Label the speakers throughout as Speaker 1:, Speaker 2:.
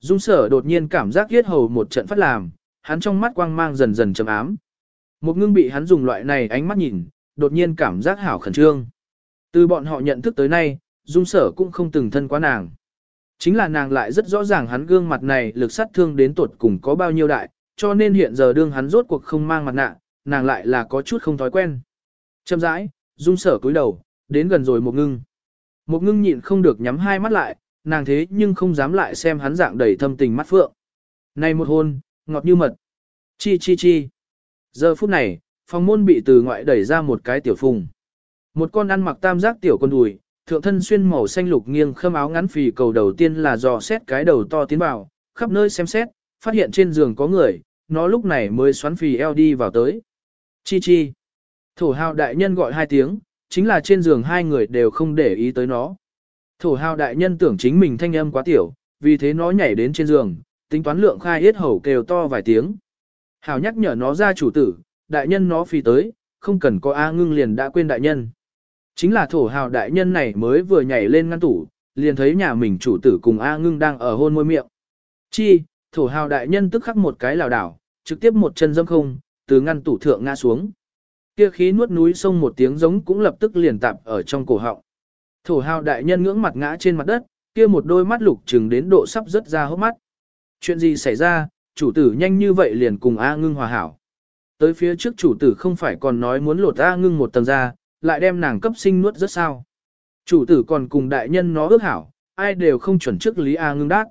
Speaker 1: dung sở đột nhiên cảm giác yết hầu một trận phát làm, hắn trong mắt quang mang dần dần trầm ám. Một ngưng bị hắn dùng loại này ánh mắt nhìn, đột nhiên cảm giác hảo khẩn trương. Từ bọn họ nhận thức tới nay, dung sở cũng không từng thân quá nàng. Chính là nàng lại rất rõ ràng hắn gương mặt này lực sát thương đến tuột cùng có bao nhiêu đại, cho nên hiện giờ đương hắn rốt cuộc không mang mặt nạ, nàng lại là có chút không thói quen. Châm rãi, dung sở cúi đầu, đến gần rồi một ngưng. Một ngưng nhịn không được nhắm hai mắt lại, nàng thế nhưng không dám lại xem hắn dạng đầy thâm tình mắt phượng. Này một hôn, ngọt như mật. Chi chi chi. Giờ phút này, phòng môn bị từ ngoại đẩy ra một cái tiểu phùng. Một con ăn mặc tam giác tiểu con đùi, thượng thân xuyên màu xanh lục nghiêng khâm áo ngắn phì cầu đầu tiên là dò xét cái đầu to tiến vào, khắp nơi xem xét, phát hiện trên giường có người, nó lúc này mới xoắn phì eo đi vào tới. Chi chi. Thổ hào đại nhân gọi hai tiếng, chính là trên giường hai người đều không để ý tới nó. Thổ hào đại nhân tưởng chính mình thanh âm quá tiểu, vì thế nó nhảy đến trên giường, tính toán lượng khai yết hầu kêu to vài tiếng. Hào nhắc nhở nó ra chủ tử, đại nhân nó phi tới, không cần có A ngưng liền đã quên đại nhân. Chính là thổ hào đại nhân này mới vừa nhảy lên ngăn tủ, liền thấy nhà mình chủ tử cùng A ngưng đang ở hôn môi miệng. Chi, thổ hào đại nhân tức khắc một cái lảo đảo, trực tiếp một chân dâm không, từ ngăn tủ thượng ngã xuống. Kia khí nuốt núi sông một tiếng giống cũng lập tức liền tạp ở trong cổ họng. Thổ hào đại nhân ngưỡng mặt ngã trên mặt đất, kia một đôi mắt lục trừng đến độ sắp rớt ra hốc mắt. Chuyện gì xảy ra, chủ tử nhanh như vậy liền cùng A ngưng hòa hảo. Tới phía trước chủ tử không phải còn nói muốn lột A ngưng một tầng ra, lại đem nàng cấp sinh nuốt rất sao. Chủ tử còn cùng đại nhân nó ước hảo, ai đều không chuẩn trước lý A ngưng đát.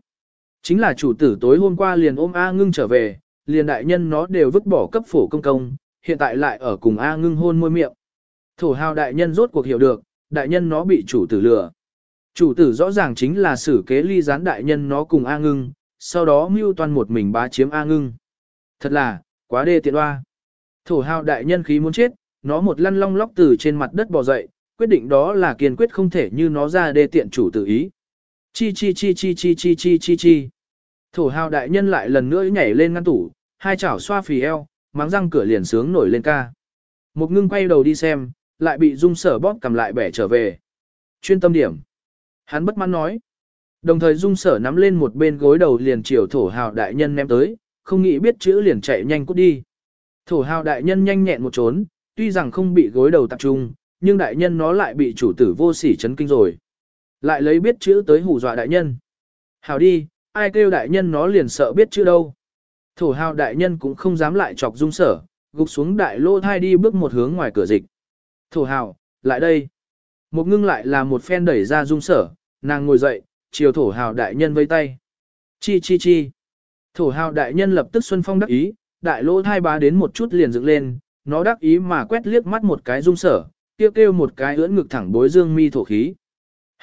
Speaker 1: Chính là chủ tử tối hôm qua liền ôm A ngưng trở về, liền đại nhân nó đều vứt bỏ cấp phổ công công, hiện tại lại ở cùng A ngưng hôn môi miệng. Thổ hào đại nhân rốt cuộc hiểu được, đại nhân nó bị chủ tử lừa. Chủ tử rõ ràng chính là xử kế ly gián đại nhân nó cùng A ngưng, sau đó mưu toan một mình bá chiếm A ngưng. Thật là, quá đê tiện hoa. Thổ hào đại nhân khí muốn chết, nó một lăn long lóc từ trên mặt đất bò dậy, quyết định đó là kiên quyết không thể như nó ra đê tiện chủ tử ý. Chi chi chi chi chi chi chi chi chi. Thổ hào đại nhân lại lần nữa nhảy lên ngăn tủ, hai chảo xoa phì eo, mắng răng cửa liền sướng nổi lên ca. Một ngưng quay đầu đi xem, lại bị dung sở bóp cầm lại bẻ trở về. Chuyên tâm điểm. Hắn bất mãn nói. Đồng thời dung sở nắm lên một bên gối đầu liền chiều thổ hào đại nhân ném tới, không nghĩ biết chữ liền chạy nhanh cút đi. Thổ hào đại nhân nhanh nhẹn một trốn, tuy rằng không bị gối đầu tập trung, nhưng đại nhân nó lại bị chủ tử vô sỉ chấn kinh rồi. Lại lấy biết chữ tới hù dọa đại nhân. Hào đi, ai kêu đại nhân nó liền sợ biết chữ đâu. Thổ hào đại nhân cũng không dám lại chọc dung sở, gục xuống đại lô thai đi bước một hướng ngoài cửa dịch. Thổ hào, lại đây. Một ngưng lại là một phen đẩy ra dung sở, nàng ngồi dậy, chiều thổ hào đại nhân vây tay. Chi chi chi. Thổ hào đại nhân lập tức xuân phong đắc ý, đại lỗ thai bá đến một chút liền dựng lên, nó đắc ý mà quét liếc mắt một cái dung sở, kêu kêu một cái ưỡn ngực thẳng bối dương mi thổ khí.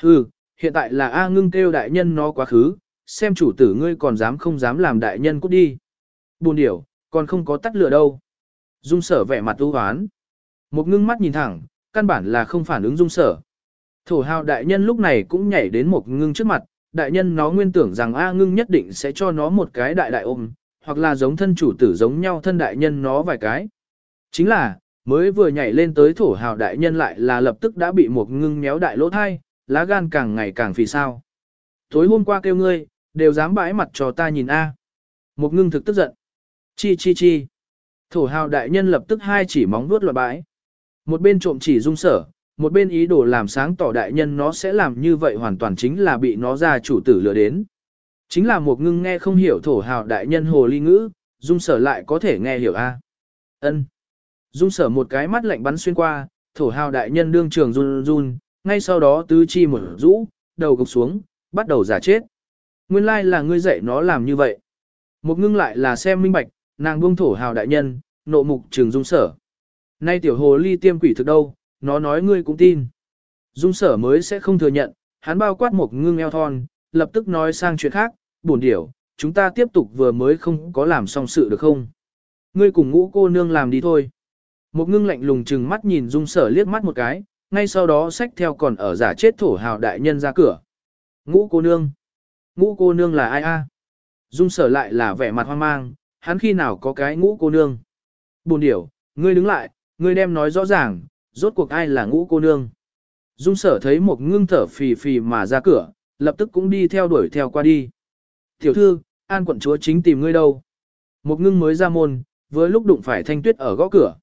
Speaker 1: Hừ, hiện tại là A ngưng kêu đại nhân nó quá khứ, xem chủ tử ngươi còn dám không dám làm đại nhân cút đi. Buồn điểu, còn không có tắt lửa đâu. Dung sở vẻ mặt ưu hoán. Một ngưng mắt nhìn thẳng, căn bản là không phản ứng dung sở. Thổ hào đại nhân lúc này cũng nhảy đến một ngưng trước mặt, đại nhân nó nguyên tưởng rằng A ngưng nhất định sẽ cho nó một cái đại đại ôm, hoặc là giống thân chủ tử giống nhau thân đại nhân nó vài cái. Chính là, mới vừa nhảy lên tới thổ hào đại nhân lại là lập tức đã bị một ngưng méo đại lỗ thai, lá gan càng ngày càng phì sao. Tối hôm qua kêu ngươi, đều dám bãi mặt cho ta nhìn A. Một ngưng thực tức giận. Chi chi chi. Thổ hào đại nhân lập tức hai chỉ móng vuốt loạn bãi. Một bên trộm chỉ dung sở, một bên ý đồ làm sáng tỏ đại nhân nó sẽ làm như vậy hoàn toàn chính là bị nó ra chủ tử lừa đến. Chính là một ngưng nghe không hiểu thổ hào đại nhân hồ ly ngữ, dung sở lại có thể nghe hiểu a. Ân. Dung sở một cái mắt lạnh bắn xuyên qua, thổ hào đại nhân đương trường run run, ngay sau đó tứ chi một rũ, đầu gục xuống, bắt đầu giả chết. Nguyên lai là ngươi dạy nó làm như vậy. Một ngưng lại là xem minh bạch, nàng buông thổ hào đại nhân, nộ mục trường dung sở. Nay tiểu hồ ly tiêm quỷ thực đâu, nó nói ngươi cũng tin. Dung sở mới sẽ không thừa nhận, hắn bao quát một ngưng eo thon, lập tức nói sang chuyện khác, buồn điểu, chúng ta tiếp tục vừa mới không có làm xong sự được không? Ngươi cùng ngũ cô nương làm đi thôi. Một ngưng lạnh lùng chừng mắt nhìn dung sở liếc mắt một cái, ngay sau đó xách theo còn ở giả chết thổ hào đại nhân ra cửa. Ngũ cô nương. Ngũ cô nương là ai a? Dung sở lại là vẻ mặt hoang mang, hắn khi nào có cái ngũ cô nương. Buồn điểu, ngươi đứng lại, ngươi đem nói rõ ràng, rốt cuộc ai là ngũ cô nương. Dung sở thấy một ngưng thở phì phì mà ra cửa, lập tức cũng đi theo đuổi theo qua đi. Tiểu thư, an quận chúa chính tìm ngươi đâu. Một ngưng mới ra môn, vừa lúc đụng phải thanh tuyết ở gõ cửa.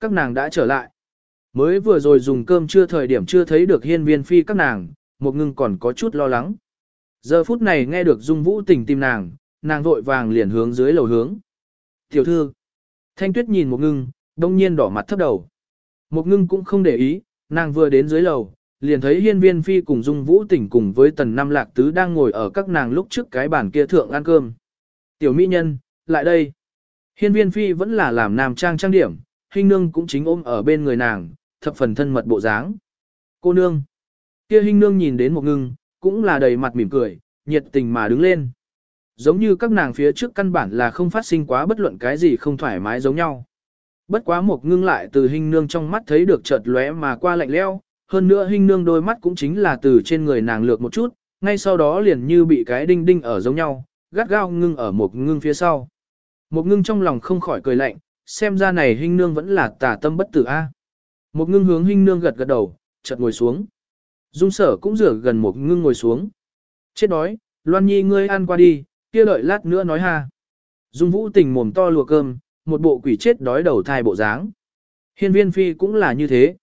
Speaker 1: Các nàng đã trở lại. Mới vừa rồi dùng cơm chưa thời điểm chưa thấy được hiên viên phi các nàng, một ngưng còn có chút lo lắng. Giờ phút này nghe được dung vũ tình tìm nàng, nàng vội vàng liền hướng dưới lầu hướng. Tiểu thư, thanh tuyết nhìn một ngưng, đông nhiên đỏ mặt thấp đầu. Một ngưng cũng không để ý, nàng vừa đến dưới lầu, liền thấy hiên viên phi cùng dung vũ tỉnh cùng với tần năm lạc tứ đang ngồi ở các nàng lúc trước cái bàn kia thượng ăn cơm. Tiểu mỹ nhân, lại đây. Hiên viên phi vẫn là làm nam trang trang điểm, hình nương cũng chính ôm ở bên người nàng, thập phần thân mật bộ dáng. Cô nương. Kia hình nương nhìn đến một ngưng, cũng là đầy mặt mỉm cười, nhiệt tình mà đứng lên. Giống như các nàng phía trước căn bản là không phát sinh quá bất luận cái gì không thoải mái giống nhau. Bất quá một ngưng lại từ hình nương trong mắt thấy được chợt lóe mà qua lạnh leo, hơn nữa hình nương đôi mắt cũng chính là từ trên người nàng lược một chút, ngay sau đó liền như bị cái đinh đinh ở giống nhau, gắt gao ngưng ở một ngưng phía sau. Một ngưng trong lòng không khỏi cười lạnh, xem ra này hình nương vẫn là tà tâm bất tử a. Một ngưng hướng hình nương gật gật đầu, chợt ngồi xuống. Dung sở cũng rửa gần một ngưng ngồi xuống. Chết đói, Loan Nhi ngươi ăn qua đi, kia đợi lát nữa nói ha. Dung vũ tình mồm to lùa cơm, một bộ quỷ chết đói đầu thai bộ dáng. Hiên viên phi cũng là như thế.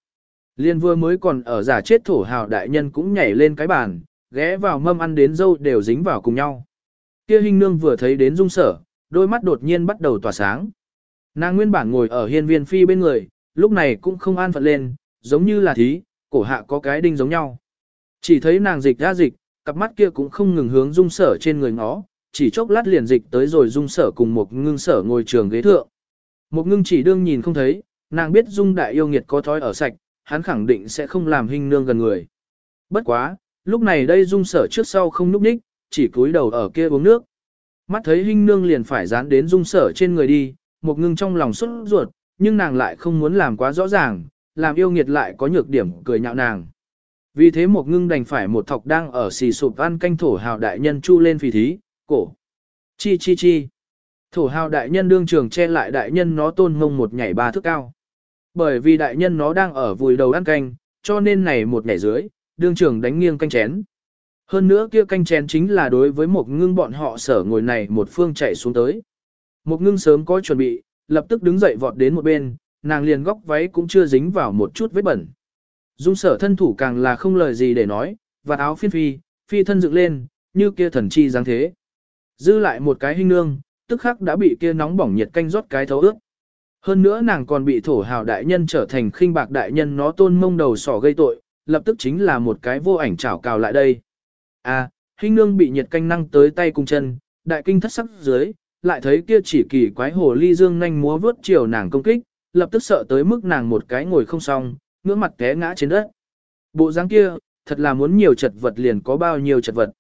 Speaker 1: Liên vừa mới còn ở giả chết thổ hào đại nhân cũng nhảy lên cái bàn, ghé vào mâm ăn đến dâu đều dính vào cùng nhau. Kia hình nương vừa thấy đến dung sở, đôi mắt đột nhiên bắt đầu tỏa sáng. Nàng nguyên bản ngồi ở hiên viên phi bên người, lúc này cũng không an phận lên, giống như là thí, cổ hạ có cái đinh giống nhau. Chỉ thấy nàng dịch ra dịch, cặp mắt kia cũng không ngừng hướng dung sở trên người ngó, chỉ chốc lát liền dịch tới rồi dung sở cùng một ngưng sở ngồi trường ghế thượng. Một ngưng chỉ đương nhìn không thấy, nàng biết dung đại yêu nghiệt có thói ở sạch, hắn khẳng định sẽ không làm hình nương gần người. Bất quá, lúc này đây dung sở trước sau không núp đích chỉ cúi đầu ở kia uống nước. Mắt thấy hình nương liền phải dán đến dung sở trên người đi, một ngưng trong lòng xuất ruột, nhưng nàng lại không muốn làm quá rõ ràng, làm yêu nghiệt lại có nhược điểm cười nhạo nàng. Vì thế một ngưng đành phải một thọc đang ở xì sụp ăn canh thổ hào đại nhân chu lên phì thí, cổ. Chi chi chi. Thổ hào đại nhân đương trường che lại đại nhân nó tôn ngông một nhảy ba thước cao. Bởi vì đại nhân nó đang ở vùi đầu ăn canh, cho nên này một nhảy dưới, đương trường đánh nghiêng canh chén. Hơn nữa kia canh chén chính là đối với một ngưng bọn họ sở ngồi này một phương chạy xuống tới. Một ngưng sớm có chuẩn bị, lập tức đứng dậy vọt đến một bên, nàng liền góc váy cũng chưa dính vào một chút vết bẩn. Dung sở thân thủ càng là không lời gì để nói, và áo phiên phi, phi thân dựng lên, như kia thần chi dáng thế. Dư lại một cái hình nương, tức khắc đã bị kia nóng bỏng nhiệt canh rót cái thấu ướt. Hơn nữa nàng còn bị thổ hào đại nhân trở thành khinh bạc đại nhân nó tôn mông đầu sỏ gây tội, lập tức chính là một cái vô ảnh chảo cào lại đây. À, hình nương bị nhiệt canh năng tới tay cùng chân, đại kinh thất sắc dưới, lại thấy kia chỉ kỳ quái hồ ly dương nhanh múa vớt chiều nàng công kích, lập tức sợ tới mức nàng một cái ngồi không xong, ngưỡng mặt té ngã trên đất. Bộ dáng kia, thật là muốn nhiều chật vật liền có bao nhiêu chật vật.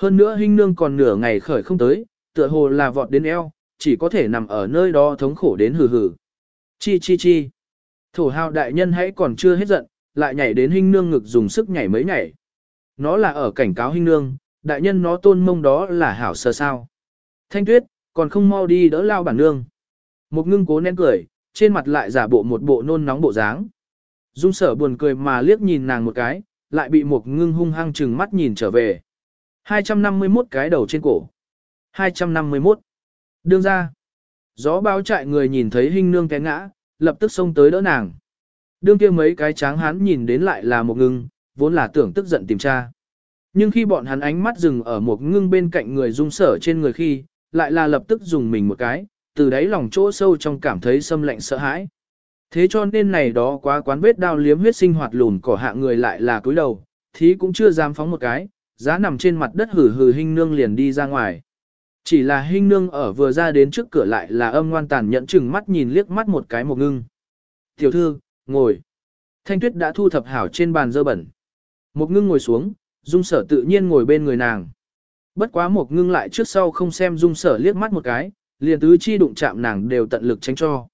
Speaker 1: Hơn nữa hình nương còn nửa ngày khởi không tới, tựa hồ là vọt đến eo, chỉ có thể nằm ở nơi đó thống khổ đến hừ hừ. Chi chi chi. Thổ hào đại nhân hãy còn chưa hết giận, lại nhảy đến hình nương ngực dùng sức nhảy mấy nhảy. Nó là ở cảnh cáo hình nương, đại nhân nó tôn mông đó là hảo sơ sao. Thanh tuyết, còn không mau đi đỡ lao bản nương. Một ngưng cố nén cười, trên mặt lại giả bộ một bộ nôn nóng bộ dáng. Dung sở buồn cười mà liếc nhìn nàng một cái, lại bị một ngưng hung hăng chừng mắt nhìn trở về. 251 cái đầu trên cổ. 251. Đương ra. Gió báo chạy người nhìn thấy hình nương té ngã, lập tức xông tới đỡ nàng. Đương kia mấy cái tráng hắn nhìn đến lại là một ngưng, vốn là tưởng tức giận tìm tra. Nhưng khi bọn hắn ánh mắt dừng ở một ngưng bên cạnh người dung sở trên người khi, lại là lập tức dùng mình một cái, từ đáy lòng chỗ sâu trong cảm thấy xâm lạnh sợ hãi. Thế cho nên này đó quá quán vết đao liếm huyết sinh hoạt lùn cỏ hạ người lại là cúi đầu, thí cũng chưa dám phóng một cái, giá nằm trên mặt đất hử hử hình nương liền đi ra ngoài. Chỉ là hình nương ở vừa ra đến trước cửa lại là âm ngoan tàn nhẫn chừng mắt nhìn liếc mắt một cái một ngưng. Tiểu thư, ngồi. Thanh tuyết đã thu thập hảo trên bàn dơ bẩn. Một ngưng ngồi xuống, dung sở tự nhiên ngồi bên người nàng. Bất quá một ngưng lại trước sau không xem dung sở liếc mắt một cái, liền tứ chi đụng chạm nàng đều tận lực tránh cho.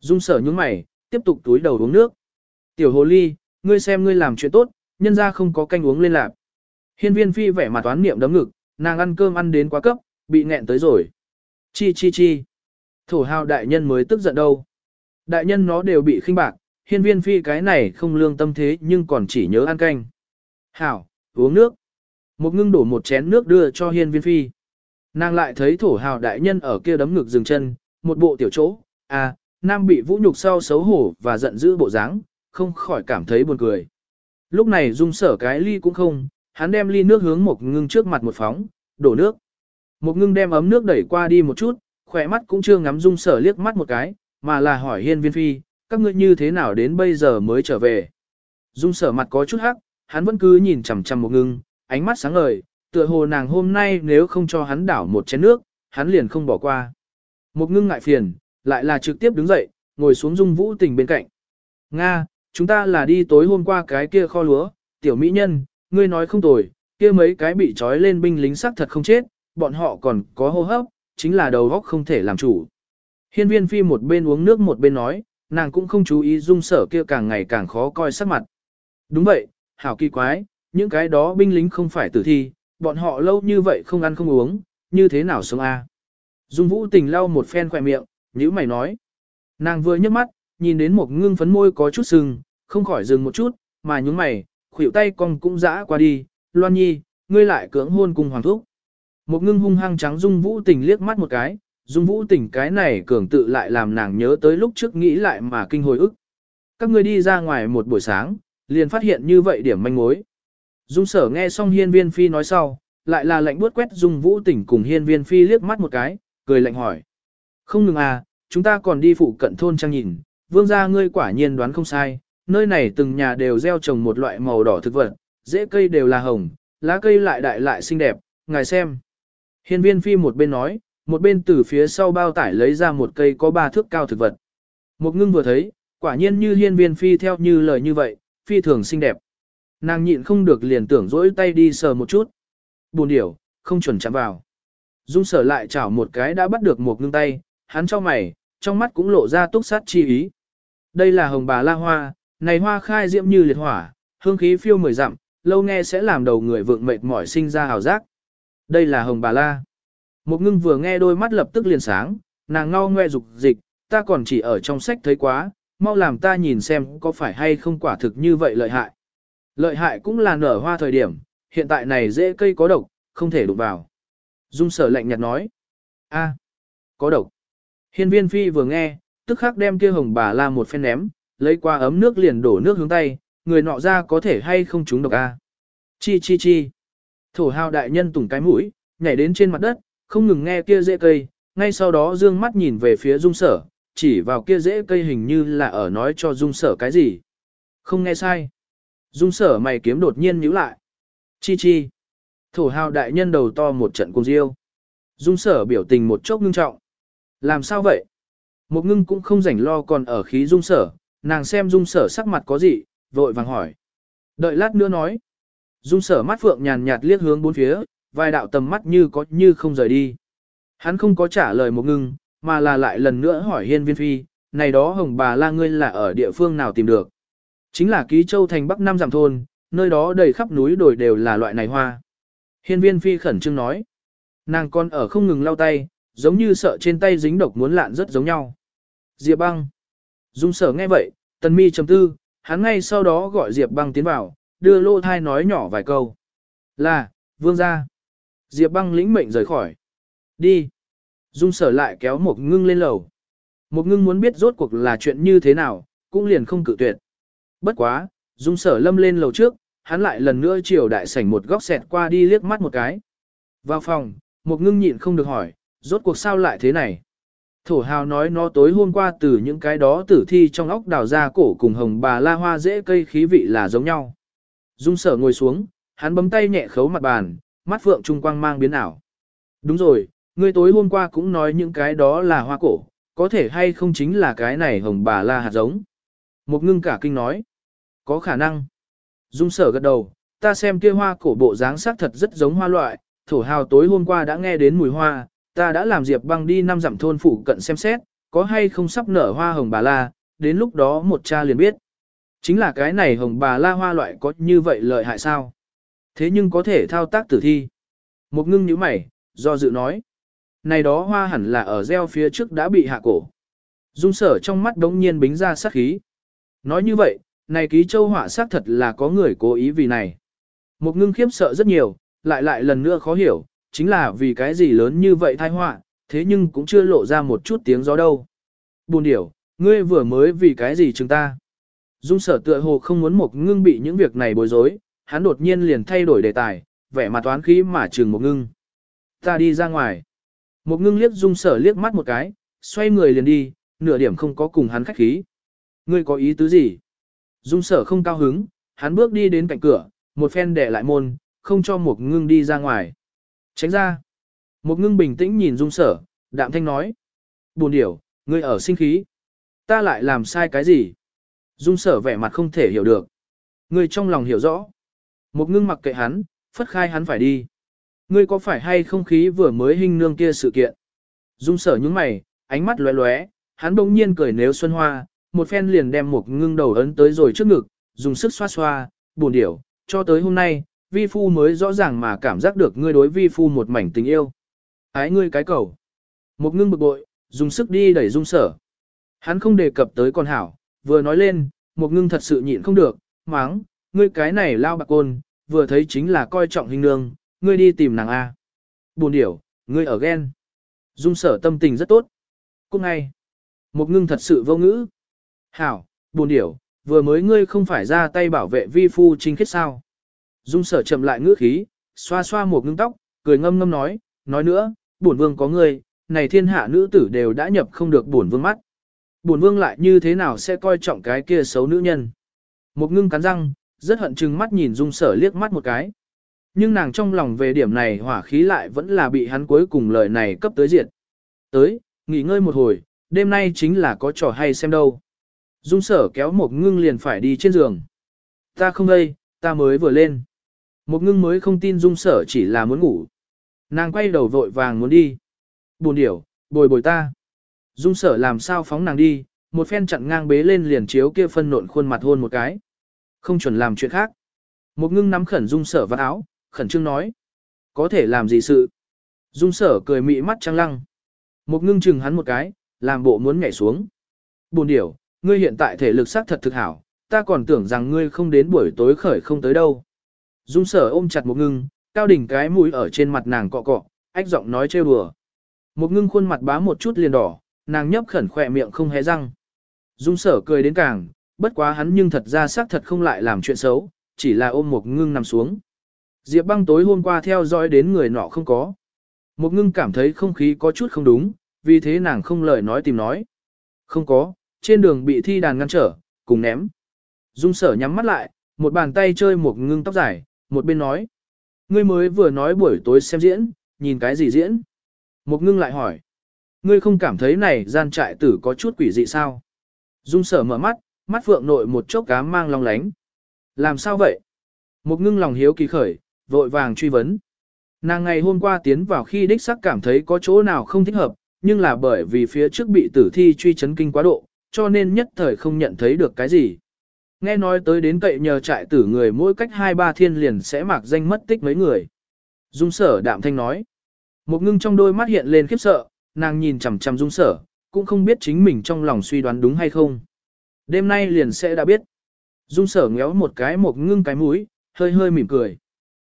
Speaker 1: Dung sở nhúng mày, tiếp tục túi đầu uống nước. Tiểu hồ ly, ngươi xem ngươi làm chuyện tốt, nhân ra không có canh uống lên lạp. Hiên viên phi vẻ mặt toán niệm đấm ngực, nàng ăn cơm ăn đến quá cấp, bị nghẹn tới rồi. Chi chi chi. Thổ hào đại nhân mới tức giận đâu. Đại nhân nó đều bị khinh bạc, hiên viên phi cái này không lương tâm thế nhưng còn chỉ nhớ ăn canh. Hảo, uống nước. Một ngưng đổ một chén nước đưa cho hiên viên phi. Nàng lại thấy thổ hào đại nhân ở kia đấm ngực dừng chân, một bộ tiểu chỗ, à, nam bị vũ nhục sau xấu hổ và giận dữ bộ dáng, không khỏi cảm thấy buồn cười. Lúc này dung sở cái ly cũng không, hắn đem ly nước hướng một ngưng trước mặt một phóng, đổ nước. Một ngưng đem ấm nước đẩy qua đi một chút, khỏe mắt cũng chưa ngắm dung sở liếc mắt một cái, mà là hỏi hiên viên phi, các ngươi như thế nào đến bây giờ mới trở về. Dung sở mặt có chút hắc, hắn vẫn cứ nhìn chằm chằm một ngưng, ánh mắt sáng ngời, tựa hồ nàng hôm nay nếu không cho hắn đảo một chén nước, hắn liền không bỏ qua. Một ngưng ngại phiền, lại là trực tiếp đứng dậy, ngồi xuống dung vũ tình bên cạnh. Nga, chúng ta là đi tối hôm qua cái kia kho lúa, tiểu mỹ nhân, ngươi nói không tồi, kia mấy cái bị trói lên binh lính xác thật không chết, bọn họ còn có hô hấp, chính là đầu óc không thể làm chủ. Hiên viên phi một bên uống nước một bên nói, nàng cũng không chú ý dung sở kia càng ngày càng khó coi sắc mặt. Đúng vậy, hảo kỳ quái, những cái đó binh lính không phải tử thi, bọn họ lâu như vậy không ăn không uống, như thế nào sống a? Dung vũ tình lau một phen khỏe miệng, nhữ mày nói. Nàng vừa nhấc mắt, nhìn đến một ngưng phấn môi có chút sưng, không khỏi dừng một chút, mà nhúng mày, khuỷu tay cong cũng dã qua đi, loan nhi, ngươi lại cưỡng hôn cùng hoàng thúc. Một ngưng hung hăng trắng dung vũ tình liếc mắt một cái, dung vũ tình cái này cường tự lại làm nàng nhớ tới lúc trước nghĩ lại mà kinh hồi ức. Các ngươi đi ra ngoài một buổi sáng, liền phát hiện như vậy điểm manh mối. Dung sở nghe xong hiên viên phi nói sau, lại là lạnh buốt quét dung vũ tình cùng hiên viên phi liếc mắt một cái, cười lạnh hỏi. Không ngừng à, chúng ta còn đi phụ cận thôn trang nhìn, vương gia ngươi quả nhiên đoán không sai, nơi này từng nhà đều gieo trồng một loại màu đỏ thực vật, rễ cây đều là hồng, lá cây lại đại lại xinh đẹp, ngài xem. Hiên viên phi một bên nói, một bên từ phía sau bao tải lấy ra một cây có ba thước cao thực vật. Một ngưng vừa thấy, quả nhiên như hiên viên phi theo như lời như vậy, phi thường xinh đẹp. Nàng nhịn không được liền tưởng dỗi tay đi sờ một chút. Buồn điểu, không chuẩn chạm vào. Dung sở lại chảo một cái đã bắt được một ngưng tay, hắn cho mày, trong mắt cũng lộ ra túc sát chi ý. Đây là hồng bà la hoa, này hoa khai diễm như liệt hỏa, hương khí phiêu mười dặm, lâu nghe sẽ làm đầu người vượng mệt mỏi sinh ra hào giác. Đây là hồng bà la. Một ngưng vừa nghe đôi mắt lập tức liền sáng, nàng ngao ngoe dục dịch, ta còn chỉ ở trong sách thấy quá, mau làm ta nhìn xem có phải hay không quả thực như vậy lợi hại. Lợi hại cũng là nở hoa thời điểm, hiện tại này dễ cây có độc, không thể đụng vào. Dung sở lạnh nhạt nói. a có độc. Hiên viên phi vừa nghe, tức khắc đem kia hồng bà la một phen ném, lấy qua ấm nước liền đổ nước hướng tay, người nọ ra có thể hay không trúng độc a Chi chi chi. Thổ hào đại nhân tùng cái mũi, nhảy đến trên mặt đất, không ngừng nghe kia rễ cây, ngay sau đó dương mắt nhìn về phía dung sở, chỉ vào kia rễ cây hình như là ở nói cho dung sở cái gì. Không nghe sai. Dung sở mày kiếm đột nhiên nhíu lại. Chi chi. Thổ hào đại nhân đầu to một trận cùng riêu. Dung sở biểu tình một chốc ngưng trọng. Làm sao vậy? Một ngưng cũng không rảnh lo còn ở khí dung sở, nàng xem dung sở sắc mặt có gì, vội vàng hỏi. Đợi lát nữa nói. Dung sở mắt phượng nhàn nhạt liếc hướng bốn phía, vài đạo tầm mắt như có như không rời đi. Hắn không có trả lời một ngưng, mà là lại lần nữa hỏi hiên viên phi, này đó hồng bà la ngươi là ở địa phương nào tìm được. Chính là ký châu thành bắc Nam giảm thôn, nơi đó đầy khắp núi đồi đều là loại này hoa. Hiên viên phi khẩn trương nói. Nàng con ở không ngừng lau tay, giống như sợ trên tay dính độc muốn lạn rất giống nhau. Diệp băng. Dung sở nghe vậy, tần mi trầm tư, hắn ngay sau đó gọi Diệp băng tiến vào, đưa lô thai nói nhỏ vài câu. Là, vương gia. Diệp băng lĩnh mệnh rời khỏi. Đi. Dung sở lại kéo một ngưng lên lầu. Một ngưng muốn biết rốt cuộc là chuyện như thế nào, cũng liền không cự tuyệt. Bất quá, dung sở lâm lên lầu trước, hắn lại lần nữa chiều đại sảnh một góc xẹt qua đi liếc mắt một cái. Vào phòng, một ngưng nhịn không được hỏi, rốt cuộc sao lại thế này? Thổ hào nói nó tối hôm qua từ những cái đó tử thi trong óc đào ra cổ cùng hồng bà la hoa dễ cây khí vị là giống nhau. Dung sở ngồi xuống, hắn bấm tay nhẹ khấu mặt bàn, mắt phượng trung quang mang biến ảo. Đúng rồi, ngươi tối hôm qua cũng nói những cái đó là hoa cổ, có thể hay không chính là cái này hồng bà la hạt giống. Một ngưng cả kinh nói. Có khả năng. Dung sở gật đầu, ta xem kia hoa cổ bộ dáng sắc thật rất giống hoa loại, thổ hào tối hôm qua đã nghe đến mùi hoa, ta đã làm Diệp băng đi năm dặm thôn phủ cận xem xét, có hay không sắp nở hoa hồng bà la, đến lúc đó một cha liền biết. Chính là cái này hồng bà la hoa loại có như vậy lợi hại sao? Thế nhưng có thể thao tác tử thi. Một ngưng nhíu mày, do dự nói. Này đó hoa hẳn là ở gieo phía trước đã bị hạ cổ. Dung sở trong mắt đống nhiên bính ra sát khí. Nói như vậy, này ký châu họa sát thật là có người cố ý vì này. Một ngưng khiếp sợ rất nhiều, lại lại lần nữa khó hiểu, chính là vì cái gì lớn như vậy thai họa, thế nhưng cũng chưa lộ ra một chút tiếng gió đâu. Buồn điểu, ngươi vừa mới vì cái gì chúng ta? Dung sở tựa hồ không muốn một ngưng bị những việc này bối rối, hắn đột nhiên liền thay đổi đề tài, vẻ mặt toán khí mà trường một ngưng. Ta đi ra ngoài. Một ngưng liếc dung sở liếc mắt một cái, xoay người liền đi, nửa điểm không có cùng hắn khách khí. Ngươi có ý tứ gì? Dung sở không cao hứng, hắn bước đi đến cạnh cửa, một phen để lại môn, không cho một ngưng đi ra ngoài. Tránh ra. Một ngưng bình tĩnh nhìn dung sở, đạm thanh nói. Buồn điểu, ngươi ở sinh khí. Ta lại làm sai cái gì? Dung sở vẻ mặt không thể hiểu được. Ngươi trong lòng hiểu rõ. Một ngưng mặc kệ hắn, phất khai hắn phải đi. Ngươi có phải hay không khí vừa mới hình nương kia sự kiện? Dung sở những mày, ánh mắt lóe lóe, hắn bỗng nhiên cười nếu xuân hoa, một phen liền đem một ngưng đầu ấn tới rồi trước ngực, dùng sức xoa xoa, buồn điểu, cho tới hôm nay, vi phu mới rõ ràng mà cảm giác được ngươi đối vi phu một mảnh tình yêu. Ái ngươi cái cầu. Một ngưng bực bội, dùng sức đi đẩy dung sở. Hắn không đề cập tới con hảo, vừa nói lên, một ngưng thật sự nhịn không được, máng, ngươi cái này lao bạc côn, vừa thấy chính là coi trọng hình nương, ngươi đi tìm nàng A. Buồn điểu, ngươi ở ghen. Dung sở tâm tình rất tốt. Cũng ngay. Một ngưng thật sự vô ngữ. Hảo, buồn điểu, vừa mới ngươi không phải ra tay bảo vệ vi phu chính khiết sao. Dung sở chậm lại ngữ khí, xoa xoa một ngưng tóc, cười ngâm ngâm nói, nói nữa, bổn vương có ngươi, này thiên hạ nữ tử đều đã nhập không được bổn vương mắt. Bổn vương lại như thế nào sẽ coi trọng cái kia xấu nữ nhân. Một ngưng cắn răng, rất hận chừng mắt nhìn dung sở liếc mắt một cái. Nhưng nàng trong lòng về điểm này hỏa khí lại vẫn là bị hắn cuối cùng lời này cấp tới diệt. Tới, nghỉ ngơi một hồi, đêm nay chính là có trò hay xem đâu. Dung sở kéo một ngưng liền phải đi trên giường. Ta không đây, ta mới vừa lên. Một ngưng mới không tin dung sở chỉ là muốn ngủ. Nàng quay đầu vội vàng muốn đi. Buồn điểu, bồi bồi ta. Dung sở làm sao phóng nàng đi, một phen chặn ngang bế lên liền chiếu kia phân nộn khuôn mặt hôn một cái. Không chuẩn làm chuyện khác. Một ngưng nắm khẩn dung sở vào áo, khẩn trương nói. Có thể làm gì sự? Dung sở cười mị mắt trăng lăng. Một ngưng chừng hắn một cái, làm bộ muốn nhảy xuống. Buồn điểu, ngươi hiện tại thể lực sắc thật thực hảo, ta còn tưởng rằng ngươi không đến buổi tối khởi không tới đâu. Dung sở ôm chặt một ngưng, cao đỉnh cái mũi ở trên mặt nàng cọ cọ, ách giọng nói trêu đùa. Một ngưng khuôn mặt bá một chút liền đỏ, nàng nhấp khẩn khỏe miệng không hé răng. Dung sở cười đến càng, bất quá hắn nhưng thật ra xác thật không lại làm chuyện xấu, chỉ là ôm một ngưng nằm xuống. Diệp băng tối hôm qua theo dõi đến người nọ không có. Một ngưng cảm thấy không khí có chút không đúng, vì thế nàng không lời nói tìm nói. Không có, trên đường bị thi đàn ngăn trở, cùng ném. Dung sở nhắm mắt lại, một bàn tay chơi một ngưng tóc dài, một bên nói. Ngươi mới vừa nói buổi tối xem diễn, nhìn cái gì diễn? Một ngưng lại hỏi. Ngươi không cảm thấy này gian trại tử có chút quỷ dị sao? Dung sở mở mắt, mắt phượng nội một chốc cá mang long lánh. Làm sao vậy? Một ngưng lòng hiếu kỳ khởi, vội vàng truy vấn. Nàng ngày hôm qua tiến vào khi đích sắc cảm thấy có chỗ nào không thích hợp, nhưng là bởi vì phía trước bị tử thi truy chấn kinh quá độ, cho nên nhất thời không nhận thấy được cái gì. Nghe nói tới đến cậy nhờ trại tử người mỗi cách hai ba thiên liền sẽ mặc danh mất tích mấy người. Dung sở đạm thanh nói. Một ngưng trong đôi mắt hiện lên khiếp sợ, nàng nhìn chằm chằm dung sở, cũng không biết chính mình trong lòng suy đoán đúng hay không. Đêm nay liền sẽ đã biết. Dung sở ngéo một cái một ngưng cái mũi, hơi hơi mỉm cười.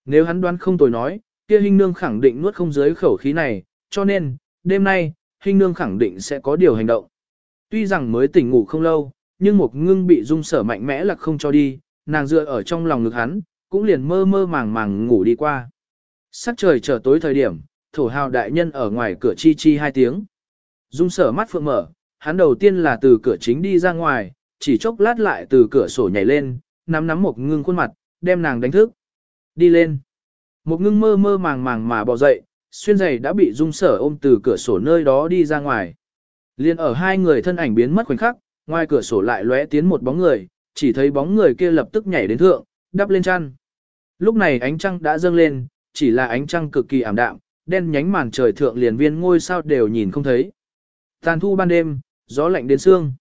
Speaker 1: Nếu hắn đoán không tồi nói, kia hình nương khẳng định nuốt không dưới khẩu khí này, cho nên, đêm nay, hình nương khẳng định sẽ có điều hành động. Tuy rằng mới tỉnh ngủ không lâu, nhưng một ngưng bị dung sở mạnh mẽ là không cho đi, nàng dựa ở trong lòng ngực hắn, cũng liền mơ mơ màng màng ngủ đi qua. Sắc trời trở tối thời điểm, thổ hào đại nhân ở ngoài cửa chi chi hai tiếng. Dung sở mắt phượng mở, hắn đầu tiên là từ cửa chính đi ra ngoài, chỉ chốc lát lại từ cửa sổ nhảy lên, nắm nắm một ngưng khuôn mặt, đem nàng đánh thức. Đi lên. Một ngưng mơ mơ màng màng mà bò dậy, xuyên giày đã bị dung sở ôm từ cửa sổ nơi đó đi ra ngoài. Liên ở hai người thân ảnh biến mất khoảnh khắc, ngoài cửa sổ lại lóe tiến một bóng người, chỉ thấy bóng người kia lập tức nhảy đến thượng, đắp lên chăn. Lúc này ánh trăng đã dâng lên, chỉ là ánh trăng cực kỳ ảm đạm, đen nhánh màn trời thượng liền viên ngôi sao đều nhìn không thấy. Tàn thu ban đêm, gió lạnh đến xương.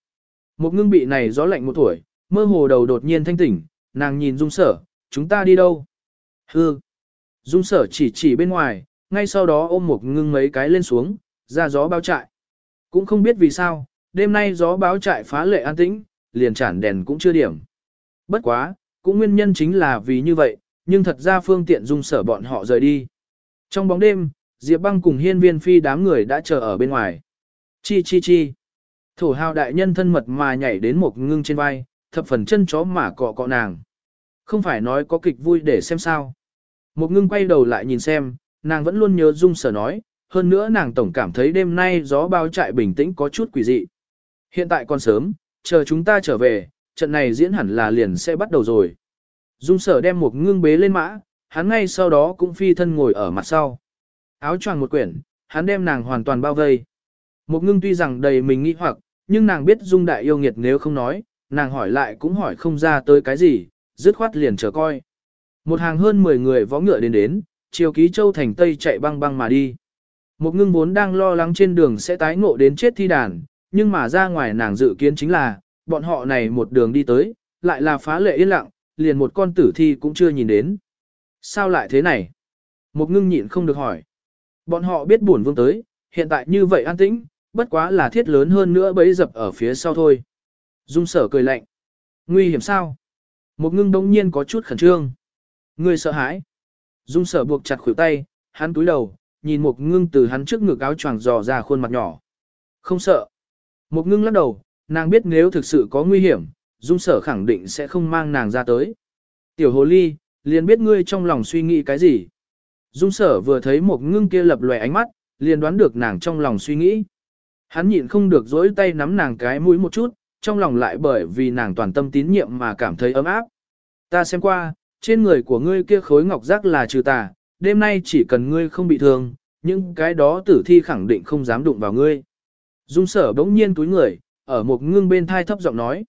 Speaker 1: Một ngưng bị này gió lạnh một tuổi, mơ hồ đầu đột nhiên thanh tỉnh, nàng nhìn dung sở, chúng ta đi đâu? Hư. Dung sở chỉ chỉ bên ngoài, ngay sau đó ôm một ngưng mấy cái lên xuống, ra gió bao trại. Cũng không biết vì sao, đêm nay gió báo trại phá lệ an tĩnh, liền chản đèn cũng chưa điểm. Bất quá, cũng nguyên nhân chính là vì như vậy, nhưng thật ra phương tiện dung sở bọn họ rời đi. Trong bóng đêm, Diệp băng cùng hiên viên phi đám người đã chờ ở bên ngoài. Chi chi chi. Thổ hào đại nhân thân mật mà nhảy đến một ngưng trên vai, thập phần chân chó mà cọ cọ nàng. Không phải nói có kịch vui để xem sao. Một ngưng quay đầu lại nhìn xem, nàng vẫn luôn nhớ dung sở nói, hơn nữa nàng tổng cảm thấy đêm nay gió bao trại bình tĩnh có chút quỷ dị. Hiện tại còn sớm, chờ chúng ta trở về, trận này diễn hẳn là liền sẽ bắt đầu rồi. Dung sở đem một ngưng bế lên mã, hắn ngay sau đó cũng phi thân ngồi ở mặt sau. Áo choàng một quyển, hắn đem nàng hoàn toàn bao vây. Một ngưng tuy rằng đầy mình nghĩ hoặc, nhưng nàng biết dung đại yêu nghiệt nếu không nói, nàng hỏi lại cũng hỏi không ra tới cái gì, dứt khoát liền chờ coi. Một hàng hơn 10 người võ ngựa đến đến, chiều ký châu thành tây chạy băng băng mà đi. Một ngưng vốn đang lo lắng trên đường sẽ tái ngộ đến chết thi đàn, nhưng mà ra ngoài nàng dự kiến chính là, bọn họ này một đường đi tới, lại là phá lệ yên lặng, liền một con tử thi cũng chưa nhìn đến. Sao lại thế này? Một ngưng nhịn không được hỏi. Bọn họ biết buồn vương tới, hiện tại như vậy an tĩnh, bất quá là thiết lớn hơn nữa bấy dập ở phía sau thôi. Dung sở cười lạnh. Nguy hiểm sao? Một ngưng đông nhiên có chút khẩn trương. Người sợ hãi. Dung sở buộc chặt khuỷu tay, hắn túi đầu, nhìn một ngưng từ hắn trước ngực áo choàng dò ra khuôn mặt nhỏ. Không sợ. Một ngưng lắc đầu, nàng biết nếu thực sự có nguy hiểm, dung sở khẳng định sẽ không mang nàng ra tới. Tiểu hồ ly, liền biết ngươi trong lòng suy nghĩ cái gì. Dung sở vừa thấy một ngưng kia lập lòe ánh mắt, liền đoán được nàng trong lòng suy nghĩ. Hắn nhịn không được dối tay nắm nàng cái mũi một chút, trong lòng lại bởi vì nàng toàn tâm tín nhiệm mà cảm thấy ấm áp. Ta xem qua, trên người của ngươi kia khối ngọc giác là trừ tà, đêm nay chỉ cần ngươi không bị thương, những cái đó tử thi khẳng định không dám đụng vào ngươi. Dung sở bỗng nhiên túi người, ở một ngưng bên thai thấp giọng nói.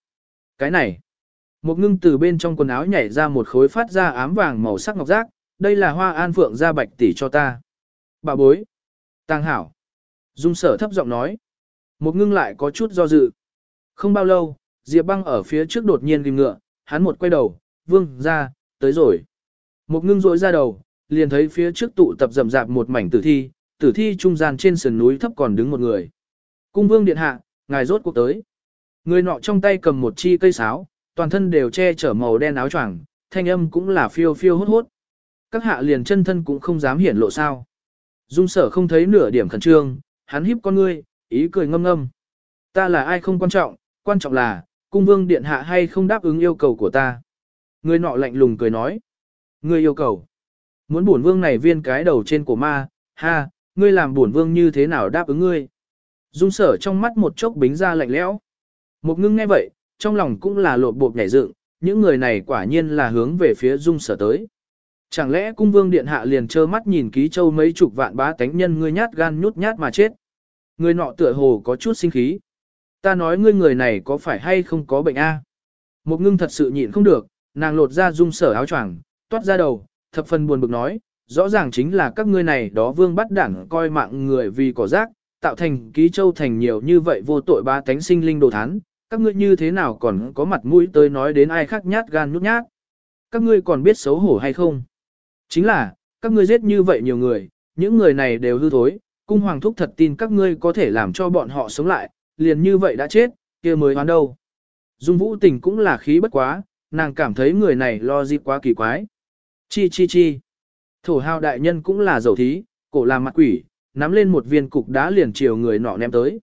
Speaker 1: Cái này, một ngưng từ bên trong quần áo nhảy ra một khối phát ra ám vàng màu sắc ngọc giác, đây là hoa an phượng Ra bạch tỷ cho ta. Bà bối, tàng hảo. Dung sở thấp giọng nói. Một ngưng lại có chút do dự. Không bao lâu, Diệp băng ở phía trước đột nhiên ghim ngựa, hắn một quay đầu, vương, ra, tới rồi. Một ngưng rỗi ra đầu, liền thấy phía trước tụ tập rầm rạp một mảnh tử thi, tử thi trung gian trên sườn núi thấp còn đứng một người. Cung vương điện hạ, ngài rốt cuộc tới. Người nọ trong tay cầm một chi cây sáo, toàn thân đều che chở màu đen áo choàng, thanh âm cũng là phiêu phiêu hốt hốt. Các hạ liền chân thân cũng không dám hiển lộ sao. Dung sở không thấy nửa điểm khẩn trương, hắn híp con ngươi, ý cười ngâm ngâm. Ta là ai không quan trọng, quan trọng là, cung vương điện hạ hay không đáp ứng yêu cầu của ta. Người nọ lạnh lùng cười nói. Ngươi yêu cầu. Muốn bổn vương này viên cái đầu trên của ma, ha, ngươi làm bổn vương như thế nào đáp ứng ngươi. Dung sở trong mắt một chốc bính ra lạnh lẽo. Một ngưng nghe vậy, trong lòng cũng là lột bột nhảy dựng, những người này quả nhiên là hướng về phía dung sở tới. Chẳng lẽ cung vương điện hạ liền trơ mắt nhìn ký châu mấy chục vạn bá tánh nhân ngươi nhát gan nhút nhát mà chết. Người nọ tựa hồ có chút sinh khí. Ta nói ngươi người này có phải hay không có bệnh a? Một ngưng thật sự nhịn không được, nàng lột ra dung sở áo choàng, toát ra đầu, thập phần buồn bực nói, rõ ràng chính là các ngươi này đó vương bắt đảng coi mạng người vì cỏ rác, tạo thành ký châu thành nhiều như vậy vô tội ba tánh sinh linh đồ thán, các ngươi như thế nào còn có mặt mũi tới nói đến ai khác nhát gan nhút nhát. Các ngươi còn biết xấu hổ hay không? Chính là, các ngươi giết như vậy nhiều người, những người này đều hư thối, cung hoàng thúc thật tin các ngươi có thể làm cho bọn họ sống lại, liền như vậy đã chết, kia mới hoán đâu. Dung vũ tình cũng là khí bất quá, nàng cảm thấy người này lo dịp quá kỳ quái. Chi chi chi. Thổ hào đại nhân cũng là dầu thí, cổ làm mặt quỷ, nắm lên một viên cục đá liền chiều người nọ ném tới.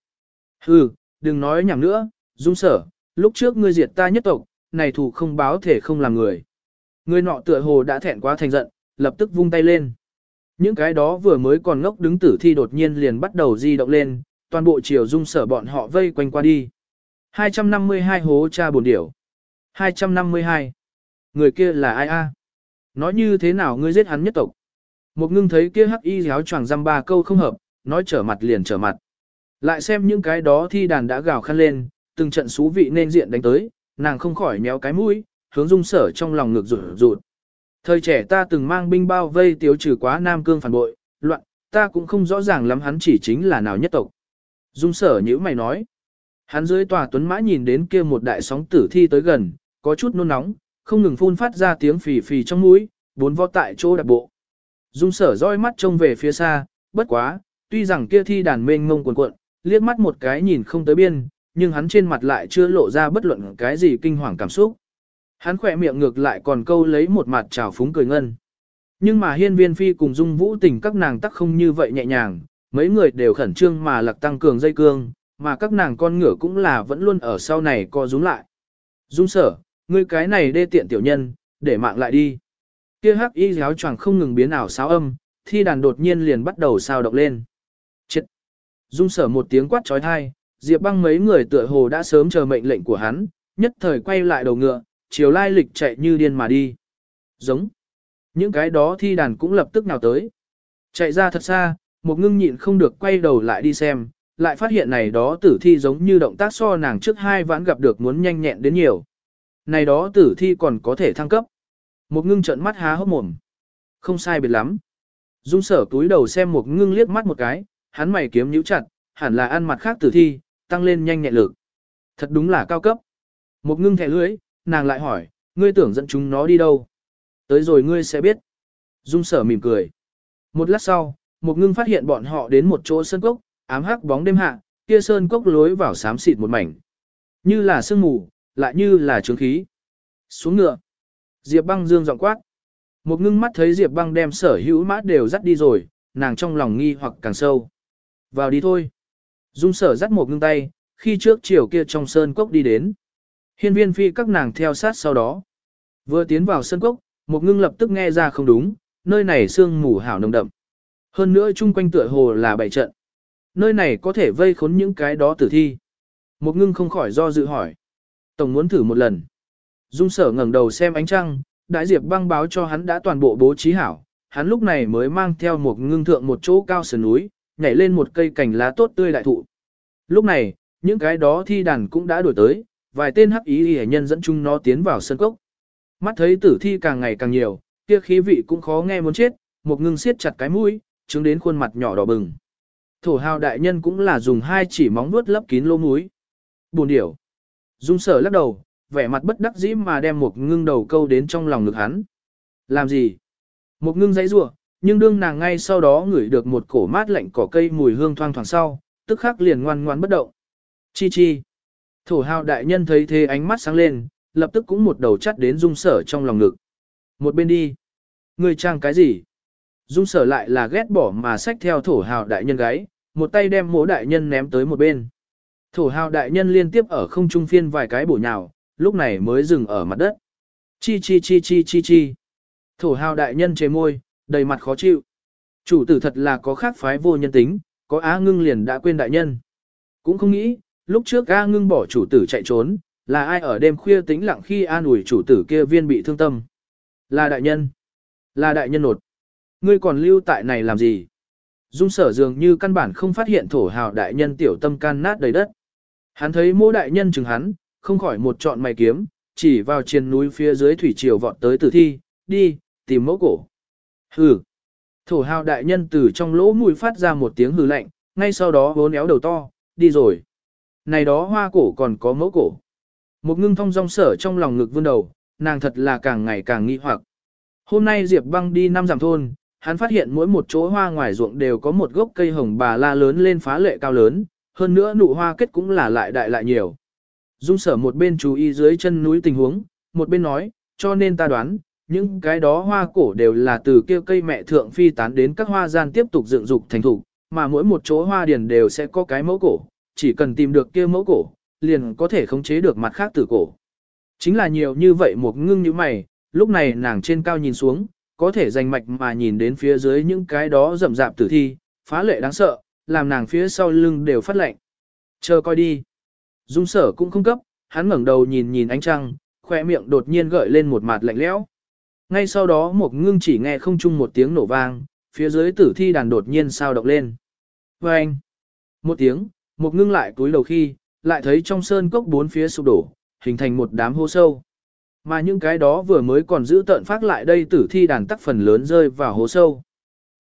Speaker 1: Hừ, đừng nói nhảm nữa, dung sở, lúc trước ngươi diệt ta nhất tộc, này thù không báo thể không làm người. Người nọ tựa hồ đã thẹn quá thành giận, lập tức vung tay lên. Những cái đó vừa mới còn ngốc đứng tử thi đột nhiên liền bắt đầu di động lên, toàn bộ chiều dung sở bọn họ vây quanh qua đi. 252 hố cha buồn điểu. 252. Người kia là ai a? Nói như thế nào ngươi giết hắn nhất tộc? Một ngưng thấy kia hắc y giáo choàng răm ba câu không hợp, nói trở mặt liền trở mặt. Lại xem những cái đó thi đàn đã gào khăn lên, từng trận xú vị nên diện đánh tới, nàng không khỏi méo cái mũi, hướng dung sở trong lòng ngược rụt rụt. Thời trẻ ta từng mang binh bao vây tiêu trừ quá Nam Cương phản bội, loạn, ta cũng không rõ ràng lắm hắn chỉ chính là nào nhất tộc. Dung sở như mày nói. Hắn dưới tòa tuấn mã nhìn đến kia một đại sóng tử thi tới gần, có chút nôn nóng, không ngừng phun phát ra tiếng phì phì trong mũi, bốn vó tại chỗ đạp bộ. Dung sở roi mắt trông về phía xa, bất quá, tuy rằng kia thi đàn mênh mông cuồn cuộn, liếc mắt một cái nhìn không tới biên, nhưng hắn trên mặt lại chưa lộ ra bất luận cái gì kinh hoàng cảm xúc. Hắn khỏe miệng ngược lại còn câu lấy một mặt trào phúng cười ngân. Nhưng mà hiên viên phi cùng dung vũ tình các nàng tắc không như vậy nhẹ nhàng, mấy người đều khẩn trương mà lặc tăng cường dây cương, mà các nàng con ngựa cũng là vẫn luôn ở sau này co rúm lại. Dung sở, ngươi cái này đê tiện tiểu nhân, để mạng lại đi. Kia hắc y giáo choàng không ngừng biến ảo sáo âm, thi đàn đột nhiên liền bắt đầu sao động lên. Chết! Dung sở một tiếng quát trói thai, Diệp băng mấy người tựa hồ đã sớm chờ mệnh lệnh của hắn, nhất thời quay lại đầu ngựa, chiều lai lịch chạy như điên mà đi. Giống! Những cái đó thi đàn cũng lập tức nào tới. Chạy ra thật xa, một ngưng nhịn không được quay đầu lại đi xem, lại phát hiện này đó tử thi giống như động tác so nàng trước hai vãn gặp được muốn nhanh nhẹn đến nhiều. Này đó tử thi còn có thể thăng cấp. Một ngưng trợn mắt há hốc mồm. Không sai biệt lắm. Dung sở túi đầu xem một ngưng liếc mắt một cái, hắn mày kiếm nhíu chặt, hẳn là ăn mặt khác tử thi, tăng lên nhanh nhẹn lực. Thật đúng là cao cấp. Một ngưng thẻ lưới, nàng lại hỏi, ngươi tưởng dẫn chúng nó đi đâu? Tới rồi ngươi sẽ biết. Dung sở mỉm cười. Một lát sau, một ngưng phát hiện bọn họ đến một chỗ sơn cốc, ám hắc bóng đêm hạ, kia sơn cốc lối vào xám xịt một mảnh. Như là sương mù, lại như là trướng khí. Xuống ngựa. Diệp băng dương giọng quát. Một ngưng mắt thấy Diệp băng đem sở hữu mã đều dắt đi rồi, nàng trong lòng nghi hoặc càng sâu. Vào đi thôi. Dung sở dắt một ngưng tay, khi trước chiều kia trong sơn cốc đi đến. Hiên viên phi các nàng theo sát sau đó. Vừa tiến vào sơn cốc, một ngưng lập tức nghe ra không đúng, nơi này sương mù hảo nồng đậm. Hơn nữa chung quanh tựa hồ là bảy trận. Nơi này có thể vây khốn những cái đó tử thi. Một ngưng không khỏi do dự hỏi. Tổng muốn thử một lần. Dung sở ngẩng đầu xem ánh trăng, đại diệp băng báo cho hắn đã toàn bộ bố trí hảo. Hắn lúc này mới mang theo một ngưng thượng một chỗ cao sườn núi, nhảy lên một cây cành lá tốt tươi đại thụ. Lúc này, những cái đó thi đàn cũng đã đuổi tới, vài tên hắc ý hệ nhân dẫn chung nó tiến vào sân cốc. Mắt thấy tử thi càng ngày càng nhiều, kia khí vị cũng khó nghe muốn chết, một ngưng siết chặt cái mũi, chứng đến khuôn mặt nhỏ đỏ bừng. Thổ hào đại nhân cũng là dùng hai chỉ móng nuốt lấp kín lỗ mũi. Buồn điểu. Dung sở lắc đầu, vẻ mặt bất đắc dĩ mà đem một ngưng đầu câu đến trong lòng ngực hắn. Làm gì? Một ngưng dãy rủa, nhưng đương nàng ngay sau đó ngửi được một cổ mát lạnh cỏ cây mùi hương thoang thoảng sau, tức khắc liền ngoan ngoan bất động. Chi chi. Thổ hào đại nhân thấy thế ánh mắt sáng lên, lập tức cũng một đầu chắt đến dung sở trong lòng ngực. Một bên đi. Người trang cái gì? Dung sở lại là ghét bỏ mà xách theo thổ hào đại nhân gái, một tay đem mố đại nhân ném tới một bên. Thổ hào đại nhân liên tiếp ở không trung phiên vài cái bổ nhào, lúc này mới dừng ở mặt đất. Chi chi chi chi chi chi. Thổ hào đại nhân chế môi, đầy mặt khó chịu. Chủ tử thật là có khác phái vô nhân tính, có á ngưng liền đã quên đại nhân. Cũng không nghĩ, lúc trước A ngưng bỏ chủ tử chạy trốn, là ai ở đêm khuya tính lặng khi an ủi chủ tử kia viên bị thương tâm. Là đại nhân. Là đại nhân nột. Ngươi còn lưu tại này làm gì? Dung sở dường như căn bản không phát hiện thổ hào đại nhân tiểu tâm can nát đầy đất. Hắn thấy mô đại nhân chừng hắn, không khỏi một trọn mày kiếm, chỉ vào trên núi phía dưới thủy triều vọt tới tử thi, đi, tìm mẫu cổ. Hừ. Thổ hào đại nhân từ trong lỗ mũi phát ra một tiếng hừ lạnh, ngay sau đó vốn éo đầu to, đi rồi. Này đó hoa cổ còn có mẫu cổ. Một ngưng thông rong sở trong lòng ngực vươn đầu, nàng thật là càng ngày càng nghi hoặc. Hôm nay Diệp băng đi năm giảm thôn, hắn phát hiện mỗi một chỗ hoa ngoài ruộng đều có một gốc cây hồng bà la lớn lên phá lệ cao lớn, hơn nữa nụ hoa kết cũng là lại đại lại nhiều. Dung sở một bên chú ý dưới chân núi tình huống, một bên nói, cho nên ta đoán, những cái đó hoa cổ đều là từ kia cây mẹ thượng phi tán đến các hoa gian tiếp tục dựng dục thành thủ, mà mỗi một chỗ hoa điển đều sẽ có cái mẫu cổ, chỉ cần tìm được kia mẫu cổ, liền có thể khống chế được mặt khác tử cổ. Chính là nhiều như vậy một ngưng như mày, lúc này nàng trên cao nhìn xuống, có thể dành mạch mà nhìn đến phía dưới những cái đó rậm rạp tử thi, phá lệ đáng sợ, làm nàng phía sau lưng đều phát lạnh. Chờ coi đi. Dung sở cũng không cấp, hắn ngẩng đầu nhìn nhìn ánh trăng, khoe miệng đột nhiên gợi lên một mặt lạnh lẽo. Ngay sau đó một ngưng chỉ nghe không chung một tiếng nổ vang, phía dưới tử thi đàn đột nhiên sao động lên. Và anh, một tiếng, một ngưng lại túi đầu khi, lại thấy trong sơn cốc bốn phía sụp đổ, hình thành một đám hô sâu. Mà những cái đó vừa mới còn giữ tợn phát lại đây tử thi đàn tắc phần lớn rơi vào hố sâu.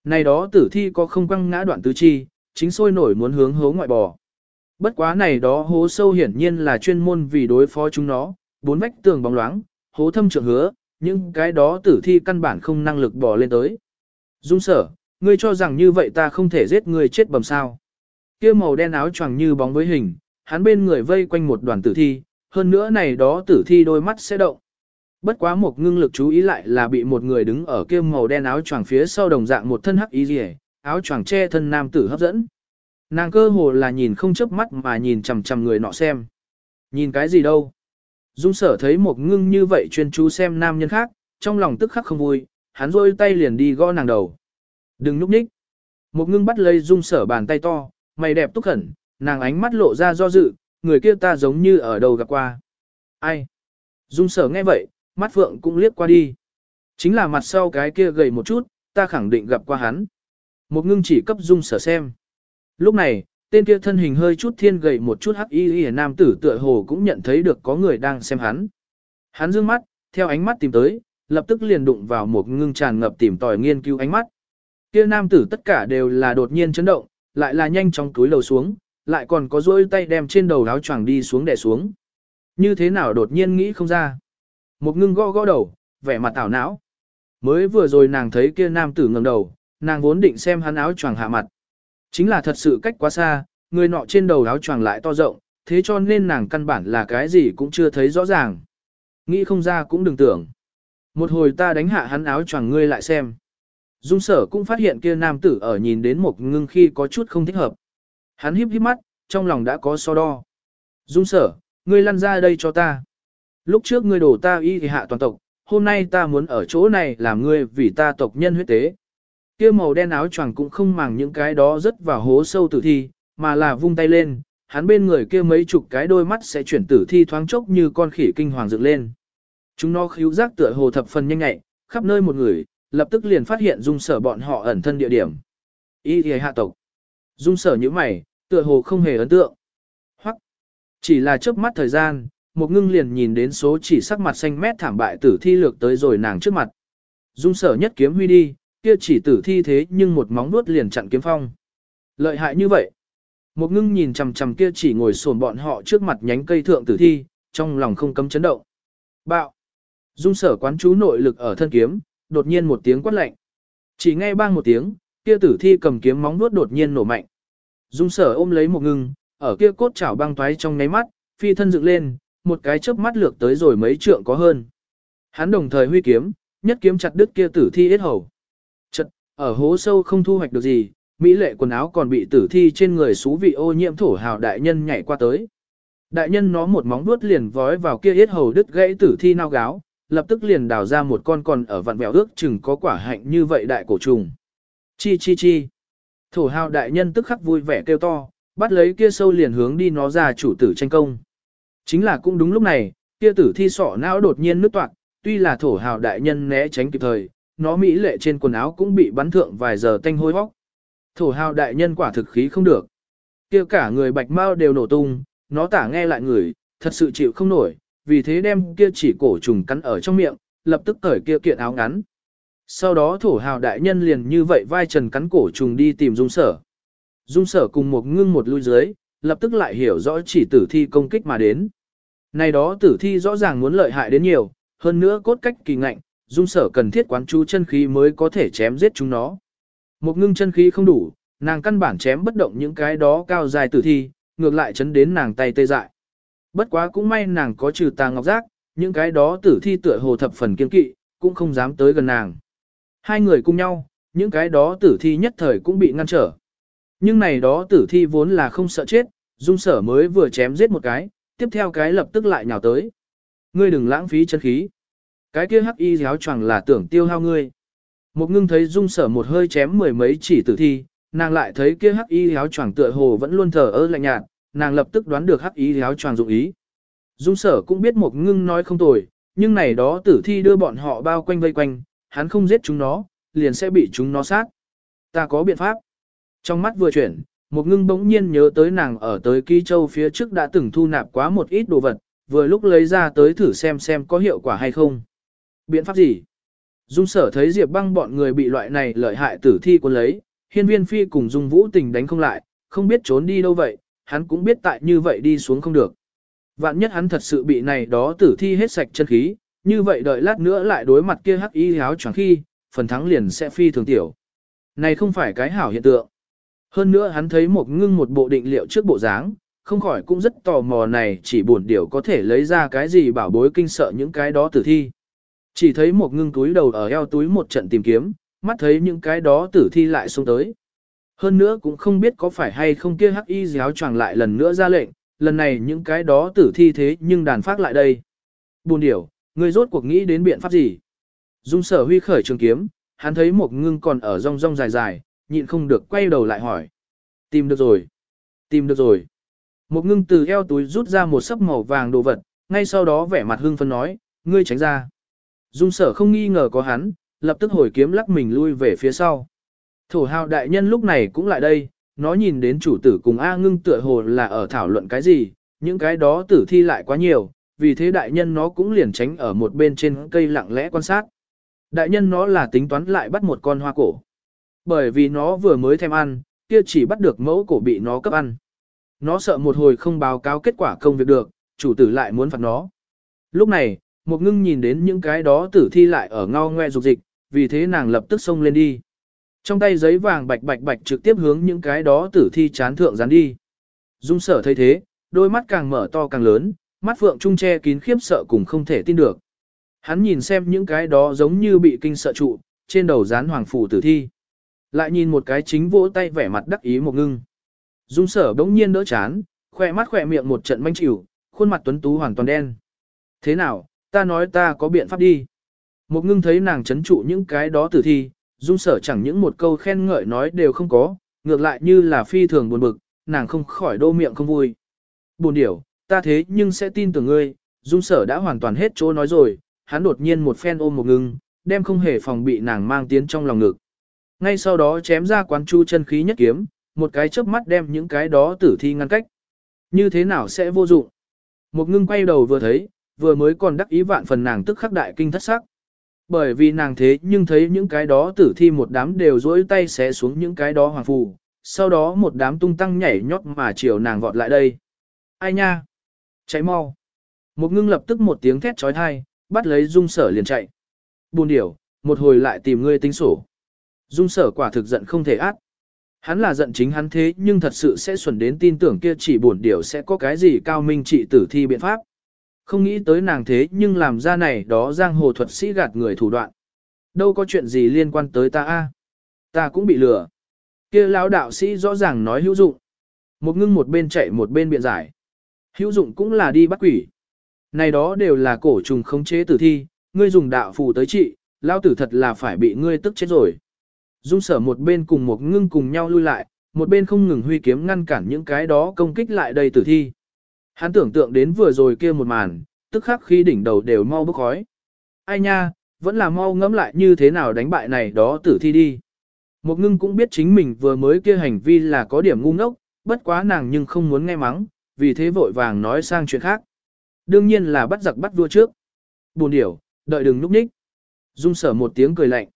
Speaker 1: Này đó tử thi có không quăng ngã đoạn tứ chi, chính sôi nổi muốn hướng hố ngoại bò. Bất quá này đó hố sâu hiển nhiên là chuyên môn vì đối phó chúng nó, bốn vách tường bóng loáng, hố thâm trượng hứa, nhưng cái đó tử thi căn bản không năng lực bỏ lên tới. Dung sở, ngươi cho rằng như vậy ta không thể giết ngươi chết bầm sao. kia màu đen áo choàng như bóng với hình, hắn bên người vây quanh một đoàn tử thi, hơn nữa này đó tử thi đôi mắt sẽ động. Bất quá một ngưng lực chú ý lại là bị một người đứng ở kia màu đen áo choàng phía sau đồng dạng một thân hắc y rìa, áo choàng che thân nam tử hấp dẫn. Nàng cơ hồ là nhìn không chớp mắt mà nhìn chằm chằm người nọ xem. Nhìn cái gì đâu? Dung sở thấy một ngưng như vậy chuyên chú xem nam nhân khác, trong lòng tức khắc không vui, hắn rôi tay liền đi gõ nàng đầu. Đừng núp ních. Một ngưng bắt lấy dung sở bàn tay to, mày đẹp túc khẩn, nàng ánh mắt lộ ra do dự, người kia ta giống như ở đầu gặp qua. Ai? Dung sở nghe vậy, mắt phượng cũng liếc qua đi. Chính là mặt sau cái kia gầy một chút, ta khẳng định gặp qua hắn. Một ngưng chỉ cấp dung sở xem. Lúc này, tên kia thân hình hơi chút thiên gầy một chút hắc y y nam tử tựa hồ cũng nhận thấy được có người đang xem hắn. Hắn dương mắt, theo ánh mắt tìm tới, lập tức liền đụng vào một ngưng tràn ngập tìm tòi nghiên cứu ánh mắt. Kia nam tử tất cả đều là đột nhiên chấn động, lại là nhanh chóng túi lầu xuống, lại còn có rôi tay đem trên đầu áo choàng đi xuống đè xuống. Như thế nào đột nhiên nghĩ không ra. Một ngưng gõ gõ đầu, vẻ mặt tảo não. Mới vừa rồi nàng thấy kia nam tử ngẩng đầu, nàng vốn định xem hắn áo choàng hạ mặt. Chính là thật sự cách quá xa, người nọ trên đầu áo choàng lại to rộng, thế cho nên nàng căn bản là cái gì cũng chưa thấy rõ ràng. Nghĩ không ra cũng đừng tưởng. Một hồi ta đánh hạ hắn áo choàng ngươi lại xem. Dung sở cũng phát hiện kia nam tử ở nhìn đến một ngưng khi có chút không thích hợp. Hắn híp híp mắt, trong lòng đã có so đo. Dung sở, ngươi lăn ra đây cho ta. Lúc trước ngươi đổ ta y thì hạ toàn tộc, hôm nay ta muốn ở chỗ này làm ngươi vì ta tộc nhân huyết tế. Kia màu đen áo choàng cũng không màng những cái đó rất vào hố sâu tử thi, mà là vung tay lên, hắn bên người kia mấy chục cái đôi mắt sẽ chuyển tử thi thoáng chốc như con khỉ kinh hoàng dựng lên. Chúng nó khíu giác tựa hồ thập phần nhanh nhạy, khắp nơi một người, lập tức liền phát hiện dung sở bọn họ ẩn thân địa điểm. Y thì hạ tộc. Dung sở như mày, tựa hồ không hề ấn tượng. Hoặc, chỉ là chớp mắt thời gian, một ngưng liền nhìn đến số chỉ sắc mặt xanh mét thảm bại tử thi lược tới rồi nàng trước mặt. Dung sở nhất kiếm huy đi, kia chỉ tử thi thế nhưng một móng nuốt liền chặn kiếm phong. Lợi hại như vậy. Một ngưng nhìn chằm chằm kia chỉ ngồi sồn bọn họ trước mặt nhánh cây thượng tử thi, trong lòng không cấm chấn động. Bạo. Dung sở quán chú nội lực ở thân kiếm, đột nhiên một tiếng quát lạnh. Chỉ nghe bang một tiếng, kia tử thi cầm kiếm móng nuốt đột nhiên nổ mạnh. Dung sở ôm lấy một ngưng, ở kia cốt chảo băng toái trong nháy mắt, phi thân dựng lên, một cái chớp mắt lược tới rồi mấy trượng có hơn. Hắn đồng thời huy kiếm, nhất kiếm chặt đứt kia tử thi ít hầu. Ở hố sâu không thu hoạch được gì, mỹ lệ quần áo còn bị tử thi trên người xú vị ô nhiễm thổ hào đại nhân nhảy qua tới. Đại nhân nó một móng vuốt liền vói vào kia yết hầu đứt gãy tử thi nao gáo, lập tức liền đào ra một con còn ở vặn bèo ước chừng có quả hạnh như vậy đại cổ trùng. Chi chi chi. Thổ hào đại nhân tức khắc vui vẻ kêu to, bắt lấy kia sâu liền hướng đi nó ra chủ tử tranh công. Chính là cũng đúng lúc này, kia tử thi sọ não đột nhiên nứt toạc, tuy là thổ hào đại nhân né tránh kịp thời, nó mỹ lệ trên quần áo cũng bị bắn thượng vài giờ tanh hôi hóc. Thổ hào đại nhân quả thực khí không được. Kia cả người bạch mau đều nổ tung, nó tả nghe lại người, thật sự chịu không nổi, vì thế đem kia chỉ cổ trùng cắn ở trong miệng, lập tức cởi kia kiện áo ngắn. Sau đó thổ hào đại nhân liền như vậy vai trần cắn cổ trùng đi tìm dung sở. Dung sở cùng một ngưng một lui dưới, lập tức lại hiểu rõ chỉ tử thi công kích mà đến. Này đó tử thi rõ ràng muốn lợi hại đến nhiều, hơn nữa cốt cách kỳ ngạnh, dung sở cần thiết quán chú chân khí mới có thể chém giết chúng nó. Một ngưng chân khí không đủ, nàng căn bản chém bất động những cái đó cao dài tử thi, ngược lại chấn đến nàng tay tê dại. Bất quá cũng may nàng có trừ tà ngọc giác, những cái đó tử thi tựa hồ thập phần kiên kỵ, cũng không dám tới gần nàng. Hai người cùng nhau, những cái đó tử thi nhất thời cũng bị ngăn trở. Nhưng này đó tử thi vốn là không sợ chết, dung sở mới vừa chém giết một cái, tiếp theo cái lập tức lại nhào tới. Ngươi đừng lãng phí chân khí. Cái kia hắc y giáo choàng là tưởng tiêu hao ngươi. Một ngưng thấy dung sở một hơi chém mười mấy chỉ tử thi, nàng lại thấy kia hắc y giáo choàng tựa hồ vẫn luôn thờ ơ lạnh nhạt, nàng lập tức đoán được hắc y giáo choàng dụng ý. Dung sở cũng biết một ngưng nói không tồi, nhưng này đó tử thi đưa bọn họ bao quanh vây quanh, hắn không giết chúng nó, liền sẽ bị chúng nó sát. Ta có biện pháp. Trong mắt vừa chuyển, một ngưng bỗng nhiên nhớ tới nàng ở tới Ký Châu phía trước đã từng thu nạp quá một ít đồ vật, vừa lúc lấy ra tới thử xem xem có hiệu quả hay không. Biện pháp gì? Dung sở thấy Diệp băng bọn người bị loại này lợi hại tử thi quân lấy, hiên viên phi cùng Dung vũ tình đánh không lại, không biết trốn đi đâu vậy, hắn cũng biết tại như vậy đi xuống không được. Vạn nhất hắn thật sự bị này đó tử thi hết sạch chân khí, như vậy đợi lát nữa lại đối mặt kia hắc y áo choàng khi, phần thắng liền sẽ phi thường tiểu. Này không phải cái hảo hiện tượng. Hơn nữa hắn thấy một ngưng một bộ định liệu trước bộ dáng, không khỏi cũng rất tò mò này chỉ buồn điều có thể lấy ra cái gì bảo bối kinh sợ những cái đó tử thi. Chỉ thấy một ngưng túi đầu ở eo túi một trận tìm kiếm, mắt thấy những cái đó tử thi lại xuống tới. Hơn nữa cũng không biết có phải hay không kia hắc y giáo choàng lại lần nữa ra lệnh, lần này những cái đó tử thi thế nhưng đàn phát lại đây. Buồn điểu, người rốt cuộc nghĩ đến biện pháp gì? Dung sở huy khởi trường kiếm, hắn thấy một ngưng còn ở rong rong dài dài, nhịn không được quay đầu lại hỏi. Tìm được rồi. Tìm được rồi. Một ngưng từ eo túi rút ra một sấp màu vàng đồ vật, ngay sau đó vẻ mặt hưng phấn nói, ngươi tránh ra. Dung sở không nghi ngờ có hắn, lập tức hồi kiếm lắc mình lui về phía sau. Thổ hào đại nhân lúc này cũng lại đây, nó nhìn đến chủ tử cùng A ngưng tựa hồ là ở thảo luận cái gì, những cái đó tử thi lại quá nhiều, vì thế đại nhân nó cũng liền tránh ở một bên trên cây lặng lẽ quan sát. Đại nhân nó là tính toán lại bắt một con hoa cổ. Bởi vì nó vừa mới thèm ăn, kia chỉ bắt được mẫu cổ bị nó cấp ăn. Nó sợ một hồi không báo cáo kết quả công việc được, chủ tử lại muốn phạt nó. Lúc này, một ngưng nhìn đến những cái đó tử thi lại ở ngao ngoe dục dịch, vì thế nàng lập tức xông lên đi. Trong tay giấy vàng bạch bạch bạch trực tiếp hướng những cái đó tử thi chán thượng dán đi. Dung sở thấy thế, đôi mắt càng mở to càng lớn, mắt phượng trung che kín khiếp sợ cùng không thể tin được. Hắn nhìn xem những cái đó giống như bị kinh sợ trụ, trên đầu dán hoàng phủ tử thi. Lại nhìn một cái chính vỗ tay vẻ mặt đắc ý một ngưng. Dung sở bỗng nhiên đỡ chán, khỏe mắt khỏe miệng một trận manh chịu, khuôn mặt tuấn tú hoàn toàn đen. Thế nào, ta nói ta có biện pháp đi. Một ngưng thấy nàng chấn trụ những cái đó tử thi, dung sở chẳng những một câu khen ngợi nói đều không có, ngược lại như là phi thường buồn bực, nàng không khỏi đô miệng không vui. Buồn điểu, ta thế nhưng sẽ tin tưởng ngươi, dung sở đã hoàn toàn hết chỗ nói rồi, hắn đột nhiên một phen ôm một ngưng, đem không hề phòng bị nàng mang tiến trong lòng ngực. Ngay sau đó chém ra quán chu chân khí nhất kiếm, một cái chớp mắt đem những cái đó tử thi ngăn cách. Như thế nào sẽ vô dụng? Một ngưng quay đầu vừa thấy, vừa mới còn đắc ý vạn phần nàng tức khắc đại kinh thất sắc. Bởi vì nàng thế nhưng thấy những cái đó tử thi một đám đều rỗi tay xé xuống những cái đó hoàng phù, sau đó một đám tung tăng nhảy nhót mà chiều nàng vọt lại đây. Ai nha? Cháy mau. Một ngưng lập tức một tiếng thét trói thai, bắt lấy dung sở liền chạy. Buồn điểu, một hồi lại tìm ngươi tính sổ. Dung sở quả thực giận không thể át. Hắn là giận chính hắn thế nhưng thật sự sẽ xuẩn đến tin tưởng kia chỉ buồn điểu sẽ có cái gì cao minh trị tử thi biện pháp. Không nghĩ tới nàng thế nhưng làm ra này đó giang hồ thuật sĩ gạt người thủ đoạn. Đâu có chuyện gì liên quan tới ta a? Ta cũng bị lừa. Kia lão đạo sĩ rõ ràng nói hữu dụng. Một ngưng một bên chạy một bên biện giải. Hữu dụng cũng là đi bắt quỷ. Này đó đều là cổ trùng khống chế tử thi, ngươi dùng đạo phù tới trị, lao tử thật là phải bị ngươi tức chết rồi. Dung sở một bên cùng một ngưng cùng nhau lui lại, một bên không ngừng huy kiếm ngăn cản những cái đó công kích lại đầy tử thi. Hắn tưởng tượng đến vừa rồi kia một màn, tức khắc khi đỉnh đầu đều mau bốc khói. Ai nha, vẫn là mau ngẫm lại như thế nào đánh bại này đó tử thi đi. Một ngưng cũng biết chính mình vừa mới kia hành vi là có điểm ngu ngốc, bất quá nàng nhưng không muốn nghe mắng, vì thế vội vàng nói sang chuyện khác. Đương nhiên là bắt giặc bắt vua trước. Buồn điểu, đợi đừng núp ních. Dung sở một tiếng cười lạnh.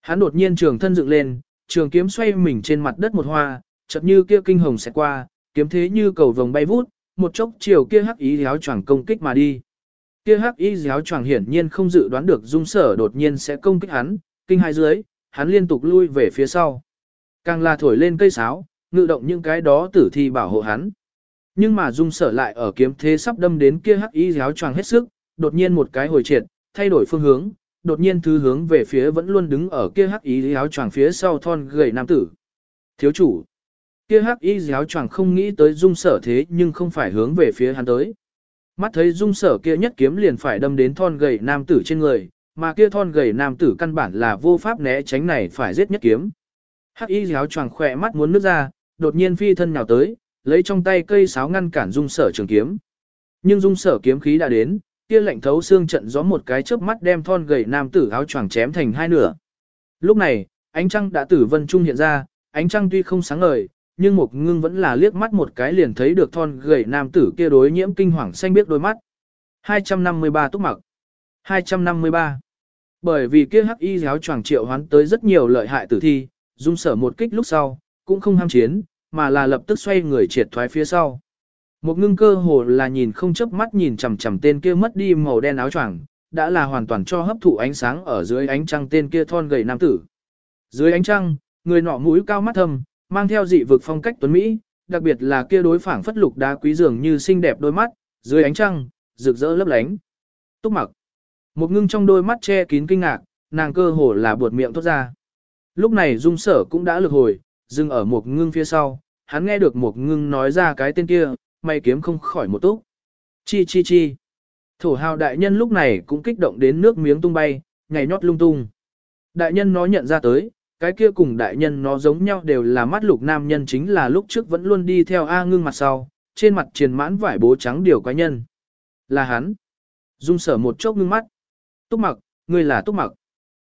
Speaker 1: Hắn đột nhiên trường thân dựng lên, trường kiếm xoay mình trên mặt đất một hoa, chợt như kia kinh hồng sẽ qua, kiếm thế như cầu vồng bay vút, một chốc chiều kia hắc ý giáo choàng công kích mà đi. Kia hắc ý giáo choàng hiển nhiên không dự đoán được dung sở đột nhiên sẽ công kích hắn, kinh hai dưới, hắn liên tục lui về phía sau. Càng là thổi lên cây sáo, ngự động những cái đó tử thi bảo hộ hắn. Nhưng mà dung sở lại ở kiếm thế sắp đâm đến kia hắc ý giáo choàng hết sức, đột nhiên một cái hồi triệt, thay đổi phương hướng, đột nhiên thứ hướng về phía vẫn luôn đứng ở kia hắc ý áo choàng phía sau thon gầy nam tử. Thiếu chủ, kia hắc y giáo choàng không nghĩ tới dung sở thế nhưng không phải hướng về phía hắn tới. Mắt thấy dung sở kia nhất kiếm liền phải đâm đến thon gầy nam tử trên người, mà kia thon gầy nam tử căn bản là vô pháp né tránh này phải giết nhất kiếm. Hắc y giáo choàng khỏe mắt muốn nước ra, đột nhiên phi thân nhào tới, lấy trong tay cây sáo ngăn cản dung sở trường kiếm. Nhưng dung sở kiếm khí đã đến, kia lạnh thấu xương trận gió một cái chớp mắt đem thon gầy nam tử áo choàng chém thành hai nửa. Lúc này, ánh trăng đã tử vân trung hiện ra, ánh trăng tuy không sáng ngời, nhưng một ngưng vẫn là liếc mắt một cái liền thấy được thon gầy nam tử kia đối nhiễm kinh hoàng xanh biết đôi mắt. 253 túc mặc. 253. Bởi vì kia hắc y giáo choàng triệu hoán tới rất nhiều lợi hại tử thi, dung sở một kích lúc sau, cũng không ham chiến, mà là lập tức xoay người triệt thoái phía sau. Một ngưng cơ hồ là nhìn không chớp mắt nhìn chằm chằm tên kia mất đi màu đen áo choàng, đã là hoàn toàn cho hấp thụ ánh sáng ở dưới ánh trăng tên kia thon gầy nam tử. Dưới ánh trăng, người nọ mũi cao mắt thâm, mang theo dị vực phong cách tuấn mỹ, đặc biệt là kia đối phảng phất lục đá quý dường như xinh đẹp đôi mắt, dưới ánh trăng, rực rỡ lấp lánh. Túc mặc. Một ngưng trong đôi mắt che kín kinh ngạc, nàng cơ hồ là buột miệng thốt ra. Lúc này dung sở cũng đã lực hồi, dừng ở một ngưng phía sau, hắn nghe được một ngưng nói ra cái tên kia, may kiếm không khỏi một túc. Chi chi chi. Thổ hào đại nhân lúc này cũng kích động đến nước miếng tung bay, nhảy nhót lung tung. Đại nhân nó nhận ra tới, cái kia cùng đại nhân nó giống nhau đều là mắt lục nam nhân chính là lúc trước vẫn luôn đi theo A ngưng mặt sau, trên mặt triền mãn vải bố trắng điều quái nhân. Là hắn. Dung sở một chốc ngưng mắt. Túc mặc, ngươi là túc mặc.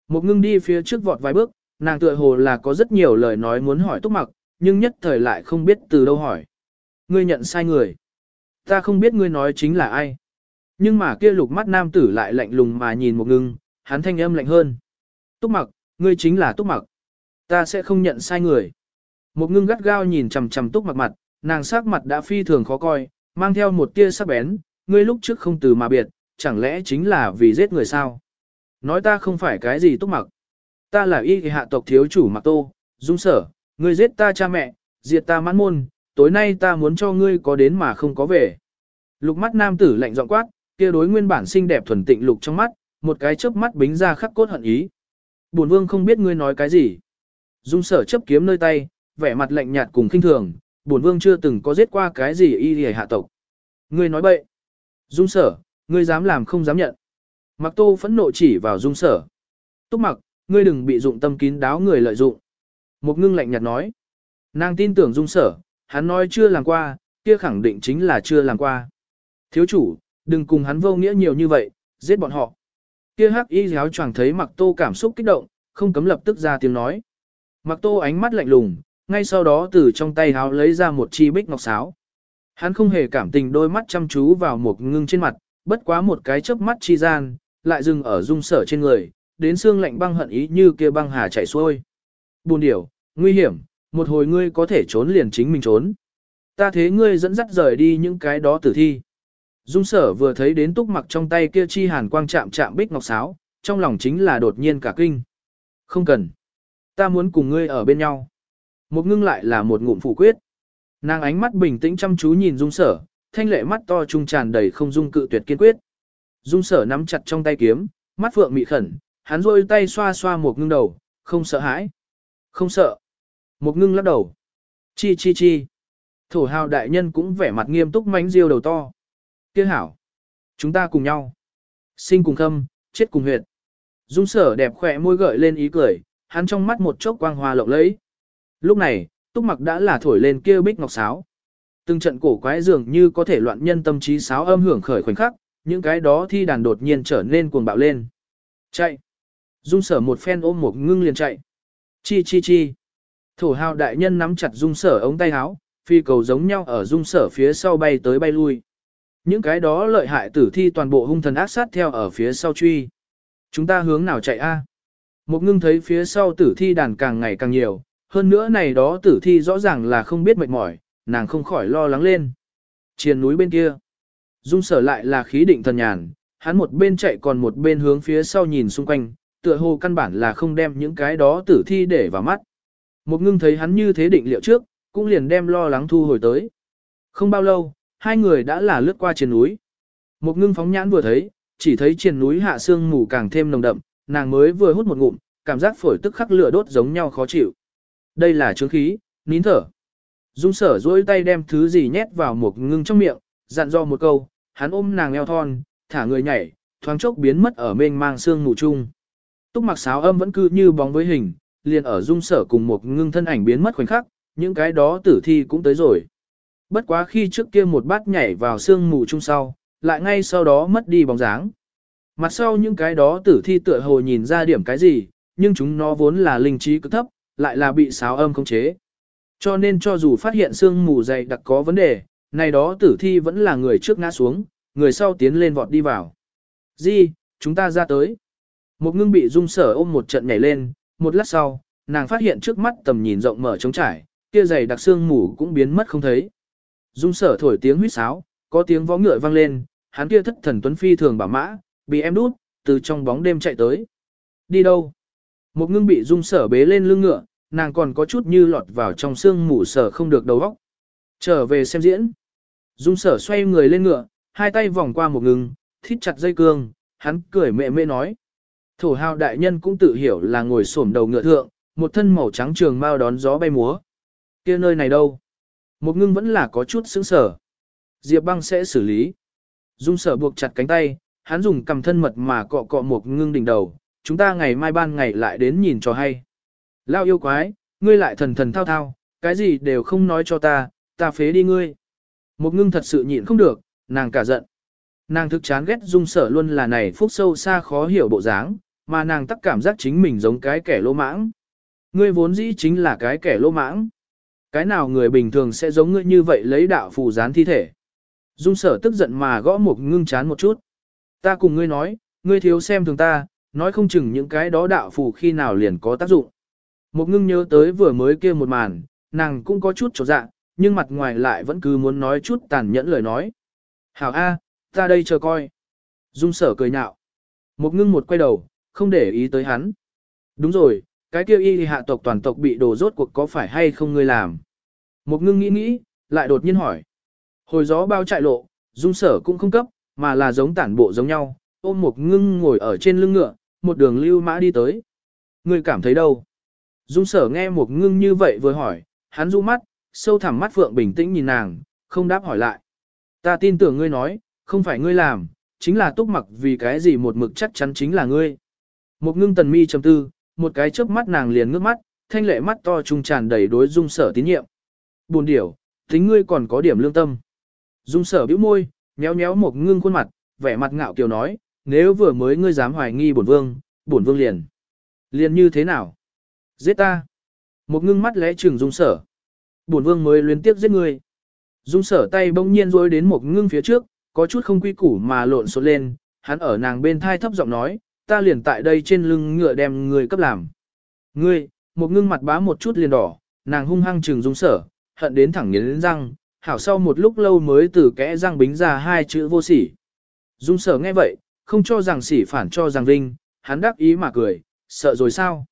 Speaker 1: Một ngưng đi phía trước vọt vài bước, nàng tựa hồ là có rất nhiều lời nói muốn hỏi túc mặc, nhưng nhất thời lại không biết từ đâu hỏi. Ngươi nhận sai người. Ta không biết ngươi nói chính là ai. Nhưng mà kia lục mắt nam tử lại lạnh lùng mà nhìn một ngưng, hắn thanh âm lạnh hơn. Túc mặc, ngươi chính là túc mặc. Ta sẽ không nhận sai người. Một ngưng gắt gao nhìn chằm chằm túc mặc mặt, nàng sắc mặt đã phi thường khó coi, mang theo một tia sắc bén, ngươi lúc trước không từ mà biệt, chẳng lẽ chính là vì giết người sao? Nói ta không phải cái gì túc mặc. Ta là y hạ tộc thiếu chủ mặc tô, dung sở, ngươi giết ta cha mẹ, diệt ta mãn môn, tối nay ta muốn cho ngươi có đến mà không có về. Lục mắt nam tử lạnh giọng quát, kia đối nguyên bản xinh đẹp thuần tịnh lục trong mắt, một cái chớp mắt bính ra khắc cốt hận ý. Bổn vương không biết ngươi nói cái gì. Dung sở chấp kiếm nơi tay, vẻ mặt lạnh nhạt cùng khinh thường, bổn vương chưa từng có giết qua cái gì y lìa hạ tộc. Ngươi nói bậy. Dung sở, ngươi dám làm không dám nhận. Mặc tô phẫn nộ chỉ vào dung sở. Túc mặc, ngươi đừng bị dụng tâm kín đáo người lợi dụng. Một ngưng lạnh nhạt nói. Nàng tin tưởng dung sở, hắn nói chưa làm qua, kia khẳng định chính là chưa làm qua. Thiếu chủ, đừng cùng hắn vô nghĩa nhiều như vậy, giết bọn họ. Kia hắc y giáo choàng thấy mặc tô cảm xúc kích động, không cấm lập tức ra tiếng nói. Mặc tô ánh mắt lạnh lùng, ngay sau đó từ trong tay háo lấy ra một chi bích ngọc sáo. Hắn không hề cảm tình đôi mắt chăm chú vào một ngưng trên mặt, bất quá một cái chớp mắt chi gian, lại dừng ở dung sở trên người, đến xương lạnh băng hận ý như kia băng hà chảy xuôi. Buồn điểu, nguy hiểm, một hồi ngươi có thể trốn liền chính mình trốn. Ta thế ngươi dẫn dắt rời đi những cái đó tử thi. Dung sở vừa thấy đến túc mặc trong tay kia chi hàn quang chạm chạm bích ngọc sáo, trong lòng chính là đột nhiên cả kinh. Không cần. Ta muốn cùng ngươi ở bên nhau. Một ngưng lại là một ngụm phủ quyết. Nàng ánh mắt bình tĩnh chăm chú nhìn dung sở, thanh lệ mắt to trung tràn đầy không dung cự tuyệt kiên quyết. Dung sở nắm chặt trong tay kiếm, mắt phượng mị khẩn, hắn rôi tay xoa xoa một ngưng đầu, không sợ hãi. Không sợ. Một ngưng lắc đầu. Chi chi chi. Thổ hào đại nhân cũng vẻ mặt nghiêm túc mánh riêu đầu to. Kiếc hảo. Chúng ta cùng nhau. Sinh cùng khâm, chết cùng huyệt. Dung sở đẹp khỏe môi gợi lên ý cười, hắn trong mắt một chốc quang hoa lộng lẫy. Lúc này, túc mặc đã là thổi lên kia bích ngọc sáo. Từng trận cổ quái dường như có thể loạn nhân tâm trí sáo âm hưởng khởi khoảnh khắc, những cái đó thi đàn đột nhiên trở nên cuồng bạo lên. Chạy. Dung sở một phen ôm một ngưng liền chạy. Chi chi chi. Thổ hào đại nhân nắm chặt dung sở ống tay áo, phi cầu giống nhau ở dung sở phía sau bay tới bay lui. Những cái đó lợi hại tử thi toàn bộ hung thần ác sát theo ở phía sau truy. Chúng ta hướng nào chạy a? Một ngưng thấy phía sau tử thi đàn càng ngày càng nhiều, hơn nữa này đó tử thi rõ ràng là không biết mệt mỏi, nàng không khỏi lo lắng lên. Trên núi bên kia. Dung sở lại là khí định thần nhàn, hắn một bên chạy còn một bên hướng phía sau nhìn xung quanh, tựa hồ căn bản là không đem những cái đó tử thi để vào mắt. Một ngưng thấy hắn như thế định liệu trước, cũng liền đem lo lắng thu hồi tới. Không bao lâu, hai người đã là lướt qua trên núi. Một ngưng phóng nhãn vừa thấy, chỉ thấy trên núi hạ sương mù càng thêm nồng đậm, nàng mới vừa hút một ngụm, cảm giác phổi tức khắc lửa đốt giống nhau khó chịu. Đây là chứng khí, nín thở. Dung sở duỗi tay đem thứ gì nhét vào một ngưng trong miệng, dặn dò một câu, hắn ôm nàng eo thon, thả người nhảy, thoáng chốc biến mất ở mênh mang sương mù chung. Túc mặc sáo âm vẫn cứ như bóng với hình, liền ở dung sở cùng một ngưng thân ảnh biến mất khoảnh khắc, những cái đó tử thi cũng tới rồi. Bất quá khi trước kia một bát nhảy vào sương mù chung sau, lại ngay sau đó mất đi bóng dáng. Mặt sau những cái đó tử thi tựa hồ nhìn ra điểm cái gì, nhưng chúng nó vốn là linh trí cực thấp, lại là bị sáo âm khống chế. Cho nên cho dù phát hiện xương mù dày đặc có vấn đề, này đó tử thi vẫn là người trước ngã xuống, người sau tiến lên vọt đi vào. Di, chúng ta ra tới. Một ngưng bị dung sở ôm một trận nhảy lên, một lát sau, nàng phát hiện trước mắt tầm nhìn rộng mở trống trải, kia dày đặc xương mù cũng biến mất không thấy. Dung sở thổi tiếng huýt sáo, có tiếng vó ngựa vang lên, hắn kia thất thần tuấn phi thường bảo mã, bị em đút, từ trong bóng đêm chạy tới. Đi đâu? Một ngưng bị dung sở bế lên lưng ngựa, nàng còn có chút như lọt vào trong xương mù sở không được đầu óc. Trở về xem diễn. Dung sở xoay người lên ngựa, hai tay vòng qua một ngưng thít chặt dây cương, Hắn cười mẹ mẹ nói. Thổ hào đại nhân cũng tự hiểu là ngồi xổm đầu ngựa thượng, một thân màu trắng trường mau đón gió bay múa. kia nơi này đâu? Một ngưng vẫn là có chút sững sở. Diệp băng sẽ xử lý. Dung sở buộc chặt cánh tay, hắn dùng cầm thân mật mà cọ cọ một ngưng đỉnh đầu. Chúng ta ngày mai ban ngày lại đến nhìn cho hay. Lao yêu quái, ngươi lại thần thần thao thao, cái gì đều không nói cho ta, ta phế đi ngươi. Một ngưng thật sự nhịn không được, nàng cả giận. Nàng thức chán ghét dung sở luôn là này phúc sâu xa khó hiểu bộ dáng, mà nàng tắc cảm giác chính mình giống cái kẻ lô mãng. Ngươi vốn dĩ chính là cái kẻ lô mãng. Cái nào người bình thường sẽ giống ngươi như vậy lấy đạo phù gián thi thể. Dung sở tức giận mà gõ một ngưng chán một chút. Ta cùng ngươi nói, ngươi thiếu xem thường ta, nói không chừng những cái đó đạo phù khi nào liền có tác dụng. Một ngưng nhớ tới vừa mới kia một màn, nàng cũng có chút trột dạ, nhưng mặt ngoài lại vẫn cứ muốn nói chút tàn nhẫn lời nói. Hảo A, ta đây chờ coi. Dung sở cười nhạo. Một ngưng một quay đầu, không để ý tới hắn. Đúng rồi, cái kia y hạ tộc toàn tộc bị đổ rốt cuộc có phải hay không ngươi làm. Một ngưng nghĩ nghĩ, lại đột nhiên hỏi. Hồi gió bao chạy lộ, dung sở cũng không cấp, mà là giống tản bộ giống nhau, ôm một ngưng ngồi ở trên lưng ngựa, một đường lưu mã đi tới. Ngươi cảm thấy đâu? Dung sở nghe một ngưng như vậy vừa hỏi, hắn du mắt, sâu thẳm mắt phượng bình tĩnh nhìn nàng, không đáp hỏi lại. Ta tin tưởng ngươi nói, không phải ngươi làm, chính là túc mặc vì cái gì một mực chắc chắn chính là ngươi. Một ngưng tần mi trầm tư, một cái chớp mắt nàng liền ngước mắt, thanh lệ mắt to trung tràn đầy đối dung sở tín nhiệm. Buồn điểu, tính ngươi còn có điểm lương tâm. Dung sở bĩu môi, nhéo nhéo một ngưng khuôn mặt, vẻ mặt ngạo kiều nói, nếu vừa mới ngươi dám hoài nghi bổn vương, bổn vương liền. Liền như thế nào? Giết ta. Một ngưng mắt lẽ trừng dung sở. Bổn vương mới liên tiếp giết ngươi. Dung sở tay bỗng nhiên rối đến một ngưng phía trước, có chút không quy củ mà lộn xộn lên, hắn ở nàng bên thai thấp giọng nói, ta liền tại đây trên lưng ngựa đem ngươi cấp làm. Ngươi, một ngưng mặt bá một chút liền đỏ, nàng hung hăng trừng dung sở, hận đến thẳng nghiến răng, hảo sau một lúc lâu mới từ kẽ răng bính ra hai chữ vô sỉ. Dung sở nghe vậy, không cho rằng sỉ phản cho rằng vinh, hắn đáp ý mà cười, sợ rồi sao?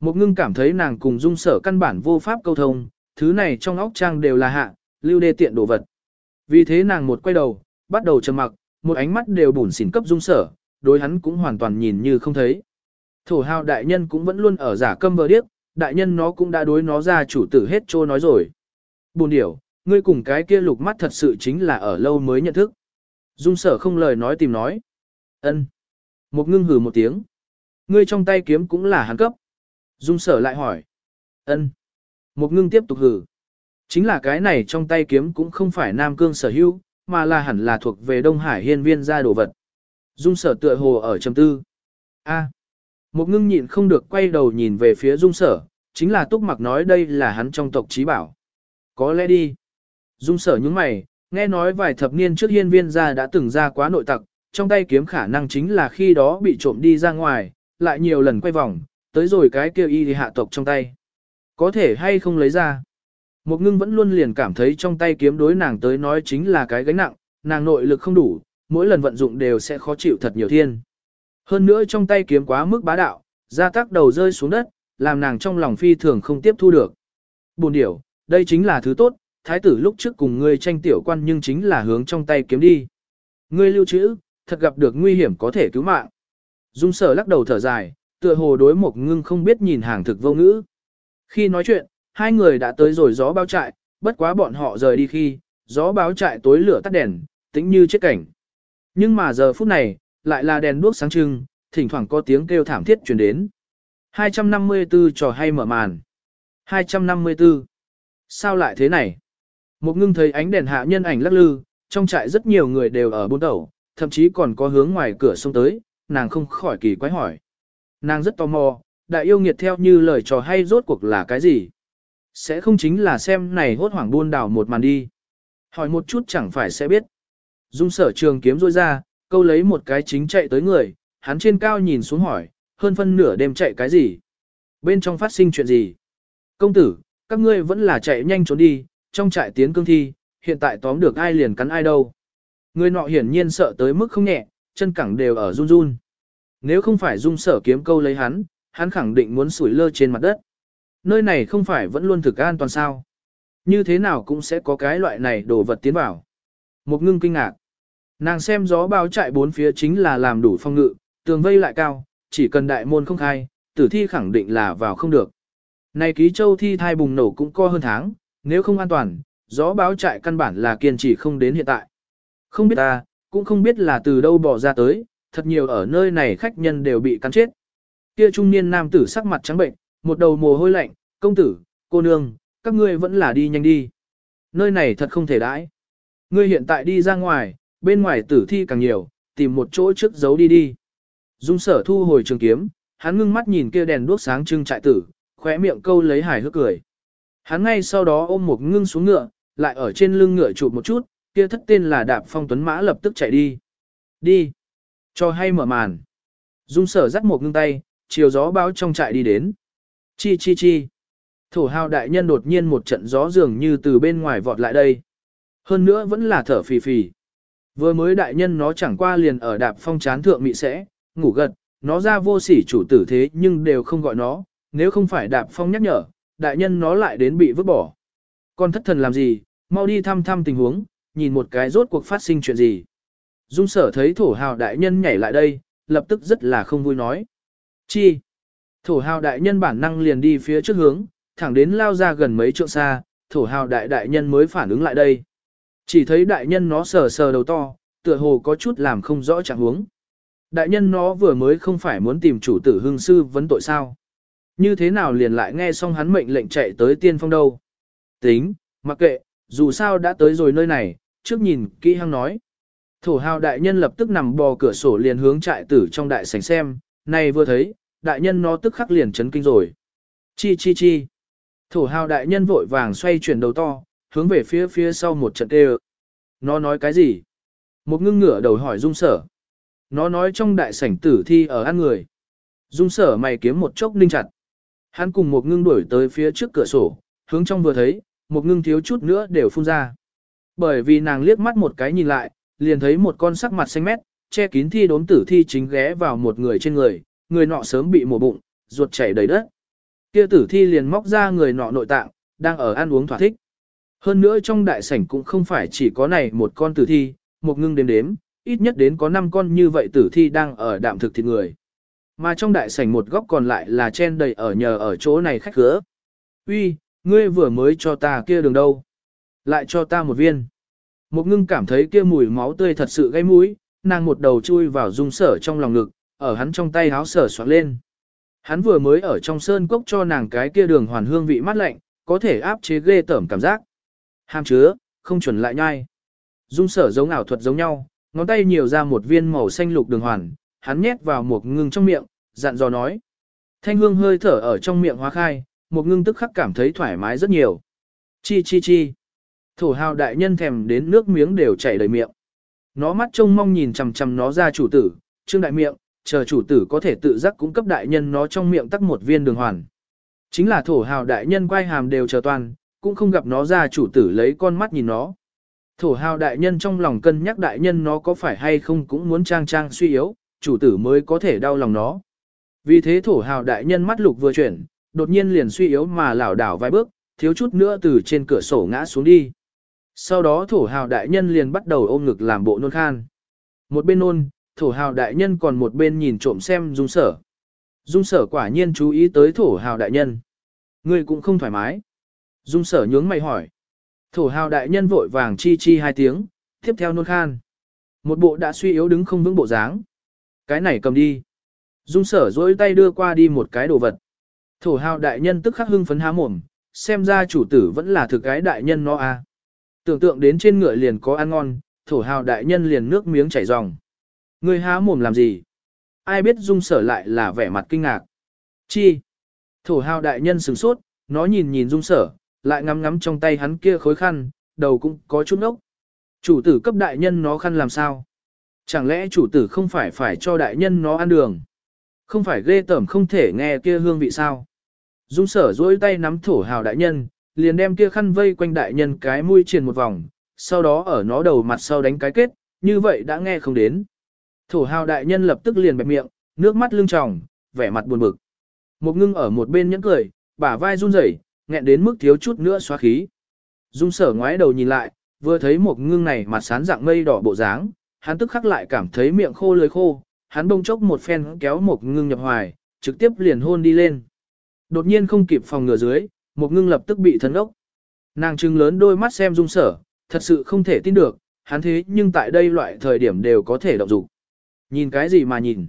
Speaker 1: Một ngưng cảm thấy nàng cùng dung sở căn bản vô pháp câu thông, thứ này trong óc trang đều là hạ, lưu đê tiện đồ vật. Vì thế nàng một quay đầu, bắt đầu trầm mặc, một ánh mắt đều bủn xỉn cấp dung sở, đối hắn cũng hoàn toàn nhìn như không thấy. Thổ hào đại nhân cũng vẫn luôn ở giả câm vờ điếc, đại nhân nó cũng đã đối nó ra chủ tử hết trô nói rồi. Buồn điểu, ngươi cùng cái kia lục mắt thật sự chính là ở lâu mới nhận thức. Dung sở không lời nói tìm nói. ân Một ngưng hừ một tiếng. Ngươi trong tay kiếm cũng là hắn cấp. Dung sở lại hỏi. ân Một ngưng tiếp tục hừ. Chính là cái này trong tay kiếm cũng không phải Nam Cương sở hữu, mà là hẳn là thuộc về Đông Hải hiên viên gia đồ vật. Dung sở tựa hồ ở trầm tư. A. Một ngưng nhịn không được quay đầu nhìn về phía dung sở, chính là túc mặc nói đây là hắn trong tộc trí bảo. Có lẽ đi. Dung sở những mày, nghe nói vài thập niên trước hiên viên gia đã từng ra quá nội tặc, trong tay kiếm khả năng chính là khi đó bị trộm đi ra ngoài, lại nhiều lần quay vòng, tới rồi cái kêu y thì hạ tộc trong tay. Có thể hay không lấy ra. Một ngưng vẫn luôn liền cảm thấy trong tay kiếm đối nàng tới nói chính là cái gánh nặng, nàng nội lực không đủ, mỗi lần vận dụng đều sẽ khó chịu thật nhiều thiên. Hơn nữa trong tay kiếm quá mức bá đạo, ra tác đầu rơi xuống đất, làm nàng trong lòng phi thường không tiếp thu được. Buồn điểu, đây chính là thứ tốt, thái tử lúc trước cùng ngươi tranh tiểu quan nhưng chính là hướng trong tay kiếm đi. Ngươi lưu trữ, thật gặp được nguy hiểm có thể cứu mạng. Dung sở lắc đầu thở dài, tựa hồ đối một ngưng không biết nhìn hàng thực vô ngữ. Khi nói chuyện, hai người đã tới rồi gió bao trại, bất quá bọn họ rời đi khi, gió báo trại tối lửa tắt đèn, tĩnh như chết cảnh. Nhưng mà giờ phút này, lại là đèn đuốc sáng trưng, thỉnh thoảng có tiếng kêu thảm thiết truyền đến. 254 trò hay mở màn. 254. Sao lại thế này? Một ngưng thấy ánh đèn hạ nhân ảnh lắc lư, trong trại rất nhiều người đều ở buôn đầu, thậm chí còn có hướng ngoài cửa sông tới, nàng không khỏi kỳ quái hỏi. Nàng rất tò mò, đại yêu nghiệt theo như lời trò hay rốt cuộc là cái gì? Sẽ không chính là xem này hốt hoảng buôn đảo một màn đi. Hỏi một chút chẳng phải sẽ biết. Dung sở trường kiếm rôi ra, câu lấy một cái chính chạy tới người, hắn trên cao nhìn xuống hỏi, hơn phân nửa đêm chạy cái gì? Bên trong phát sinh chuyện gì? Công tử, các ngươi vẫn là chạy nhanh trốn đi, trong trại tiến cương thi, hiện tại tóm được ai liền cắn ai đâu. Người nọ hiển nhiên sợ tới mức không nhẹ, chân cẳng đều ở run run. Nếu không phải dung sở kiếm câu lấy hắn, hắn khẳng định muốn sủi lơ trên mặt đất. Nơi này không phải vẫn luôn thực an toàn sao. Như thế nào cũng sẽ có cái loại này đồ vật tiến vào. Một ngưng kinh ngạc. Nàng xem gió bao chạy bốn phía chính là làm đủ phong ngự, tường vây lại cao, chỉ cần đại môn không khai, tử thi khẳng định là vào không được. Này ký châu thi thai bùng nổ cũng co hơn tháng, nếu không an toàn, gió báo chạy căn bản là kiên trì không đến hiện tại. Không biết ta, cũng không biết là từ đâu bỏ ra tới, thật nhiều ở nơi này khách nhân đều bị cắn chết. Kia trung niên nam tử sắc mặt trắng bệnh, một đầu mồ hôi lạnh, công tử, cô nương, các ngươi vẫn là đi nhanh đi. Nơi này thật không thể đãi. Ngươi hiện tại đi ra ngoài, bên ngoài tử thi càng nhiều, tìm một chỗ trước giấu đi đi. Dung sở thu hồi trường kiếm, hắn ngưng mắt nhìn kia đèn đuốc sáng trưng trại tử, khóe miệng câu lấy hài hước cười. Hắn ngay sau đó ôm một ngưng xuống ngựa, lại ở trên lưng ngựa chụp một chút, kia thất tên là đạp phong tuấn mã lập tức chạy đi. Đi. Cho hay mở màn. Dung sở dắt một ngưng tay, chiều gió báo trong trại đi đến. Chi chi chi. Thổ hào đại nhân đột nhiên một trận gió dường như từ bên ngoài vọt lại đây. Hơn nữa vẫn là thở phì phì. Vừa mới đại nhân nó chẳng qua liền ở đạp phong chán thượng mị sẽ, ngủ gật, nó ra vô sỉ chủ tử thế nhưng đều không gọi nó, nếu không phải đạp phong nhắc nhở, đại nhân nó lại đến bị vứt bỏ. Con thất thần làm gì, mau đi thăm thăm tình huống, nhìn một cái rốt cuộc phát sinh chuyện gì. Dung sở thấy thổ hào đại nhân nhảy lại đây, lập tức rất là không vui nói. Chi? Thổ hào đại nhân bản năng liền đi phía trước hướng, thẳng đến lao ra gần mấy trượng xa, thổ hào đại đại nhân mới phản ứng lại đây. Chỉ thấy đại nhân nó sờ sờ đầu to, tựa hồ có chút làm không rõ trạng huống. Đại nhân nó vừa mới không phải muốn tìm chủ tử hương sư vấn tội sao. Như thế nào liền lại nghe xong hắn mệnh lệnh chạy tới tiên phong đâu. Tính, mặc kệ, dù sao đã tới rồi nơi này, trước nhìn kỹ hăng nói. Thổ hào đại nhân lập tức nằm bò cửa sổ liền hướng trại tử trong đại sảnh xem, này vừa thấy, đại nhân nó tức khắc liền chấn kinh rồi. Chi chi chi. Thổ hào đại nhân vội vàng xoay chuyển đầu to, hướng về phía phía sau một trận tê Nó nói cái gì? Một ngưng ngửa đầu hỏi dung sở. Nó nói trong đại sảnh tử thi ở ăn người. Dung sở mày kiếm một chốc ninh chặt. Hắn cùng một ngưng đuổi tới phía trước cửa sổ, hướng trong vừa thấy, một ngưng thiếu chút nữa đều phun ra. Bởi vì nàng liếc mắt một cái nhìn lại, liền thấy một con sắc mặt xanh mét, che kín thi đốn tử thi chính ghé vào một người trên người, người nọ sớm bị mổ bụng, ruột chảy đầy đất. Kia tử thi liền móc ra người nọ nội tạng, đang ở ăn uống thỏa thích. Hơn nữa trong đại sảnh cũng không phải chỉ có này một con tử thi, một ngưng đếm đếm, ít nhất đến có 5 con như vậy tử thi đang ở đạm thực thịt người. Mà trong đại sảnh một góc còn lại là chen đầy ở nhờ ở chỗ này khách khứa. Uy, ngươi vừa mới cho ta kia đường đâu? Lại cho ta một viên. Một ngưng cảm thấy kia mùi máu tươi thật sự gây mũi, nàng một đầu chui vào dung sở trong lòng ngực, ở hắn trong tay háo sở soạn lên. Hắn vừa mới ở trong sơn cốc cho nàng cái kia đường hoàn hương vị mát lạnh, có thể áp chế ghê tởm cảm giác. Ham chứa, không chuẩn lại nhai. Dung sở giống ảo thuật giống nhau, ngón tay nhiều ra một viên màu xanh lục đường hoàn, hắn nhét vào một ngưng trong miệng, dặn dò nói. Thanh hương hơi thở ở trong miệng hóa khai, một ngưng tức khắc cảm thấy thoải mái rất nhiều. Chi chi chi. Thổ hào đại nhân thèm đến nước miếng đều chảy đầy miệng. Nó mắt trông mong nhìn chằm chằm nó ra chủ tử, trương đại miệng, chờ chủ tử có thể tự giác cung cấp đại nhân nó trong miệng tắc một viên đường hoàn. Chính là thổ hào đại nhân quay hàm đều chờ toàn, cũng không gặp nó ra chủ tử lấy con mắt nhìn nó. Thổ hào đại nhân trong lòng cân nhắc đại nhân nó có phải hay không cũng muốn trang trang suy yếu, chủ tử mới có thể đau lòng nó. Vì thế thổ hào đại nhân mắt lục vừa chuyển, đột nhiên liền suy yếu mà lảo đảo vài bước, thiếu chút nữa từ trên cửa sổ ngã xuống đi. Sau đó thổ hào đại nhân liền bắt đầu ôm ngực làm bộ nôn khan. Một bên nôn, thổ hào đại nhân còn một bên nhìn trộm xem dung sở. Dung sở quả nhiên chú ý tới thổ hào đại nhân. Người cũng không thoải mái. Dung sở nhướng mày hỏi. Thổ hào đại nhân vội vàng chi chi hai tiếng, tiếp theo nôn khan. Một bộ đã suy yếu đứng không vững bộ dáng. Cái này cầm đi. Dung sở dối tay đưa qua đi một cái đồ vật. Thổ hào đại nhân tức khắc hưng phấn há mồm, xem ra chủ tử vẫn là thực cái đại nhân nó à, Tưởng tượng đến trên ngựa liền có ăn ngon, thổ hào đại nhân liền nước miếng chảy ròng. Người há mồm làm gì? Ai biết dung sở lại là vẻ mặt kinh ngạc. Chi? Thổ hào đại nhân sửng sốt, nó nhìn nhìn dung sở, lại ngắm ngắm trong tay hắn kia khối khăn, đầu cũng có chút ốc. Chủ tử cấp đại nhân nó khăn làm sao? Chẳng lẽ chủ tử không phải phải cho đại nhân nó ăn đường? Không phải ghê tởm không thể nghe kia hương vị sao? Dung sở dỗi tay nắm thổ hào đại nhân, liền đem kia khăn vây quanh đại nhân cái mũi triền một vòng, sau đó ở nó đầu mặt sau đánh cái kết, như vậy đã nghe không đến. Thổ hào đại nhân lập tức liền bẹp miệng, nước mắt lưng tròng, vẻ mặt buồn bực. Một ngưng ở một bên nhẫn cười, bả vai run rẩy, nghẹn đến mức thiếu chút nữa xóa khí. Dung sở ngoái đầu nhìn lại, vừa thấy một ngưng này mặt sán dạng mây đỏ bộ dáng, hắn tức khắc lại cảm thấy miệng khô lưỡi khô, hắn bông chốc một phen kéo một ngưng nhập hoài, trực tiếp liền hôn đi lên. Đột nhiên không kịp phòng ngừa dưới, một ngưng lập tức bị thân ốc. Nàng trừng lớn đôi mắt xem dung sở, thật sự không thể tin được, hắn thế nhưng tại đây loại thời điểm đều có thể động dục. Nhìn cái gì mà nhìn?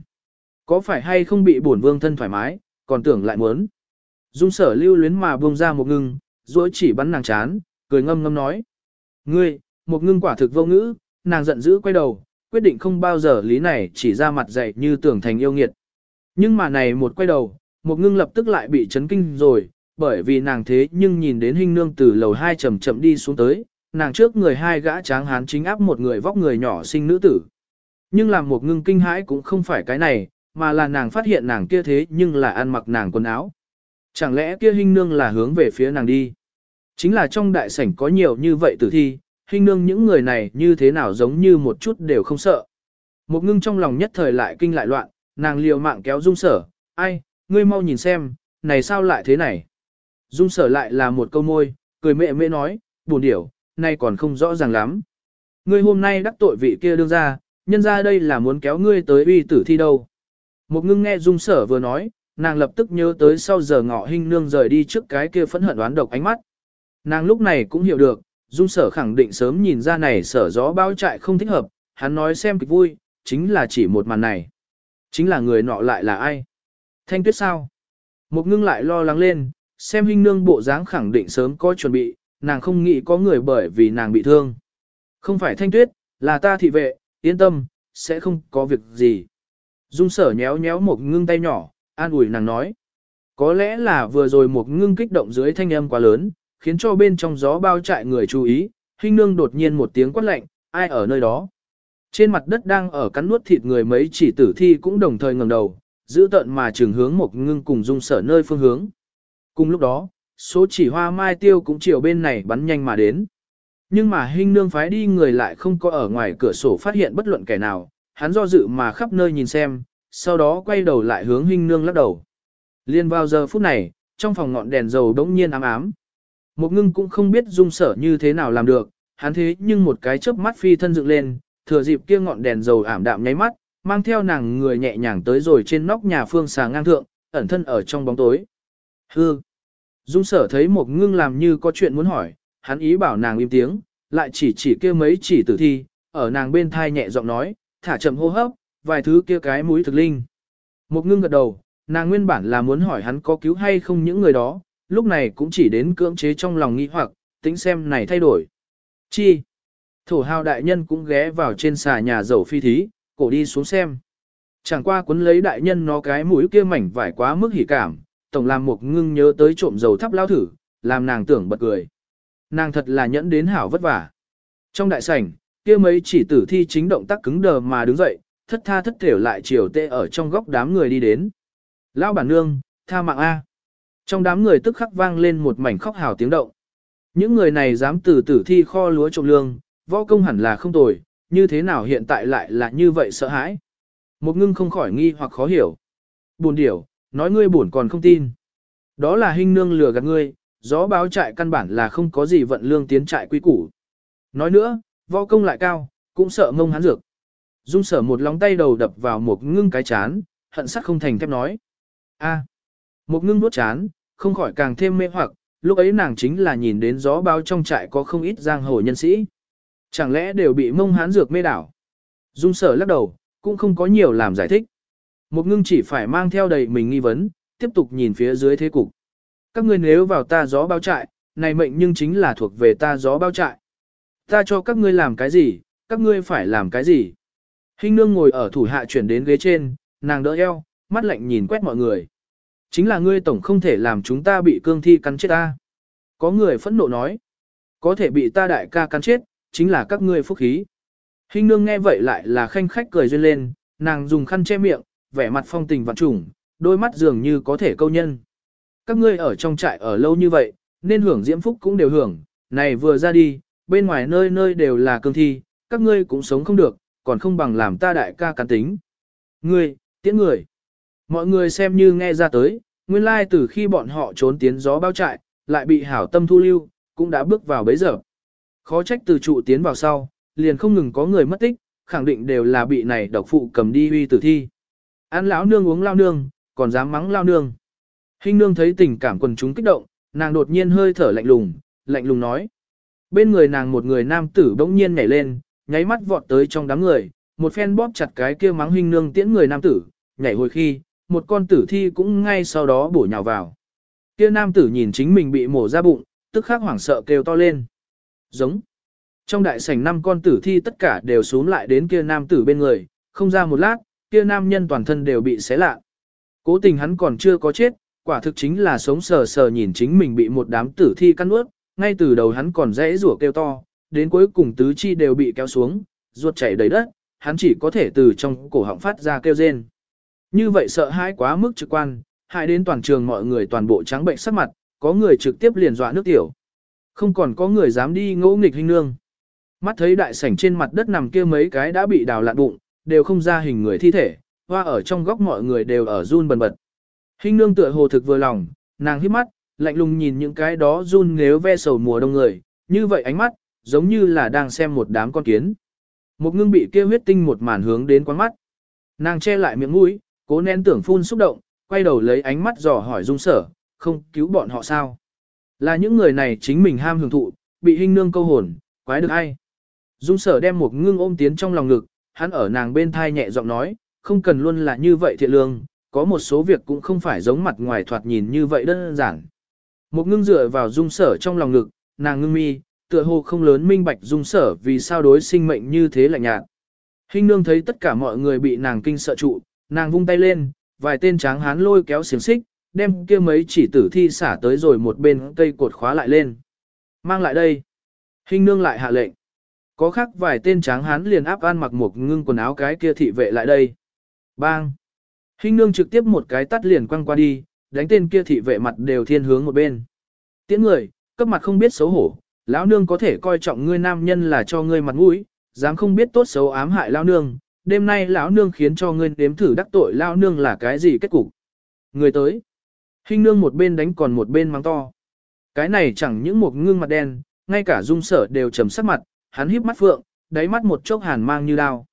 Speaker 1: Có phải hay không bị bổn vương thân thoải mái, còn tưởng lại muốn. Dung sở lưu luyến mà buông ra một ngưng, rồi chỉ bắn nàng chán, cười ngâm ngâm nói. Ngươi, một ngưng quả thực vô ngữ, nàng giận dữ quay đầu, quyết định không bao giờ lý này chỉ ra mặt dạy như tưởng thành yêu nghiệt. Nhưng mà này một quay đầu, một ngưng lập tức lại bị chấn kinh rồi, bởi vì nàng thế nhưng nhìn đến hình nương từ lầu hai chậm chậm đi xuống tới, nàng trước người hai gã tráng hán chính áp một người vóc người nhỏ sinh nữ tử. Nhưng làm một ngưng kinh hãi cũng không phải cái này, mà là nàng phát hiện nàng kia thế nhưng là ăn mặc nàng quần áo. Chẳng lẽ kia hình nương là hướng về phía nàng đi? Chính là trong đại sảnh có nhiều như vậy tử thi, hình nương những người này như thế nào giống như một chút đều không sợ. Một ngưng trong lòng nhất thời lại kinh lại loạn, nàng liều mạng kéo dung sở, ai, ngươi mau nhìn xem, này sao lại thế này. Dung sở lại là một câu môi, cười mẹ mẹ nói, buồn điểu, nay còn không rõ ràng lắm. Ngươi hôm nay đắc tội vị kia đương ra, nhân ra đây là muốn kéo ngươi tới uy tử thi đâu. Một ngưng nghe dung sở vừa nói, nàng lập tức nhớ tới sau giờ ngọ hình nương rời đi trước cái kia phẫn hận đoán độc ánh mắt. Nàng lúc này cũng hiểu được, dung sở khẳng định sớm nhìn ra này sở gió bao trại không thích hợp, hắn nói xem kịch vui, chính là chỉ một màn này. Chính là người nọ lại là ai? Thanh tuyết sao? Một ngưng lại lo lắng lên, xem huynh nương bộ dáng khẳng định sớm có chuẩn bị, nàng không nghĩ có người bởi vì nàng bị thương. Không phải thanh tuyết, là ta thị vệ, yên tâm, sẽ không có việc gì. Dung sở nhéo nhéo một ngưng tay nhỏ, an ủi nàng nói. Có lẽ là vừa rồi một ngưng kích động dưới thanh âm quá lớn, khiến cho bên trong gió bao trại người chú ý, hình nương đột nhiên một tiếng quát lạnh, ai ở nơi đó. Trên mặt đất đang ở cắn nuốt thịt người mấy chỉ tử thi cũng đồng thời ngẩng đầu, giữ tận mà trường hướng một ngưng cùng dung sở nơi phương hướng. Cùng lúc đó, số chỉ hoa mai tiêu cũng chiều bên này bắn nhanh mà đến. Nhưng mà hình nương phái đi người lại không có ở ngoài cửa sổ phát hiện bất luận kẻ nào, hắn do dự mà khắp nơi nhìn xem, sau đó quay đầu lại hướng hình nương lắc đầu. Liên vào giờ phút này, trong phòng ngọn đèn dầu đống nhiên ám ám. Một ngưng cũng không biết dung sở như thế nào làm được, hắn thế nhưng một cái chớp mắt phi thân dựng lên, thừa dịp kia ngọn đèn dầu ảm đạm nháy mắt, mang theo nàng người nhẹ nhàng tới rồi trên nóc nhà phương xà ngang thượng, ẩn thân ở trong bóng tối. Hư! Dung sở thấy một ngưng làm như có chuyện muốn hỏi, hắn ý bảo nàng im tiếng, lại chỉ chỉ kia mấy chỉ tử thi, ở nàng bên thai nhẹ giọng nói, thả chậm hô hấp, vài thứ kia cái mũi thực linh. Một ngưng gật đầu, nàng nguyên bản là muốn hỏi hắn có cứu hay không những người đó, lúc này cũng chỉ đến cưỡng chế trong lòng nghi hoặc, tính xem này thay đổi. Chi? Thổ hào đại nhân cũng ghé vào trên xà nhà dầu phi thí, cổ đi xuống xem. Chẳng qua cuốn lấy đại nhân nó cái mũi kia mảnh vải quá mức hỉ cảm, tổng làm một ngưng nhớ tới trộm dầu thắp lao thử, làm nàng tưởng bật cười. Nàng thật là nhẫn đến hảo vất vả. Trong đại sảnh, kia mấy chỉ tử thi chính động tác cứng đờ mà đứng dậy, thất tha thất thểu lại chiều tê ở trong góc đám người đi đến. Lão bản nương, tha mạng A. Trong đám người tức khắc vang lên một mảnh khóc hào tiếng động. Những người này dám từ tử thi kho lúa trộm lương, võ công hẳn là không tồi, như thế nào hiện tại lại là như vậy sợ hãi. Một ngưng không khỏi nghi hoặc khó hiểu. Buồn điểu, nói ngươi buồn còn không tin. Đó là hình nương lừa gạt ngươi, gió báo trại căn bản là không có gì vận lương tiến trại quy củ. Nói nữa, võ công lại cao, cũng sợ ngông hắn dược. Dung sở một lóng tay đầu đập vào một ngưng cái chán, hận sắc không thành thép nói. a một ngưng nuốt chán, không khỏi càng thêm mê hoặc, lúc ấy nàng chính là nhìn đến gió bao trong trại có không ít giang hồ nhân sĩ. Chẳng lẽ đều bị mông hán dược mê đảo? Dung sở lắc đầu, cũng không có nhiều làm giải thích. Một ngưng chỉ phải mang theo đầy mình nghi vấn, tiếp tục nhìn phía dưới thế cục. Các ngươi nếu vào ta gió bao trại, này mệnh nhưng chính là thuộc về ta gió bao trại. Ta cho các ngươi làm cái gì, các ngươi phải làm cái gì. Hình nương ngồi ở thủ hạ chuyển đến ghế trên, nàng đỡ eo, mắt lạnh nhìn quét mọi người. Chính là ngươi tổng không thể làm chúng ta bị cương thi cắn chết ta. Có người phẫn nộ nói. Có thể bị ta đại ca cắn chết, chính là các ngươi phúc khí. Hình nương nghe vậy lại là khanh khách cười duyên lên, nàng dùng khăn che miệng, vẻ mặt phong tình vạn trùng, đôi mắt dường như có thể câu nhân. Các ngươi ở trong trại ở lâu như vậy, nên hưởng diễm phúc cũng đều hưởng, này vừa ra đi, bên ngoài nơi nơi đều là cương thi, các ngươi cũng sống không được, còn không bằng làm ta đại ca cắn tính. Ngươi, tiễn người. Mọi người xem như nghe ra tới, nguyên lai từ khi bọn họ trốn tiến gió bao trại, lại bị hảo tâm thu lưu, cũng đã bước vào bấy giờ. Khó trách từ trụ tiến vào sau, liền không ngừng có người mất tích, khẳng định đều là bị này độc phụ cầm đi uy tử thi. Ăn lão nương uống lao nương, còn dám mắng lao nương. Hình nương thấy tình cảm quần chúng kích động, nàng đột nhiên hơi thở lạnh lùng, lạnh lùng nói. Bên người nàng một người nam tử bỗng nhiên nhảy lên, nháy mắt vọt tới trong đám người, một phen bóp chặt cái kia mắng hình nương tiễn người nam tử, nhảy hồi khi, một con tử thi cũng ngay sau đó bổ nhào vào. Kia nam tử nhìn chính mình bị mổ ra bụng, tức khắc hoảng sợ kêu to lên. Giống. Trong đại sảnh năm con tử thi tất cả đều xuống lại đến kia nam tử bên người, không ra một lát, kia nam nhân toàn thân đều bị xé lạ. Cố tình hắn còn chưa có chết, quả thực chính là sống sờ sờ nhìn chính mình bị một đám tử thi căn ướt, ngay từ đầu hắn còn rẽ rủa kêu to, đến cuối cùng tứ chi đều bị kéo xuống, ruột chảy đầy đất, hắn chỉ có thể từ trong cổ họng phát ra kêu rên. Như vậy sợ hãi quá mức trực quan, hại đến toàn trường mọi người toàn bộ trắng bệnh sắc mặt, có người trực tiếp liền dọa nước tiểu. Không còn có người dám đi ngỗ nghịch hình nương. Mắt thấy đại sảnh trên mặt đất nằm kia mấy cái đã bị đào lạn bụng, đều không ra hình người thi thể, hoa ở trong góc mọi người đều ở run bần bật. Hình nương tựa hồ thực vừa lòng, nàng hít mắt, lạnh lùng nhìn những cái đó run nếu ve sầu mùa đông người, như vậy ánh mắt, giống như là đang xem một đám con kiến. Một ngưng bị kia huyết tinh một màn hướng đến quán mắt. Nàng che lại miệng mũi, cố nén tưởng phun xúc động, quay đầu lấy ánh mắt dò hỏi dung sở, không cứu bọn họ sao. Là những người này chính mình ham hưởng thụ, bị hình nương câu hồn, quái được ai. Dung sở đem một ngưng ôm tiến trong lòng ngực, hắn ở nàng bên thai nhẹ giọng nói, không cần luôn là như vậy thiện lương, có một số việc cũng không phải giống mặt ngoài thoạt nhìn như vậy đơn giản. Một ngưng dựa vào dung sở trong lòng ngực, nàng ngưng mi, tựa hồ không lớn minh bạch dung sở vì sao đối sinh mệnh như thế lạnh nhạt. Hình nương thấy tất cả mọi người bị nàng kinh sợ trụ, nàng vung tay lên, vài tên tráng hán lôi kéo xiềng xích, đem kia mấy chỉ tử thi xả tới rồi một bên cây cột khóa lại lên. Mang lại đây. Hình nương lại hạ lệnh. Có khác vài tên tráng hán liền áp an mặc một ngưng quần áo cái kia thị vệ lại đây. Bang! Hình nương trực tiếp một cái tắt liền quăng qua đi, đánh tên kia thị vệ mặt đều thiên hướng một bên. Tiễn người, cấp mặt không biết xấu hổ, lão nương có thể coi trọng ngươi nam nhân là cho ngươi mặt mũi, dám không biết tốt xấu ám hại lão nương, đêm nay lão nương khiến cho ngươi nếm thử đắc tội lão nương là cái gì kết cục. Người tới. Hình nương một bên đánh còn một bên mắng to. Cái này chẳng những một ngưng mặt đen, ngay cả dung sở đều trầm sắc mặt, hắn híp mắt phượng, đáy mắt một chốc hàn mang như đao.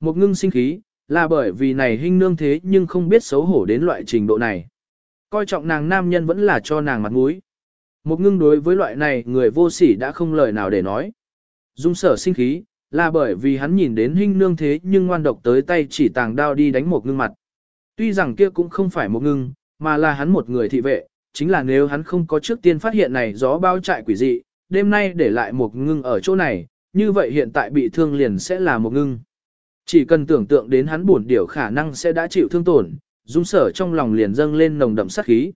Speaker 1: Một ngưng sinh khí, là bởi vì này hình nương thế nhưng không biết xấu hổ đến loại trình độ này. Coi trọng nàng nam nhân vẫn là cho nàng mặt mũi. Một ngưng đối với loại này người vô sỉ đã không lời nào để nói. Dung sở sinh khí, là bởi vì hắn nhìn đến hình nương thế nhưng ngoan độc tới tay chỉ tàng đao đi đánh một ngưng mặt. Tuy rằng kia cũng không phải một ngưng, mà là hắn một người thị vệ, chính là nếu hắn không có trước tiên phát hiện này gió bao trại quỷ dị, đêm nay để lại một ngưng ở chỗ này, như vậy hiện tại bị thương liền sẽ là một ngưng. Chỉ cần tưởng tượng đến hắn buồn điểu khả năng sẽ đã chịu thương tổn, dung sở trong lòng liền dâng lên nồng đậm sát khí.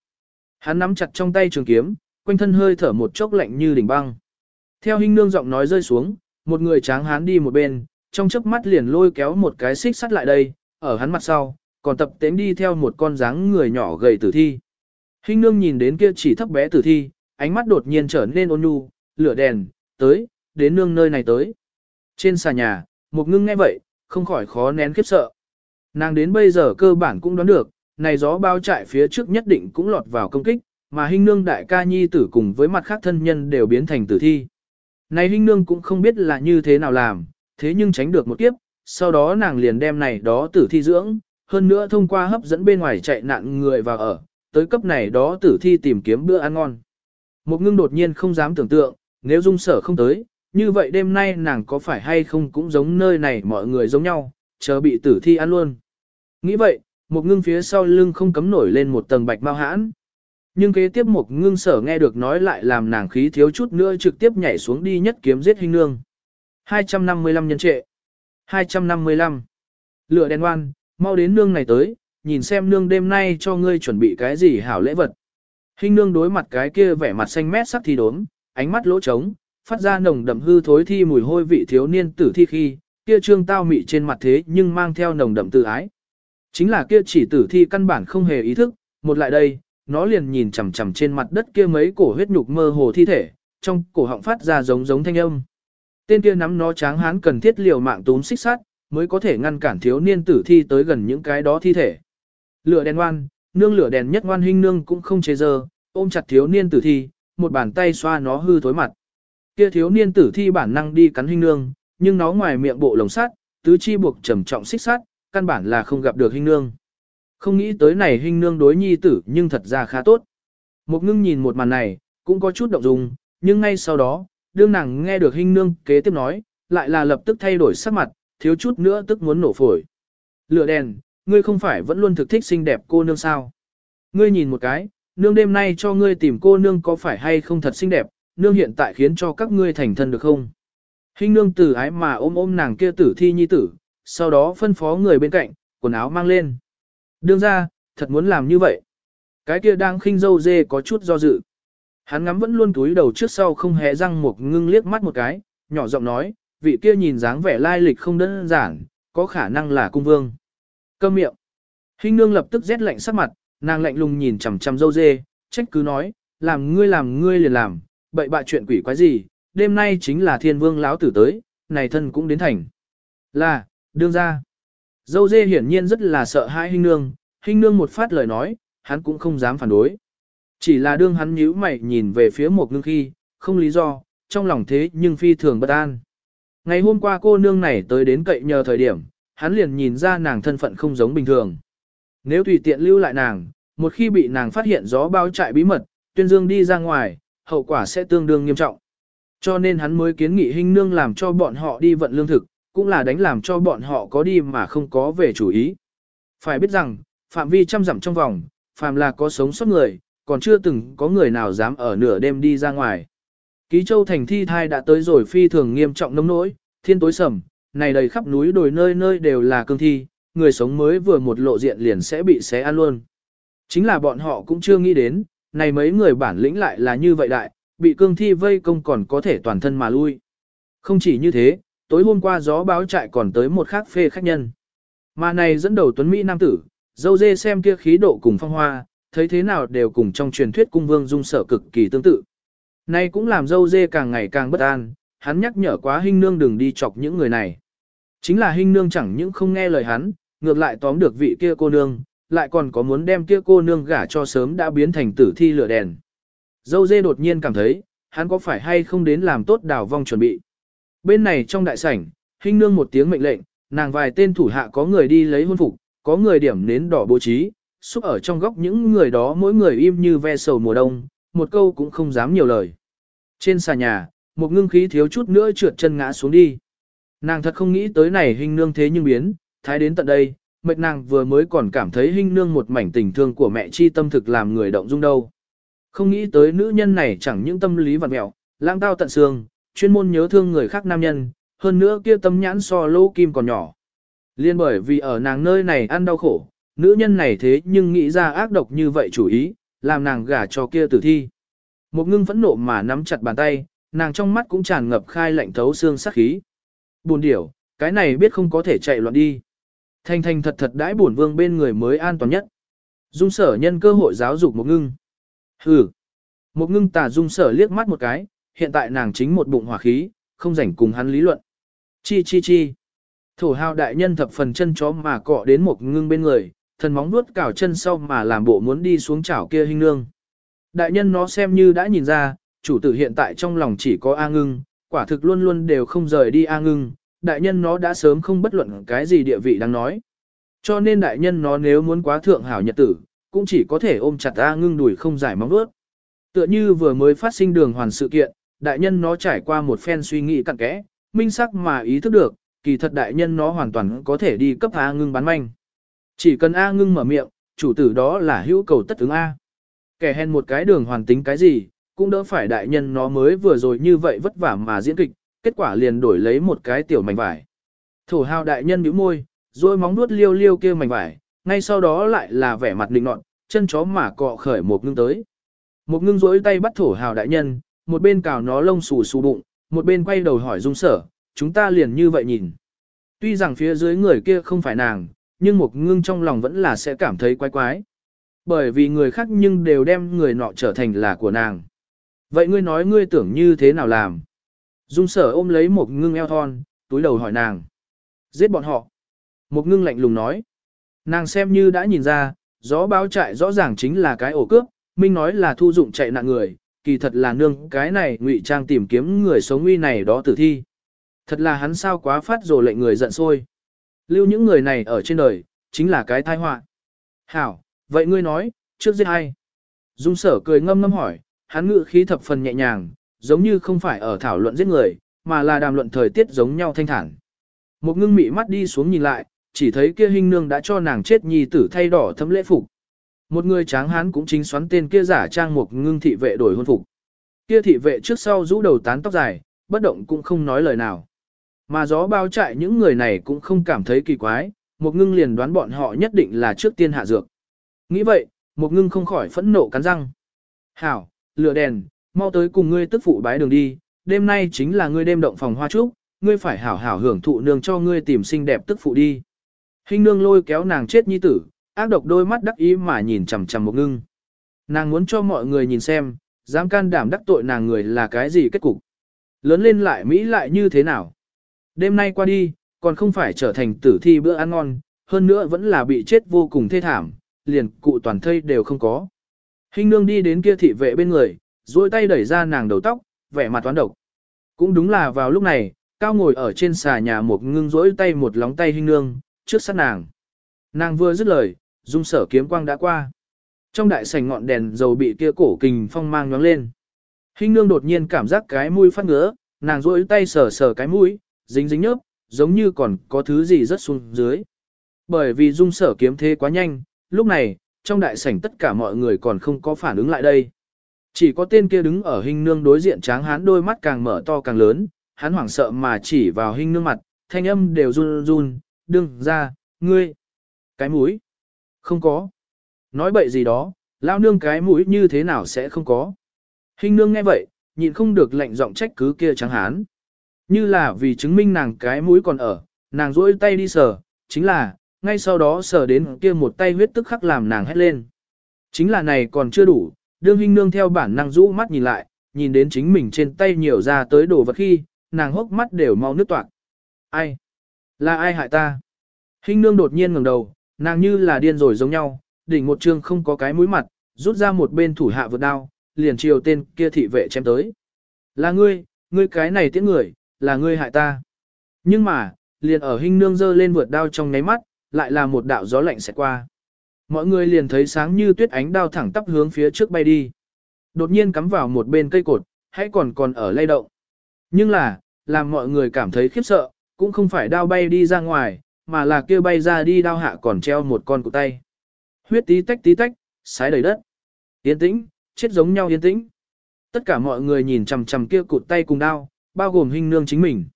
Speaker 1: Hắn nắm chặt trong tay trường kiếm, quanh thân hơi thở một chốc lạnh như đỉnh băng. Theo hình nương giọng nói rơi xuống, một người tráng hán đi một bên, trong chớp mắt liền lôi kéo một cái xích sắt lại đây, ở hắn mặt sau, còn tập tễnh đi theo một con dáng người nhỏ gầy tử thi. Hình nương nhìn đến kia chỉ thấp bé tử thi, ánh mắt đột nhiên trở nên ôn nhu, lửa đèn, tới, đến nương nơi này tới. Trên xà nhà, một ngưng nghe vậy, không khỏi khó nén khiếp sợ. Nàng đến bây giờ cơ bản cũng đoán được, này gió bao trại phía trước nhất định cũng lọt vào công kích, mà hình nương đại ca nhi tử cùng với mặt khác thân nhân đều biến thành tử thi. Này hình nương cũng không biết là như thế nào làm, thế nhưng tránh được một kiếp, sau đó nàng liền đem này đó tử thi dưỡng, hơn nữa thông qua hấp dẫn bên ngoài chạy nạn người vào ở, tới cấp này đó tử thi tìm kiếm bữa ăn ngon. Một ngưng đột nhiên không dám tưởng tượng, nếu dung sở không tới, như vậy đêm nay nàng có phải hay không cũng giống nơi này mọi người giống nhau, chờ bị tử thi ăn luôn. Nghĩ vậy, một ngưng phía sau lưng không cấm nổi lên một tầng bạch mau hãn. Nhưng kế tiếp một ngưng sở nghe được nói lại làm nàng khí thiếu chút nữa trực tiếp nhảy xuống đi nhất kiếm giết hình nương. 255 nhân trệ. 255. Lửa đèn oan mau đến nương này tới, nhìn xem nương đêm nay cho ngươi chuẩn bị cái gì hảo lễ vật. Hình nương đối mặt cái kia vẻ mặt xanh mét sắc thi đốm, ánh mắt lỗ trống, phát ra nồng đậm hư thối thi mùi hôi vị thiếu niên tử thi khi, kia trương tao mị trên mặt thế nhưng mang theo nồng đậm tự ái. Chính là kia chỉ tử thi căn bản không hề ý thức, một lại đây, nó liền nhìn chằm chằm trên mặt đất kia mấy cổ huyết nhục mơ hồ thi thể, trong cổ họng phát ra giống giống thanh âm. Tên kia nắm nó tráng hán cần thiết liều mạng túm xích sát, mới có thể ngăn cản thiếu niên tử thi tới gần những cái đó thi thể. Lửa đèn ngoan, nương lửa đèn nhất ngoan huynh nương cũng không chế giờ, ôm chặt thiếu niên tử thi, một bàn tay xoa nó hư thối mặt. Kia thiếu niên tử thi bản năng đi cắn huynh nương, nhưng nó ngoài miệng bộ lồng sắt, tứ chi buộc trầm trọng xích sát, căn bản là không gặp được huynh nương. Không nghĩ tới này hình nương đối nhi tử nhưng thật ra khá tốt. Một ngưng nhìn một màn này, cũng có chút động dung, nhưng ngay sau đó, đương nàng nghe được hình nương kế tiếp nói, lại là lập tức thay đổi sắc mặt, thiếu chút nữa tức muốn nổ phổi. Lửa đèn, ngươi không phải vẫn luôn thực thích xinh đẹp cô nương sao? Ngươi nhìn một cái, nương đêm nay cho ngươi tìm cô nương có phải hay không thật xinh đẹp, nương hiện tại khiến cho các ngươi thành thân được không? Hình nương tử ái mà ôm ôm nàng kia tử thi nhi tử, sau đó phân phó người bên cạnh, quần áo mang lên. Đương ra, thật muốn làm như vậy. Cái kia đang khinh dâu dê có chút do dự. Hắn ngắm vẫn luôn túi đầu trước sau không hé răng một ngưng liếc mắt một cái, nhỏ giọng nói, vị kia nhìn dáng vẻ lai lịch không đơn giản, có khả năng là cung vương. Câm miệng. Hình nương lập tức rét lạnh sắc mặt, nàng lạnh lùng nhìn chằm chằm dâu dê, trách cứ nói, làm ngươi làm ngươi liền làm, bậy bạ chuyện quỷ quái gì, đêm nay chính là thiên vương lão tử tới, này thân cũng đến thành. Là, đương ra. Dâu dê hiển nhiên rất là sợ hãi hình nương, hình nương một phát lời nói, hắn cũng không dám phản đối. Chỉ là đương hắn nhíu mày nhìn về phía một ngưng khi, không lý do, trong lòng thế nhưng phi thường bất an. Ngày hôm qua cô nương này tới đến cậy nhờ thời điểm, hắn liền nhìn ra nàng thân phận không giống bình thường. Nếu tùy tiện lưu lại nàng, một khi bị nàng phát hiện gió bao trại bí mật, tuyên dương đi ra ngoài, hậu quả sẽ tương đương nghiêm trọng. Cho nên hắn mới kiến nghị hình nương làm cho bọn họ đi vận lương thực, cũng là đánh làm cho bọn họ có đi mà không có về chủ ý. Phải biết rằng, phạm vi trăm dặm trong vòng, phàm là có sống sót người, còn chưa từng có người nào dám ở nửa đêm đi ra ngoài. Ký châu thành thi thai đã tới rồi phi thường nghiêm trọng nông nỗi, thiên tối sầm, này đầy khắp núi đồi nơi nơi đều là cương thi, người sống mới vừa một lộ diện liền sẽ bị xé ăn luôn. Chính là bọn họ cũng chưa nghĩ đến, này mấy người bản lĩnh lại là như vậy đại, bị cương thi vây công còn có thể toàn thân mà lui. Không chỉ như thế, tối hôm qua gió báo trại còn tới một khác phê khách nhân. Mà này dẫn đầu tuấn Mỹ nam tử, dâu dê xem kia khí độ cùng phong hoa, thấy thế nào đều cùng trong truyền thuyết cung vương dung sở cực kỳ tương tự. Nay cũng làm dâu dê càng ngày càng bất an, hắn nhắc nhở quá hình nương đừng đi chọc những người này. Chính là hình nương chẳng những không nghe lời hắn, ngược lại tóm được vị kia cô nương, lại còn có muốn đem kia cô nương gả cho sớm đã biến thành tử thi lửa đèn. Dâu dê đột nhiên cảm thấy, hắn có phải hay không đến làm tốt đào vong chuẩn bị. Bên này trong đại sảnh, hình nương một tiếng mệnh lệnh, nàng vài tên thủ hạ có người đi lấy hôn phục, có người điểm nến đỏ bố trí, xúc ở trong góc những người đó mỗi người im như ve sầu mùa đông, một câu cũng không dám nhiều lời. Trên xà nhà, một ngưng khí thiếu chút nữa trượt chân ngã xuống đi. Nàng thật không nghĩ tới này hình nương thế nhưng biến, thái đến tận đây, mệt nàng vừa mới còn cảm thấy hình nương một mảnh tình thương của mẹ chi tâm thực làm người động dung đâu. Không nghĩ tới nữ nhân này chẳng những tâm lý vặt mẹo, lang tao tận xương, chuyên môn nhớ thương người khác nam nhân, hơn nữa kia tâm nhãn so lô kim còn nhỏ. Liên bởi vì ở nàng nơi này ăn đau khổ, nữ nhân này thế nhưng nghĩ ra ác độc như vậy chủ ý, làm nàng gả cho kia tử thi. Một ngưng phẫn nộ mà nắm chặt bàn tay, nàng trong mắt cũng tràn ngập khai lạnh thấu xương sắc khí. Buồn điểu, cái này biết không có thể chạy loạn đi. Thanh thanh thật thật đãi bổn vương bên người mới an toàn nhất. Dung sở nhân cơ hội giáo dục một ngưng. Hừ. Một ngưng tà dung sở liếc mắt một cái, hiện tại nàng chính một bụng hỏa khí, không rảnh cùng hắn lý luận. Chi chi chi. Thổ hào đại nhân thập phần chân chó mà cọ đến một ngưng bên người, thần móng nuốt cào chân sau mà làm bộ muốn đi xuống chảo kia hình nương. Đại nhân nó xem như đã nhìn ra, chủ tử hiện tại trong lòng chỉ có A ngưng, quả thực luôn luôn đều không rời đi A ngưng, đại nhân nó đã sớm không bất luận cái gì địa vị đang nói. Cho nên đại nhân nó nếu muốn quá thượng hảo nhật tử, cũng chỉ có thể ôm chặt A ngưng đuổi không giải móng nuốt. Tựa như vừa mới phát sinh đường hoàn sự kiện, đại nhân nó trải qua một phen suy nghĩ cặn kẽ, minh sắc mà ý thức được, kỳ thật đại nhân nó hoàn toàn có thể đi cấp A ngưng bán manh. Chỉ cần A ngưng mở miệng, chủ tử đó là hữu cầu tất ứng A. Kẻ hèn một cái đường hoàn tính cái gì, cũng đỡ phải đại nhân nó mới vừa rồi như vậy vất vả mà diễn kịch, kết quả liền đổi lấy một cái tiểu mảnh vải. Thổ hào đại nhân nhíu môi, rồi móng nuốt liêu liêu kia mảnh vải, ngay sau đó lại là vẻ mặt định nọt, chân chó mà cọ khởi một ngưng tới. Một ngưng rỗi tay bắt thổ hào đại nhân, một bên cào nó lông xù xù bụng, một bên quay đầu hỏi dung sở, chúng ta liền như vậy nhìn. Tuy rằng phía dưới người kia không phải nàng, nhưng một ngưng trong lòng vẫn là sẽ cảm thấy quái quái. Bởi vì người khác nhưng đều đem người nọ trở thành là của nàng. Vậy ngươi nói ngươi tưởng như thế nào làm? Dung sở ôm lấy một ngưng eo thon, túi đầu hỏi nàng. Giết bọn họ. Một ngưng lạnh lùng nói. Nàng xem như đã nhìn ra, gió báo chạy rõ ràng chính là cái ổ cướp, Minh nói là thu dụng chạy nạn người, kỳ thật là nương cái này ngụy trang tìm kiếm người sống nguy này đó tử thi. Thật là hắn sao quá phát rồi lệnh người giận sôi Lưu những người này ở trên đời, chính là cái tai họa. Hảo, vậy ngươi nói, trước giết ai? Dung sở cười ngâm ngâm hỏi, hắn ngự khí thập phần nhẹ nhàng, giống như không phải ở thảo luận giết người, mà là đàm luận thời tiết giống nhau thanh thản. Một ngưng mị mắt đi xuống nhìn lại, chỉ thấy kia hình nương đã cho nàng chết nhi tử thay đỏ thấm lễ phục. Một người tráng hán cũng chính xoắn tên kia giả trang một ngưng thị vệ đổi hôn phục. Kia thị vệ trước sau rũ đầu tán tóc dài, bất động cũng không nói lời nào. Mà gió bao chạy những người này cũng không cảm thấy kỳ quái, một ngưng liền đoán bọn họ nhất định là trước tiên hạ dược. Nghĩ vậy, một ngưng không khỏi phẫn nộ cắn răng. Hảo, lửa đèn, mau tới cùng ngươi tức phụ bái đường đi, đêm nay chính là ngươi đêm động phòng hoa trúc, ngươi phải hảo hảo hưởng thụ nương cho ngươi tìm xinh đẹp tức phụ đi. Hình nương lôi kéo nàng chết nhi tử, ác độc đôi mắt đắc ý mà nhìn chằm chằm một ngưng. Nàng muốn cho mọi người nhìn xem, dám can đảm đắc tội nàng người là cái gì kết cục. Lớn lên lại Mỹ lại như thế nào. Đêm nay qua đi, còn không phải trở thành tử thi bữa ăn ngon, hơn nữa vẫn là bị chết vô cùng thê thảm, liền cụ toàn thây đều không có. Hình nương đi đến kia thị vệ bên người, duỗi tay đẩy ra nàng đầu tóc, vẻ mặt toán độc. Cũng đúng là vào lúc này, cao ngồi ở trên xà nhà một ngưng duỗi tay một lóng tay hình nương, trước sát nàng. Nàng vừa dứt lời, dung sở kiếm quang đã qua. Trong đại sảnh ngọn đèn dầu bị kia cổ kình phong mang nhoáng lên. Hình nương đột nhiên cảm giác cái mũi phát ngứa, nàng duỗi tay sờ sờ cái mũi, dính dính nhớp, giống như còn có thứ gì rất xuống dưới. Bởi vì dung sở kiếm thế quá nhanh, lúc này, trong đại sảnh tất cả mọi người còn không có phản ứng lại đây. Chỉ có tên kia đứng ở hình nương đối diện tráng hán đôi mắt càng mở to càng lớn, hắn hoảng sợ mà chỉ vào hình nương mặt, thanh âm đều run run, đừng ra, ngươi. Cái mũi. Không có. Nói bậy gì đó, lao nương cái mũi như thế nào sẽ không có. Hình nương nghe vậy, nhịn không được lệnh giọng trách cứ kia trắng hán. Như là vì chứng minh nàng cái mũi còn ở, nàng rỗi tay đi sờ, chính là, ngay sau đó sờ đến kia một tay huyết tức khắc làm nàng hét lên. Chính là này còn chưa đủ, đương hình nương theo bản năng rũ mắt nhìn lại, nhìn đến chính mình trên tay nhiều ra tới đồ vật khi, nàng hốc mắt đều mau nước toạc. Ai? Là ai hại ta? Hình nương đột nhiên ngẩng đầu, nàng như là điên rồi giống nhau, đỉnh một trương không có cái mũi mặt, rút ra một bên thủ hạ vượt đao, liền chiều tên kia thị vệ chém tới. Là ngươi, ngươi cái này tiễn người, là ngươi hại ta. Nhưng mà, liền ở hình nương dơ lên vượt đao trong ngáy mắt, lại là một đạo gió lạnh sẽ qua. Mọi người liền thấy sáng như tuyết ánh đao thẳng tắp hướng phía trước bay đi. Đột nhiên cắm vào một bên cây cột, hãy còn còn ở lay động. Nhưng là, làm mọi người cảm thấy khiếp sợ, cũng không phải đao bay đi ra ngoài, mà là kia bay ra đi đao hạ còn treo một con cụ tay. Huyết tí tách tí tách, sái đầy đất. Yên tĩnh, chết giống nhau yên tĩnh. Tất cả mọi người nhìn chằm chằm kia cụt tay cùng đao, bao gồm hình nương chính mình.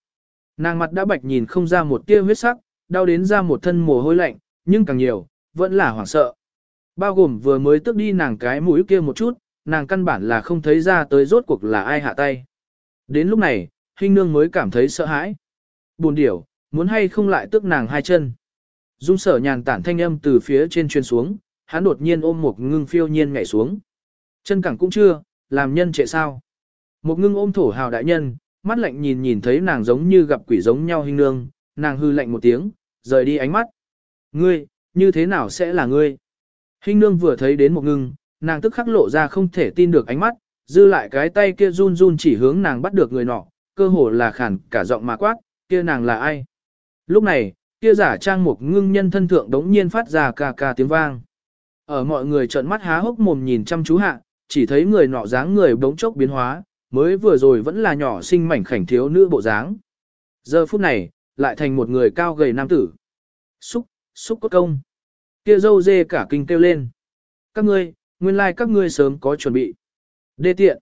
Speaker 1: Nàng mặt đã bạch nhìn không ra một tia huyết sắc, đau đến ra một thân mồ hôi lạnh, nhưng càng nhiều, vẫn là hoảng sợ. Bao gồm vừa mới tức đi nàng cái mũi kia một chút, nàng căn bản là không thấy ra tới rốt cuộc là ai hạ tay. Đến lúc này, hình nương mới cảm thấy sợ hãi. Buồn điểu, muốn hay không lại tức nàng hai chân. Dung sở nhàn tản thanh âm từ phía trên truyền xuống, hắn đột nhiên ôm một ngưng phiêu nhiên nhảy xuống. Chân cẳng cũng chưa, làm nhân trệ sao. Một ngưng ôm thổ hào đại nhân, mắt lạnh nhìn nhìn thấy nàng giống như gặp quỷ giống nhau hình nương, nàng hư lạnh một tiếng, rời đi ánh mắt. Ngươi, như thế nào sẽ là ngươi? Hình nương vừa thấy đến một ngưng, nàng tức khắc lộ ra không thể tin được ánh mắt, dư lại cái tay kia run run chỉ hướng nàng bắt được người nọ, cơ hồ là khản cả giọng mà quát, kia nàng là ai? Lúc này, kia giả trang một ngưng nhân thân thượng đống nhiên phát ra ca ca tiếng vang. Ở mọi người trợn mắt há hốc mồm nhìn chăm chú hạ, chỉ thấy người nọ dáng người đống chốc biến hóa, mới vừa rồi vẫn là nhỏ xinh mảnh khảnh thiếu nữ bộ dáng. Giờ phút này, lại thành một người cao gầy nam tử. Xúc, xúc cốt công. Kia dâu dê cả kinh kêu lên. Các ngươi, nguyên lai like các ngươi sớm có chuẩn bị. Đê tiện.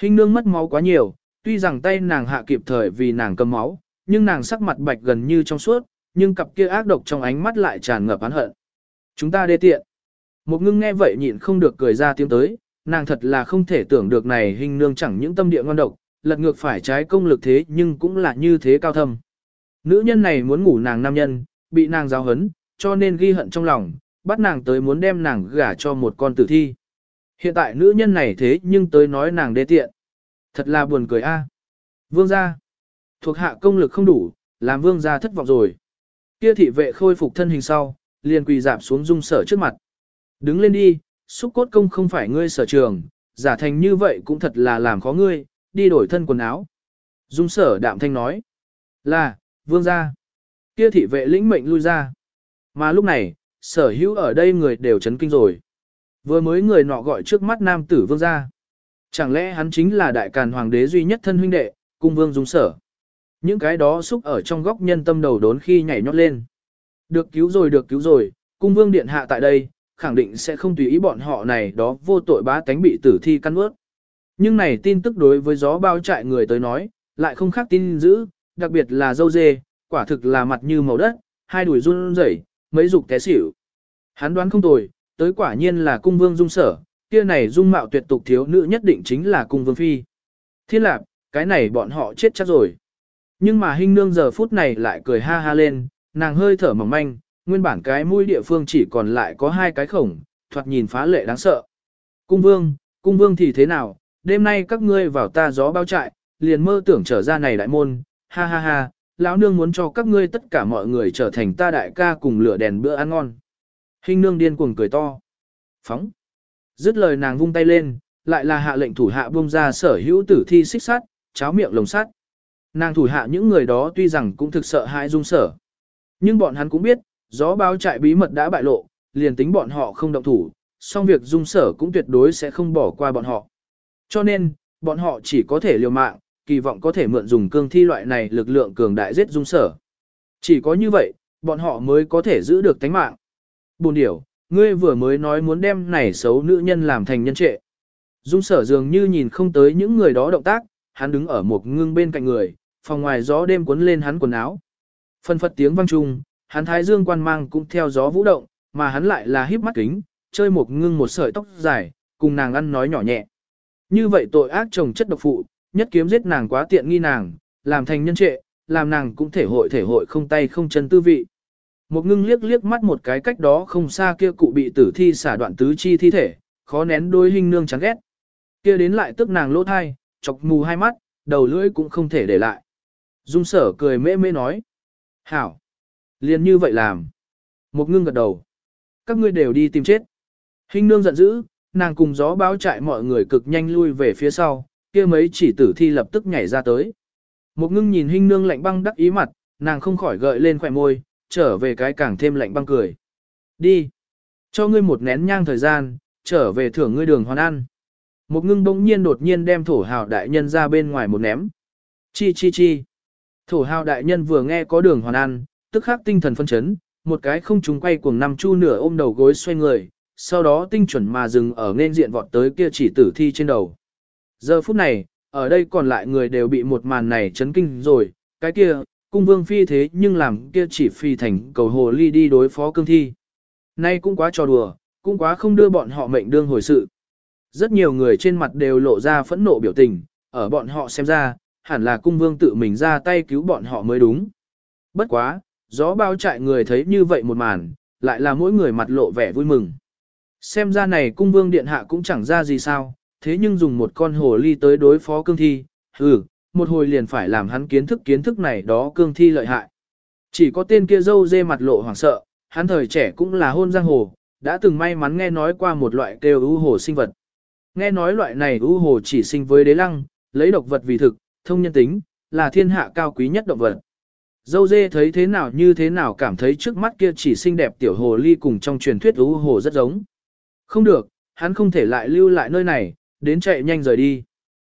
Speaker 1: Hình nương mất máu quá nhiều, tuy rằng tay nàng hạ kịp thời vì nàng cầm máu, nhưng nàng sắc mặt bạch gần như trong suốt, nhưng cặp kia ác độc trong ánh mắt lại tràn ngập oán hận. Chúng ta đê tiện. Một ngưng nghe vậy nhịn không được cười ra tiếng tới, nàng thật là không thể tưởng được này hình nương chẳng những tâm địa ngon độc, lật ngược phải trái công lực thế nhưng cũng là như thế cao thâm. Nữ nhân này muốn ngủ nàng nam nhân, bị nàng giáo hấn, cho nên ghi hận trong lòng, bắt nàng tới muốn đem nàng gả cho một con tử thi. Hiện tại nữ nhân này thế nhưng tới nói nàng đê tiện. Thật là buồn cười a. Vương gia. Thuộc hạ công lực không đủ, làm vương gia thất vọng rồi. Kia thị vệ khôi phục thân hình sau, liền quỳ dạp xuống dung sở trước mặt. Đứng lên đi, xúc cốt công không phải ngươi sở trường, giả thành như vậy cũng thật là làm khó ngươi, đi đổi thân quần áo. Dung sở đạm thanh nói. Là, vương gia. Kia thị vệ lĩnh mệnh lui ra. Mà lúc này, sở hữu ở đây người đều chấn kinh rồi. Vừa mới người nọ gọi trước mắt nam tử vương gia, Chẳng lẽ hắn chính là đại càn hoàng đế duy nhất thân huynh đệ, cung vương dung sở. Những cái đó xúc ở trong góc nhân tâm đầu đốn khi nhảy nhót lên. Được cứu rồi được cứu rồi, cung vương điện hạ tại đây, khẳng định sẽ không tùy ý bọn họ này đó vô tội bá tánh bị tử thi căn ướt. Nhưng này tin tức đối với gió bao trại người tới nói, lại không khác tin dữ, đặc biệt là dâu dê, quả thực là mặt như màu đất, hai đùi run rẩy, mấy dục té xỉu. Hắn đoán không tồi, tới quả nhiên là cung vương dung sở, kia này dung mạo tuyệt tục thiếu nữ nhất định chính là cung vương phi. Thiên lạp, cái này bọn họ chết chắc rồi. Nhưng mà hình nương giờ phút này lại cười ha ha lên, nàng hơi thở mỏng manh, nguyên bản cái mũi địa phương chỉ còn lại có hai cái khổng, thoạt nhìn phá lệ đáng sợ. Cung vương, cung vương thì thế nào, đêm nay các ngươi vào ta gió bao trại, liền mơ tưởng trở ra này đại môn, ha ha ha, lão nương muốn cho các ngươi tất cả mọi người trở thành ta đại ca cùng lửa đèn bữa ăn ngon. Hình nương điên cuồng cười to. Phóng. Dứt lời nàng vung tay lên, lại là hạ lệnh thủ hạ buông ra sở hữu tử thi xích sát, cháo miệng lồng sắt. Nàng thủ hạ những người đó tuy rằng cũng thực sợ hãi dung sở. Nhưng bọn hắn cũng biết, gió báo trại bí mật đã bại lộ, liền tính bọn họ không động thủ, song việc dung sở cũng tuyệt đối sẽ không bỏ qua bọn họ. Cho nên, bọn họ chỉ có thể liều mạng, kỳ vọng có thể mượn dùng cương thi loại này lực lượng cường đại giết dung sở. Chỉ có như vậy, bọn họ mới có thể giữ được tánh mạng. Bồn điểu, ngươi vừa mới nói muốn đem này xấu nữ nhân làm thành nhân trệ. Dung sở dường như nhìn không tới những người đó động tác, hắn đứng ở một ngưng bên cạnh người, phòng ngoài gió đêm cuốn lên hắn quần áo. Phân phật tiếng vang trung, hắn thái dương quan mang cũng theo gió vũ động, mà hắn lại là híp mắt kính, chơi một ngưng một sợi tóc dài, cùng nàng ăn nói nhỏ nhẹ. Như vậy tội ác chồng chất độc phụ, nhất kiếm giết nàng quá tiện nghi nàng, làm thành nhân trệ, làm nàng cũng thể hội thể hội không tay không chân tư vị. Một ngưng liếc liếc mắt một cái cách đó không xa kia cụ bị tử thi xả đoạn tứ chi thi thể, khó nén đôi hình nương chán ghét. Kia đến lại tức nàng lỗ thai, chọc mù hai mắt, đầu lưỡi cũng không thể để lại. Dung sở cười mê mê nói. Hảo. liền như vậy làm. Một ngưng gật đầu. Các ngươi đều đi tìm chết. Hình nương giận dữ, nàng cùng gió báo chạy mọi người cực nhanh lui về phía sau, kia mấy chỉ tử thi lập tức nhảy ra tới. Một ngưng nhìn hình nương lạnh băng đắc ý mặt, nàng không khỏi gợi lên khỏe môi, trở về cái càng thêm lạnh băng cười. Đi. Cho ngươi một nén nhang thời gian, trở về thưởng ngươi đường hoàn ăn. Một ngưng bỗng nhiên đột nhiên đem thổ hào đại nhân ra bên ngoài một ném. Chi chi chi. Thổ hào đại nhân vừa nghe có đường hoàn ăn, tức khắc tinh thần phân chấn, một cái không trúng quay cuồng năm chu nửa ôm đầu gối xoay người, sau đó tinh chuẩn mà dừng ở nên diện vọt tới kia chỉ tử thi trên đầu. Giờ phút này, ở đây còn lại người đều bị một màn này chấn kinh rồi, cái kia, cung vương phi thế nhưng làm kia chỉ phi thành cầu hồ ly đi đối phó cương thi. Nay cũng quá trò đùa, cũng quá không đưa bọn họ mệnh đương hồi sự. Rất nhiều người trên mặt đều lộ ra phẫn nộ biểu tình, ở bọn họ xem ra, hẳn là cung vương tự mình ra tay cứu bọn họ mới đúng. Bất quá, gió bao trại người thấy như vậy một màn, lại là mỗi người mặt lộ vẻ vui mừng. Xem ra này cung vương điện hạ cũng chẳng ra gì sao, thế nhưng dùng một con hồ ly tới đối phó cương thi, hừ, một hồi liền phải làm hắn kiến thức kiến thức này đó cương thi lợi hại. Chỉ có tên kia dâu dê mặt lộ hoảng sợ, hắn thời trẻ cũng là hôn giang hồ, đã từng may mắn nghe nói qua một loại kêu ưu hồ sinh vật. Nghe nói loại này ưu hồ chỉ sinh với đế lăng, lấy độc vật vì thực, thông nhân tính, là thiên hạ cao quý nhất động vật. Dâu dê thấy thế nào như thế nào cảm thấy trước mắt kia chỉ xinh đẹp tiểu hồ ly cùng trong truyền thuyết ưu hồ rất giống. Không được, hắn không thể lại lưu lại nơi này, đến chạy nhanh rời đi.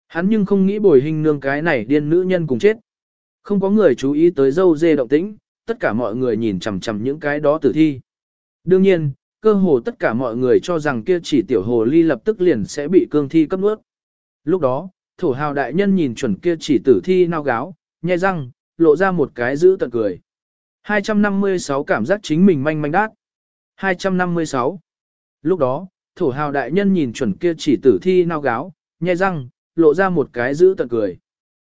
Speaker 1: Hắn nhưng không nghĩ bồi hình nương cái này điên nữ nhân cùng chết. Không có người chú ý tới dâu dê động tĩnh, tất cả mọi người nhìn chằm chằm những cái đó tử thi. Đương nhiên, cơ hồ tất cả mọi người cho rằng kia chỉ tiểu hồ ly lập tức liền sẽ bị cương thi cấp nuốt. Lúc đó, thổ hào đại nhân nhìn chuẩn kia chỉ tử thi nao gáo, nhai răng, lộ ra một cái giữ tận cười. 256 cảm giác chính mình manh manh đát. 256. Lúc đó, thổ hào đại nhân nhìn chuẩn kia chỉ tử thi nao gáo, nhai răng, lộ ra một cái giữ tận cười.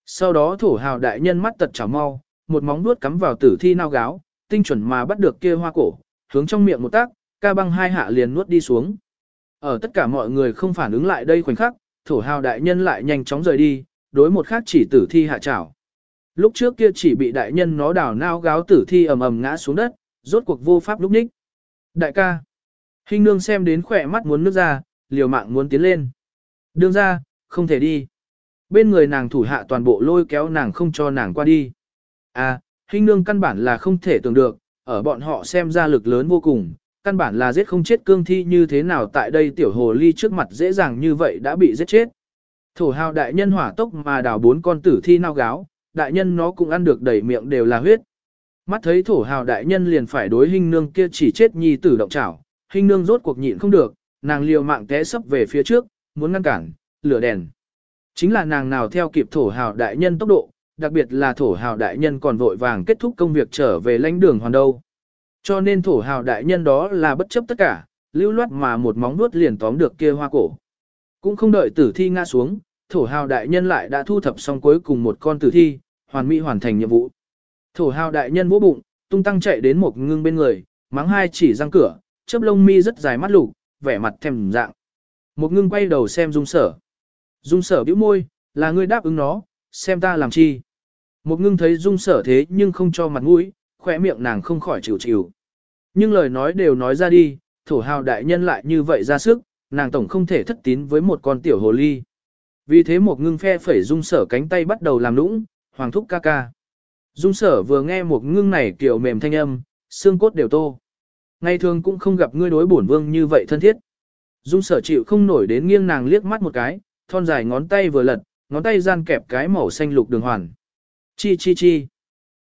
Speaker 1: Sau đó thổ hào đại nhân mắt tật chảo mau, một móng vuốt cắm vào tử thi nao gáo, tinh chuẩn mà bắt được kia hoa cổ, hướng trong miệng một tác, ca băng hai hạ liền nuốt đi xuống. Ở tất cả mọi người không phản ứng lại đây khoảnh khắc, thổ hào đại nhân lại nhanh chóng rời đi, đối một khác chỉ tử thi hạ chảo. Lúc trước kia chỉ bị đại nhân nó đảo nao gáo tử thi ầm ầm ngã xuống đất, rốt cuộc vô pháp lúc ních. Đại ca, hình nương xem đến khỏe mắt muốn nước ra, liều mạng muốn tiến lên. Đương ra, không thể đi. Bên người nàng thủ hạ toàn bộ lôi kéo nàng không cho nàng qua đi. À, hình nương căn bản là không thể tưởng được, ở bọn họ xem ra lực lớn vô cùng, căn bản là giết không chết cương thi như thế nào tại đây tiểu hồ ly trước mặt dễ dàng như vậy đã bị giết chết. Thổ hào đại nhân hỏa tốc mà đào bốn con tử thi nao gáo, đại nhân nó cũng ăn được đầy miệng đều là huyết. Mắt thấy thổ hào đại nhân liền phải đối hình nương kia chỉ chết nhi tử động chảo, hình nương rốt cuộc nhịn không được, nàng liều mạng té sấp về phía trước, muốn ngăn cản, lửa đèn. Chính là nàng nào theo kịp thổ hào đại nhân tốc độ, đặc biệt là thổ hào đại nhân còn vội vàng kết thúc công việc trở về lãnh đường hoàn đâu. Cho nên thổ hào đại nhân đó là bất chấp tất cả, lưu loát mà một móng nuốt liền tóm được kia hoa cổ. Cũng không đợi tử thi ngã xuống, thổ hào đại nhân lại đã thu thập xong cuối cùng một con tử thi, hoàn mỹ hoàn thành nhiệm vụ. Thổ hào đại nhân vỗ bụng, tung tăng chạy đến một ngưng bên người, mắng hai chỉ răng cửa, chớp lông mi rất dài mắt lục, vẻ mặt thèm dạng. Một ngưng quay đầu xem dung sở. Dung sở bĩu môi, là ngươi đáp ứng nó, xem ta làm chi. Một ngưng thấy dung sở thế nhưng không cho mặt mũi, khỏe miệng nàng không khỏi chịu chịu. Nhưng lời nói đều nói ra đi, thổ hào đại nhân lại như vậy ra sức, nàng tổng không thể thất tín với một con tiểu hồ ly. Vì thế một ngưng phe phẩy dung sở cánh tay bắt đầu làm lũng, hoàng thúc ca ca. Dung sở vừa nghe một ngưng này kiểu mềm thanh âm, xương cốt đều tô. Ngày thường cũng không gặp ngươi đối bổn vương như vậy thân thiết. Dung sở chịu không nổi đến nghiêng nàng liếc mắt một cái, thon dài ngón tay vừa lật, ngón tay gian kẹp cái màu xanh lục đường hoàn. Chi chi chi.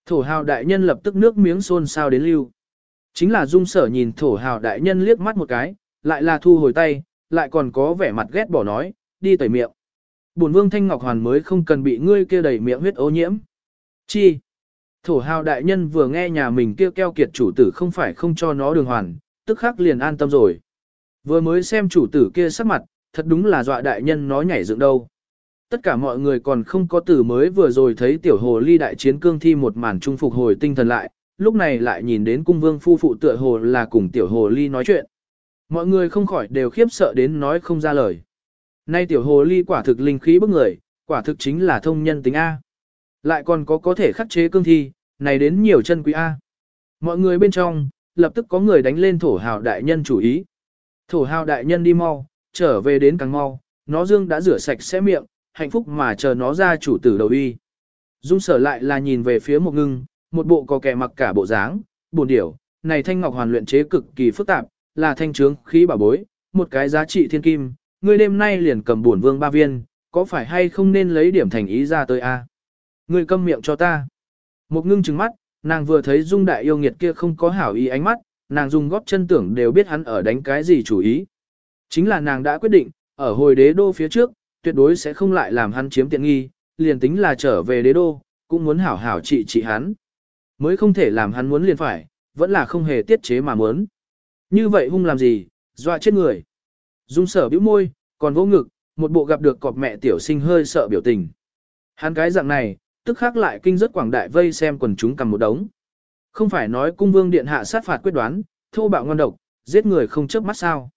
Speaker 1: Thổ hào đại nhân lập tức nước miếng xôn xao đến lưu. Chính là dung sở nhìn thổ hào đại nhân liếc mắt một cái, lại là thu hồi tay, lại còn có vẻ mặt ghét bỏ nói, đi tẩy miệng. Bổn vương thanh ngọc hoàn mới không cần bị ngươi kia đầy miệng huyết ô nhiễm. Chi? Thổ hào đại nhân vừa nghe nhà mình kia keo kiệt chủ tử không phải không cho nó đường hoàn, tức khắc liền an tâm rồi. Vừa mới xem chủ tử kia sắc mặt, thật đúng là dọa đại nhân nó nhảy dựng đâu. Tất cả mọi người còn không có từ mới vừa rồi thấy tiểu hồ ly đại chiến cương thi một màn trung phục hồi tinh thần lại, lúc này lại nhìn đến cung vương phu phụ tựa hồ là cùng tiểu hồ ly nói chuyện. Mọi người không khỏi đều khiếp sợ đến nói không ra lời. Nay tiểu hồ ly quả thực linh khí bức người, quả thực chính là thông nhân tính A. Lại còn có có thể khắc chế cương thi, này đến nhiều chân quý A. Mọi người bên trong, lập tức có người đánh lên thổ hào đại nhân chủ ý. Thổ hào đại nhân đi mau, trở về đến càng mau, nó dương đã rửa sạch sẽ miệng, hạnh phúc mà chờ nó ra chủ tử đầu uy. Dung sở lại là nhìn về phía một ngưng, một bộ có kẻ mặc cả bộ dáng, buồn điểu, này thanh ngọc hoàn luyện chế cực kỳ phức tạp, là thanh trướng khí bảo bối, một cái giá trị thiên kim, ngươi đêm nay liền cầm buồn vương ba viên, có phải hay không nên lấy điểm thành ý ra tới a? Ngươi câm miệng cho ta. Một ngưng trừng mắt, nàng vừa thấy dung đại yêu nghiệt kia không có hảo ý ánh mắt, nàng dùng góp chân tưởng đều biết hắn ở đánh cái gì chủ ý. Chính là nàng đã quyết định, ở hồi đế đô phía trước, tuyệt đối sẽ không lại làm hắn chiếm tiện nghi, liền tính là trở về đế đô, cũng muốn hảo hảo trị trị hắn. Mới không thể làm hắn muốn liền phải, vẫn là không hề tiết chế mà muốn. Như vậy hung làm gì, dọa chết người. Dung sở bĩu môi, còn vô ngực, một bộ gặp được cọp mẹ tiểu sinh hơi sợ biểu tình. Hắn cái dạng này, tức khác lại kinh rất quảng đại vây xem quần chúng cầm một đống. Không phải nói cung vương điện hạ sát phạt quyết đoán, thô bạo ngon độc, giết người không chớp mắt sao.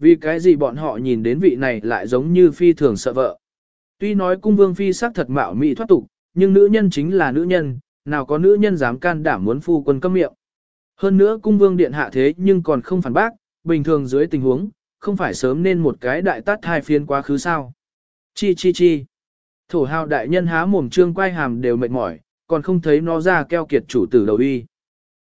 Speaker 1: Vì cái gì bọn họ nhìn đến vị này lại giống như phi thường sợ vợ. Tuy nói cung vương phi sắc thật mạo mị thoát tục, nhưng nữ nhân chính là nữ nhân, nào có nữ nhân dám can đảm muốn phu quân cấm miệng. Hơn nữa cung vương điện hạ thế nhưng còn không phản bác, bình thường dưới tình huống, không phải sớm nên một cái đại tát hai phiên quá khứ sao. Chi chi chi. Thổ hào đại nhân há mồm trương quay hàm đều mệt mỏi, còn không thấy nó ra keo kiệt chủ tử đầu uy.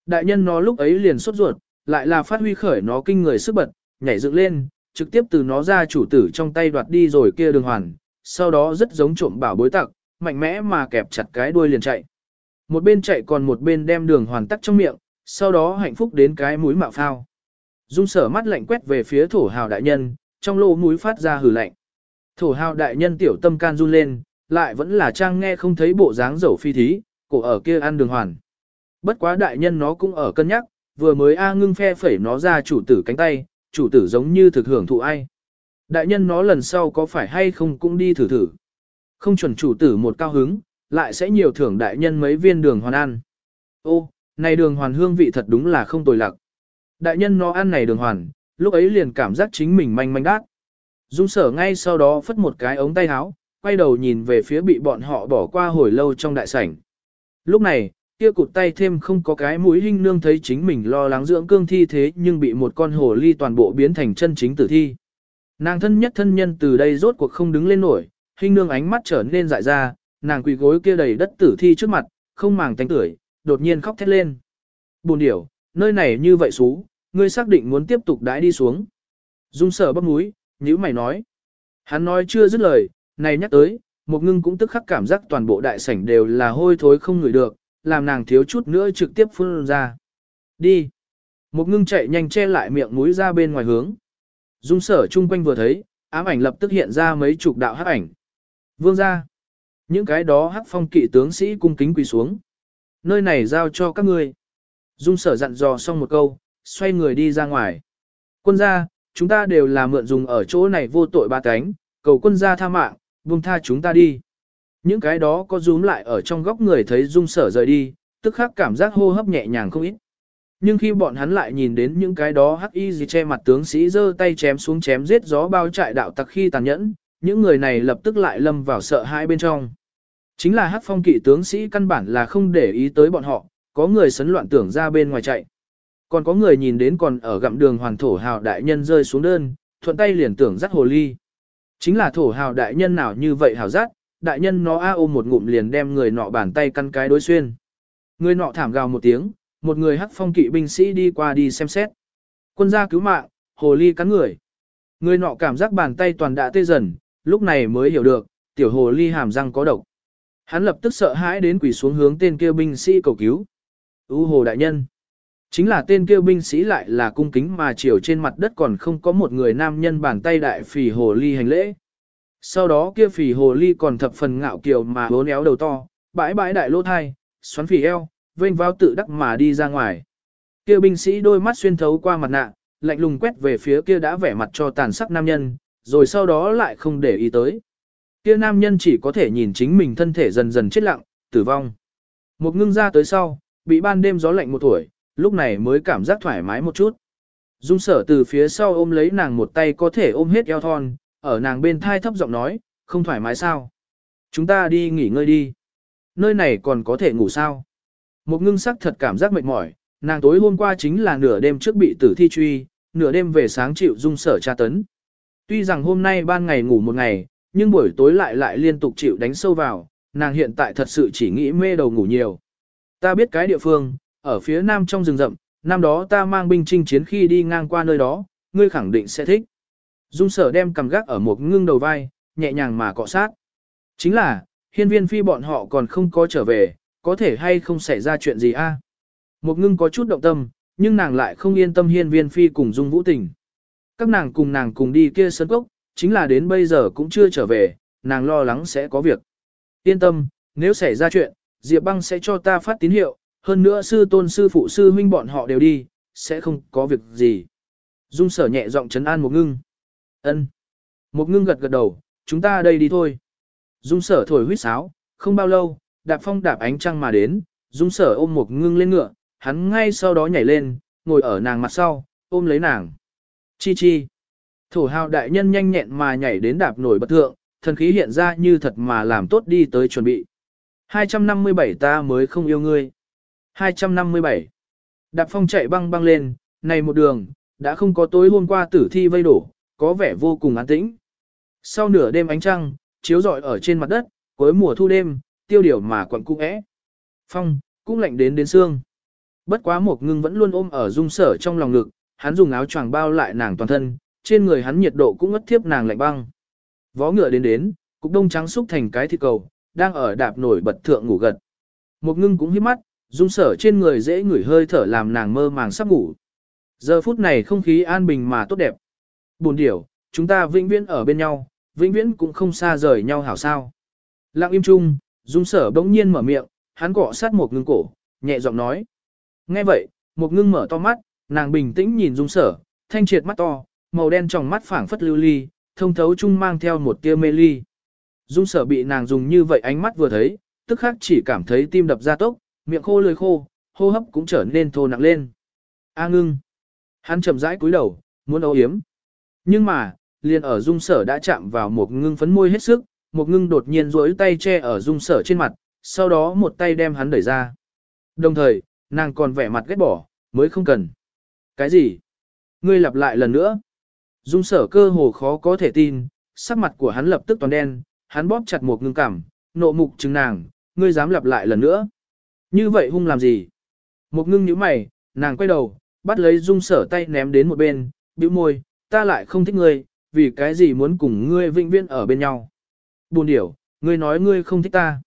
Speaker 1: Đại nhân nó lúc ấy liền sốt ruột, lại là phát huy khởi nó kinh người sức bật, nhảy dựng lên, trực tiếp từ nó ra chủ tử trong tay đoạt đi rồi kia đường hoàn, sau đó rất giống trộm bảo bối tặc, mạnh mẽ mà kẹp chặt cái đuôi liền chạy. Một bên chạy còn một bên đem đường hoàn tắc trong miệng, sau đó hạnh phúc đến cái mũi mạo phao. Dung sở mắt lạnh quét về phía thổ hào đại nhân, trong lỗ mũi phát ra hử lạnh. Thổ hào đại nhân tiểu tâm can run lên, lại vẫn là trang nghe không thấy bộ dáng dầu phi thí, cổ ở kia ăn đường hoàn. Bất quá đại nhân nó cũng ở cân nhắc, vừa mới A ngưng phe phẩy nó ra chủ tử cánh tay, chủ tử giống như thực hưởng thụ ai. Đại nhân nó lần sau có phải hay không cũng đi thử thử. Không chuẩn chủ tử một cao hứng, lại sẽ nhiều thưởng đại nhân mấy viên đường hoàn ăn. Ô, này đường hoàn hương vị thật đúng là không tồi lạc. Đại nhân nó ăn này đường hoàn, lúc ấy liền cảm giác chính mình manh manh đát. Dung sở ngay sau đó phất một cái ống tay áo, quay đầu nhìn về phía bị bọn họ bỏ qua hồi lâu trong đại sảnh. Lúc này, kia cụt tay thêm không có cái mũi hình nương thấy chính mình lo lắng dưỡng cương thi thế nhưng bị một con hồ ly toàn bộ biến thành chân chính tử thi. Nàng thân nhất thân nhân từ đây rốt cuộc không đứng lên nổi, hình nương ánh mắt trở nên dại ra, nàng quỳ gối kia đầy đất tử thi trước mặt, không màng tánh tuổi, đột nhiên khóc thét lên. Buồn điểu, nơi này như vậy xú, ngươi xác định muốn tiếp tục đãi đi xuống. Dung sở bắp núi, nhữ mày nói. Hắn nói chưa dứt lời, này nhắc tới, một ngưng cũng tức khắc cảm giác toàn bộ đại sảnh đều là hôi thối không ngửi được, làm nàng thiếu chút nữa trực tiếp phun ra. Đi. Một ngưng chạy nhanh che lại miệng mũi ra bên ngoài hướng. Dung sở chung quanh vừa thấy, ám ảnh lập tức hiện ra mấy chục đạo hắc ảnh. Vương ra. Những cái đó hắc phong kỵ tướng sĩ cung kính quỳ xuống. Nơi này giao cho các ngươi. Dung sở dặn dò xong một câu, xoay người đi ra ngoài. Quân gia, chúng ta đều là mượn dùng ở chỗ này vô tội ba cánh, cầu quân gia tha mạng, buông tha chúng ta đi. Những cái đó có rúm lại ở trong góc người thấy dung sở rời đi, tức khắc cảm giác hô hấp nhẹ nhàng không ít. Nhưng khi bọn hắn lại nhìn đến những cái đó hắc y gì che mặt tướng sĩ giơ tay chém xuống chém giết gió bao trại đạo tặc khi tàn nhẫn, những người này lập tức lại lâm vào sợ hãi bên trong. Chính là hắc phong kỵ tướng sĩ căn bản là không để ý tới bọn họ, có người sấn loạn tưởng ra bên ngoài chạy. Còn có người nhìn đến còn ở gặm đường hoàng thổ hào đại nhân rơi xuống đơn, thuận tay liền tưởng dắt hồ ly. Chính là thổ hào đại nhân nào như vậy hào dắt, đại nhân nó a ôm một ngụm liền đem người nọ bàn tay căn cái đối xuyên. Người nọ thảm gào một tiếng, một người hắc phong kỵ binh sĩ đi qua đi xem xét. Quân gia cứu mạng, hồ ly cắn người. Người nọ cảm giác bàn tay toàn đã tê dần, lúc này mới hiểu được, tiểu hồ ly hàm răng có độc. Hắn lập tức sợ hãi đến quỳ xuống hướng tên kia binh sĩ cầu cứu. U hồ đại nhân. Chính là tên kia binh sĩ lại là cung kính mà chiều trên mặt đất còn không có một người nam nhân bàn tay đại phì hồ ly hành lễ. Sau đó kia phì hồ ly còn thập phần ngạo kiều mà hố néo đầu to, bãi bãi đại lỗ thai, xoắn phì eo, vênh vào tự đắc mà đi ra ngoài. Kia binh sĩ đôi mắt xuyên thấu qua mặt nạ, lạnh lùng quét về phía kia đã vẻ mặt cho tàn sắc nam nhân, rồi sau đó lại không để ý tới. Kia nam nhân chỉ có thể nhìn chính mình thân thể dần dần chết lặng, tử vong. Một ngưng ra tới sau, bị ban đêm gió lạnh một tuổi, lúc này mới cảm giác thoải mái một chút. Dung sở từ phía sau ôm lấy nàng một tay có thể ôm hết eo thon, ở nàng bên thai thấp giọng nói, không thoải mái sao. Chúng ta đi nghỉ ngơi đi. Nơi này còn có thể ngủ sao. Một ngưng sắc thật cảm giác mệt mỏi, nàng tối hôm qua chính là nửa đêm trước bị tử thi truy, nửa đêm về sáng chịu dung sở tra tấn. Tuy rằng hôm nay ban ngày ngủ một ngày, nhưng buổi tối lại lại liên tục chịu đánh sâu vào, nàng hiện tại thật sự chỉ nghĩ mê đầu ngủ nhiều. Ta biết cái địa phương, ở phía nam trong rừng rậm, năm đó ta mang binh chinh chiến khi đi ngang qua nơi đó, ngươi khẳng định sẽ thích. Dung sở đem cầm gác ở một ngưng đầu vai, nhẹ nhàng mà cọ sát. Chính là, hiên viên phi bọn họ còn không có trở về, có thể hay không xảy ra chuyện gì a? Một ngưng có chút động tâm, nhưng nàng lại không yên tâm hiên viên phi cùng dung vũ tình. Các nàng cùng nàng cùng đi kia sân cốc, chính là đến bây giờ cũng chưa trở về, nàng lo lắng sẽ có việc. Yên tâm, nếu xảy ra chuyện, Diệp băng sẽ cho ta phát tín hiệu, hơn nữa sư tôn sư phụ sư huynh bọn họ đều đi, sẽ không có việc gì. Dung sở nhẹ giọng chấn an một ngưng ân Một ngưng gật gật đầu, chúng ta đây đi thôi. Dung sở thổi huýt sáo, không bao lâu, đạp phong đạp ánh trăng mà đến, dung sở ôm một ngưng lên ngựa, hắn ngay sau đó nhảy lên, ngồi ở nàng mặt sau, ôm lấy nàng. Chi chi. Thổ hào đại nhân nhanh nhẹn mà nhảy đến đạp nổi bật thượng, thần khí hiện ra như thật mà làm tốt đi tới chuẩn bị. 257 ta mới không yêu ngươi. 257. Đạp phong chạy băng băng lên, này một đường, đã không có tối hôm qua tử thi vây đổ, có vẻ vô cùng an tĩnh. Sau nửa đêm ánh trăng, chiếu rọi ở trên mặt đất, cuối mùa thu đêm, tiêu điều mà quặn cung ẽ. Phong, cũng lạnh đến đến xương. Bất quá một ngưng vẫn luôn ôm ở dung sở trong lòng ngực, hắn dùng áo choàng bao lại nàng toàn thân, trên người hắn nhiệt độ cũng ngất thiếp nàng lạnh băng. Vó ngựa đến đến, cục đông trắng xúc thành cái thịt cầu, đang ở đạp nổi bật thượng ngủ gật. Một ngưng cũng hiếp mắt, dung sở trên người dễ ngửi hơi thở làm nàng mơ màng sắp ngủ. Giờ phút này không khí an bình mà tốt đẹp. Buồn điểu, chúng ta vĩnh viễn ở bên nhau, vĩnh viễn cũng không xa rời nhau hảo sao. Lặng im chung, dung sở bỗng nhiên mở miệng, hắn cọ sát một ngưng cổ, nhẹ giọng nói. Nghe vậy, một ngưng mở to mắt, nàng bình tĩnh nhìn dung sở, thanh triệt mắt to, màu đen trong mắt phảng phất lưu ly, thông thấu chung mang theo một tia mê ly. Dung sở bị nàng dùng như vậy ánh mắt vừa thấy, tức khắc chỉ cảm thấy tim đập ra tốc, miệng khô lưỡi khô, hô hấp cũng trở nên thô nặng lên. A ngưng. Hắn chậm rãi cúi đầu, muốn âu yếm. Nhưng mà, liền ở dung sở đã chạm vào một ngưng phấn môi hết sức, một ngưng đột nhiên duỗi tay che ở dung sở trên mặt, sau đó một tay đem hắn đẩy ra. Đồng thời, nàng còn vẻ mặt ghét bỏ, mới không cần. Cái gì? Ngươi lặp lại lần nữa. Dung sở cơ hồ khó có thể tin, sắc mặt của hắn lập tức toàn đen, hắn bóp chặt một ngưng cảm, nộ mục chứng nàng, ngươi dám lặp lại lần nữa. Như vậy hung làm gì? Một ngưng nhíu mày, nàng quay đầu, bắt lấy dung sở tay ném đến một bên, bĩu môi, ta lại không thích ngươi, vì cái gì muốn cùng ngươi vĩnh viễn ở bên nhau. Buồn điểu, ngươi nói ngươi không thích ta.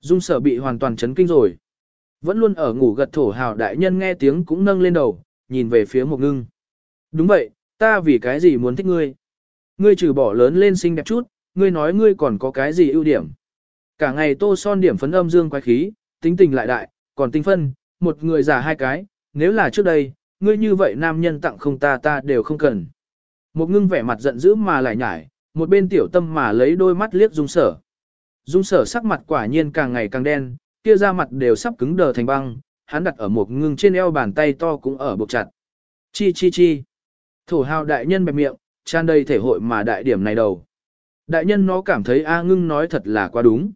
Speaker 1: Dung sở bị hoàn toàn chấn kinh rồi. Vẫn luôn ở ngủ gật thổ hào đại nhân nghe tiếng cũng nâng lên đầu, nhìn về phía một ngưng. Đúng vậy, ta vì cái gì muốn thích ngươi. Ngươi trừ bỏ lớn lên xinh đẹp chút, ngươi nói ngươi còn có cái gì ưu điểm. Cả ngày tô son điểm phấn âm dương quái khí, tính tình lại đại, còn tinh phân, một người giả hai cái, nếu là trước đây, ngươi như vậy nam nhân tặng không ta ta đều không cần. Một ngưng vẻ mặt giận dữ mà lại nhải, một bên tiểu tâm mà lấy đôi mắt liếc dung sở. Dung sở sắc mặt quả nhiên càng ngày càng đen, kia ra mặt đều sắp cứng đờ thành băng, hắn đặt ở một ngưng trên eo bàn tay to cũng ở buộc chặt. Chi chi chi. Thổ hào đại nhân bẹp miệng, tràn đầy thể hội mà đại điểm này đầu. Đại nhân nó cảm thấy A ngưng nói thật là quá đúng.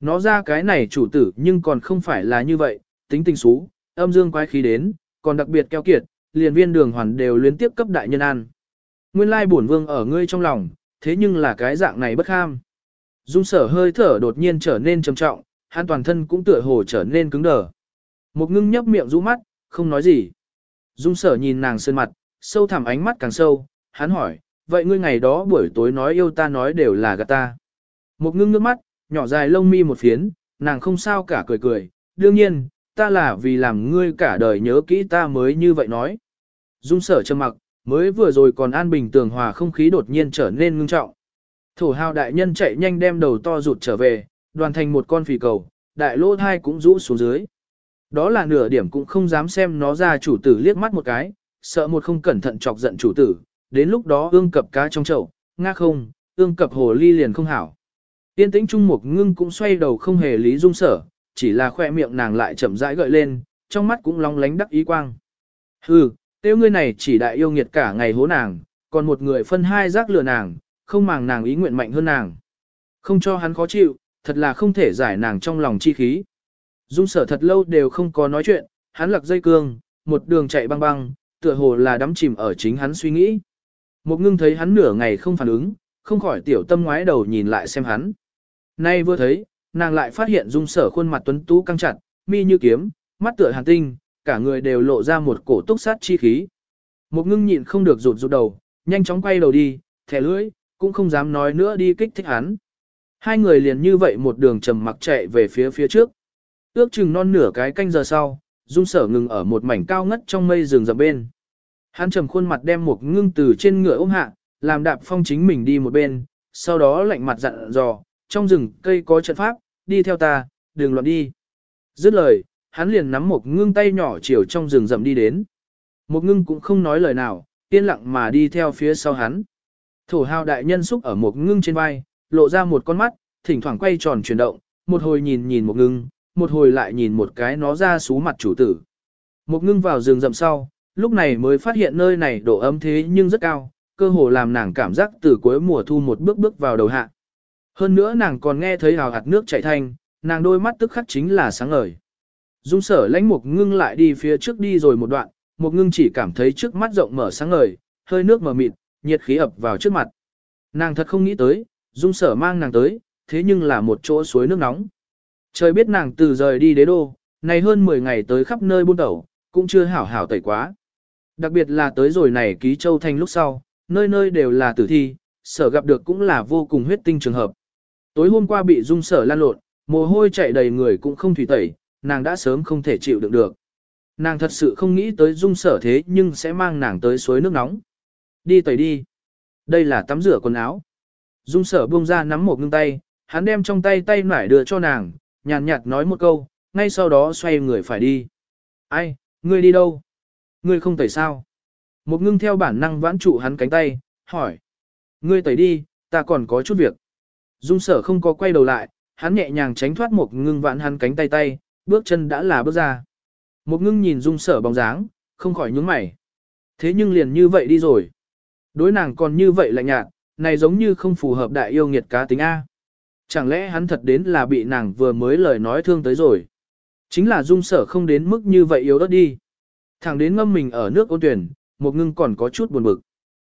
Speaker 1: Nó ra cái này chủ tử nhưng còn không phải là như vậy, tính tình xú, âm dương quái khí đến, còn đặc biệt keo kiệt, liền viên đường hoàn đều liên tiếp cấp đại nhân ăn. Nguyên lai bổn vương ở ngươi trong lòng, thế nhưng là cái dạng này bất ham. Dung sở hơi thở đột nhiên trở nên trầm trọng, hắn toàn thân cũng tựa hồ trở nên cứng đờ. Một ngưng nhấp miệng rũ mắt, không nói gì. Dung sở nhìn nàng sơn mặt, sâu thẳm ánh mắt càng sâu, hắn hỏi, vậy ngươi ngày đó buổi tối nói yêu ta nói đều là gạt ta. Một ngưng nước mắt, nhỏ dài lông mi một phiến, nàng không sao cả cười cười, đương nhiên, ta là vì làm ngươi cả đời nhớ kỹ ta mới như vậy nói. Dung sở trầm mặc, mới vừa rồi còn an bình tường hòa không khí đột nhiên trở nên ngưng trọng. Thổ hào đại nhân chạy nhanh đem đầu to rụt trở về, đoàn thành một con phì cầu, đại lô thai cũng rũ xuống dưới. Đó là nửa điểm cũng không dám xem nó ra chủ tử liếc mắt một cái, sợ một không cẩn thận chọc giận chủ tử, đến lúc đó ương cập cá trong chậu, nga không, ương cập hồ ly liền không hảo. Tiên tĩnh trung mục ngưng cũng xoay đầu không hề lý dung sở, chỉ là khoe miệng nàng lại chậm rãi gợi lên, trong mắt cũng long lánh đắc ý quang. Hừ, tiêu ngươi này chỉ đại yêu nghiệt cả ngày hố nàng, còn một người phân hai rác lừa nàng, không màng nàng ý nguyện mạnh hơn nàng. Không cho hắn khó chịu, thật là không thể giải nàng trong lòng chi khí. Dung sở thật lâu đều không có nói chuyện, hắn lặc dây cương, một đường chạy băng băng, tựa hồ là đắm chìm ở chính hắn suy nghĩ. Một ngưng thấy hắn nửa ngày không phản ứng, không khỏi tiểu tâm ngoái đầu nhìn lại xem hắn. Nay vừa thấy, nàng lại phát hiện dung sở khuôn mặt tuấn tú căng chặt, mi như kiếm, mắt tựa hàn tinh, cả người đều lộ ra một cổ túc sát chi khí. Một ngưng nhịn không được rụt rụt đầu, nhanh chóng quay đầu đi, thẻ lưỡi, cũng không dám nói nữa đi kích thích hắn. Hai người liền như vậy một đường trầm mặc chạy về phía phía trước. Ước chừng non nửa cái canh giờ sau, dung sở ngừng ở một mảnh cao ngất trong mây rừng rậm bên. Hắn trầm khuôn mặt đem một ngưng từ trên ngựa ôm hạ, làm đạp phong chính mình đi một bên, sau đó lạnh mặt dặn dò, trong rừng cây có trận pháp, đi theo ta, đừng loạn đi. Dứt lời, hắn liền nắm một ngưng tay nhỏ chiều trong rừng rậm đi đến. Một ngưng cũng không nói lời nào, yên lặng mà đi theo phía sau hắn. Thổ hào đại nhân xúc ở một ngưng trên vai, lộ ra một con mắt, thỉnh thoảng quay tròn chuyển động, một hồi nhìn nhìn một ngưng, một hồi lại nhìn một cái nó ra sú mặt chủ tử. Một ngưng vào rừng rậm sau, lúc này mới phát hiện nơi này độ ấm thế nhưng rất cao, cơ hồ làm nàng cảm giác từ cuối mùa thu một bước bước vào đầu hạ. Hơn nữa nàng còn nghe thấy hào hạt nước chảy thanh, nàng đôi mắt tức khắc chính là sáng ngời. Dung sở lãnh mục ngưng lại đi phía trước đi rồi một đoạn, Mục ngưng chỉ cảm thấy trước mắt rộng mở sáng ngời, hơi nước mờ mịt, nhiệt khí ập vào trước mặt. Nàng thật không nghĩ tới, dung sở mang nàng tới, thế nhưng là một chỗ suối nước nóng. Trời biết nàng từ rời đi đế đô, này hơn 10 ngày tới khắp nơi buôn tẩu, cũng chưa hảo hảo tẩy quá. Đặc biệt là tới rồi này ký châu thành lúc sau, nơi nơi đều là tử thi, sở gặp được cũng là vô cùng huyết tinh trường hợp. Tối hôm qua bị dung sở lan lộn, mồ hôi chạy đầy người cũng không thủy tẩy, nàng đã sớm không thể chịu đựng được. Nàng thật sự không nghĩ tới dung sở thế nhưng sẽ mang nàng tới suối nước nóng. Đi tẩy đi. Đây là tắm rửa quần áo. Dung sở buông ra nắm một ngưng tay, hắn đem trong tay tay nải đưa cho nàng, nhàn nhạt nói một câu, ngay sau đó xoay người phải đi. Ai, ngươi đi đâu? Ngươi không tẩy sao? Một ngưng theo bản năng vãn trụ hắn cánh tay, hỏi. Ngươi tẩy đi, ta còn có chút việc. Dung sở không có quay đầu lại, hắn nhẹ nhàng tránh thoát một ngưng vãn hắn cánh tay tay, bước chân đã là bước ra. Một ngưng nhìn dung sở bóng dáng, không khỏi nhướng mày. Thế nhưng liền như vậy đi rồi. Đối nàng còn như vậy lạnh nhạt, này giống như không phù hợp đại yêu nghiệt cá tính A. Chẳng lẽ hắn thật đến là bị nàng vừa mới lời nói thương tới rồi. Chính là dung sở không đến mức như vậy yếu đất đi. Thẳng đến ngâm mình ở nước ôn tuyển, một ngưng còn có chút buồn bực.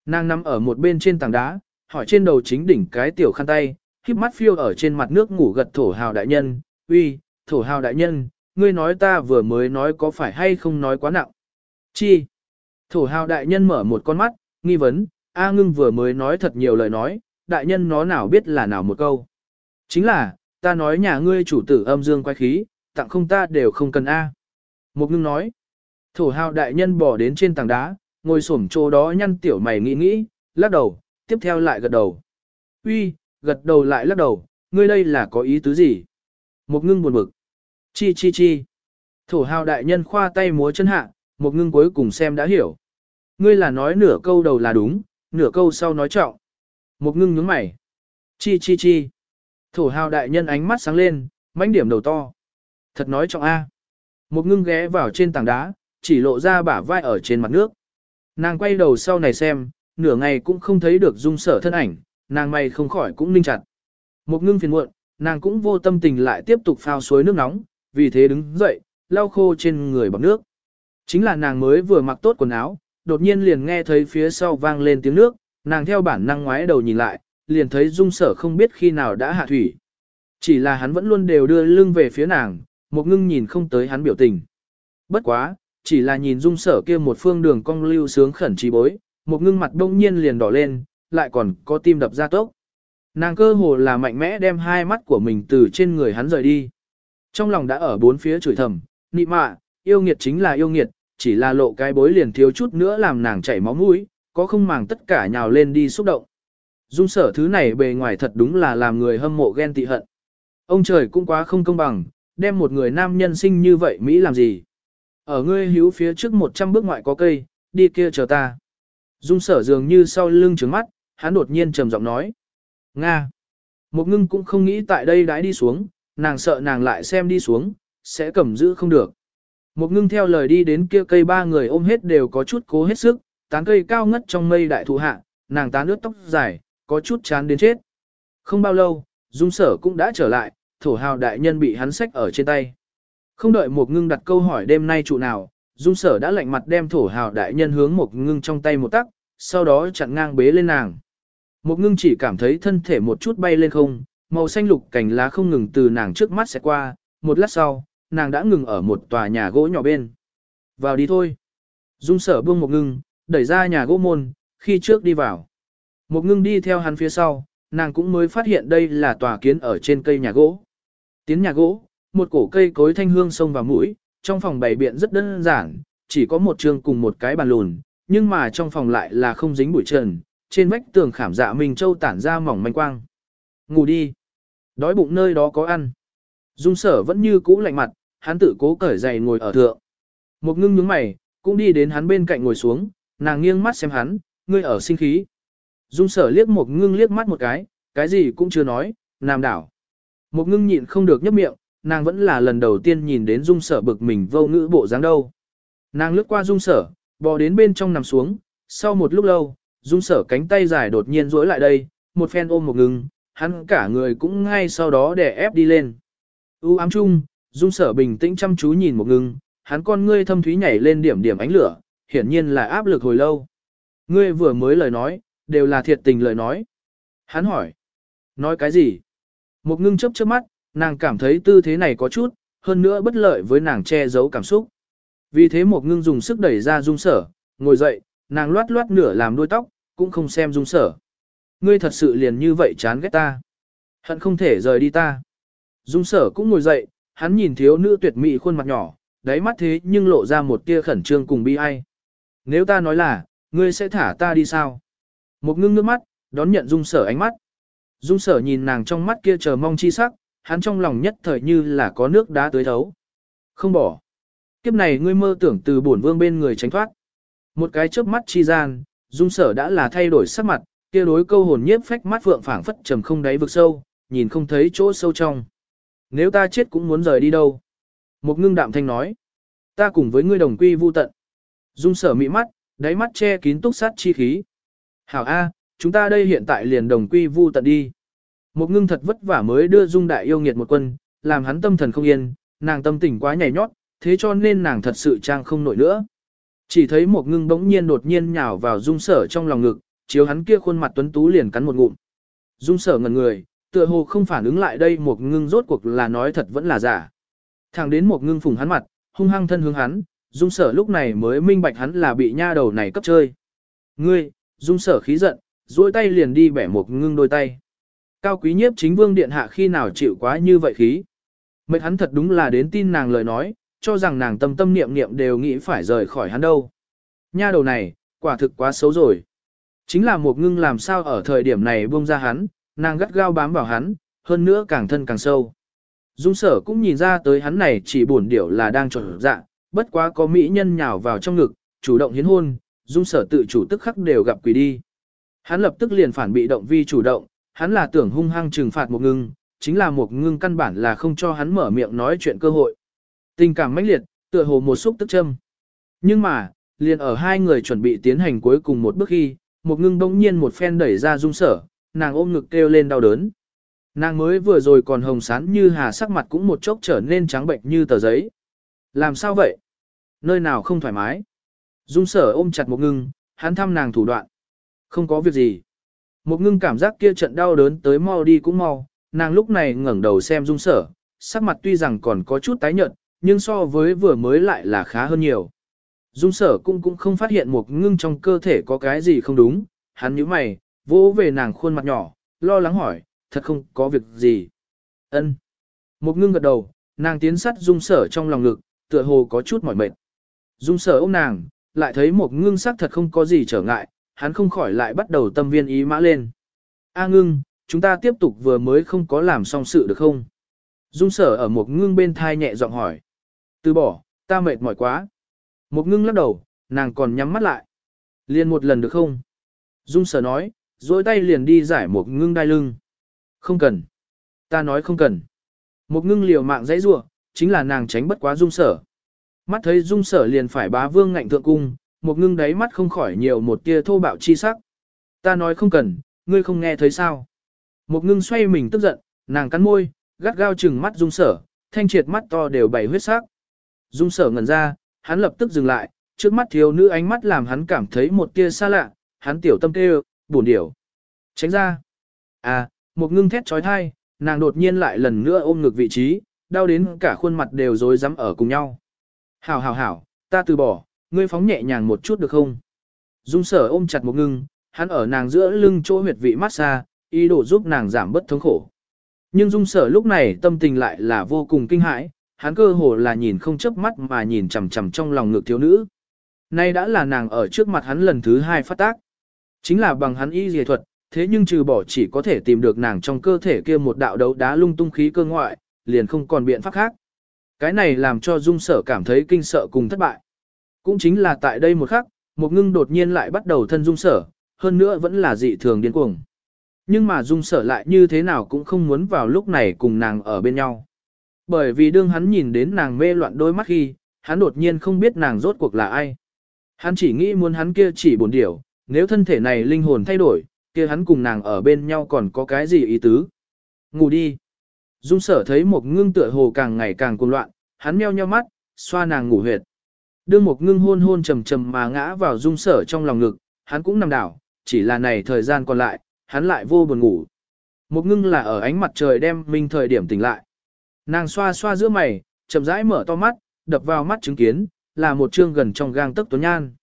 Speaker 1: Nàng nằm ở một bên trên tảng đá, hỏi trên đầu chính đỉnh cái tiểu khăn tay, khiếp mắt phiêu ở trên mặt nước ngủ gật thổ hào đại nhân, uy, thổ hào đại nhân, ngươi nói ta vừa mới nói có phải hay không nói quá nặng. Chi? Thổ hào đại nhân mở một con mắt, nghi vấn, A ngưng vừa mới nói thật nhiều lời nói, đại nhân nó nào biết là nào một câu. Chính là, ta nói nhà ngươi chủ tử âm dương quay khí, tặng không ta đều không cần A. Một ngưng nói, thổ hào đại nhân bỏ đến trên tảng đá, ngồi xổm chỗ đó nhăn tiểu mày nghĩ nghĩ, lắc đầu, tiếp theo lại gật đầu. Uy, gật đầu lại lắc đầu, ngươi đây là có ý tứ gì? Một ngưng buồn bực. Chi chi chi. Thổ hào đại nhân khoa tay múa chân hạ, một ngưng cuối cùng xem đã hiểu. Ngươi là nói nửa câu đầu là đúng, nửa câu sau nói trọng. Một ngưng nhướng mày. Chi chi chi. Thổ hào đại nhân ánh mắt sáng lên, mãnh điểm đầu to. Thật nói trọng A. Một ngưng ghé vào trên tảng đá, chỉ lộ ra bả vai ở trên mặt nước. Nàng quay đầu sau này xem, nửa ngày cũng không thấy được dung sở thân ảnh, nàng mày không khỏi cũng ninh chặt. Một ngưng phiền muộn, nàng cũng vô tâm tình lại tiếp tục phao suối nước nóng, vì thế đứng dậy, lau khô trên người bằng nước. Chính là nàng mới vừa mặc tốt quần áo, đột nhiên liền nghe thấy phía sau vang lên tiếng nước, nàng theo bản năng ngoái đầu nhìn lại, liền thấy dung sở không biết khi nào đã hạ thủy. Chỉ là hắn vẫn luôn đều đưa lưng về phía nàng, một ngưng nhìn không tới hắn biểu tình. Bất quá, chỉ là nhìn dung sở kia một phương đường cong lưu sướng khẩn trí bối, một ngưng mặt đông nhiên liền đỏ lên, lại còn có tim đập ra tốc. Nàng cơ hồ là mạnh mẽ đem hai mắt của mình từ trên người hắn rời đi. Trong lòng đã ở bốn phía chửi thầm, nị mạ, yêu nghiệt chính là yêu nghiệt, chỉ là lộ cái bối liền thiếu chút nữa làm nàng chảy máu mũi, có không màng tất cả nhào lên đi xúc động. Dung sở thứ này bề ngoài thật đúng là làm người hâm mộ ghen tị hận. Ông trời cũng quá không công bằng, đem một người nam nhân sinh như vậy Mỹ làm gì. Ở ngươi hữu phía trước 100 bước ngoại có cây, đi kia chờ ta. Dung sở dường như sau lưng trứng mắt, hắn đột nhiên trầm giọng nói. Nga. Một ngưng cũng không nghĩ tại đây đãi đi xuống, nàng sợ nàng lại xem đi xuống, sẽ cầm giữ không được. Một ngưng theo lời đi đến kia cây ba người ôm hết đều có chút cố hết sức, tán cây cao ngất trong mây đại thụ hạ, nàng tán ướt tóc dài, có chút chán đến chết. Không bao lâu, dung sở cũng đã trở lại, thổ hào đại nhân bị hắn xách ở trên tay. Không đợi một ngưng đặt câu hỏi đêm nay trụ nào, dung sở đã lạnh mặt đem thổ hào đại nhân hướng một ngưng trong tay một tắc, sau đó chặn ngang bế lên nàng. Một ngưng chỉ cảm thấy thân thể một chút bay lên không, màu xanh lục cành lá không ngừng từ nàng trước mắt sẽ qua, một lát sau, nàng đã ngừng ở một tòa nhà gỗ nhỏ bên. Vào đi thôi. Dung sở buông một ngưng, đẩy ra nhà gỗ môn, khi trước đi vào. Một ngưng đi theo hắn phía sau, nàng cũng mới phát hiện đây là tòa kiến ở trên cây nhà gỗ. Tiến nhà gỗ, một cổ cây cối thanh hương sông vào mũi, trong phòng bày biện rất đơn giản, chỉ có một trường cùng một cái bàn lùn, nhưng mà trong phòng lại là không dính bụi trần, trên vách tường khảm dạ mình châu tản ra mỏng manh quang. Ngủ đi. Đói bụng nơi đó có ăn. Dung sở vẫn như cũ lạnh mặt, hắn tự cố cởi giày ngồi ở thượng. Một ngưng nhướng mày, cũng đi đến hắn bên cạnh ngồi xuống, nàng nghiêng mắt xem hắn, ngươi ở sinh khí. Dung sở liếc một ngưng liếc mắt một cái, cái gì cũng chưa nói, nam đảo. Một ngưng nhịn không được nhấp miệng, nàng vẫn là lần đầu tiên nhìn đến dung sở bực mình vô ngữ bộ dáng đâu. Nàng lướt qua dung sở, bò đến bên trong nằm xuống, sau một lúc lâu, dung sở cánh tay dài đột nhiên rối lại đây, một phen ôm một ngưng, hắn cả người cũng ngay sau đó đè ép đi lên. U ám chung, dung sở bình tĩnh chăm chú nhìn một ngưng, hắn con ngươi thâm thúy nhảy lên điểm điểm ánh lửa, hiển nhiên là áp lực hồi lâu. Ngươi vừa mới lời nói, đều là thiệt tình lời nói. Hắn hỏi, nói cái gì? Một ngưng chấp trước mắt, nàng cảm thấy tư thế này có chút, hơn nữa bất lợi với nàng che giấu cảm xúc. Vì thế một ngưng dùng sức đẩy ra dung sở, ngồi dậy, nàng loát loát nửa làm đuôi tóc, cũng không xem dung sở. Ngươi thật sự liền như vậy chán ghét ta. Hận không thể rời đi ta. Dung sở cũng ngồi dậy, hắn nhìn thiếu nữ tuyệt mỹ khuôn mặt nhỏ, đáy mắt thế nhưng lộ ra một tia khẩn trương cùng bi ai. Nếu ta nói là, ngươi sẽ thả ta đi sao? Một ngưng nước mắt, đón nhận dung sở ánh mắt. Dung sở nhìn nàng trong mắt kia chờ mong chi sắc, hắn trong lòng nhất thời như là có nước đá tưới thấu. Không bỏ. Kiếp này ngươi mơ tưởng từ bổn vương bên người tránh thoát. Một cái chớp mắt chi gian, dung sở đã là thay đổi sắc mặt, kia đối câu hồn nhiếp phách mắt vượng phảng phất trầm không đáy vực sâu, nhìn không thấy chỗ sâu trong. Nếu ta chết cũng muốn rời đi đâu. Một ngưng đạm thanh nói. Ta cùng với ngươi đồng quy vu tận. Dung sở mị mắt, đáy mắt che kín túc sát chi khí. Hảo A, chúng ta đây hiện tại liền đồng quy vu tận đi. Một ngưng thật vất vả mới đưa dung đại yêu nghiệt một quân, làm hắn tâm thần không yên, nàng tâm tình quá nhảy nhót, thế cho nên nàng thật sự trang không nổi nữa. Chỉ thấy một ngưng bỗng nhiên đột nhiên nhào vào dung sở trong lòng ngực, chiếu hắn kia khuôn mặt tuấn tú liền cắn một ngụm. Dung sở ngẩn người, tựa hồ không phản ứng lại đây một ngưng rốt cuộc là nói thật vẫn là giả. Thẳng đến một ngưng phùng hắn mặt, hung hăng thân hướng hắn, dung sở lúc này mới minh bạch hắn là bị nha đầu này cấp chơi. Ngươi, dung sở khí giận, duỗi tay liền đi bẻ một ngưng đôi tay. Cao quý nhiếp chính vương điện hạ khi nào chịu quá như vậy khí. Mệt hắn thật đúng là đến tin nàng lời nói, cho rằng nàng tâm tâm niệm niệm đều nghĩ phải rời khỏi hắn đâu. Nha đầu này, quả thực quá xấu rồi. Chính là một ngưng làm sao ở thời điểm này buông ra hắn, nàng gắt gao bám vào hắn, hơn nữa càng thân càng sâu. Dung sở cũng nhìn ra tới hắn này chỉ buồn điểu là đang trộn dạ, bất quá có mỹ nhân nhào vào trong ngực, chủ động hiến hôn, dung sở tự chủ tức khắc đều gặp quỷ đi. Hắn lập tức liền phản bị động vi chủ động, hắn là tưởng hung hăng trừng phạt một ngưng, chính là một ngưng căn bản là không cho hắn mở miệng nói chuyện cơ hội. Tình cảm mãnh liệt, tựa hồ một xúc tức châm. Nhưng mà, liền ở hai người chuẩn bị tiến hành cuối cùng một bước khi, một ngưng bỗng nhiên một phen đẩy ra dung sở, nàng ôm ngực kêu lên đau đớn. Nàng mới vừa rồi còn hồng sán như hà sắc mặt cũng một chốc trở nên trắng bệnh như tờ giấy. Làm sao vậy? Nơi nào không thoải mái? Dung sở ôm chặt một ngưng, hắn thăm nàng thủ đoạn. Không có việc gì. Một ngưng cảm giác kia trận đau đớn tới mau đi cũng mau, nàng lúc này ngẩng đầu xem dung sở, sắc mặt tuy rằng còn có chút tái nhợt, nhưng so với vừa mới lại là khá hơn nhiều. Dung sở cũng cũng không phát hiện một ngưng trong cơ thể có cái gì không đúng, hắn nhíu mày, vỗ về nàng khuôn mặt nhỏ, lo lắng hỏi, thật không có việc gì. Ân. Một ngưng gật đầu, nàng tiến sát dung sở trong lòng ngực, tựa hồ có chút mỏi mệt. Dung sở ôm nàng, lại thấy một ngưng sắc thật không có gì trở ngại, hắn không khỏi lại bắt đầu tâm viên ý mã lên. A ngưng, chúng ta tiếp tục vừa mới không có làm xong sự được không? Dung sở ở một ngưng bên thai nhẹ giọng hỏi. Từ bỏ, ta mệt mỏi quá. Một ngưng lắc đầu, nàng còn nhắm mắt lại. Liền một lần được không? Dung sở nói, dối tay liền đi giải một ngưng đai lưng. Không cần. Ta nói không cần. Một ngưng liều mạng dãy rủa chính là nàng tránh bất quá dung sở. Mắt thấy dung sở liền phải bá vương ngạnh thượng cung, một ngưng đáy mắt không khỏi nhiều một tia thô bạo chi sắc. Ta nói không cần, ngươi không nghe thấy sao. Một ngưng xoay mình tức giận, nàng cắn môi, gắt gao chừng mắt dung sở, thanh triệt mắt to đều bảy huyết sắc. Dung sở ngẩn ra, hắn lập tức dừng lại, trước mắt thiếu nữ ánh mắt làm hắn cảm thấy một tia xa lạ, hắn tiểu tâm kêu, buồn điểu. Tránh ra. À, một ngưng thét trói thai, nàng đột nhiên lại lần nữa ôm ngực vị trí, đau đến cả khuôn mặt đều rối rắm ở cùng nhau. Hảo hảo hảo, ta từ bỏ, ngươi phóng nhẹ nhàng một chút được không? Dung sở ôm chặt một ngưng, hắn ở nàng giữa lưng chỗ huyệt vị massage, ý đồ giúp nàng giảm bớt thống khổ. Nhưng dung sở lúc này tâm tình lại là vô cùng kinh hãi, hắn cơ hồ là nhìn không chớp mắt mà nhìn chằm chằm trong lòng ngực thiếu nữ. Nay đã là nàng ở trước mặt hắn lần thứ hai phát tác. Chính là bằng hắn y dề thuật, thế nhưng trừ bỏ chỉ có thể tìm được nàng trong cơ thể kia một đạo đấu đá lung tung khí cơ ngoại, liền không còn biện pháp khác. Cái này làm cho dung sở cảm thấy kinh sợ cùng thất bại. Cũng chính là tại đây một khắc, một ngưng đột nhiên lại bắt đầu thân dung sở, hơn nữa vẫn là dị thường điên cuồng. Nhưng mà dung sở lại như thế nào cũng không muốn vào lúc này cùng nàng ở bên nhau. Bởi vì đương hắn nhìn đến nàng mê loạn đôi mắt khi, hắn đột nhiên không biết nàng rốt cuộc là ai. Hắn chỉ nghĩ muốn hắn kia chỉ buồn điểu, nếu thân thể này linh hồn thay đổi, kia hắn cùng nàng ở bên nhau còn có cái gì ý tứ. Ngủ đi. Dung sở thấy một ngưng tựa hồ càng ngày càng cuồng loạn, hắn meo nheo mắt, xoa nàng ngủ huyệt. đưa một ngưng hôn hôn trầm trầm mà ngã vào dung sở trong lòng ngực, hắn cũng nằm đảo, chỉ là này thời gian còn lại, hắn lại vô buồn ngủ. Một ngưng là ở ánh mặt trời đem minh thời điểm tỉnh lại. Nàng xoa xoa giữa mày, chậm rãi mở to mắt, đập vào mắt chứng kiến, là một trương gần trong gang tấc tuấn nhan.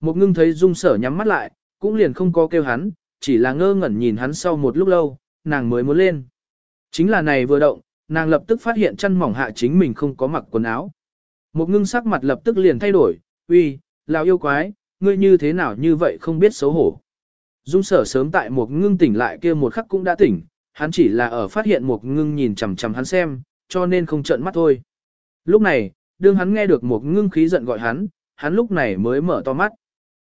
Speaker 1: Một ngưng thấy dung sở nhắm mắt lại, cũng liền không có kêu hắn, chỉ là ngơ ngẩn nhìn hắn sau một lúc lâu, nàng mới muốn lên. Chính là này vừa động, nàng lập tức phát hiện chân mỏng hạ chính mình không có mặc quần áo. Một ngưng sắc mặt lập tức liền thay đổi, uy, lão yêu quái, ngươi như thế nào như vậy không biết xấu hổ. Dung sở sớm tại một ngưng tỉnh lại kia một khắc cũng đã tỉnh, hắn chỉ là ở phát hiện một ngưng nhìn chằm chằm hắn xem, cho nên không trợn mắt thôi. Lúc này, đương hắn nghe được một ngưng khí giận gọi hắn, hắn lúc này mới mở to mắt.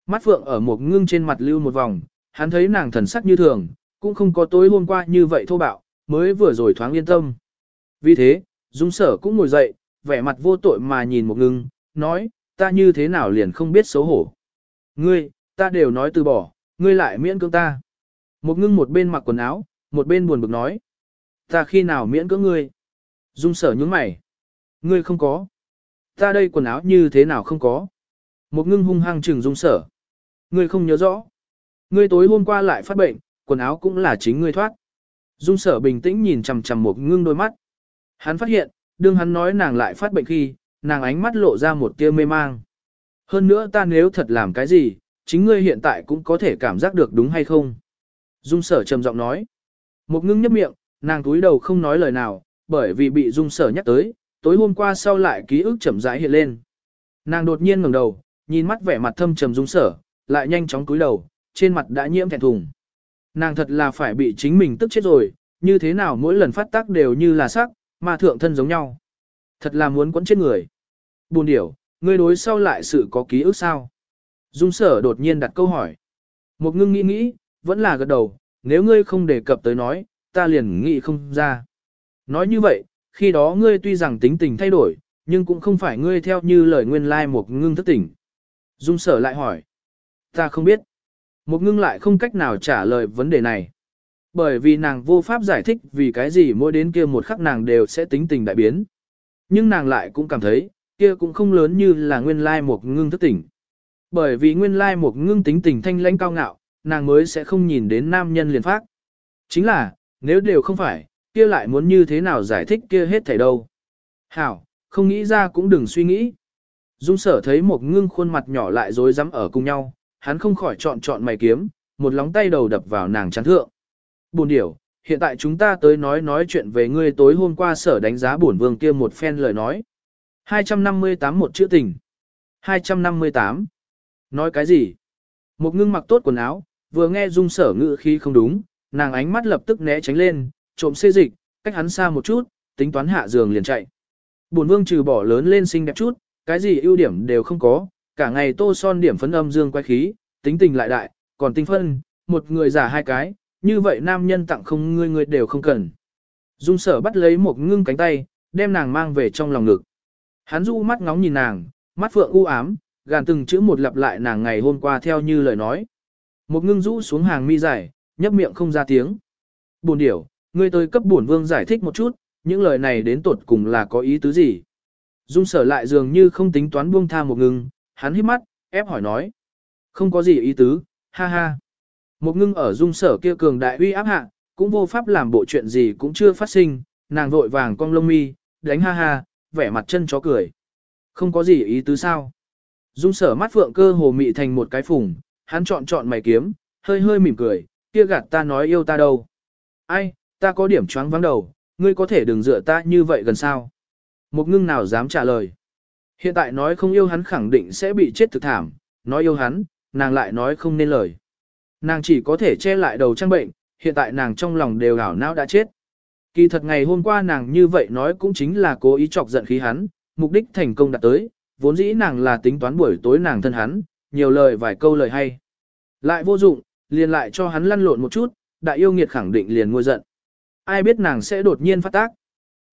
Speaker 1: Mắt phượng ở một ngưng trên mặt lưu một vòng, hắn thấy nàng thần sắc như thường, cũng không có tối hôm qua như vậy thô bạo, mới vừa rồi thoáng yên tâm. Vì thế, Dung sở cũng ngồi dậy, vẻ mặt vô tội mà nhìn một ngưng, nói, ta như thế nào liền không biết xấu hổ. Ngươi, ta đều nói từ bỏ, ngươi lại miễn cưỡng ta. Một ngưng một bên mặc quần áo, một bên buồn bực nói. Ta khi nào miễn cưỡng ngươi? Dung sở nhướng mày. Ngươi không có. Ta đây quần áo như thế nào không có? Một ngưng hung hăng trừng dung sở. Ngươi không nhớ rõ. Ngươi tối hôm qua lại phát bệnh, quần áo cũng là chính ngươi thoát. Dung sở bình tĩnh nhìn chằm chằm một ngưng đôi mắt. Hắn phát hiện, đương hắn nói nàng lại phát bệnh khi, nàng ánh mắt lộ ra một tia mê mang. Hơn nữa ta nếu thật làm cái gì, chính ngươi hiện tại cũng có thể cảm giác được đúng hay không. Dung sở trầm giọng nói. Một ngưng nhấp miệng, nàng túi đầu không nói lời nào, bởi vì bị dung sở nhắc tới, tối hôm qua sau lại ký ức chậm rãi hiện lên. Nàng đột nhiên ngẩng đầu, nhìn mắt vẻ mặt thâm trầm dung sở, lại nhanh chóng cúi đầu, trên mặt đã nhiễm thẹn thùng. Nàng thật là phải bị chính mình tức chết rồi, như thế nào mỗi lần phát tác đều như là sắc, mà thượng thân giống nhau. Thật là muốn quấn chết người. Buồn điểu, ngươi đối sau lại sự có ký ức sao? Dung sở đột nhiên đặt câu hỏi. Một ngưng nghĩ nghĩ, vẫn là gật đầu, nếu ngươi không đề cập tới nói, ta liền nghĩ không ra. Nói như vậy, khi đó ngươi tuy rằng tính tình thay đổi, nhưng cũng không phải ngươi theo như lời nguyên lai like một ngưng thất tỉnh. Dung sở lại hỏi. Ta không biết. Một ngưng lại không cách nào trả lời vấn đề này. Bởi vì nàng vô pháp giải thích vì cái gì mỗi đến kia một khắc nàng đều sẽ tính tình đại biến. Nhưng nàng lại cũng cảm thấy, kia cũng không lớn như là nguyên lai một ngưng thất tỉnh. Bởi vì nguyên lai một ngưng tính tình thanh lãnh cao ngạo, nàng mới sẽ không nhìn đến nam nhân liền phát. Chính là, nếu đều không phải, kia lại muốn như thế nào giải thích kia hết thảy đâu. Hảo, không nghĩ ra cũng đừng suy nghĩ. Dung sở thấy một ngưng khuôn mặt nhỏ lại rối rắm ở cùng nhau, hắn không khỏi chọn chọn mày kiếm, một lóng tay đầu đập vào nàng chán thượng. Buồn điểu, hiện tại chúng ta tới nói nói chuyện về ngươi tối hôm qua sở đánh giá bổn vương kia một phen lời nói. 258 một chữ tình. 258. Nói cái gì? Một ngưng mặc tốt quần áo, vừa nghe dung sở ngữ khi không đúng, nàng ánh mắt lập tức né tránh lên, trộm xê dịch, cách hắn xa một chút, tính toán hạ giường liền chạy. Bổn vương trừ bỏ lớn lên xinh đẹp chút, cái gì ưu điểm đều không có, cả ngày tô son điểm phấn âm dương quay khí, tính tình lại đại, còn tinh phân, một người giả hai cái, như vậy nam nhân tặng không ngươi người đều không cần. Dung sở bắt lấy một ngưng cánh tay, đem nàng mang về trong lòng ngực. Hắn du mắt ngóng nhìn nàng, mắt phượng u ám, gàn từng chữ một lặp lại nàng ngày hôm qua theo như lời nói. Một ngưng rũ xuống hàng mi dài, nhấp miệng không ra tiếng. Buồn điểu, ngươi tới cấp bổn vương giải thích một chút, những lời này đến tột cùng là có ý tứ gì. Dung sở lại dường như không tính toán buông tha một ngưng, hắn hít mắt, ép hỏi nói. Không có gì ý tứ, ha ha. Một ngưng ở dung sở kia cường đại uy áp hạ, cũng vô pháp làm bộ chuyện gì cũng chưa phát sinh, nàng vội vàng cong lông mi, đánh ha ha, vẻ mặt chân chó cười. Không có gì ý tứ sao. Dung sở mắt phượng cơ hồ mị thành một cái phùng, hắn chọn chọn mày kiếm, hơi hơi mỉm cười, kia gạt ta nói yêu ta đâu. Ai, ta có điểm choáng vắng đầu, ngươi có thể đừng dựa ta như vậy gần sao. Một ngưng nào dám trả lời. Hiện tại nói không yêu hắn khẳng định sẽ bị chết thực thảm, nói yêu hắn, nàng lại nói không nên lời. Nàng chỉ có thể che lại đầu trang bệnh, hiện tại nàng trong lòng đều ảo não đã chết. Kỳ thật ngày hôm qua nàng như vậy nói cũng chính là cố ý chọc giận khí hắn, mục đích thành công đạt tới, vốn dĩ nàng là tính toán buổi tối nàng thân hắn, nhiều lời vài câu lời hay. Lại vô dụng, liền lại cho hắn lăn lộn một chút, đại yêu nghiệt khẳng định liền ngôi giận. Ai biết nàng sẽ đột nhiên phát tác.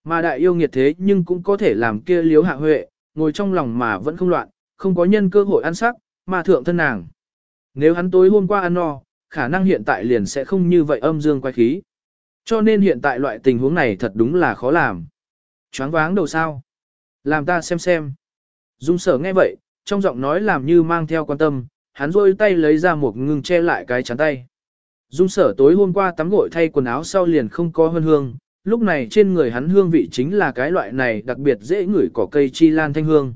Speaker 1: Mà đại yêu nghiệt thế nhưng cũng có thể làm kia liếu hạ huệ, ngồi trong lòng mà vẫn không loạn, không có nhân cơ hội ăn sắc, mà thượng thân nàng. Nếu hắn tối hôm qua ăn no, khả năng hiện tại liền sẽ không như vậy âm dương quay khí. Cho nên hiện tại loại tình huống này thật đúng là khó làm. Choáng váng đầu sao? Làm ta xem xem. Dung sở nghe vậy, trong giọng nói làm như mang theo quan tâm, hắn rôi tay lấy ra một ngưng che lại cái chắn tay. Dung sở tối hôm qua tắm gội thay quần áo sau liền không có hương hương, lúc này trên người hắn hương vị chính là cái loại này đặc biệt dễ ngửi cỏ cây chi lan thanh hương.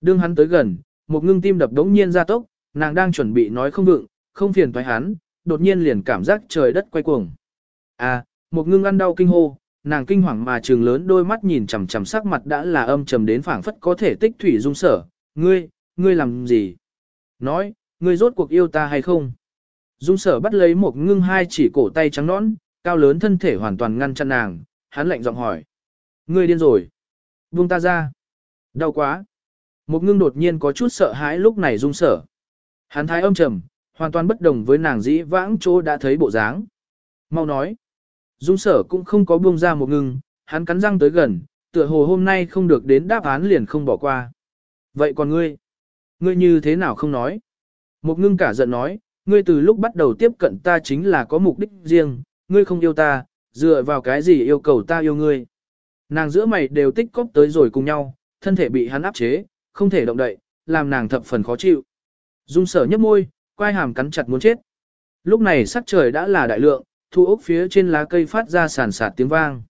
Speaker 1: Đương hắn tới gần, một ngưng tim đập đống nhiên ra tốc, nàng đang chuẩn bị nói không vượng, không phiền thoái hắn, đột nhiên liền cảm giác trời đất quay cuồng. À, một ngưng ăn đau kinh hô, nàng kinh hoàng mà trường lớn đôi mắt nhìn chằm chằm sắc mặt đã là âm trầm đến phảng phất có thể tích thủy dung sở, ngươi, ngươi làm gì? Nói, ngươi rốt cuộc yêu ta hay không? Dung sở bắt lấy một ngưng hai chỉ cổ tay trắng nõn, cao lớn thân thể hoàn toàn ngăn chặn nàng, hắn lạnh giọng hỏi. Ngươi điên rồi. Buông ta ra. Đau quá. Một ngưng đột nhiên có chút sợ hãi lúc này dung sở. Hắn thái âm trầm, hoàn toàn bất đồng với nàng dĩ vãng chỗ đã thấy bộ dáng. Mau nói. Dung sở cũng không có buông ra một ngưng, hắn cắn răng tới gần, tựa hồ hôm nay không được đến đáp án liền không bỏ qua. Vậy còn ngươi? Ngươi như thế nào không nói? Một ngưng cả giận nói, ngươi từ lúc bắt đầu tiếp cận ta chính là có mục đích riêng, ngươi không yêu ta, dựa vào cái gì yêu cầu ta yêu ngươi. Nàng giữa mày đều tích cóp tới rồi cùng nhau, thân thể bị hắn áp chế, không thể động đậy, làm nàng thập phần khó chịu. Dung sở nhấp môi, quai hàm cắn chặt muốn chết. Lúc này sắc trời đã là đại lượng, thu ốc phía trên lá cây phát ra sàn sạt tiếng vang.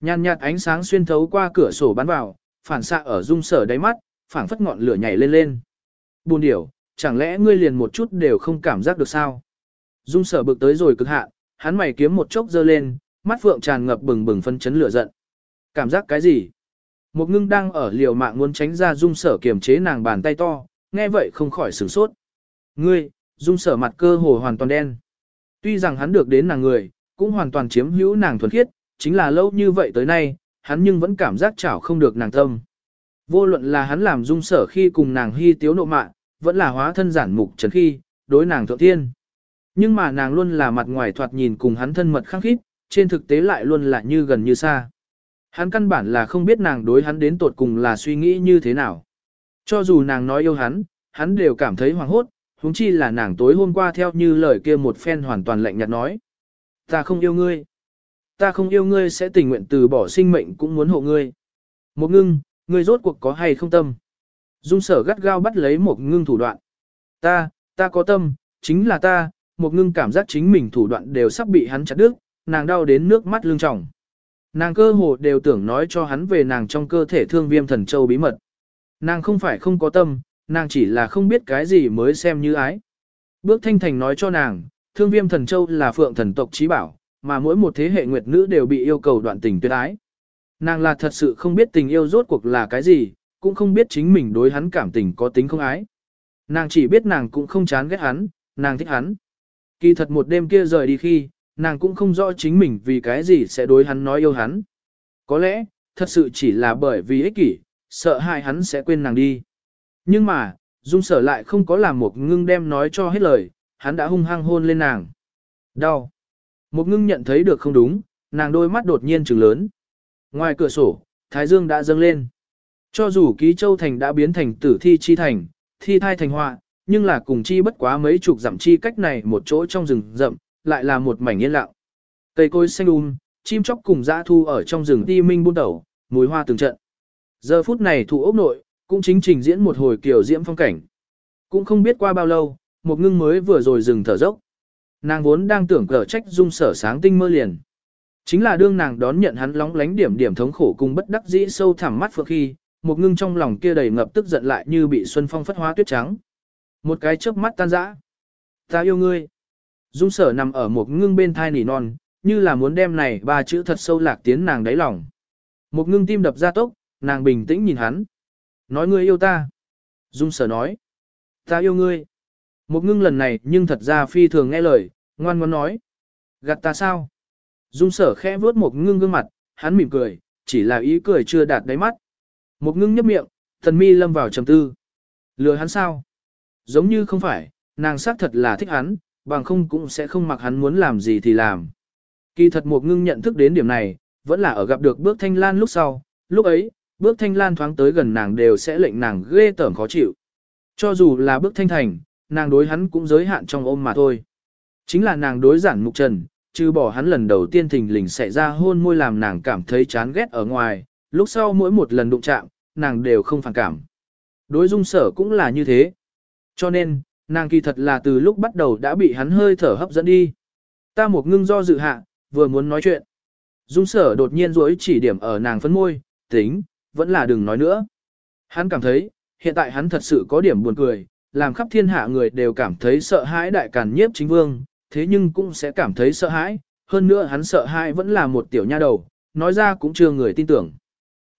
Speaker 1: Nhàn nhạt ánh sáng xuyên thấu qua cửa sổ bắn vào, phản xạ ở dung sở đáy mắt, phảng phất ngọn lửa nhảy lên lên. Buồn điểu, chẳng lẽ ngươi liền một chút đều không cảm giác được sao? Dung sở bực tới rồi cực hạn, hắn mày kiếm một chốc dơ lên, mắt phượng tràn ngập bừng bừng phân chấn lửa giận. Cảm giác cái gì? Một ngưng đang ở liều mạng muốn tránh ra dung sở kiềm chế nàng bàn tay to, nghe vậy không khỏi sửng sốt. Ngươi, dung sở mặt cơ hồ hoàn toàn đen. Tuy rằng hắn được đến nàng người, cũng hoàn toàn chiếm hữu nàng thuần khiết, chính là lâu như vậy tới nay, hắn nhưng vẫn cảm giác chảo không được nàng tâm. Vô luận là hắn làm dung sở khi cùng nàng hy tiếu nộ mạ, vẫn là hóa thân giản mục trần khi, đối nàng thượng thiên. Nhưng mà nàng luôn là mặt ngoài thoạt nhìn cùng hắn thân mật khăng khít, trên thực tế lại luôn là như gần như xa. Hắn căn bản là không biết nàng đối hắn đến tột cùng là suy nghĩ như thế nào. Cho dù nàng nói yêu hắn, hắn đều cảm thấy hoảng hốt, huống chi là nàng tối hôm qua theo như lời kia một phen hoàn toàn lạnh nhạt nói. Ta không yêu ngươi. Ta không yêu ngươi sẽ tình nguyện từ bỏ sinh mệnh cũng muốn hộ ngươi. Một ngưng, ngươi rốt cuộc có hay không tâm? Dung sở gắt gao bắt lấy một ngưng thủ đoạn. Ta, ta có tâm, chính là ta, một ngưng cảm giác chính mình thủ đoạn đều sắp bị hắn chặt đứt, nàng đau đến nước mắt lưng tròng. Nàng cơ hồ đều tưởng nói cho hắn về nàng trong cơ thể thương viêm thần châu bí mật. Nàng không phải không có tâm, nàng chỉ là không biết cái gì mới xem như ái. Bước thanh thành nói cho nàng, thương viêm thần châu là phượng thần tộc trí bảo, mà mỗi một thế hệ nguyệt nữ đều bị yêu cầu đoạn tình tuyệt ái. Nàng là thật sự không biết tình yêu rốt cuộc là cái gì, cũng không biết chính mình đối hắn cảm tình có tính không ái. Nàng chỉ biết nàng cũng không chán ghét hắn, nàng thích hắn. Kỳ thật một đêm kia rời đi khi, nàng cũng không rõ chính mình vì cái gì sẽ đối hắn nói yêu hắn. Có lẽ, thật sự chỉ là bởi vì ích kỷ, sợ hai hắn sẽ quên nàng đi. Nhưng mà, Dung sở lại không có làm một ngưng đem nói cho hết lời, hắn đã hung hăng hôn lên nàng. Đau. Một ngưng nhận thấy được không đúng, nàng đôi mắt đột nhiên trừng lớn. Ngoài cửa sổ, Thái Dương đã dâng lên. Cho dù ký châu thành đã biến thành tử thi chi thành, thi thai thành họa, nhưng là cùng chi bất quá mấy chục dặm chi cách này một chỗ trong rừng rậm, lại là một mảnh yên lặng. Cây cối xanh um, chim chóc cùng dã thu ở trong rừng ti minh buôn tẩu, mùi hoa từng trận. Giờ phút này thủ ốc nội, cũng chính trình diễn một hồi kiểu diễm phong cảnh. Cũng không biết qua bao lâu, một ngưng mới vừa rồi dừng thở dốc. Nàng vốn đang tưởng cờ trách dung sở sáng tinh mơ liền. Chính là đương nàng đón nhận hắn lóng lánh điểm điểm thống khổ cùng bất đắc dĩ sâu thẳm mắt phượng khi, một ngưng trong lòng kia đầy ngập tức giận lại như bị xuân phong phất hóa tuyết trắng. Một cái chớp mắt tan rã. Ta yêu ngươi. Dung sở nằm ở một ngưng bên thai nỉ non, như là muốn đem này ba chữ thật sâu lạc tiến nàng đáy lòng. Một ngưng tim đập ra tốc, nàng bình tĩnh nhìn hắn. Nói ngươi yêu ta. Dung sở nói. Ta yêu ngươi. Một ngưng lần này nhưng thật ra phi thường nghe lời, ngoan ngoãn nói. Gạt ta sao? Dung sở khẽ vuốt một ngưng gương mặt, hắn mỉm cười, chỉ là ý cười chưa đạt đáy mắt. Một ngưng nhấp miệng, thần mi lâm vào trầm tư. Lừa hắn sao? Giống như không phải, nàng xác thật là thích hắn, bằng không cũng sẽ không mặc hắn muốn làm gì thì làm. Kỳ thật một ngưng nhận thức đến điểm này, vẫn là ở gặp được bước thanh lan lúc sau, lúc ấy, bước thanh lan thoáng tới gần nàng đều sẽ lệnh nàng ghê tởm khó chịu. Cho dù là bước thanh thành, nàng đối hắn cũng giới hạn trong ôm mà thôi. Chính là nàng đối giản mục trần, trừ bỏ hắn lần đầu tiên thình lình xảy ra hôn môi làm nàng cảm thấy chán ghét ở ngoài, lúc sau mỗi một lần đụng chạm, nàng đều không phản cảm. Đối dung sở cũng là như thế. Cho nên, nàng kỳ thật là từ lúc bắt đầu đã bị hắn hơi thở hấp dẫn đi. Ta một ngưng do dự hạ, vừa muốn nói chuyện. Dung sở đột nhiên rối chỉ điểm ở nàng phấn môi, tính, vẫn là đừng nói nữa. Hắn cảm thấy, hiện tại hắn thật sự có điểm buồn cười, làm khắp thiên hạ người đều cảm thấy sợ hãi đại càn nhiếp chính vương, thế nhưng cũng sẽ cảm thấy sợ hãi, hơn nữa hắn sợ hãi vẫn là một tiểu nha đầu, nói ra cũng chưa người tin tưởng.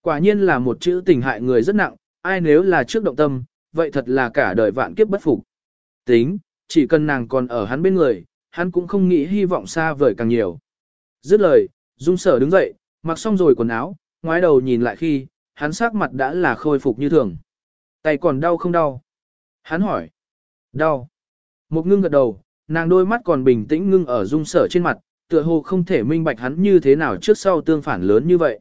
Speaker 1: Quả nhiên là một chữ tình hại người rất nặng, ai nếu là trước động tâm, vậy thật là cả đời vạn kiếp bất phục. Tính, chỉ cần nàng còn ở hắn bên người, hắn cũng không nghĩ hy vọng xa vời càng nhiều. Dứt lời, Dung Sở đứng dậy, mặc xong rồi quần áo, ngoái đầu nhìn lại khi, hắn sắc mặt đã là khôi phục như thường. Tay còn đau không đau? Hắn hỏi. Đau. Một ngưng gật đầu, nàng đôi mắt còn bình tĩnh ngưng ở Dung Sở trên mặt, tựa hồ không thể minh bạch hắn như thế nào trước sau tương phản lớn như vậy.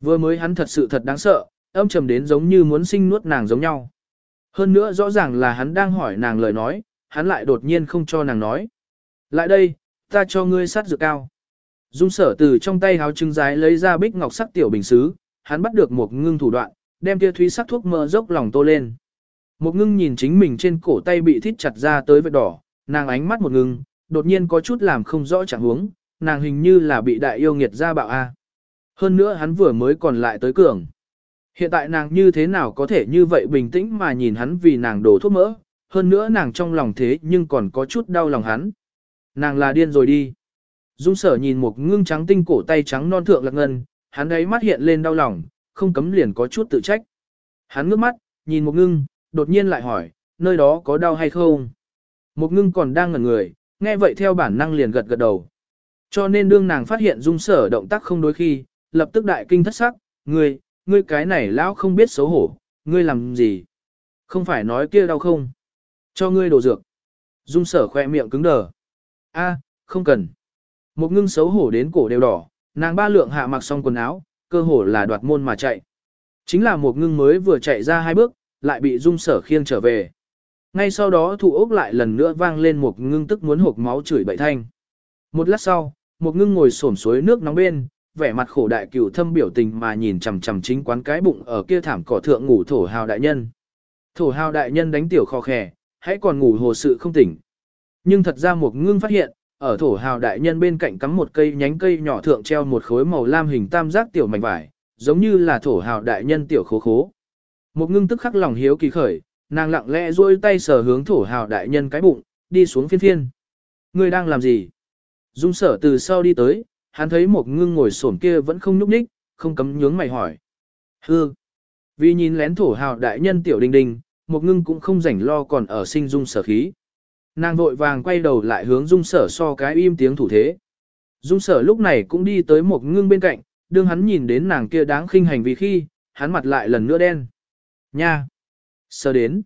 Speaker 1: Vừa mới hắn thật sự thật đáng sợ, âm trầm đến giống như muốn sinh nuốt nàng giống nhau. Hơn nữa rõ ràng là hắn đang hỏi nàng lời nói, hắn lại đột nhiên không cho nàng nói. Lại đây, ta cho ngươi sát dược cao. Dung sở từ trong tay háo trứng rái lấy ra bích ngọc sắc tiểu bình xứ, hắn bắt được một ngưng thủ đoạn, đem kia thúy sắc thuốc mỡ dốc lòng tô lên. Một ngưng nhìn chính mình trên cổ tay bị thít chặt ra tới vết đỏ, nàng ánh mắt một ngưng, đột nhiên có chút làm không rõ trạng huống, nàng hình như là bị đại yêu nghiệt ra bạo a. Hơn nữa hắn vừa mới còn lại tới cường. Hiện tại nàng như thế nào có thể như vậy bình tĩnh mà nhìn hắn vì nàng đổ thuốc mỡ, hơn nữa nàng trong lòng thế nhưng còn có chút đau lòng hắn. Nàng là điên rồi đi. Dung sở nhìn một ngưng trắng tinh cổ tay trắng non thượng lạc ngân, hắn ấy mắt hiện lên đau lòng, không cấm liền có chút tự trách. Hắn ngước mắt, nhìn một ngưng, đột nhiên lại hỏi, nơi đó có đau hay không? Một ngưng còn đang ngẩn người, nghe vậy theo bản năng liền gật gật đầu. Cho nên đương nàng phát hiện dung sở động tác không đối khi, lập tức đại kinh thất sắc, ngươi, ngươi cái này lão không biết xấu hổ, ngươi làm gì? Không phải nói kia đau không? Cho ngươi đồ dược. Dung sở khoe miệng cứng đờ. A, không cần. Một ngưng xấu hổ đến cổ đều đỏ, nàng ba lượng hạ mặc xong quần áo, cơ hồ là đoạt môn mà chạy. Chính là một ngưng mới vừa chạy ra hai bước, lại bị dung sở khiêng trở về. Ngay sau đó thủ ốc lại lần nữa vang lên một ngưng tức muốn hộp máu chửi bậy thanh. Một lát sau, một ngưng ngồi xổm suối nước nóng bên, vẻ mặt khổ đại cửu thâm biểu tình mà nhìn chằm chằm chính quán cái bụng ở kia thảm cỏ thượng ngủ thổ hào đại nhân. Thổ hào đại nhân đánh tiểu kho khè, hãy còn ngủ hồ sự không tỉnh. Nhưng thật ra một ngưng phát hiện, ở thổ hào đại nhân bên cạnh cắm một cây nhánh cây nhỏ thượng treo một khối màu lam hình tam giác tiểu mảnh vải, giống như là thổ hào đại nhân tiểu khố khố. Một ngưng tức khắc lòng hiếu kỳ khởi, nàng lặng lẽ duỗi tay sờ hướng thổ hào đại nhân cái bụng, đi xuống phiên phiên. Ngươi đang làm gì? Dung sở từ sau đi tới, hắn thấy một ngưng ngồi xổm kia vẫn không nhúc nhích, không cấm nhướng mày hỏi. Hư! Vì nhìn lén thổ hào đại nhân tiểu đình đình, một ngưng cũng không rảnh lo còn ở sinh dung sở khí. Nàng vội vàng quay đầu lại hướng dung sở so cái im tiếng thủ thế. Dung sở lúc này cũng đi tới một ngưng bên cạnh, đương hắn nhìn đến nàng kia đáng khinh hành vì khi, hắn mặt lại lần nữa đen. Nha! Sơ đến.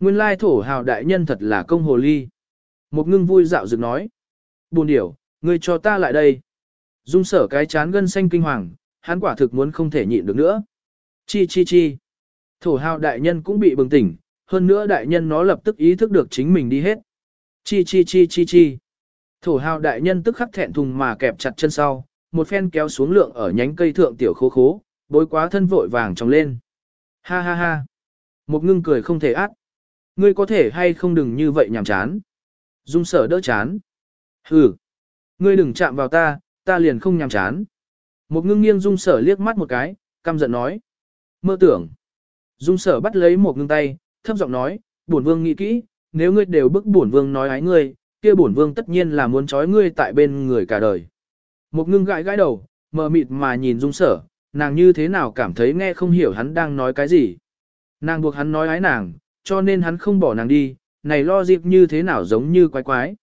Speaker 1: Nguyên lai thổ hào đại nhân thật là công hồ ly. Một ngưng vui dạo dựng nói. Buồn điểu, ngươi cho ta lại đây. Dung sở cái chán gân xanh kinh hoàng, hắn quả thực muốn không thể nhịn được nữa. Chi chi chi. Thổ hào đại nhân cũng bị bừng tỉnh, hơn nữa đại nhân nó lập tức ý thức được chính mình đi hết. Chi chi chi chi chi. Thổ hào đại nhân tức khắc thẹn thùng mà kẹp chặt chân sau, một phen kéo xuống lượng ở nhánh cây thượng tiểu khố khố, bối quá thân vội vàng tròng lên. Ha ha ha. Một ngưng cười không thể át. Ngươi có thể hay không đừng như vậy nhảm chán. Dung sở đỡ chán. Hừ. Ngươi đừng chạm vào ta, ta liền không nhàm chán. Một ngưng nghiêng dung sở liếc mắt một cái, căm giận nói. Mơ tưởng. Dung sở bắt lấy một ngưng tay, thấp giọng nói, bổn vương nghĩ kỹ, nếu ngươi đều bức bổn vương nói ái ngươi, kia bổn vương tất nhiên là muốn trói ngươi tại bên người cả đời. Một ngưng gãi gãi đầu, mờ mịt mà nhìn dung sở, nàng như thế nào cảm thấy nghe không hiểu hắn đang nói cái gì. Nàng buộc hắn nói ái nàng, cho nên hắn không bỏ nàng đi, này lo dịp như thế nào giống như quái quái.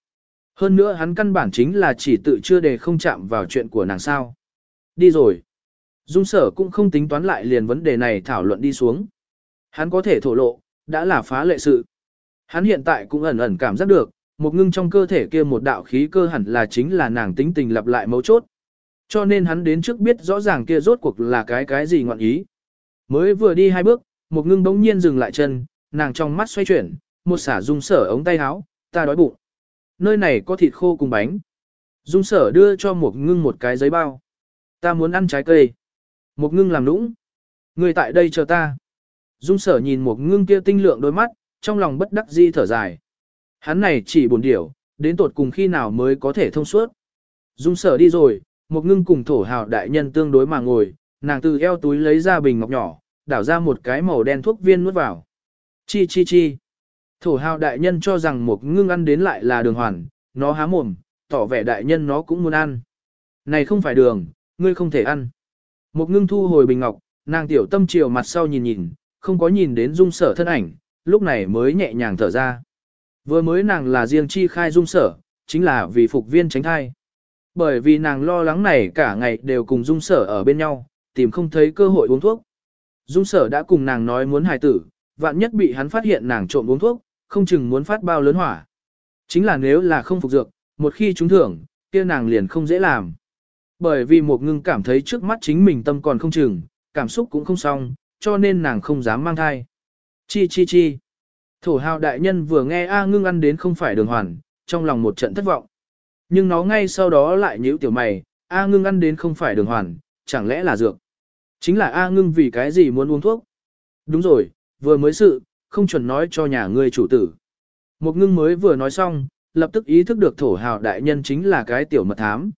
Speaker 1: Hơn nữa hắn căn bản chính là chỉ tự chưa đề không chạm vào chuyện của nàng sao. Đi rồi. Dung sở cũng không tính toán lại liền vấn đề này thảo luận đi xuống. Hắn có thể thổ lộ, đã là phá lệ sự. Hắn hiện tại cũng ẩn ẩn cảm giác được, một ngưng trong cơ thể kia một đạo khí cơ hẳn là chính là nàng tính tình lặp lại mấu chốt. Cho nên hắn đến trước biết rõ ràng kia rốt cuộc là cái cái gì ngọn ý. Mới vừa đi hai bước, một ngưng bỗng nhiên dừng lại chân, nàng trong mắt xoay chuyển, một xả dung sở ống tay áo, ta đói bụng. Nơi này có thịt khô cùng bánh. Dung sở đưa cho một ngưng một cái giấy bao. Ta muốn ăn trái cây. Một ngưng làm nũng. Người tại đây chờ ta. Dung sở nhìn một ngưng kia tinh lượng đôi mắt, trong lòng bất đắc di thở dài. Hắn này chỉ buồn điểu, đến tột cùng khi nào mới có thể thông suốt. Dung sở đi rồi, một ngưng cùng thổ hào đại nhân tương đối mà ngồi, nàng từ eo túi lấy ra bình ngọc nhỏ, đảo ra một cái màu đen thuốc viên nuốt vào. Chi chi chi. Thổ hào đại nhân cho rằng một ngưng ăn đến lại là đường hoàn, nó há mồm, tỏ vẻ đại nhân nó cũng muốn ăn. Này không phải đường, ngươi không thể ăn. Một ngưng thu hồi bình ngọc, nàng tiểu tâm chiều mặt sau nhìn nhìn, không có nhìn đến dung sở thân ảnh, lúc này mới nhẹ nhàng thở ra. Vừa mới nàng là riêng chi khai dung sở, chính là vì phục viên tránh thai. Bởi vì nàng lo lắng này cả ngày đều cùng dung sở ở bên nhau, tìm không thấy cơ hội uống thuốc. Dung sở đã cùng nàng nói muốn hài tử, vạn nhất bị hắn phát hiện nàng trộm uống thuốc, không chừng muốn phát bao lớn hỏa. Chính là nếu là không phục dược, một khi trúng thưởng, kia nàng liền không dễ làm. Bởi vì một ngưng cảm thấy trước mắt chính mình tâm còn không chừng, cảm xúc cũng không xong, cho nên nàng không dám mang thai. Chi chi chi. Thổ hào đại nhân vừa nghe A ngưng ăn đến không phải đường hoàn, trong lòng một trận thất vọng. Nhưng nó ngay sau đó lại nhíu tiểu mày, A ngưng ăn đến không phải đường hoàn, chẳng lẽ là dược. Chính là A ngưng vì cái gì muốn uống thuốc. Đúng rồi, vừa mới sự, không chuẩn nói cho nhà ngươi chủ tử. Một ngưng mới vừa nói xong, lập tức ý thức được thổ hào đại nhân chính là cái tiểu mật thám.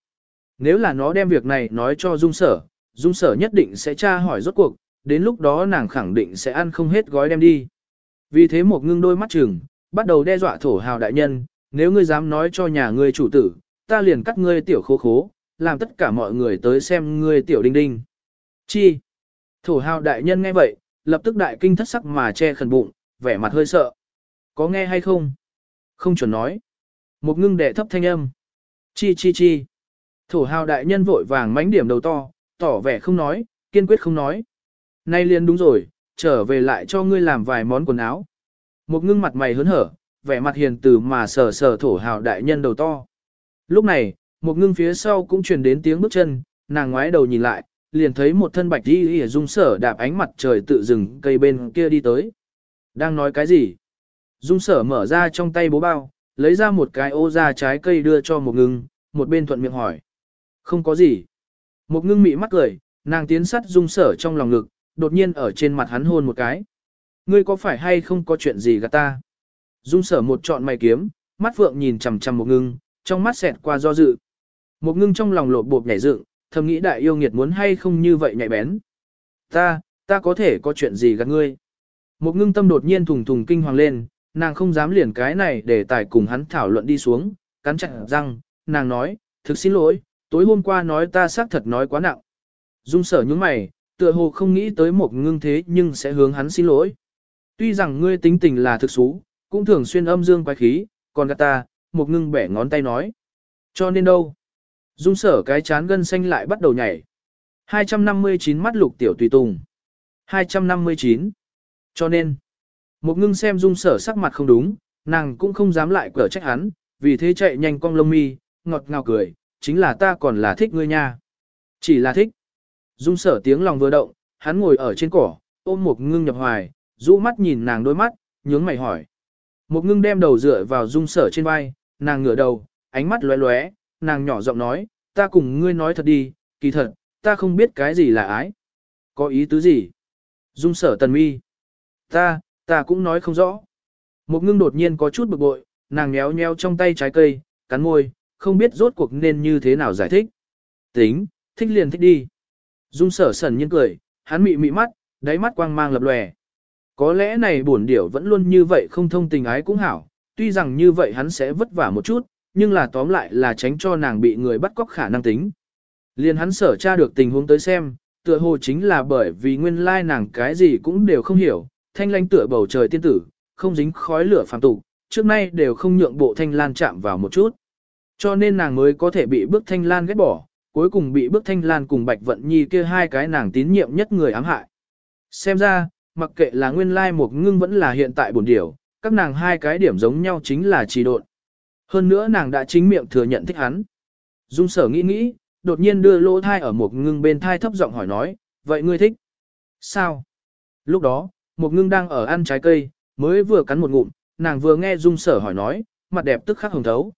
Speaker 1: Nếu là nó đem việc này nói cho dung sở, dung sở nhất định sẽ tra hỏi rốt cuộc, đến lúc đó nàng khẳng định sẽ ăn không hết gói đem đi. Vì thế một ngưng đôi mắt chừng, bắt đầu đe dọa thổ hào đại nhân, nếu ngươi dám nói cho nhà ngươi chủ tử, ta liền cắt ngươi tiểu khố khố, làm tất cả mọi người tới xem ngươi tiểu đinh đinh. Chi? Thổ hào đại nhân nghe vậy, lập tức đại kinh thất sắc mà che khẩn bụng, vẻ mặt hơi sợ. Có nghe hay không? Không chuẩn nói. Một ngưng đệ thấp thanh âm. Chi chi chi. Thổ hào đại nhân vội vàng mánh điểm đầu to, tỏ vẻ không nói, kiên quyết không nói. Nay liền đúng rồi, trở về lại cho ngươi làm vài món quần áo. Một ngưng mặt mày hớn hở, vẻ mặt hiền từ mà sờ sờ thổ hào đại nhân đầu to. Lúc này, một ngưng phía sau cũng truyền đến tiếng bước chân, nàng ngoái đầu nhìn lại, liền thấy một thân bạch đi ỉa dung sở đạp ánh mặt trời tự rừng cây bên kia đi tới. Đang nói cái gì? Dung sở mở ra trong tay bố bao, lấy ra một cái ô ra trái cây đưa cho một ngưng, một bên thuận miệng hỏi. Không có gì. Một ngưng mị mắt cười, nàng tiến sắt dung sở trong lòng ngực, đột nhiên ở trên mặt hắn hôn một cái. Ngươi có phải hay không có chuyện gì gạt ta? Dung sở một trọn mày kiếm, mắt phượng nhìn chằm chằm một ngưng, trong mắt xẹt qua do dự. Một ngưng trong lòng lột bột nhảy dựng, thầm nghĩ đại yêu nghiệt muốn hay không như vậy nhạy bén. Ta, ta có thể có chuyện gì gạt ngươi? Một ngưng tâm đột nhiên thùng thùng kinh hoàng lên, nàng không dám liền cái này để tài cùng hắn thảo luận đi xuống, cắn chặt răng, nàng nói, thực xin lỗi, tối hôm qua nói ta xác thật nói quá nặng. Dung sở những mày, tựa hồ không nghĩ tới một ngưng thế nhưng sẽ hướng hắn xin lỗi. Tuy rằng ngươi tính tình là thực xú, cũng thường xuyên âm dương quái khí, còn gạt ta, một ngưng bẻ ngón tay nói. Cho nên đâu? Dung sở cái chán gân xanh lại bắt đầu nhảy. 259 mắt lục tiểu tùy tùng. 259. Cho nên, một ngưng xem dung sở sắc mặt không đúng, nàng cũng không dám lại cở trách hắn, vì thế chạy nhanh cong lông mi, ngọt ngào cười, chính là ta còn là thích ngươi nha. Chỉ là thích. Dung sở tiếng lòng vừa động, hắn ngồi ở trên cỏ, ôm một ngưng nhập hoài, rũ mắt nhìn nàng đôi mắt, nhướng mày hỏi. Một ngưng đem đầu dựa vào dung sở trên vai, nàng ngửa đầu, ánh mắt lóe lóe, nàng nhỏ giọng nói, ta cùng ngươi nói thật đi, kỳ thật, ta không biết cái gì là ái. Có ý tứ gì? Dung sở tần mi. Ta, ta cũng nói không rõ. Một ngưng đột nhiên có chút bực bội, nàng nhéo nhéo trong tay trái cây, cắn môi, không biết rốt cuộc nên như thế nào giải thích. Tính, thích liền thích đi. Dung sở sần nhiên cười, hắn mị mị mắt, đáy mắt quang mang lập lòe. Có lẽ này buồn điểu vẫn luôn như vậy không thông tình ái cũng hảo, tuy rằng như vậy hắn sẽ vất vả một chút, nhưng là tóm lại là tránh cho nàng bị người bắt cóc khả năng tính. Liên hắn sở tra được tình huống tới xem, tựa hồ chính là bởi vì nguyên lai nàng cái gì cũng đều không hiểu, thanh lanh tựa bầu trời tiên tử, không dính khói lửa phàm tục, trước nay đều không nhượng bộ thanh lan chạm vào một chút. Cho nên nàng mới có thể bị bước thanh lan ghét bỏ, cuối cùng bị bước thanh lan cùng bạch vận nhi kia hai cái nàng tín nhiệm nhất người ám hại. Xem ra, mặc kệ là nguyên lai một ngưng vẫn là hiện tại bổn điểu, các nàng hai cái điểm giống nhau chính là trì độn. Hơn nữa nàng đã chính miệng thừa nhận thích hắn. Dung sở nghĩ nghĩ, đột nhiên đưa lỗ thai ở một ngưng bên thai thấp giọng hỏi nói, vậy ngươi thích? Sao? Lúc đó, một ngưng đang ở ăn trái cây, mới vừa cắn một ngụm, nàng vừa nghe dung sở hỏi nói, mặt đẹp tức khắc hồng thấu.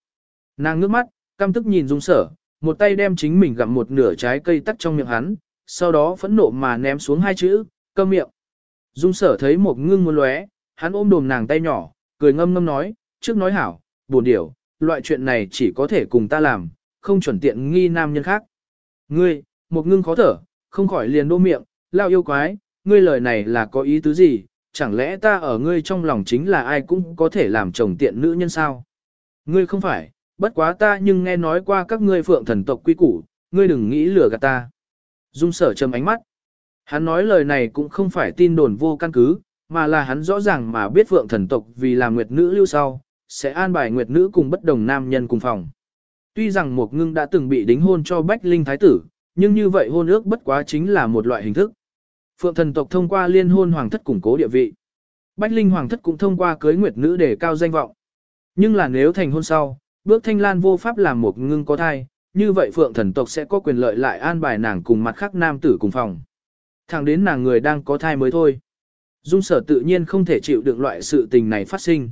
Speaker 1: Nàng ngước mắt, căm tức nhìn dung sở, một tay đem chính mình gặm một nửa trái cây tắt trong miệng hắn, sau đó phẫn nộ mà ném xuống hai chữ, cơm miệng. Dung sở thấy một ngưng muốn lóe, hắn ôm đồm nàng tay nhỏ, cười ngâm ngâm nói, trước nói hảo, buồn điểu, loại chuyện này chỉ có thể cùng ta làm, không chuẩn tiện nghi nam nhân khác. Ngươi, một ngưng khó thở, không khỏi liền đô miệng, lao yêu quái, ngươi lời này là có ý tứ gì, chẳng lẽ ta ở ngươi trong lòng chính là ai cũng có thể làm chồng tiện nữ nhân sao? Ngươi không phải, bất quá ta nhưng nghe nói qua các ngươi phượng thần tộc quy củ, ngươi đừng nghĩ lừa gạt ta. Dung sở trầm ánh mắt. Hắn nói lời này cũng không phải tin đồn vô căn cứ, mà là hắn rõ ràng mà biết phượng thần tộc vì là nguyệt nữ lưu sau, sẽ an bài nguyệt nữ cùng bất đồng nam nhân cùng phòng. Tuy rằng một ngưng đã từng bị đính hôn cho Bách Linh Thái tử, nhưng như vậy hôn ước bất quá chính là một loại hình thức. Phượng thần tộc thông qua liên hôn hoàng thất củng cố địa vị. Bách Linh hoàng thất cũng thông qua cưới nguyệt nữ để cao danh vọng. Nhưng là nếu thành hôn sau, bước thanh lan vô pháp làm một ngưng có thai, như vậy phượng thần tộc sẽ có quyền lợi lại an bài nàng cùng mặt khác nam tử cùng phòng. Thẳng đến nàng người đang có thai mới thôi. Dung sở tự nhiên không thể chịu được loại sự tình này phát sinh.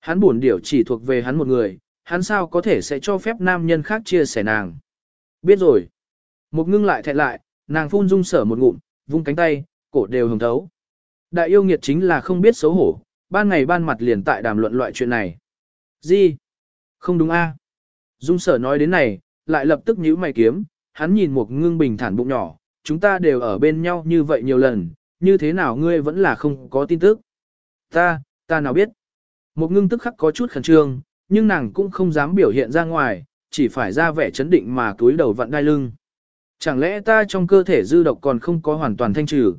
Speaker 1: Hắn buồn điều chỉ thuộc về hắn một người, hắn sao có thể sẽ cho phép nam nhân khác chia sẻ nàng. Biết rồi. Một ngưng lại thẹn lại, nàng phun dung sở một ngụm, vung cánh tay, cổ đều hồng thấu. Đại yêu nghiệt chính là không biết xấu hổ, ban ngày ban mặt liền tại đàm luận loại chuyện này. Gì? Không đúng a? Dung sở nói đến này, lại lập tức nhíu mày kiếm, hắn nhìn một ngưng bình thản bụng nhỏ, chúng ta đều ở bên nhau như vậy nhiều lần, như thế nào ngươi vẫn là không có tin tức. Ta, ta nào biết. Một ngưng tức khắc có chút khẩn trương, nhưng nàng cũng không dám biểu hiện ra ngoài, chỉ phải ra vẻ chấn định mà túi đầu vặn đai lưng. Chẳng lẽ ta trong cơ thể dư độc còn không có hoàn toàn thanh trừ?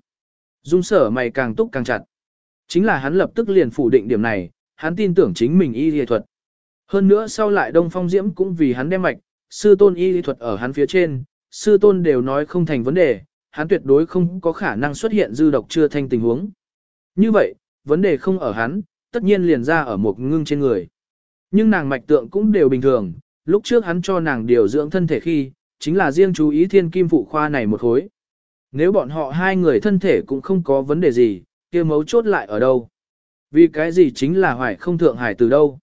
Speaker 1: Dung sở mày càng túc càng chặt. Chính là hắn lập tức liền phủ định điểm này, hắn tin tưởng chính mình y lý thuật. Hơn nữa sau lại Đông Phong Diễm cũng vì hắn đem mạch, sư tôn y lý thuật ở hắn phía trên, sư tôn đều nói không thành vấn đề, hắn tuyệt đối không có khả năng xuất hiện dư độc chưa thanh tình huống. Như vậy, vấn đề không ở hắn, tất nhiên liền ra ở một ngưng trên người. Nhưng nàng mạch tượng cũng đều bình thường, lúc trước hắn cho nàng điều dưỡng thân thể khi, chính là riêng chú ý thiên kim phụ khoa này một khối. Nếu bọn họ hai người thân thể cũng không có vấn đề gì, kia mấu chốt lại ở đâu? Vì cái gì chính là hoài không thượng hải từ đâu?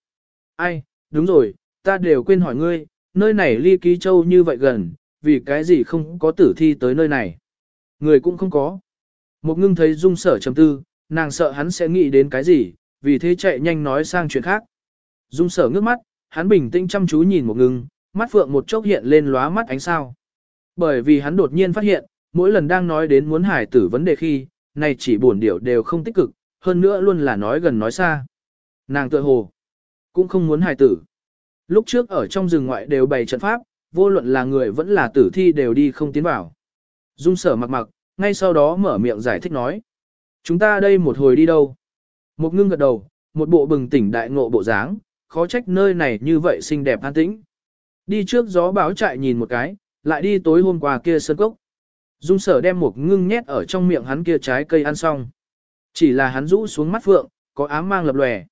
Speaker 1: Ai, đúng rồi, ta đều quên hỏi ngươi, nơi này ly ký châu như vậy gần, vì cái gì không có tử thi tới nơi này? Người cũng không có. Một ngưng thấy dung sở chấm tư, nàng sợ hắn sẽ nghĩ đến cái gì, vì thế chạy nhanh nói sang chuyện khác. Dung sở ngước mắt, hắn bình tĩnh chăm chú nhìn một ngưng, mắt phượng một chốc hiện lên lóa mắt ánh sao. Bởi vì hắn đột nhiên phát hiện, mỗi lần đang nói đến muốn hải tử vấn đề khi, này chỉ buồn điểu đều không tích cực, hơn nữa luôn là nói gần nói xa. Nàng tự hồ, cũng không muốn hải tử. Lúc trước ở trong rừng ngoại đều bày trận pháp, vô luận là người vẫn là tử thi đều đi không tiến vào. Dung sở mặc mặc, ngay sau đó mở miệng giải thích nói. Chúng ta đây một hồi đi đâu? Một ngưng gật đầu, một bộ bừng tỉnh đại ngộ bộ dáng, khó trách nơi này như vậy xinh đẹp an tĩnh. Đi trước gió báo chạy nhìn một cái, lại đi tối hôm qua kia sơn cốc. Dung sở đem một ngưng nhét ở trong miệng hắn kia trái cây ăn xong. Chỉ là hắn rũ xuống mắt phượng, có ám mang lập lòe.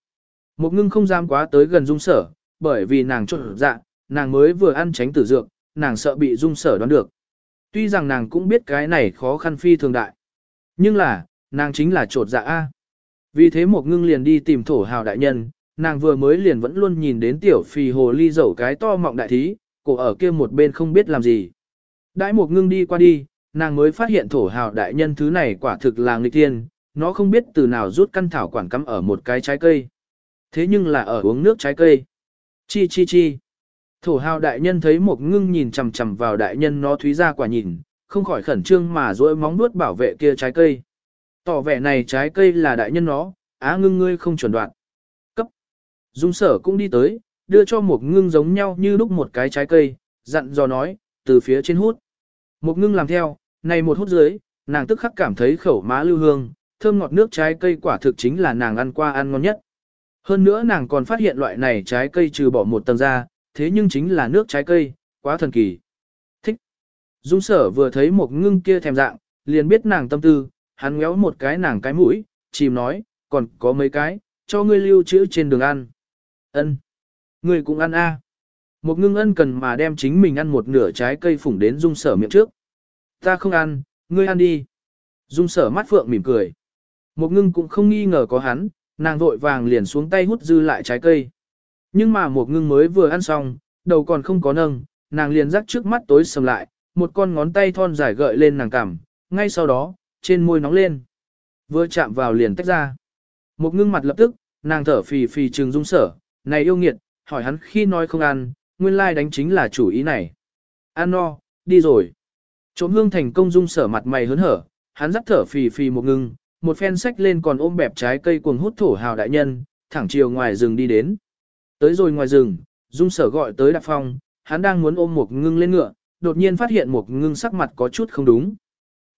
Speaker 1: Một ngưng không dám quá tới gần dung sở, bởi vì nàng trộn dạ, nàng mới vừa ăn tránh tử dược, nàng sợ bị dung sở đoán được. Tuy rằng nàng cũng biết cái này khó khăn phi thường đại. Nhưng là, nàng chính là trột dạ A. Vì thế một ngưng liền đi tìm thổ hào đại nhân, nàng vừa mới liền vẫn luôn nhìn đến tiểu phì hồ ly dẩu cái to mọng đại thí, cổ ở kia một bên không biết làm gì. Đãi một ngưng đi qua đi, nàng mới phát hiện thổ hào đại nhân thứ này quả thực là nghịch tiên, nó không biết từ nào rút căn thảo quản cắm ở một cái trái cây. Thế nhưng là ở uống nước trái cây. Chi chi chi. Thổ hào đại nhân thấy một ngưng nhìn chằm chằm vào đại nhân nó thúy ra quả nhìn, không khỏi khẩn trương mà dỗi móng nuốt bảo vệ kia trái cây. Tỏ vẻ này trái cây là đại nhân nó, á ngưng ngươi không chuẩn đoạn. Dung sở cũng đi tới, đưa cho một ngưng giống nhau như lúc một cái trái cây, dặn dò nói, từ phía trên hút. Một ngưng làm theo, này một hút dưới, nàng tức khắc cảm thấy khẩu má lưu hương, thơm ngọt nước trái cây quả thực chính là nàng ăn qua ăn ngon nhất. Hơn nữa nàng còn phát hiện loại này trái cây trừ bỏ một tầng ra, thế nhưng chính là nước trái cây, quá thần kỳ. Thích. Dung sở vừa thấy một ngưng kia thèm dạng, liền biết nàng tâm tư, hắn ngéo một cái nàng cái mũi, chìm nói, còn có mấy cái, cho ngươi lưu trữ trên đường ăn. Ân, Ngươi cũng ăn a. Một ngưng ân cần mà đem chính mình ăn một nửa trái cây phủng đến dung sở miệng trước. Ta không ăn, ngươi ăn đi. Dung sở mắt phượng mỉm cười. Một ngưng cũng không nghi ngờ có hắn, nàng vội vàng liền xuống tay hút dư lại trái cây. Nhưng mà một ngưng mới vừa ăn xong, đầu còn không có nâng, nàng liền rắc trước mắt tối sầm lại, một con ngón tay thon dài gợi lên nàng cằm, ngay sau đó, trên môi nóng lên. Vừa chạm vào liền tách ra. Một ngưng mặt lập tức, nàng thở phì phì trừng dung sở, này yêu nghiệt, hỏi hắn khi nói không ăn, nguyên lai đánh chính là chủ ý này. Ăn no, đi rồi. Trộm hương thành công dung sở mặt mày hớn hở, hắn dắt thở phì phì một ngưng, một phen sách lên còn ôm bẹp trái cây cuồng hút thổ hào đại nhân, thẳng chiều ngoài rừng đi đến. Tới rồi ngoài rừng, dung sở gọi tới đạp phong, hắn đang muốn ôm một ngưng lên ngựa, đột nhiên phát hiện một ngưng sắc mặt có chút không đúng.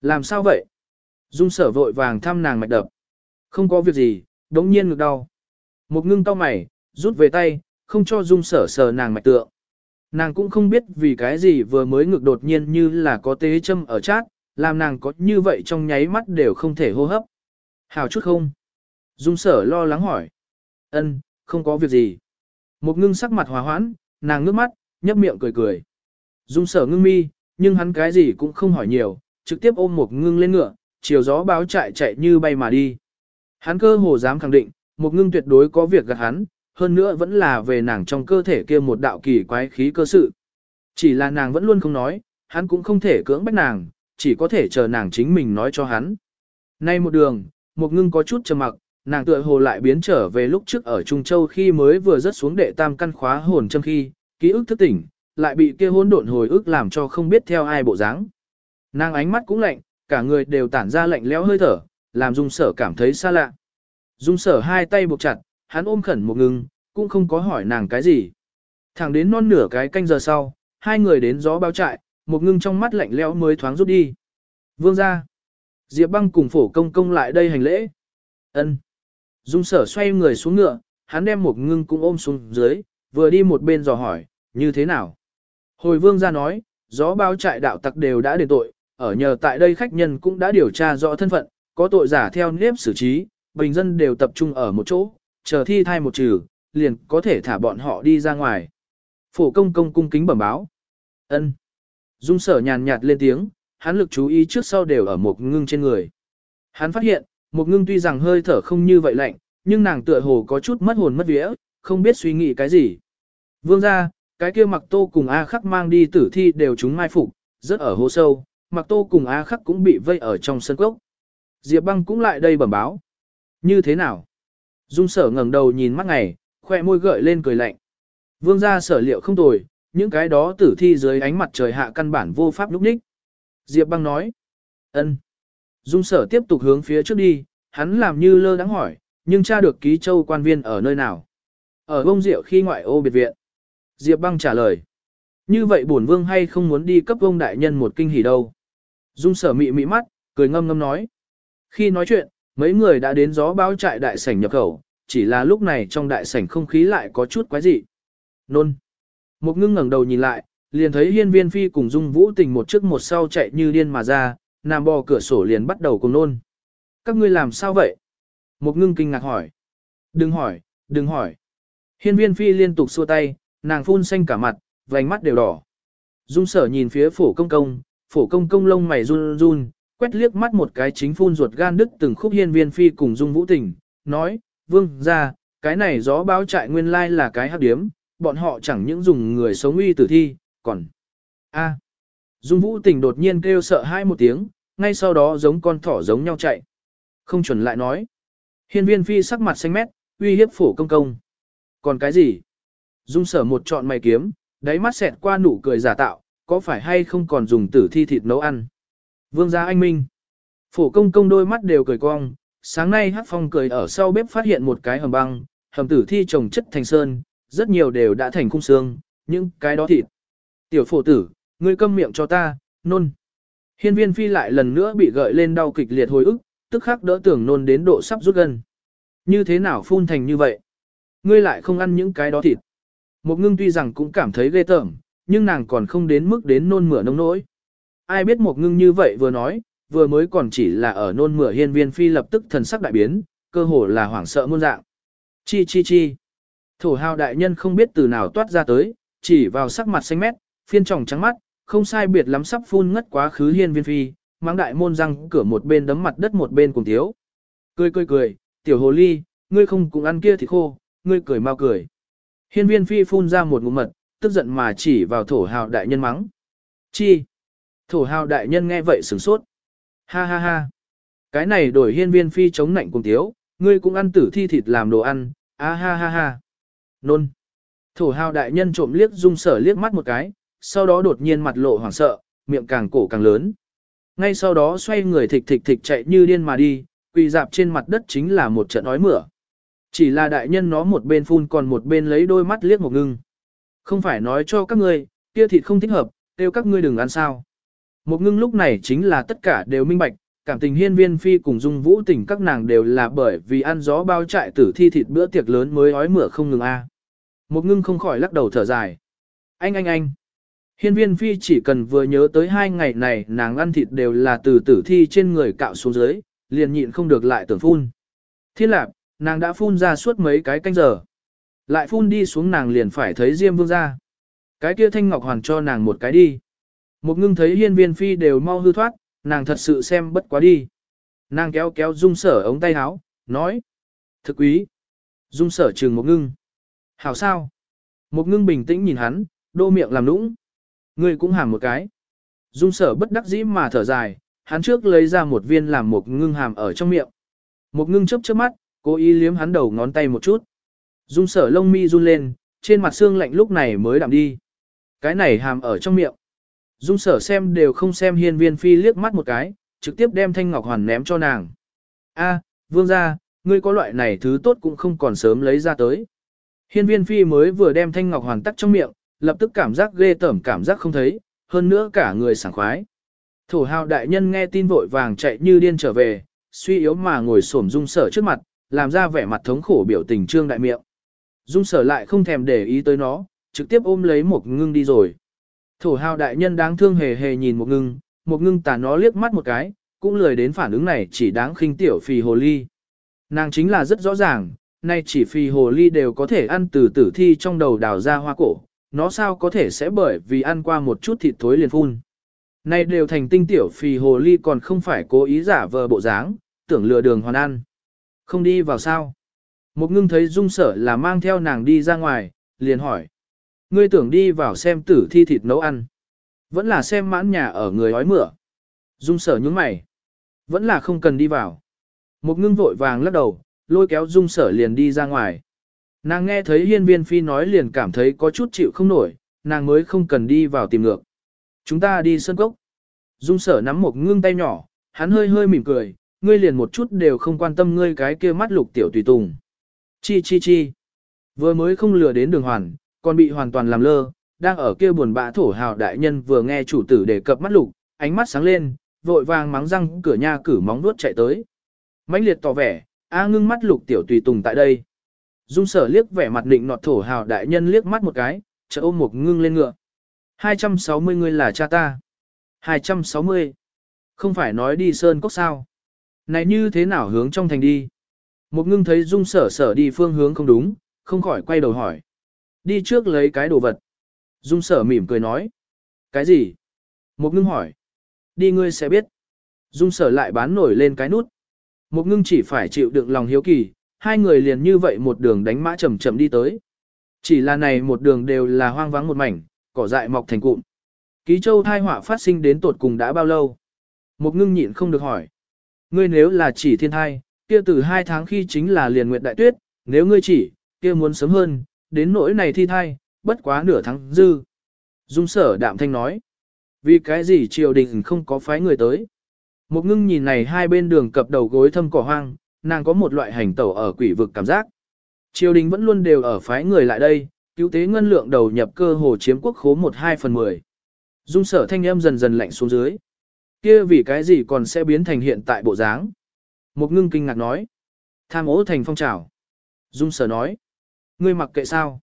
Speaker 1: Làm sao vậy? Dung sở vội vàng thăm nàng mạch đập. Không có việc gì, đống nhiên ngực đau. Một ngưng cau mày, rút về tay, không cho dung sở sờ nàng mạch tượng. Nàng cũng không biết vì cái gì vừa mới ngực đột nhiên như là có tế châm ở chát, làm nàng có như vậy trong nháy mắt đều không thể hô hấp. Hào chút không? Dung sở lo lắng hỏi. Ân, không có việc gì. Một ngưng sắc mặt hòa hoãn, nàng ngước mắt, nhấp miệng cười cười. Dung sở ngưng mi, nhưng hắn cái gì cũng không hỏi nhiều, trực tiếp ôm một ngưng lên ngựa, chiều gió báo chạy chạy như bay mà đi. Hắn cơ hồ dám khẳng định, một ngưng tuyệt đối có việc gạt hắn, hơn nữa vẫn là về nàng trong cơ thể kia một đạo kỳ quái khí cơ sự. Chỉ là nàng vẫn luôn không nói, hắn cũng không thể cưỡng bách nàng, chỉ có thể chờ nàng chính mình nói cho hắn. Nay một đường, một ngưng có chút trầm mặc, nàng tựa hồ lại biến trở về lúc trước ở Trung Châu khi mới vừa rớt xuống đệ tam căn khóa hồn châm khi, ký ức thức tỉnh, lại bị kia hỗn độn hồi ức làm cho không biết theo ai bộ dáng. Nàng ánh mắt cũng lạnh, cả người đều tản ra lạnh lẽo hơi thở, làm dung sở cảm thấy xa lạ. Dung sở hai tay buộc chặt, hắn ôm khẩn một ngưng, cũng không có hỏi nàng cái gì. Thẳng đến non nửa cái canh giờ sau, hai người đến gió bao trại, một ngưng trong mắt lạnh lẽo mới thoáng rút đi. Vương ra. Diệp băng cùng phổ công công lại đây hành lễ. ân Dung sở xoay người xuống ngựa, hắn đem một ngưng cũng ôm xuống dưới, vừa đi một bên dò hỏi, như thế nào? Hồi vương ra nói, gió bao trại đạo tặc đều đã đền tội, ở nhờ tại đây khách nhân cũng đã điều tra rõ thân phận, có tội giả theo nếp xử trí, bình dân đều tập trung ở một chỗ, chờ thi thai một trừ, liền có thể thả bọn họ đi ra ngoài. Phổ công công cung kính bẩm báo. ân Dung sở nhàn nhạt lên tiếng, hắn lực chú ý trước sau đều ở một ngưng trên người. Hắn phát hiện, một ngưng tuy rằng hơi thở không như vậy lạnh, nhưng nàng tựa hồ có chút mất hồn mất vía, không biết suy nghĩ cái gì. Vương ra, cái kia mặc tô cùng A khắc mang đi tử thi đều chúng mai phục, rất ở hồ sâu, mặc tô cùng A khắc cũng bị vây ở trong sân cốc. Diệp băng cũng lại đây bẩm báo. Như thế nào? Dung sở ngẩng đầu nhìn mắt ngày, khoe môi gợi lên cười lạnh. Vương gia sở liệu không tồi, những cái đó tử thi dưới ánh mặt trời hạ căn bản vô pháp lúc ních. Diệp băng nói. ân. Dung sở tiếp tục hướng phía trước đi, hắn làm như lơ đắng hỏi, nhưng tra được ký châu quan viên ở nơi nào? Ở bông rượu khi ngoại ô biệt viện. Diệp băng trả lời. Như vậy bổn vương hay không muốn đi cấp ông đại nhân một kinh hỉ đâu? Dung sở mị mị mắt, cười ngâm ngâm nói. Khi nói chuyện, mấy người đã đến gió báo trại đại sảnh nhập khẩu, chỉ là lúc này trong đại sảnh không khí lại có chút quái dị. Nôn. Một ngưng ngẩng đầu nhìn lại, liền thấy hiên viên phi cùng dung vũ tình một trước một sau chạy như điên mà ra, nằm bò cửa sổ liền bắt đầu cùng nôn. Các ngươi làm sao vậy? Một ngưng kinh ngạc hỏi. Đừng hỏi, đừng hỏi. Hiên viên phi liên tục xua tay, nàng phun xanh cả mặt, vành mắt đều đỏ. Dung sở nhìn phía phổ công công, phổ công công lông mày run run, quét liếc mắt một cái chính phun ruột gan đứt từng khúc hiên viên phi cùng dung vũ tình, nói, vương ra, cái này gió báo trại nguyên lai là cái hấp điếm, bọn họ chẳng những dùng người sống uy tử thi, còn... a Dung vũ tình đột nhiên kêu sợ hai một tiếng, ngay sau đó giống con thỏ giống nhau chạy. Không chuẩn lại nói. Hiên viên phi sắc mặt xanh mét, uy hiếp phổ công công. Còn cái gì? Dung sở một trọn mày kiếm, đáy mắt xẹt qua nụ cười giả tạo, có phải hay không còn dùng tử thi thịt nấu ăn? Vương gia anh minh. Phổ công công đôi mắt đều cười cong, sáng nay hát phong cười ở sau bếp phát hiện một cái hầm băng, hầm tử thi trồng chất thành sơn, rất nhiều đều đã thành khung xương, những cái đó thịt. Tiểu phổ tử, ngươi câm miệng cho ta, nôn. Hiên viên phi lại lần nữa bị gợi lên đau kịch liệt hồi ức, tức khắc đỡ tưởng nôn đến độ sắp rút gần. Như thế nào phun thành như vậy? Ngươi lại không ăn những cái đó thịt. Một ngưng tuy rằng cũng cảm thấy ghê tởm, nhưng nàng còn không đến mức đến nôn mửa nông nỗi. Ai biết một ngưng như vậy vừa nói, vừa mới còn chỉ là ở nôn mửa hiên viên phi lập tức thần sắc đại biến, cơ hồ là hoảng sợ muôn dạng. Chi chi chi. Thổ hào đại nhân không biết từ nào toát ra tới, chỉ vào sắc mặt xanh mét, phiên tròng trắng mắt, không sai biệt lắm sắp phun ngất quá khứ hiên viên phi, mang đại môn răng cửa một bên đấm mặt đất một bên cùng thiếu. Cười cười cười, tiểu hồ ly, ngươi không cùng ăn kia thì khô, ngươi cười mau cười. Hiên viên phi phun ra một ngụm mật, tức giận mà chỉ vào thổ hào đại nhân mắng. Chi? Thổ hào đại nhân nghe vậy sửng sốt. Ha ha ha. Cái này đổi hiên viên phi chống nạnh cùng tiếu, ngươi cũng ăn tử thi thịt làm đồ ăn, a ha ha ha. Nôn. Thổ hào đại nhân trộm liếc dung sở liếc mắt một cái, sau đó đột nhiên mặt lộ hoảng sợ, miệng càng cổ càng lớn. Ngay sau đó xoay người thịch thịch thịch chạy như điên mà đi, quỳ dạp trên mặt đất chính là một trận ói mửa. Chỉ là đại nhân nó một bên phun còn một bên lấy đôi mắt liếc một ngưng. Không phải nói cho các ngươi, kia thịt không thích hợp, kêu các ngươi đừng ăn sao. Một ngưng lúc này chính là tất cả đều minh bạch, cảm tình hiên viên phi cùng dung vũ tình các nàng đều là bởi vì ăn gió bao trại tử thi thịt bữa tiệc lớn mới ói mửa không ngừng a. Một ngưng không khỏi lắc đầu thở dài. Anh anh anh. Hiên viên phi chỉ cần vừa nhớ tới hai ngày này nàng ăn thịt đều là từ tử thi trên người cạo xuống dưới, liền nhịn không được lại tưởng phun. Thiên lạc, nàng đã phun ra suốt mấy cái canh giờ. Lại phun đi xuống nàng liền phải thấy Diêm Vương ra. Cái kia thanh ngọc hoàn cho nàng một cái đi. Một ngưng thấy hiên viên phi đều mau hư thoát, nàng thật sự xem bất quá đi. Nàng kéo kéo dung sở ống tay áo, nói. Thực quý. Dung sở trừng một ngưng. Hảo sao? Một ngưng bình tĩnh nhìn hắn, đô miệng làm nũng. Ngươi cũng hàm một cái. Dung sở bất đắc dĩ mà thở dài, hắn trước lấy ra một viên làm một ngưng hàm ở trong miệng. Một ngưng chớp chớp mắt, cố ý liếm hắn đầu ngón tay một chút. Dung sở lông mi run lên, trên mặt xương lạnh lúc này mới đạm đi. Cái này hàm ở trong miệng. Dung sở xem đều không xem hiên viên phi liếc mắt một cái, trực tiếp đem thanh ngọc hoàn ném cho nàng. A, vương gia, ngươi có loại này thứ tốt cũng không còn sớm lấy ra tới. Hiên viên phi mới vừa đem thanh ngọc hoàn tắc trong miệng, lập tức cảm giác ghê tởm cảm giác không thấy, hơn nữa cả người sảng khoái. Thổ hào đại nhân nghe tin vội vàng chạy như điên trở về, suy yếu mà ngồi xổm dung sở trước mặt, làm ra vẻ mặt thống khổ biểu tình trương đại miệng. Dung sở lại không thèm để ý tới nó, trực tiếp ôm lấy một ngưng đi rồi. Thổ hào đại nhân đáng thương hề hề nhìn một ngưng, một ngưng tà nó liếc mắt một cái, cũng lười đến phản ứng này chỉ đáng khinh tiểu phì hồ ly. Nàng chính là rất rõ ràng, nay chỉ phì hồ ly đều có thể ăn từ tử thi trong đầu đào ra hoa cổ, nó sao có thể sẽ bởi vì ăn qua một chút thịt thối liền phun. Nay đều thành tinh tiểu phì hồ ly còn không phải cố ý giả vờ bộ dáng, tưởng lừa đường hoàn ăn. Không đi vào sao? Một ngưng thấy dung sở là mang theo nàng đi ra ngoài, liền hỏi. Ngươi tưởng đi vào xem tử thi thịt nấu ăn. Vẫn là xem mãn nhà ở người ói mửa. Dung sở nhúng mày. Vẫn là không cần đi vào. Một ngưng vội vàng lắc đầu, lôi kéo dung sở liền đi ra ngoài. Nàng nghe thấy hiên viên phi nói liền cảm thấy có chút chịu không nổi, nàng mới không cần đi vào tìm ngược. Chúng ta đi sân cốc. Dung sở nắm một ngưng tay nhỏ, hắn hơi hơi mỉm cười, ngươi liền một chút đều không quan tâm ngươi cái kia mắt lục tiểu tùy tùng. Chi chi chi. Vừa mới không lừa đến đường hoàn, còn bị hoàn toàn làm lơ, đang ở kia buồn bã thổ hào đại nhân vừa nghe chủ tử đề cập mắt lục, ánh mắt sáng lên, vội vàng mắng răng cửa nha cử móng nuốt chạy tới. mãnh liệt tỏ vẻ, a ngưng mắt lục tiểu tùy tùng tại đây. Dung sở liếc vẻ mặt định nọt thổ hào đại nhân liếc mắt một cái, chợ ôm một ngưng lên ngựa. 260 người là cha ta. 260. Không phải nói đi sơn cốc sao. Này như thế nào hướng trong thành đi? Một ngưng thấy dung sở sở đi phương hướng không đúng, không khỏi quay đầu hỏi. Đi trước lấy cái đồ vật. Dung sở mỉm cười nói. Cái gì? Một ngưng hỏi. Đi ngươi sẽ biết. Dung sở lại bán nổi lên cái nút. Một ngưng chỉ phải chịu đựng lòng hiếu kỳ, hai người liền như vậy một đường đánh mã chậm chậm đi tới. Chỉ là này một đường đều là hoang vắng một mảnh, cỏ dại mọc thành cụm. Ký châu thai họa phát sinh đến tột cùng đã bao lâu? Một ngưng nhịn không được hỏi. Ngươi nếu là chỉ thiên thai, kia từ hai tháng khi chính là liền nguyệt đại tuyết, nếu ngươi chỉ, kia muốn sớm hơn, đến nỗi này thi thai, bất quá nửa tháng dư. Dung sở đạm thanh nói. Vì cái gì triều đình không có phái người tới? Một ngưng nhìn này hai bên đường cập đầu gối thâm cỏ hoang, nàng có một loại hành tẩu ở quỷ vực cảm giác. Triều đình vẫn luôn đều ở phái người lại đây, cứu tế ngân lượng đầu nhập cơ hồ chiếm quốc khố 1-2 phần 10. Dung sở thanh âm dần dần lạnh xuống dưới. Kia vì cái gì còn sẽ biến thành hiện tại bộ dáng? Một ngưng kinh ngạc nói. Tham ố thành phong trào. Dung sở nói. Ngươi mặc kệ sao?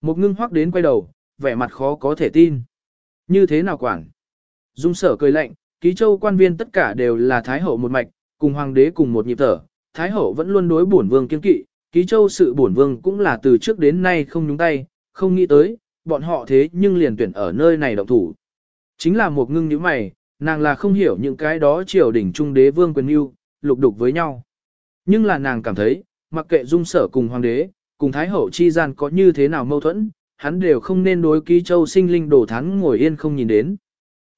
Speaker 1: Một ngưng hoắc đến quay đầu, vẻ mặt khó có thể tin. Như thế nào quản? Dung sở cười lạnh, ký châu quan viên tất cả đều là thái hậu một mạch, cùng hoàng đế cùng một nhịp thở. Thái hậu vẫn luôn đối bổn vương kiên kỵ, ký châu sự bổn vương cũng là từ trước đến nay không nhúng tay, không nghĩ tới, bọn họ thế nhưng liền tuyển ở nơi này động thủ. Chính là một ngưng như mày, nàng là không hiểu những cái đó triều đỉnh trung đế vương quyền yêu, lục đục với nhau. Nhưng là nàng cảm thấy, mặc kệ dung sở cùng hoàng đế, cùng thái hậu chi gian có như thế nào mâu thuẫn, hắn đều không nên đối ký châu sinh linh đổ thắng ngồi yên không nhìn đến.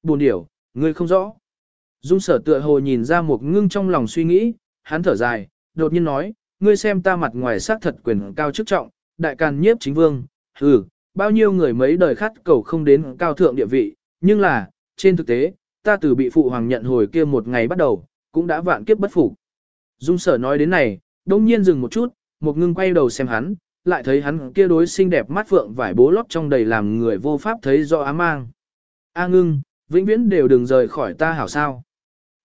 Speaker 1: Buồn điểu, ngươi không rõ. Dung sở tựa hồ nhìn ra một ngưng trong lòng suy nghĩ, hắn thở dài, đột nhiên nói, ngươi xem ta mặt ngoài xác thật quyền cao chức trọng, đại càn nhiếp chính vương, hừ, bao nhiêu người mấy đời khát cầu không đến cao thượng địa vị, nhưng là, trên thực tế, ta từ bị phụ hoàng nhận hồi kia một ngày bắt đầu, cũng đã vạn kiếp bất phục. Dung sở nói đến này, đông nhiên dừng một chút, một ngưng quay đầu xem hắn, lại thấy hắn kia đối xinh đẹp mắt phượng vải bố lót trong đầy làm người vô pháp thấy rõ ám mang. A ngưng, vĩnh viễn đều đừng rời khỏi ta hảo sao.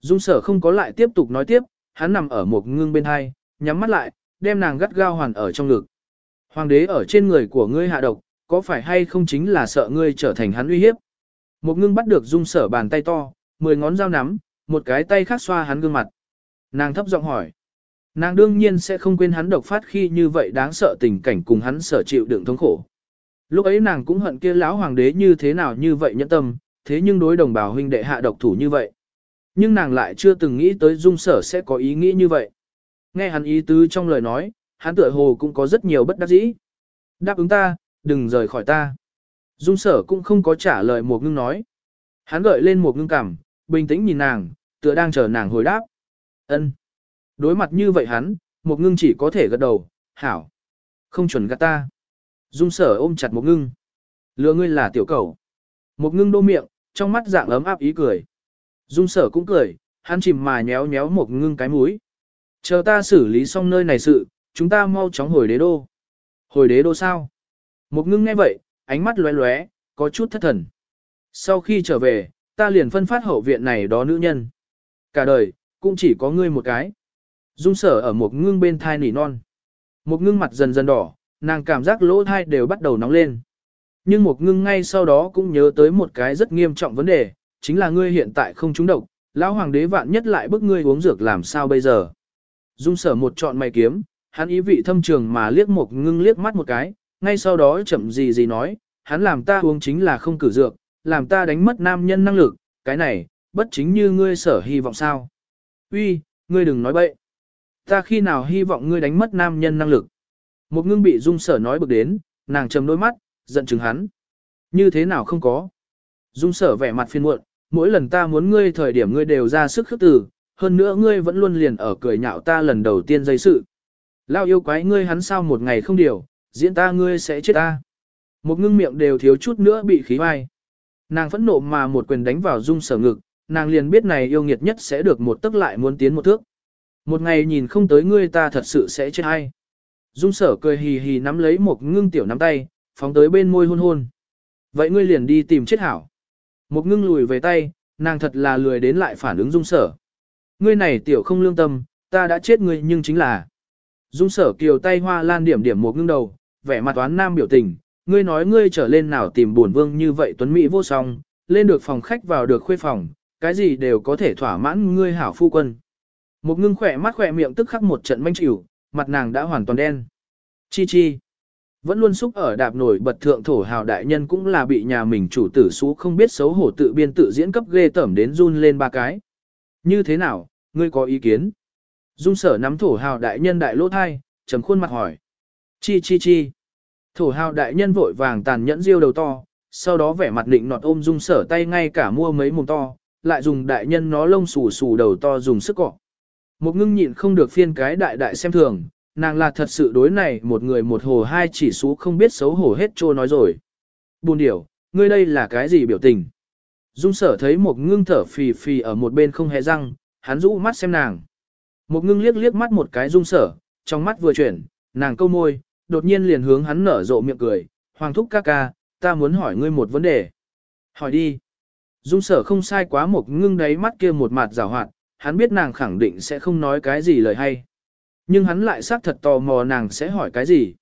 Speaker 1: Dung sở không có lại tiếp tục nói tiếp, hắn nằm ở một ngưng bên hai, nhắm mắt lại, đem nàng gắt gao hoàn ở trong ngực. Hoàng đế ở trên người của ngươi hạ độc, có phải hay không chính là sợ ngươi trở thành hắn uy hiếp? Một ngưng bắt được dung sở bàn tay to, mười ngón dao nắm, một cái tay khác xoa hắn gương mặt. Nàng thấp giọng hỏi. Nàng đương nhiên sẽ không quên hắn độc phát khi như vậy đáng sợ tình cảnh cùng hắn sở chịu đựng thống khổ. Lúc ấy nàng cũng hận kia lão hoàng đế như thế nào như vậy nhẫn tâm, thế nhưng đối đồng bào huynh đệ hạ độc thủ như vậy. Nhưng nàng lại chưa từng nghĩ tới dung sở sẽ có ý nghĩ như vậy. Nghe hắn ý tứ trong lời nói, hắn tựa hồ cũng có rất nhiều bất đắc dĩ. Đáp ứng ta, đừng rời khỏi ta. Dung sở cũng không có trả lời một ngưng nói. Hắn gợi lên một ngưng cảm, bình tĩnh nhìn nàng, tựa đang chờ nàng hồi đáp. ân Đối mặt như vậy hắn, một ngưng chỉ có thể gật đầu, hảo. Không chuẩn gạt ta. Dung sở ôm chặt một ngưng. Lừa ngươi là tiểu cầu. Một ngưng đô miệng, trong mắt dạng ấm áp ý cười. Dung sở cũng cười, hắn chìm mà nhéo nhéo một ngưng cái mũi. Chờ ta xử lý xong nơi này sự, chúng ta mau chóng hồi đế đô. Hồi đế đô sao? Một ngưng nghe vậy, ánh mắt lóe lóe, có chút thất thần. Sau khi trở về, ta liền phân phát hậu viện này đó nữ nhân. Cả đời, cũng chỉ có ngươi một cái. Dung sở ở một ngưng bên thai nỉ non. Một ngưng mặt dần dần đỏ, nàng cảm giác lỗ thai đều bắt đầu nóng lên. Nhưng một ngưng ngay sau đó cũng nhớ tới một cái rất nghiêm trọng vấn đề, chính là ngươi hiện tại không trúng độc, lão hoàng đế vạn nhất lại bức ngươi uống dược làm sao bây giờ. Dung sở một chọn mày kiếm, hắn ý vị thâm trường mà liếc một ngưng liếc mắt một cái, ngay sau đó chậm gì gì nói, hắn làm ta uống chính là không cử dược, làm ta đánh mất nam nhân năng lực, cái này, bất chính như ngươi sở hy vọng sao. Uy, ngươi đừng nói bậy. Ta khi nào hy vọng ngươi đánh mất nam nhân năng lực. Một ngưng bị dung sở nói bực đến, nàng trầm đôi mắt, giận chừng hắn. Như thế nào không có. Dung sở vẻ mặt phiền muộn, mỗi lần ta muốn ngươi thời điểm ngươi đều ra sức khước từ, hơn nữa ngươi vẫn luôn liền ở cười nhạo ta lần đầu tiên dây sự. Lao yêu quái ngươi hắn sao một ngày không điều, diễn ta ngươi sẽ chết ta. Một ngưng miệng đều thiếu chút nữa bị khí vai. Nàng phẫn nộ mà một quyền đánh vào dung sở ngực, nàng liền biết này yêu nghiệt nhất sẽ được một tức lại muốn tiến một thước. Một ngày nhìn không tới ngươi ta thật sự sẽ chết hay. Dung sở cười hì hì nắm lấy một ngưng tiểu nắm tay, phóng tới bên môi hôn hôn. Vậy ngươi liền đi tìm chết hảo. Một ngưng lùi về tay, nàng thật là lười đến lại phản ứng dung sở. Ngươi này tiểu không lương tâm, ta đã chết ngươi nhưng chính là. Dung sở kiều tay hoa lan điểm điểm một ngưng đầu, vẻ mặt toán nam biểu tình, ngươi nói ngươi trở lên nào tìm buồn vương như vậy tuấn mỹ vô song, lên được phòng khách vào được khuê phòng, cái gì đều có thể thỏa mãn ngươi hảo phu quân. Một ngưng khỏe mắt khỏe miệng tức khắc một trận manh chịu, mặt nàng đã hoàn toàn đen. Chi chi. Vẫn luôn xúc ở đạp nổi bật thượng thổ hào đại nhân cũng là bị nhà mình chủ tử xú không biết xấu hổ tự biên tự diễn cấp ghê tẩm đến run lên ba cái. Như thế nào, ngươi có ý kiến? Dung sở nắm thổ hào đại nhân đại lỗ thai, trầm khuôn mặt hỏi. Chi chi chi. Thổ hào đại nhân vội vàng tàn nhẫn riêu đầu to, sau đó vẻ mặt định nọt ôm dung sở tay ngay cả mua mấy mồm to, lại dùng đại nhân nó lông xù xù đầu to dùng sức cọ. Một ngưng nhịn không được phiên cái đại đại xem thường, nàng là thật sự đối này một người một hồ hai chỉ số không biết xấu hổ hết trô nói rồi. Buồn điểu, ngươi đây là cái gì biểu tình? Dung sở thấy một ngưng thở phì phì ở một bên không hề răng, hắn rũ mắt xem nàng. Một ngưng liếc liếc mắt một cái dung sở, trong mắt vừa chuyển, nàng câu môi, đột nhiên liền hướng hắn nở rộ miệng cười, hoàng thúc ca ca, ta muốn hỏi ngươi một vấn đề. Hỏi đi. Dung sở không sai quá một ngưng đáy mắt kia một mặt rào hoạt, hắn biết nàng khẳng định sẽ không nói cái gì lời hay. Nhưng hắn lại xác thật tò mò nàng sẽ hỏi cái gì.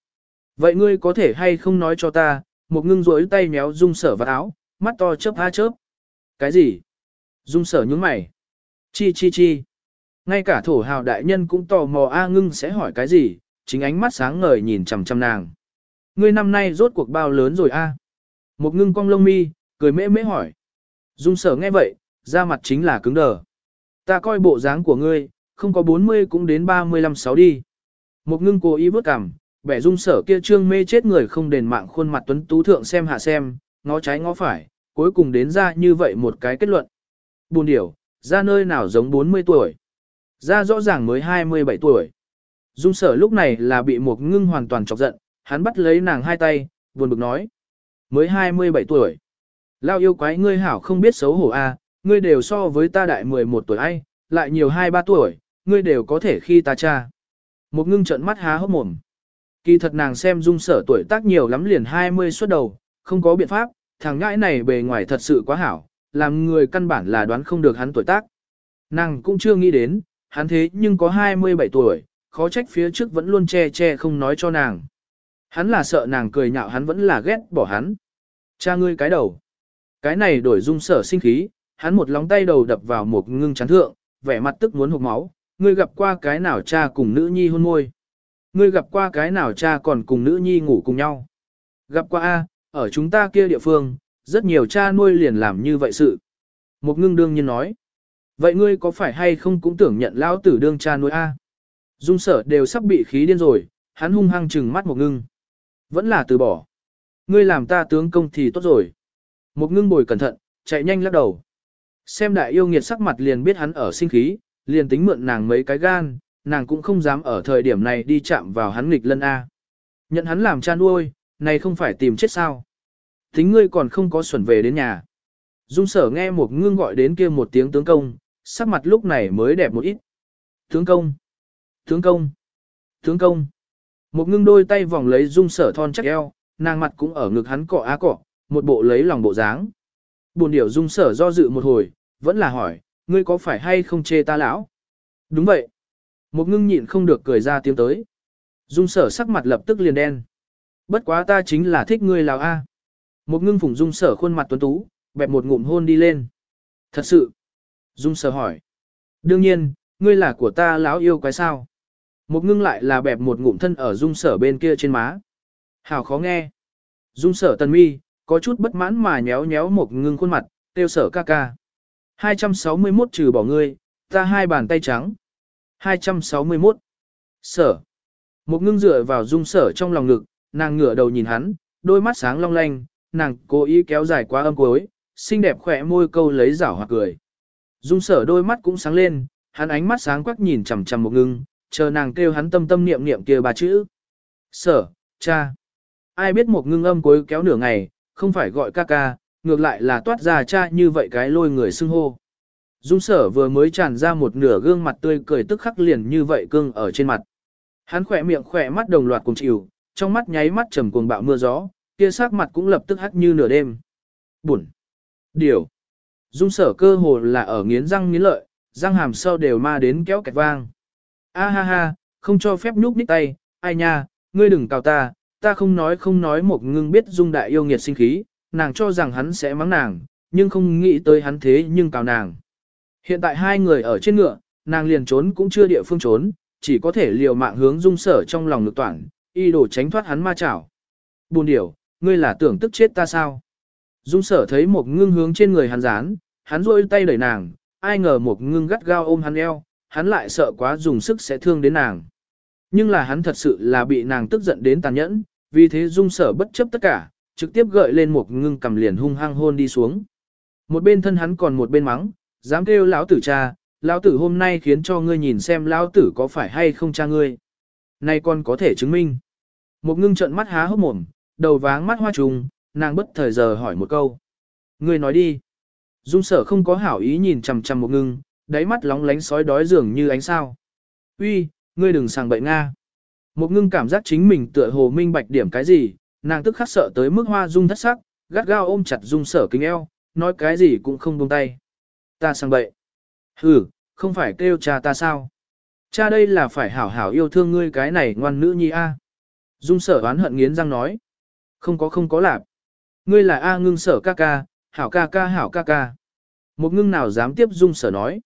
Speaker 1: Vậy ngươi có thể hay không nói cho ta, một ngưng rối tay méo dung sở vào áo, mắt to chớp ha chớp. Cái gì? Dung sở nhướng mày. Chi chi chi. Ngay cả thổ hào đại nhân cũng tò mò A ngưng sẽ hỏi cái gì, chính ánh mắt sáng ngời nhìn chằm chằm nàng. Ngươi năm nay rốt cuộc bao lớn rồi A. Một ngưng cong lông mi, cười mễ mễ hỏi. Dung sở nghe vậy, da mặt chính là cứng đờ. Ta coi bộ dáng của ngươi, không có 40 cũng đến 35 sáu đi. Một ngưng cố ý bước cằm, vẻ dung sở kia trương mê chết người không đền mạng khuôn mặt tuấn tú thượng xem hạ xem, ngó trái ngó phải, cuối cùng đến ra như vậy một cái kết luận. Buồn điểu, ra nơi nào giống 40 tuổi. Ra rõ ràng mới 27 tuổi. Dung sở lúc này là bị một ngưng hoàn toàn chọc giận, hắn bắt lấy nàng hai tay, buồn bực nói. Mới 27 tuổi. Lao yêu quái ngươi hảo không biết xấu hổ a, à, ngươi đều so với ta đại 11 tuổi ai, lại nhiều 2-3 tuổi, ngươi đều có thể khi ta cha. Một ngưng trận mắt há hốc mồm. Kỳ thật nàng xem dung sở tuổi tác nhiều lắm liền 20 xuất đầu, không có biện pháp, thằng ngãi này bề ngoài thật sự quá hảo, làm người căn bản là đoán không được hắn tuổi tác. Nàng cũng chưa nghĩ đến, hắn thế nhưng có 27 tuổi, khó trách phía trước vẫn luôn che che không nói cho nàng. Hắn là sợ nàng cười nhạo hắn vẫn là ghét bỏ hắn. Cha ngươi cái đầu. Cái này đổi dung sở sinh khí, hắn một lóng tay đầu đập vào một ngưng chán thượng, vẻ mặt tức muốn hụt máu. Ngươi gặp qua cái nào cha cùng nữ nhi hôn môi. Ngươi gặp qua cái nào cha còn cùng nữ nhi ngủ cùng nhau. Gặp qua A, ở chúng ta kia địa phương, rất nhiều cha nuôi liền làm như vậy sự. Một ngưng đương nhiên nói. Vậy ngươi có phải hay không cũng tưởng nhận lão tử đương cha nuôi A? Dung sở đều sắp bị khí điên rồi, hắn hung hăng trừng mắt một ngưng. Vẫn là từ bỏ. Ngươi làm ta tướng công thì tốt rồi. Một ngưng bồi cẩn thận, chạy nhanh lắc đầu. Xem đại yêu nghiệt sắc mặt liền biết hắn ở sinh khí, liền tính mượn nàng mấy cái gan, nàng cũng không dám ở thời điểm này đi chạm vào hắn nghịch lân A. Nhận hắn làm cha nuôi, này không phải tìm chết sao. Tính ngươi còn không có xuẩn về đến nhà. Dung sở nghe một ngương gọi đến kia một tiếng tướng công, sắc mặt lúc này mới đẹp một ít. Tướng công! Tướng công! Tướng công! Một ngưng đôi tay vòng lấy dung sở thon chắc eo, nàng mặt cũng ở ngực hắn cọ á cọ, một bộ lấy lòng bộ dáng. Buồn điểu dung sở do dự một hồi, vẫn là hỏi, ngươi có phải hay không chê ta lão? Đúng vậy. Một ngưng nhịn không được cười ra tiếng tới. Dung sở sắc mặt lập tức liền đen. Bất quá ta chính là thích ngươi lào A. Một ngưng phủng dung sở khuôn mặt tuấn tú, bẹp một ngụm hôn đi lên. Thật sự. Dung sở hỏi. Đương nhiên, ngươi là của ta lão yêu quái sao. Một ngưng lại là bẹp một ngụm thân ở dung sở bên kia trên má. Hào khó nghe. Dung sở tần mi, có chút bất mãn mà nhéo nhéo một ngưng khuôn mặt, tiêu sở ca ca. 261 trừ bỏ ngươi, ta hai bàn tay trắng. 261. Sở. Một ngưng dựa vào dung sở trong lòng ngực, nàng ngửa đầu nhìn hắn, đôi mắt sáng long lanh, nàng cố ý kéo dài quá âm cuối, xinh đẹp khỏe môi câu lấy rảo hoặc cười. Dung sở đôi mắt cũng sáng lên, hắn ánh mắt sáng quắc nhìn chằm chằm một ngưng, chờ nàng kêu hắn tâm tâm niệm niệm kia ba chữ. Sở, cha. Ai biết một ngưng âm cuối kéo nửa ngày, không phải gọi ca ca, ngược lại là toát ra cha như vậy cái lôi người xưng hô. Dung sở vừa mới tràn ra một nửa gương mặt tươi cười tức khắc liền như vậy cương ở trên mặt. Hắn khỏe miệng khỏe mắt đồng loạt cùng chịu, trong mắt nháy mắt trầm cuồng bạo mưa gió, kia sắc mặt cũng lập tức hắt như nửa đêm. Bụn. Điều. Dung sở cơ hồ là ở nghiến răng nghiến lợi, răng hàm sau đều ma đến kéo kẹt vang. A ha ha, không cho phép nhúc nhích tay, ai nha, ngươi đừng cào ta, ta không nói không nói một ngưng biết dung đại yêu nghiệt sinh khí, nàng cho rằng hắn sẽ mắng nàng, nhưng không nghĩ tới hắn thế nhưng cào nàng. Hiện tại hai người ở trên ngựa, nàng liền trốn cũng chưa địa phương trốn, chỉ có thể liều mạng hướng dung sở trong lòng lực toàn, y đổ tránh thoát hắn ma chảo. Buồn điểu, ngươi là tưởng tức chết ta sao? Dung sở thấy một ngưng hướng trên người hắn dán, hắn rôi tay đẩy nàng, ai ngờ một ngưng gắt gao ôm hắn eo, hắn lại sợ quá dùng sức sẽ thương đến nàng. Nhưng là hắn thật sự là bị nàng tức giận đến tàn nhẫn, vì thế dung sở bất chấp tất cả, trực tiếp gợi lên một ngưng cầm liền hung hăng hôn đi xuống. Một bên thân hắn còn một bên mắng, dám kêu lão tử cha, lão tử hôm nay khiến cho ngươi nhìn xem lão tử có phải hay không cha ngươi. Nay còn có thể chứng minh. Một ngưng trợn mắt há hốc mồm, đầu váng mắt hoa trùng, nàng bất thời giờ hỏi một câu. Ngươi nói đi. Dung sở không có hảo ý nhìn chằm chằm một ngưng, đáy mắt lóng lánh sói đói dường như ánh sao. Uy, ngươi đừng sàng bậy Nga. Một ngưng cảm giác chính mình tựa hồ minh bạch điểm cái gì, nàng tức khắc sợ tới mức hoa dung thất sắc, gắt gao ôm chặt dung sở kính eo, nói cái gì cũng không buông tay. Ta sang bậy. Ừ, không phải kêu cha ta sao? Cha đây là phải hảo hảo yêu thương ngươi cái này ngoan nữ nhi a. À. Dung sở oán hận nghiến răng nói. Không có không có lạp. Ngươi là A ngưng sở ca ca, hảo ca ca hảo ca ca. Một ngưng nào dám tiếp dung sở nói.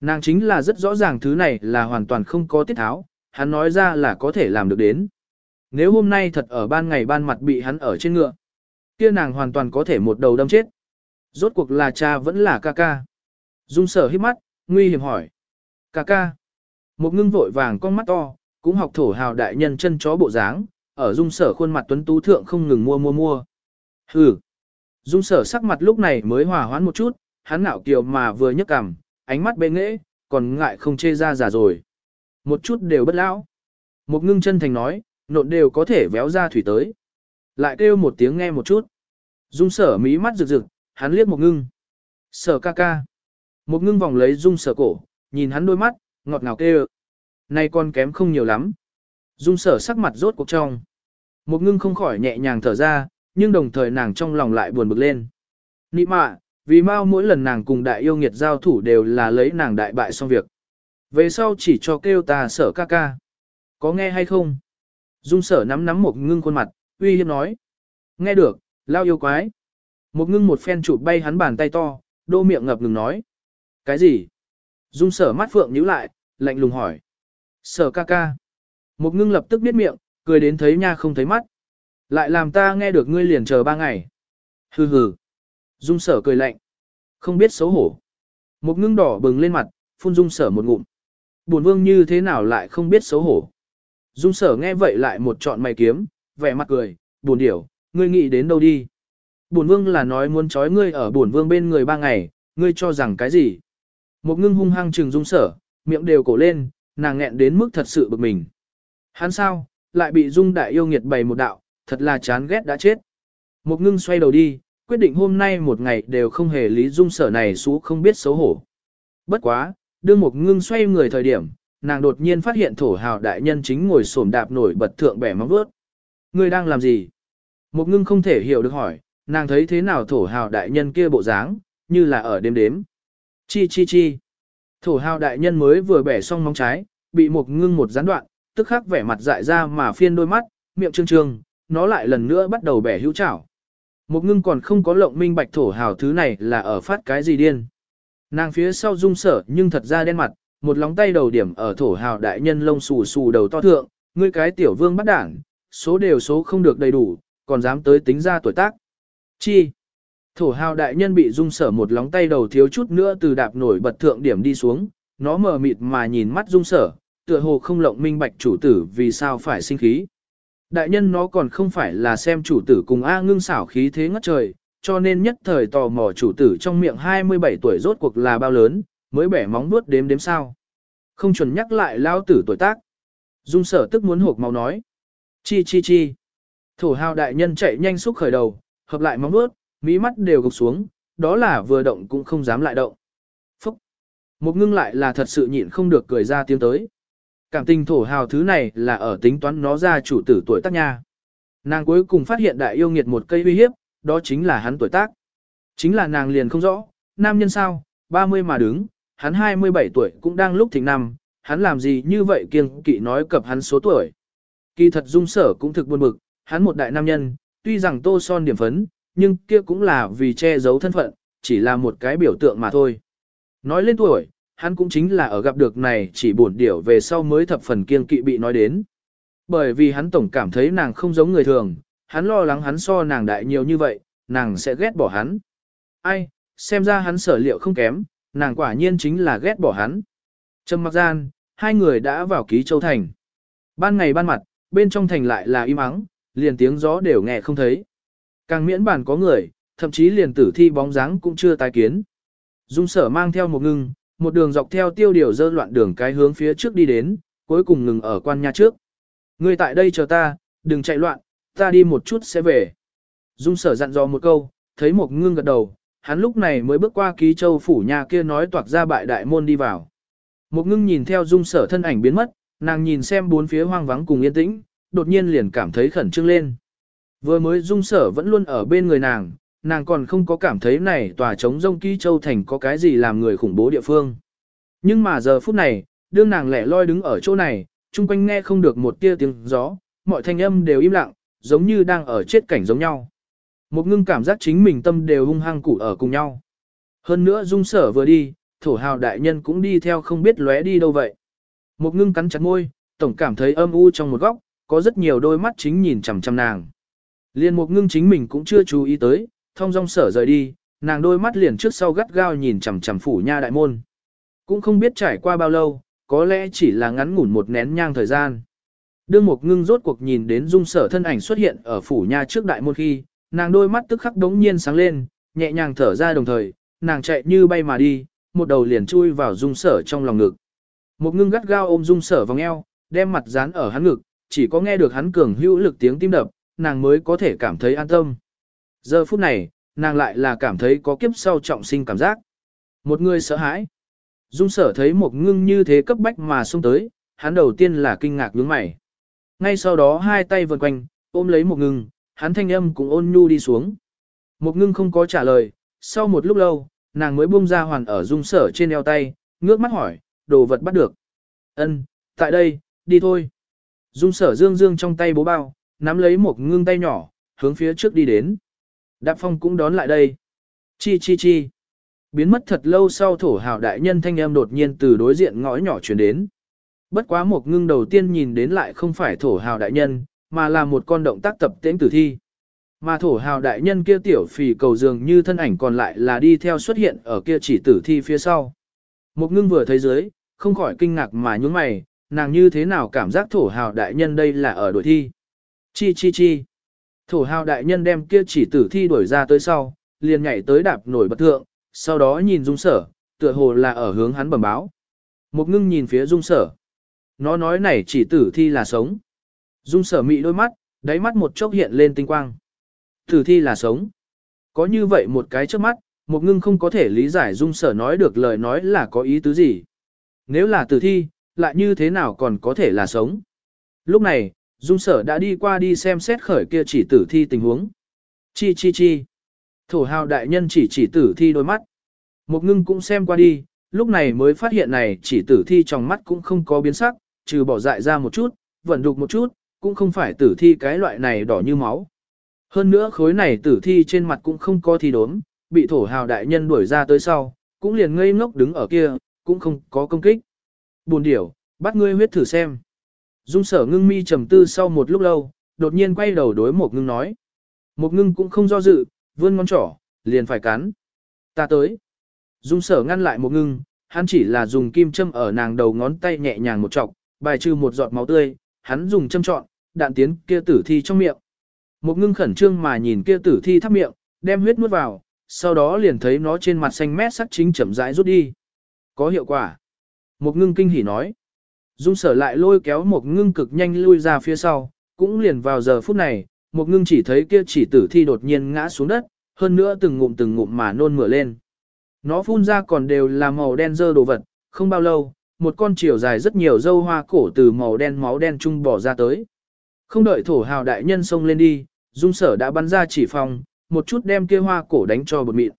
Speaker 1: Nàng chính là rất rõ ràng thứ này là hoàn toàn không có tiết tháo, hắn nói ra là có thể làm được đến. Nếu hôm nay thật ở ban ngày ban mặt bị hắn ở trên ngựa, kia nàng hoàn toàn có thể một đầu đâm chết. Rốt cuộc là cha vẫn là ca ca. Dung sở hít mắt, nguy hiểm hỏi. Ca ca. Một ngưng vội vàng con mắt to, cũng học thổ hào đại nhân chân chó bộ dáng, ở dung sở khuôn mặt tuấn tú thượng không ngừng mua mua mua. Hừ. Dung sở sắc mặt lúc này mới hòa hoãn một chút, hắn ngạo kiều mà vừa nhấc cằm, ánh mắt bê nghễ, còn ngại không chê ra giả rồi. Một chút đều bất lão. Một ngưng chân thành nói, nộn đều có thể véo ra thủy tới. Lại kêu một tiếng nghe một chút. Dung sở mí mắt rực rực, hắn liếc một ngưng. Sở ca ca. Một ngưng vòng lấy dung sở cổ, nhìn hắn đôi mắt, ngọt ngào kêu. Này con kém không nhiều lắm. Dung sở sắc mặt rốt cuộc trong. Một ngưng không khỏi nhẹ nhàng thở ra, nhưng đồng thời nàng trong lòng lại buồn bực lên. Nị mạ, vì mau mỗi lần nàng cùng đại yêu nghiệt giao thủ đều là lấy nàng đại bại xong việc. Về sau chỉ cho kêu ta sở ca ca. Có nghe hay không? Dung sở nắm nắm một ngưng khuôn mặt, uy hiếp nói. Nghe được, lao yêu quái. Một ngưng một phen chụp bay hắn bàn tay to, đô miệng ngập ngừng nói. Cái gì? Dung sở mắt phượng nhíu lại, lạnh lùng hỏi. Sở ca ca. Một ngưng lập tức biết miệng, cười đến thấy nha không thấy mắt. Lại làm ta nghe được ngươi liền chờ ba ngày. Hừ hừ. Dung sở cười lạnh. Không biết xấu hổ. Một ngưng đỏ bừng lên mặt, phun dung sở một ngụm buồn vương như thế nào lại không biết xấu hổ. Dung sở nghe vậy lại một trọn mày kiếm, vẻ mặt cười, buồn điểu, ngươi nghĩ đến đâu đi. Buồn vương là nói muốn trói ngươi ở buồn vương bên người ba ngày, ngươi cho rằng cái gì. Một ngưng hung hăng trừng dung sở, miệng đều cổ lên, nàng nghẹn đến mức thật sự bực mình. Hắn sao, lại bị dung đại yêu nghiệt bày một đạo, thật là chán ghét đã chết. Một ngưng xoay đầu đi, quyết định hôm nay một ngày đều không hề lý dung sở này xú không biết xấu hổ. Bất quá, đương một ngưng xoay người thời điểm, nàng đột nhiên phát hiện thổ hào đại nhân chính ngồi xổm đạp nổi bật thượng bẻ móng vớt. Ngươi đang làm gì? Một ngưng không thể hiểu được hỏi, nàng thấy thế nào thổ hào đại nhân kia bộ dáng, như là ở đêm đếm. Chi chi chi. Thổ hào đại nhân mới vừa bẻ xong móng trái, bị một ngưng một gián đoạn, tức khắc vẻ mặt dại ra mà phiên đôi mắt, miệng trương trương, nó lại lần nữa bắt đầu bẻ hữu chảo. Một ngưng còn không có lộng minh bạch thổ hào thứ này là ở phát cái gì điên. Nàng phía sau rung sở nhưng thật ra đen mặt, một lóng tay đầu điểm ở thổ hào đại nhân lông xù xù đầu to thượng, ngươi cái tiểu vương bắt đảng, số đều số không được đầy đủ, còn dám tới tính ra tuổi tác. Chi? Thổ hào đại nhân bị rung sở một lóng tay đầu thiếu chút nữa từ đạp nổi bật thượng điểm đi xuống, nó mờ mịt mà nhìn mắt rung sở, tựa hồ không lộng minh bạch chủ tử vì sao phải sinh khí. Đại nhân nó còn không phải là xem chủ tử cùng A ngưng xảo khí thế ngất trời, cho nên nhất thời tò mò chủ tử trong miệng 27 tuổi rốt cuộc là bao lớn, mới bẻ móng nuốt đếm đếm sao. Không chuẩn nhắc lại lao tử tuổi tác. Dung sở tức muốn hộp máu nói. Chi chi chi. Thổ hào đại nhân chạy nhanh xúc khởi đầu, hợp lại móng nuốt, mí mắt đều gục xuống, đó là vừa động cũng không dám lại động. Phúc. Một ngưng lại là thật sự nhịn không được cười ra tiếng tới. Cảm tình thổ hào thứ này là ở tính toán nó ra chủ tử tuổi tác nha. Nàng cuối cùng phát hiện đại yêu nghiệt một cây uy hiếp, đó chính là hắn tuổi tác. Chính là nàng liền không rõ, nam nhân sao, 30 mà đứng, hắn 27 tuổi cũng đang lúc thịnh năm, hắn làm gì như vậy kiêng kỵ nói cập hắn số tuổi. Kỳ thật dung sở cũng thực buồn bực, hắn một đại nam nhân, tuy rằng tô son điểm phấn, nhưng kia cũng là vì che giấu thân phận, chỉ là một cái biểu tượng mà thôi. Nói lên tuổi, hắn cũng chính là ở gặp được này chỉ buồn điểu về sau mới thập phần kiêng kỵ bị nói đến. Bởi vì hắn tổng cảm thấy nàng không giống người thường, hắn lo lắng hắn so nàng đại nhiều như vậy, nàng sẽ ghét bỏ hắn. Ai, xem ra hắn sở liệu không kém, nàng quả nhiên chính là ghét bỏ hắn. Trầm mặc gian, hai người đã vào ký châu thành. Ban ngày ban mặt, bên trong thành lại là im ắng, liền tiếng gió đều nghe không thấy. Càng miễn bản có người, thậm chí liền tử thi bóng dáng cũng chưa tái kiến. Dung sở mang theo một ngưng, một đường dọc theo tiêu điều dơ loạn đường cái hướng phía trước đi đến, cuối cùng ngừng ở quan nhà trước. Người tại đây chờ ta, đừng chạy loạn, ta đi một chút sẽ về. Dung sở dặn dò một câu, thấy một ngưng gật đầu, hắn lúc này mới bước qua ký châu phủ nhà kia nói toạc ra bại đại môn đi vào. Một ngưng nhìn theo dung sở thân ảnh biến mất, nàng nhìn xem bốn phía hoang vắng cùng yên tĩnh, đột nhiên liền cảm thấy khẩn trương lên. Vừa mới dung sở vẫn luôn ở bên người nàng, nàng còn không có cảm thấy này tòa chống rông ký châu thành có cái gì làm người khủng bố địa phương. Nhưng mà giờ phút này, đương nàng lẻ loi đứng ở chỗ này, chung quanh nghe không được một tia tiếng gió, mọi thanh âm đều im lặng, giống như đang ở chết cảnh giống nhau. Một ngưng cảm giác chính mình tâm đều hung hăng củ ở cùng nhau. Hơn nữa dung sở vừa đi, thổ hào đại nhân cũng đi theo không biết lóe đi đâu vậy. Một ngưng cắn chặt môi, tổng cảm thấy âm u trong một góc, có rất nhiều đôi mắt chính nhìn chằm chằm nàng. Liên một ngưng chính mình cũng chưa chú ý tới, thông dong sở rời đi, nàng đôi mắt liền trước sau gắt gao nhìn chằm chằm phủ nha đại môn. Cũng không biết trải qua bao lâu, có lẽ chỉ là ngắn ngủn một nén nhang thời gian. Đương một ngưng rốt cuộc nhìn đến dung sở thân ảnh xuất hiện ở phủ nhà trước đại môn khi, nàng đôi mắt tức khắc đống nhiên sáng lên, nhẹ nhàng thở ra đồng thời, nàng chạy như bay mà đi, một đầu liền chui vào dung sở trong lòng ngực. Một ngưng gắt gao ôm dung sở vòng eo, đem mặt dán ở hắn ngực, chỉ có nghe được hắn cường hữu lực tiếng tim đập, nàng mới có thể cảm thấy an tâm. Giờ phút này, nàng lại là cảm thấy có kiếp sau trọng sinh cảm giác. Một người sợ hãi. Dung sở thấy một ngưng như thế cấp bách mà xông tới, hắn đầu tiên là kinh ngạc nhướng mày. Ngay sau đó hai tay vần quanh, ôm lấy một ngưng, hắn thanh âm cũng ôn nhu đi xuống. Một ngưng không có trả lời, sau một lúc lâu, nàng mới buông ra hoàn ở dung sở trên eo tay, ngước mắt hỏi, đồ vật bắt được. Ân, tại đây, đi thôi. Dung sở dương dương trong tay bố bao, nắm lấy một ngưng tay nhỏ, hướng phía trước đi đến. Đạp phong cũng đón lại đây. Chi chi chi. Biến mất thật lâu sau thổ hào đại nhân thanh âm đột nhiên từ đối diện ngõ nhỏ chuyển đến. Bất quá một ngưng đầu tiên nhìn đến lại không phải thổ hào đại nhân, mà là một con động tác tập tễnh tử thi. Mà thổ hào đại nhân kia tiểu phì cầu dường như thân ảnh còn lại là đi theo xuất hiện ở kia chỉ tử thi phía sau. Một ngưng vừa thấy dưới, không khỏi kinh ngạc mà nhún mày, nàng như thế nào cảm giác thổ hào đại nhân đây là ở đuổi thi. Chi chi chi. Thổ hào đại nhân đem kia chỉ tử thi đuổi ra tới sau, liền nhảy tới đạp nổi bật thượng, sau đó nhìn dung sở, tựa hồ là ở hướng hắn bẩm báo. Một ngưng nhìn phía dung sở. Nó nói này chỉ tử thi là sống. Dung sở mị đôi mắt, đáy mắt một chốc hiện lên tinh quang. Tử thi là sống. có như vậy một cái trước mắt, một ngưng không có thể lý giải dung sở nói được lời nói là có ý tứ gì. Nếu là tử thi, lại như thế nào còn có thể là sống. Lúc này, dung sở đã đi qua đi xem xét khởi kia chỉ tử thi tình huống. Chi chi chi. Thổ hào đại nhân chỉ chỉ tử thi đôi mắt. Một ngưng cũng xem qua đi, lúc này mới phát hiện này chỉ tử thi trong mắt cũng không có biến sắc, trừ bỏ dại ra một chút, vận đục một chút, cũng không phải tử thi cái loại này đỏ như máu. Hơn nữa khối này tử thi trên mặt cũng không có thi đốm, bị thổ hào đại nhân đuổi ra tới sau, cũng liền ngây ngốc đứng ở kia, cũng không có công kích. Buồn điểu, bắt ngươi huyết thử xem. Dung sở ngưng mi trầm tư sau một lúc lâu, đột nhiên quay đầu đối một ngưng nói. Một ngưng cũng không do dự, vươn ngón trỏ, liền phải cắn. Ta tới. Dung sở ngăn lại một ngưng, hắn chỉ là dùng kim châm ở nàng đầu ngón tay nhẹ nhàng một chọc, bài trừ một giọt máu tươi, hắn dùng châm trọn, đạn tiến kia tử thi trong miệng. Một ngưng khẩn trương mà nhìn kia tử thi thắp miệng, đem huyết nuốt vào, sau đó liền thấy nó trên mặt xanh mét sắc chính chậm rãi rút đi. Có hiệu quả. Một ngưng kinh hỉ nói. Dung sở lại lôi kéo một ngưng cực nhanh lui ra phía sau, cũng liền vào giờ phút này, một ngưng chỉ thấy kia chỉ tử thi đột nhiên ngã xuống đất, hơn nữa từng ngụm từng ngụm mà nôn mửa lên. Nó phun ra còn đều là màu đen dơ đồ vật, không bao lâu, một con chiều dài rất nhiều dâu hoa cổ từ màu đen máu đen trung bỏ ra tới. Không đợi thổ hào đại nhân xông lên đi, dung sở đã bắn ra chỉ phòng, một chút đem kia hoa cổ đánh cho bột mịn.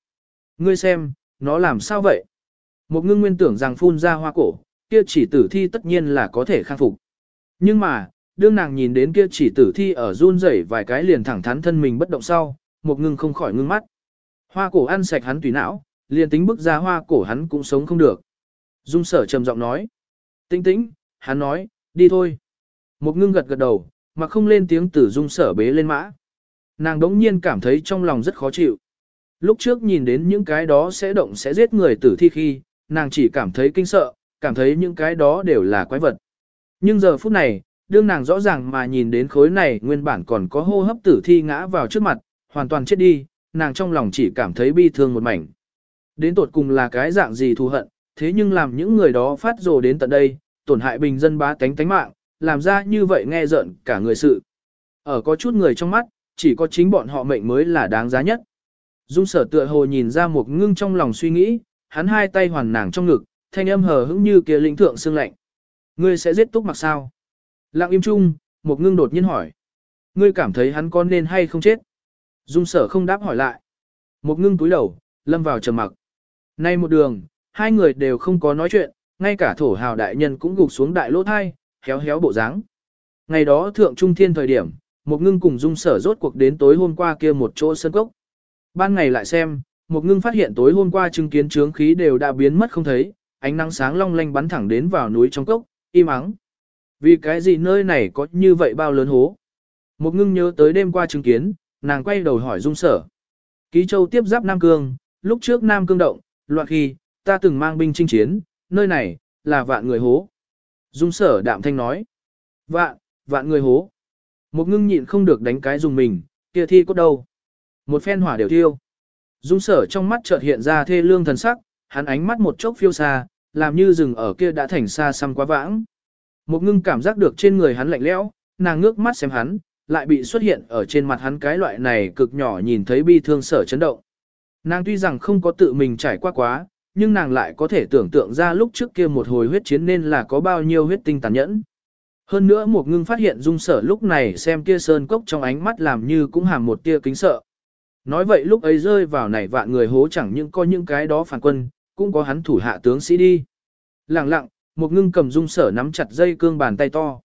Speaker 1: Ngươi xem, nó làm sao vậy? Một ngưng nguyên tưởng rằng phun ra hoa cổ, kia chỉ tử thi tất nhiên là có thể khang phục. Nhưng mà, đương nàng nhìn đến kia chỉ tử thi ở run rẩy vài cái liền thẳng thắn thân mình bất động sau, một ngưng không khỏi ngưng mắt. Hoa cổ ăn sạch hắn tùy não, liền tính bức ra hoa cổ hắn cũng sống không được. Dung sở trầm giọng nói. Tĩnh tĩnh, hắn nói, đi thôi. Một ngưng gật gật đầu, mà không lên tiếng tử dung sở bế lên mã. Nàng đống nhiên cảm thấy trong lòng rất khó chịu. Lúc trước nhìn đến những cái đó sẽ động sẽ giết người tử thi khi, nàng chỉ cảm thấy kinh sợ, cảm thấy những cái đó đều là quái vật. Nhưng giờ phút này, đương nàng rõ ràng mà nhìn đến khối này nguyên bản còn có hô hấp tử thi ngã vào trước mặt, hoàn toàn chết đi, nàng trong lòng chỉ cảm thấy bi thương một mảnh. Đến tột cùng là cái dạng gì thù hận, thế nhưng làm những người đó phát rồ đến tận đây, tổn hại bình dân bá tánh tánh mạng, làm ra như vậy nghe giận cả người sự. Ở có chút người trong mắt, chỉ có chính bọn họ mệnh mới là đáng giá nhất. Dung sở tựa hồ nhìn ra một ngưng trong lòng suy nghĩ, hắn hai tay hoàn nàng trong ngực, thanh âm hờ hững như kia linh thượng xương lạnh. Ngươi sẽ giết túc mặc sao? Lặng im chung, một ngưng đột nhiên hỏi. Ngươi cảm thấy hắn có nên hay không chết? Dung sở không đáp hỏi lại. Một ngưng túi đầu, lâm vào trầm mặc. Nay một đường, hai người đều không có nói chuyện, ngay cả thổ hào đại nhân cũng gục xuống đại lỗ thai, héo héo bộ dáng. Ngày đó thượng trung thiên thời điểm, một ngưng cùng dung sở rốt cuộc đến tối hôm qua kia một chỗ sân cốc. Ban ngày lại xem, một ngưng phát hiện tối hôm qua chứng kiến trướng khí đều đã biến mất không thấy, ánh nắng sáng long lanh bắn thẳng đến vào núi trong cốc, im ắng. Vì cái gì nơi này có như vậy bao lớn hố? Một ngưng nhớ tới đêm qua chứng kiến, nàng quay đầu hỏi dung sở. Ký châu tiếp giáp Nam Cương, lúc trước Nam Cương động, loạn khi, ta từng mang binh chinh chiến, nơi này, là vạn người hố. Dung sở đạm thanh nói. Vạn, vạn người hố. Một ngưng nhịn không được đánh cái dùng mình, kia thi cốt đâu. Một phen hỏa đều thiêu. Dung sở trong mắt chợt hiện ra thê lương thần sắc, hắn ánh mắt một chốc phiêu xa, làm như rừng ở kia đã thành xa xăm quá vãng. Một ngưng cảm giác được trên người hắn lạnh lẽo, nàng ngước mắt xem hắn, lại bị xuất hiện ở trên mặt hắn cái loại này cực nhỏ nhìn thấy bi thương sở chấn động. Nàng tuy rằng không có tự mình trải qua quá, nhưng nàng lại có thể tưởng tượng ra lúc trước kia một hồi huyết chiến nên là có bao nhiêu huyết tinh tàn nhẫn. Hơn nữa một ngưng phát hiện dung sở lúc này xem kia sơn cốc trong ánh mắt làm như cũng hàm một tia kính sợ. Nói vậy lúc ấy rơi vào này vạn người hố chẳng những có những cái đó phản quân, cũng có hắn thủ hạ tướng sĩ đi. Lặng lặng, một ngưng cầm dung sở nắm chặt dây cương bàn tay to.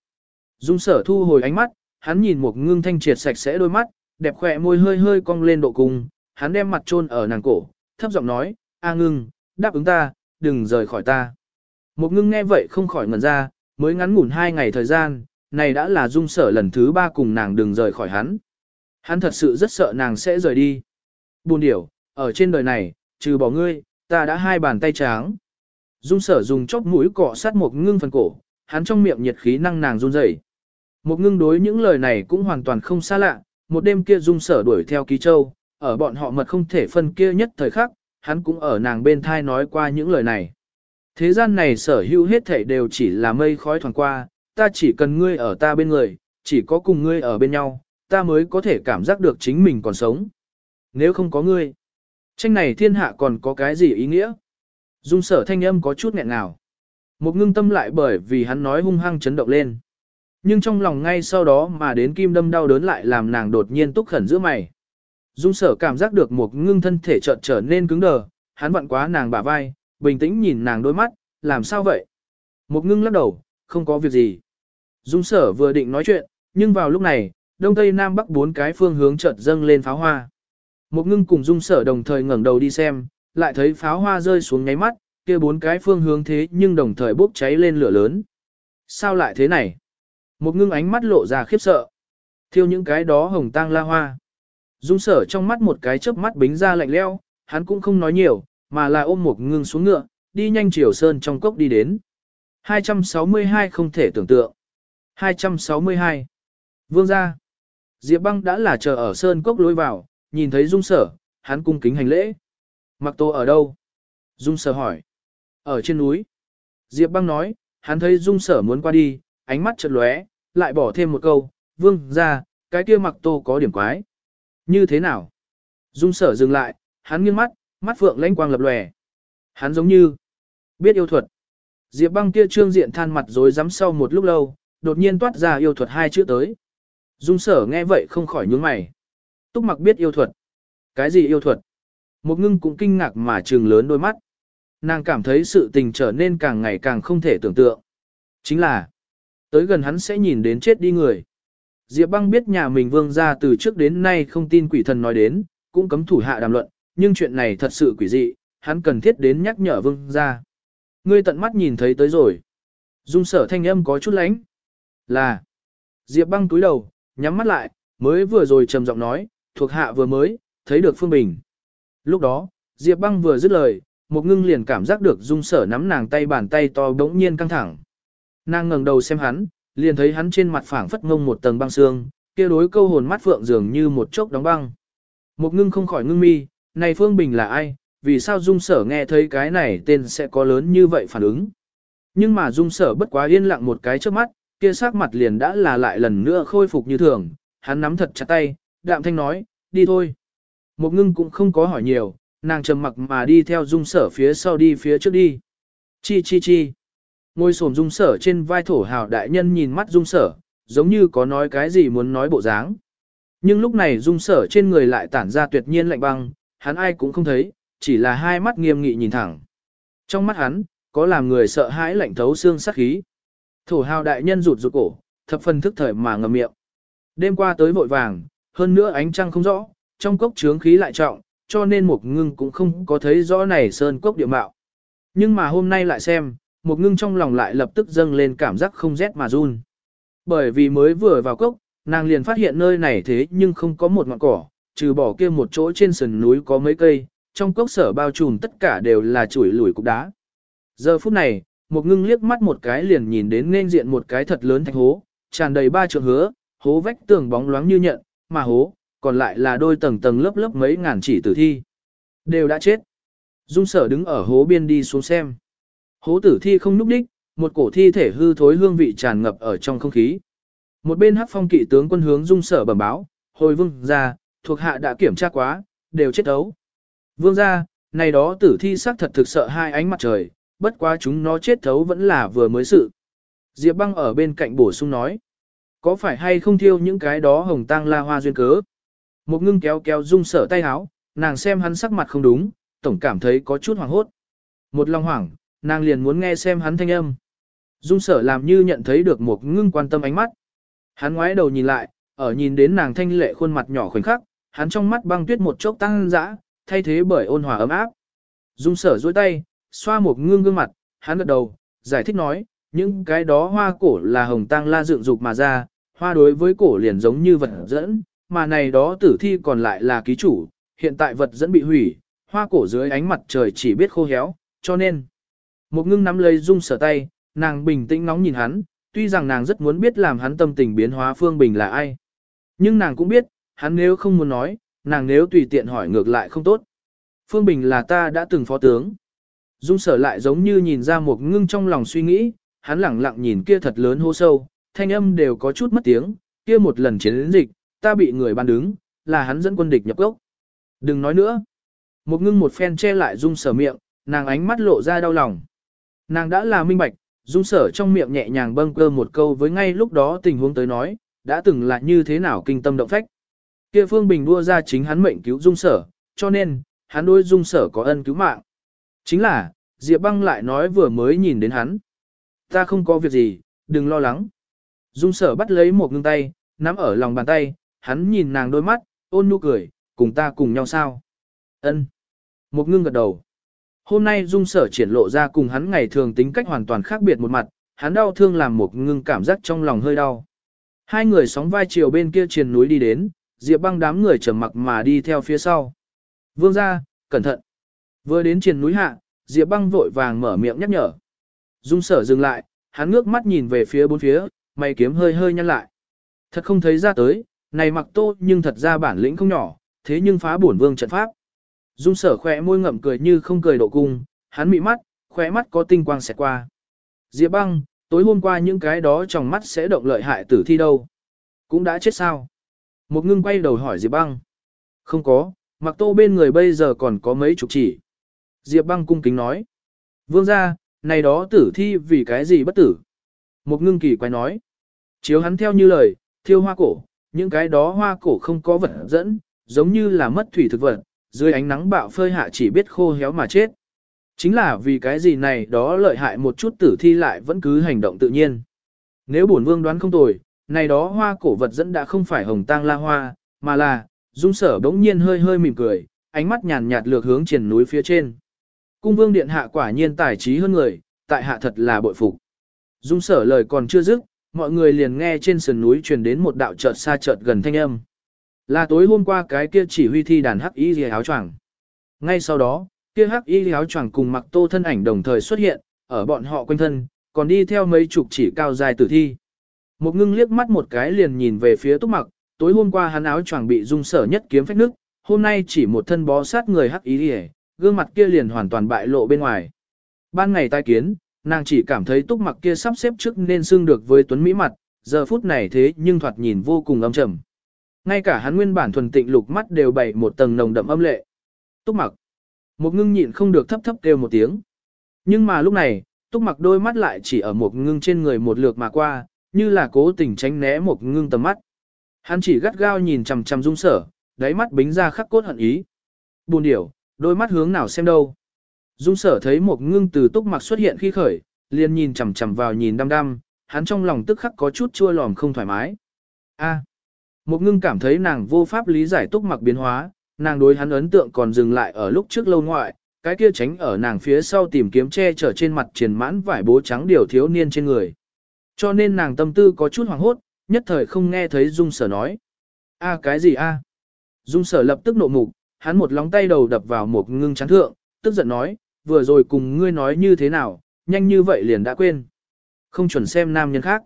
Speaker 1: Dung sở thu hồi ánh mắt, hắn nhìn một ngưng thanh triệt sạch sẽ đôi mắt, đẹp khỏe môi hơi hơi cong lên độ cùng, hắn đem mặt chôn ở nàng cổ, thấp giọng nói, a ngưng, đáp ứng ta, đừng rời khỏi ta. Một ngưng nghe vậy không khỏi ngẩn ra, mới ngắn ngủn hai ngày thời gian, này đã là dung sở lần thứ ba cùng nàng đừng rời khỏi hắn. Hắn thật sự rất sợ nàng sẽ rời đi. Buồn điểu, ở trên đời này, trừ bỏ ngươi, ta đã hai bàn tay tráng. Dung sở dùng chóp mũi cọ sát một ngưng phần cổ, hắn trong miệng nhiệt khí năng nàng run rẩy. Một ngưng đối những lời này cũng hoàn toàn không xa lạ, một đêm kia dung sở đuổi theo ký châu, ở bọn họ mật không thể phân kia nhất thời khắc, hắn cũng ở nàng bên thai nói qua những lời này. Thế gian này sở hữu hết thảy đều chỉ là mây khói thoảng qua, ta chỉ cần ngươi ở ta bên người, chỉ có cùng ngươi ở bên nhau, ta mới có thể cảm giác được chính mình còn sống. Nếu không có ngươi, tranh này thiên hạ còn có cái gì ý nghĩa? Dung sở thanh âm có chút nghẹn ngào. Một ngưng tâm lại bởi vì hắn nói hung hăng chấn động lên. Nhưng trong lòng ngay sau đó mà đến kim đâm đau đớn lại làm nàng đột nhiên túc khẩn giữa mày. Dung sở cảm giác được một ngưng thân thể chợt trở nên cứng đờ, hắn vặn quá nàng bả vai, bình tĩnh nhìn nàng đôi mắt, làm sao vậy? Một ngưng lắc đầu, không có việc gì. Dung sở vừa định nói chuyện, nhưng vào lúc này, đông tây nam bắc bốn cái phương hướng chợt dâng lên pháo hoa. Một ngưng cùng dung sở đồng thời ngẩng đầu đi xem, lại thấy pháo hoa rơi xuống nháy mắt, kia bốn cái phương hướng thế nhưng đồng thời bốc cháy lên lửa lớn. Sao lại thế này? Một ngưng ánh mắt lộ ra khiếp sợ. Thiêu những cái đó hồng tang la hoa. Dung sở trong mắt một cái chớp mắt bính ra lạnh leo, hắn cũng không nói nhiều, mà là ôm một ngưng xuống ngựa, đi nhanh chiều sơn trong cốc đi đến. 262 không thể tưởng tượng. 262. Vương gia. Diệp băng đã là chờ ở sơn cốc lối vào, nhìn thấy dung sở, hắn cung kính hành lễ. Mặc tô ở đâu? Dung sở hỏi. Ở trên núi. Diệp băng nói, hắn thấy dung sở muốn qua đi, ánh mắt chợt lóe, lại bỏ thêm một câu, vương gia, cái kia mặc tô có điểm quái. Như thế nào? Dung sở dừng lại, hắn nghiêng mắt, mắt phượng lãnh quang lập lòe. Hắn giống như biết yêu thuật. Diệp băng kia trương diện than mặt rồi dám sau một lúc lâu, đột nhiên toát ra yêu thuật hai chữ tới. Dung sở nghe vậy không khỏi nhướng mày. Túc mặc biết yêu thuật. Cái gì yêu thuật? Một ngưng cũng kinh ngạc mà trừng lớn đôi mắt. Nàng cảm thấy sự tình trở nên càng ngày càng không thể tưởng tượng. Chính là, tới gần hắn sẽ nhìn đến chết đi người. Diệp băng biết nhà mình vương ra từ trước đến nay không tin quỷ thần nói đến, cũng cấm thủ hạ đàm luận, nhưng chuyện này thật sự quỷ dị, hắn cần thiết đến nhắc nhở vương ra. Ngươi tận mắt nhìn thấy tới rồi. Dung sở thanh âm có chút lánh. Là. Diệp băng túi đầu, nhắm mắt lại, mới vừa rồi trầm giọng nói, thuộc hạ vừa mới, thấy được Phương Bình. Lúc đó, Diệp băng vừa dứt lời, một ngưng liền cảm giác được dung sở nắm nàng tay bàn tay to đống nhiên căng thẳng. Nàng ngẩng đầu xem hắn, liền thấy hắn trên mặt phảng phất ngông một tầng băng xương, kia đối câu hồn mắt phượng dường như một chốc đóng băng. Một ngưng không khỏi ngưng mi, này Phương Bình là ai, vì sao dung sở nghe thấy cái này tên sẽ có lớn như vậy phản ứng. Nhưng mà dung sở bất quá yên lặng một cái trước mắt, kia sắc mặt liền đã là lại lần nữa khôi phục như thường, hắn nắm thật chặt tay, đạm thanh nói, đi thôi. Một ngưng cũng không có hỏi nhiều, nàng trầm mặc mà đi theo dung sở phía sau đi phía trước đi. Chi chi chi. Ngôi sổm dung sở trên vai thổ hào đại nhân nhìn mắt dung sở, giống như có nói cái gì muốn nói bộ dáng. Nhưng lúc này dung sở trên người lại tản ra tuyệt nhiên lạnh băng, hắn ai cũng không thấy, chỉ là hai mắt nghiêm nghị nhìn thẳng. Trong mắt hắn, có làm người sợ hãi lạnh thấu xương sắc khí. Thổ hào đại nhân rụt rụt cổ, thập phần thức thời mà ngầm miệng. Đêm qua tới vội vàng, hơn nữa ánh trăng không rõ, trong cốc trướng khí lại trọng, cho nên một ngưng cũng không có thấy rõ này sơn cốc địa mạo. Nhưng mà hôm nay lại xem, một ngưng trong lòng lại lập tức dâng lên cảm giác không rét mà run. Bởi vì mới vừa vào cốc, nàng liền phát hiện nơi này thế nhưng không có một ngọn cỏ, trừ bỏ kia một chỗ trên sườn núi có mấy cây, trong cốc sở bao trùm tất cả đều là chuỗi lùi cục đá. Giờ phút này, một ngưng liếc mắt một cái liền nhìn đến nên diện một cái thật lớn thạch hố, tràn đầy ba trượng hứa, hố vách tường bóng loáng như nhận, mà hố, còn lại là đôi tầng tầng lớp lớp mấy ngàn chỉ tử thi. Đều đã chết. Dung sở đứng ở hố biên đi xuống xem. Hố tử thi không núp đích, một cổ thi thể hư thối hương vị tràn ngập ở trong không khí. Một bên hắc phong kỵ tướng quân hướng dung sở bẩm báo, hồi vương ra, thuộc hạ đã kiểm tra quá, đều chết ấu. Vương ra, này đó tử thi xác thật thực sợ hai ánh mặt trời, bất quá chúng nó chết thấu vẫn là vừa mới sự. Diệp băng ở bên cạnh bổ sung nói, có phải hay không thiêu những cái đó hồng tang la hoa duyên cớ? Một ngưng kéo kéo dung sở tay háo, nàng xem hắn sắc mặt không đúng, tổng cảm thấy có chút hoảng hốt. Một lòng hoảng, nàng liền muốn nghe xem hắn thanh âm. Dung sở làm như nhận thấy được một ngưng quan tâm ánh mắt. Hắn ngoái đầu nhìn lại, ở nhìn đến nàng thanh lệ khuôn mặt nhỏ khoảnh khắc, hắn trong mắt băng tuyết một chốc tăng dã, thay thế bởi ôn hòa ấm áp. Dung sở duỗi tay, xoa một ngưng gương mặt, hắn gật đầu, giải thích nói, những cái đó hoa cổ là hồng tăng la dựng dục mà ra, hoa đối với cổ liền giống như vật dẫn, mà này đó tử thi còn lại là ký chủ, hiện tại vật dẫn bị hủy, hoa cổ dưới ánh mặt trời chỉ biết khô héo, cho nên. Một ngưng nắm lấy dung sở tay, nàng bình tĩnh ngóng nhìn hắn, tuy rằng nàng rất muốn biết làm hắn tâm tình biến hóa Phương Bình là ai. Nhưng nàng cũng biết, hắn nếu không muốn nói, nàng nếu tùy tiện hỏi ngược lại không tốt. Phương Bình là ta đã từng phó tướng. Dung sở lại giống như nhìn ra một ngưng trong lòng suy nghĩ, hắn lẳng lặng nhìn kia thật lớn hô sâu, thanh âm đều có chút mất tiếng, kia một lần chiến dịch, ta bị người ban đứng, là hắn dẫn quân địch nhập gốc. Đừng nói nữa. Một ngưng một phen che lại dung sở miệng, nàng ánh mắt lộ ra đau lòng. Nàng đã là minh bạch, dung sở trong miệng nhẹ nhàng bâng cơ một câu với ngay lúc đó tình huống tới nói, đã từng là như thế nào kinh tâm động phách. Kia Phương Bình đua ra chính hắn mệnh cứu dung sở, cho nên, hắn đối dung sở có ân cứu mạng. Chính là, Diệp băng lại nói vừa mới nhìn đến hắn. Ta không có việc gì, đừng lo lắng. Dung sở bắt lấy một ngưng tay, nắm ở lòng bàn tay, hắn nhìn nàng đôi mắt, ôn nhu cười, cùng ta cùng nhau sao. ân Một ngưng gật đầu. Hôm nay dung sở triển lộ ra cùng hắn ngày thường tính cách hoàn toàn khác biệt một mặt, hắn đau thương làm một ngưng cảm giác trong lòng hơi đau. Hai người sóng vai chiều bên kia triền núi đi đến, Diệp băng đám người trầm mặc mà đi theo phía sau. Vương ra, cẩn thận. Vừa đến triền núi hạ, Diệp băng vội vàng mở miệng nhắc nhở. Dung sở dừng lại, hắn ngước mắt nhìn về phía bốn phía, mày kiếm hơi hơi nhăn lại. Thật không thấy ra tới, này mặc tô nhưng thật ra bản lĩnh không nhỏ, thế nhưng phá bổn vương trận pháp. Dung sở khỏe môi ngậm cười như không cười độ cung, hắn mị mắt, khỏe mắt có tinh quang xẹt qua. Diệp băng, tối hôm qua những cái đó trong mắt sẽ động lợi hại tử thi đâu. Cũng đã chết sao? Một ngưng quay đầu hỏi Diệp băng. Không có, mặc tô bên người bây giờ còn có mấy chục chỉ. Diệp băng cung kính nói. Vương ra, này đó tử thi vì cái gì bất tử? Một ngưng kỳ quay nói. Chiếu hắn theo như lời, thiêu hoa cổ, những cái đó hoa cổ không có vật dẫn, giống như là mất thủy thực vật, dưới ánh nắng bạo phơi hạ chỉ biết khô héo mà chết. Chính là vì cái gì này đó lợi hại một chút tử thi lại vẫn cứ hành động tự nhiên. Nếu bổn vương đoán không tồi, này đó hoa cổ vật dẫn đã không phải hồng tang la hoa, mà là, dung sở bỗng nhiên hơi hơi mỉm cười, ánh mắt nhàn nhạt lược hướng triển núi phía trên. Cung vương điện hạ quả nhiên tài trí hơn người, tại hạ thật là bội phục. Dung sở lời còn chưa dứt, mọi người liền nghe trên sườn núi truyền đến một đạo chợt xa chợt gần thanh âm. Là tối hôm qua cái kia chỉ huy thi đàn hắc y lìa áo choàng. Ngay sau đó, kia hắc y áo choàng cùng mặc tô thân ảnh đồng thời xuất hiện, ở bọn họ quanh thân, còn đi theo mấy chục chỉ cao dài tử thi. Một ngưng liếc mắt một cái liền nhìn về phía túc mặc, tối hôm qua hắn áo choàng bị dung sở nhất kiếm phách nước, hôm nay chỉ một thân bó sát người hắc y lìa, gương mặt kia liền hoàn toàn bại lộ bên ngoài. Ban ngày tai kiến, nàng chỉ cảm thấy túc mặc kia sắp xếp trước nên xưng được với tuấn mỹ mặt, giờ phút này thế nhưng thoạt nhìn vô cùng âm trầm. Ngay cả hắn nguyên bản thuần tịnh lục mắt đều bày một tầng nồng đậm âm lệ. Túc mặc. Một ngưng nhịn không được thấp thấp kêu một tiếng. Nhưng mà lúc này, túc mặc đôi mắt lại chỉ ở một ngưng trên người một lượt mà qua, như là cố tình tránh né một ngưng tầm mắt. Hắn chỉ gắt gao nhìn chằm chằm dung sở, đáy mắt bính ra khắc cốt hận ý. Buồn điểu, đôi mắt hướng nào xem đâu. Dung sở thấy một ngưng từ túc mặc xuất hiện khi khởi, liền nhìn chằm chằm vào nhìn đăm đăm, hắn trong lòng tức khắc có chút chua lòm không thoải mái. A. Một ngưng cảm thấy nàng vô pháp lý giải túc mặc biến hóa, nàng đối hắn ấn tượng còn dừng lại ở lúc trước lâu ngoại, cái kia tránh ở nàng phía sau tìm kiếm che chở trên mặt triển mãn vải bố trắng điều thiếu niên trên người. Cho nên nàng tâm tư có chút hoảng hốt, nhất thời không nghe thấy Dung sở nói. a cái gì a? Dung sở lập tức nộ mục, hắn một lóng tay đầu đập vào một ngưng chán thượng, tức giận nói, vừa rồi cùng ngươi nói như thế nào, nhanh như vậy liền đã quên. Không chuẩn xem nam nhân khác.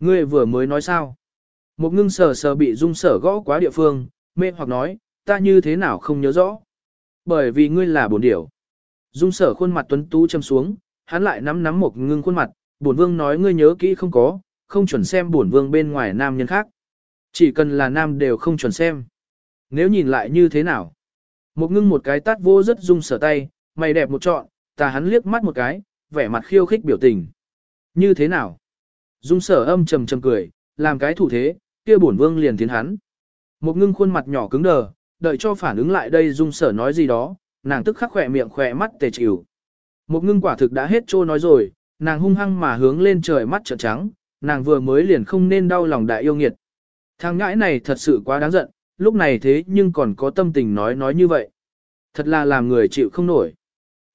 Speaker 1: Ngươi vừa mới nói sao? Một ngưng sờ sờ bị dung sở gõ quá địa phương, mê hoặc nói, ta như thế nào không nhớ rõ. Bởi vì ngươi là bổn điểu. Dung sở khuôn mặt tuấn tú châm xuống, hắn lại nắm nắm một ngưng khuôn mặt, bổn vương nói ngươi nhớ kỹ không có, không chuẩn xem bổn vương bên ngoài nam nhân khác. Chỉ cần là nam đều không chuẩn xem. Nếu nhìn lại như thế nào? Một ngưng một cái tát vô rất dung sở tay, mày đẹp một trọn, ta hắn liếc mắt một cái, vẻ mặt khiêu khích biểu tình. Như thế nào? Dung sở âm trầm trầm cười, làm cái thủ thế, kia bổn vương liền tiến hắn. Một ngưng khuôn mặt nhỏ cứng đờ, đợi cho phản ứng lại đây dung sở nói gì đó, nàng tức khắc khỏe miệng khỏe mắt tề chịu. Một ngưng quả thực đã hết trô nói rồi, nàng hung hăng mà hướng lên trời mắt trợn trắng, nàng vừa mới liền không nên đau lòng đại yêu nghiệt. Thằng ngãi này thật sự quá đáng giận, lúc này thế nhưng còn có tâm tình nói nói như vậy. Thật là làm người chịu không nổi.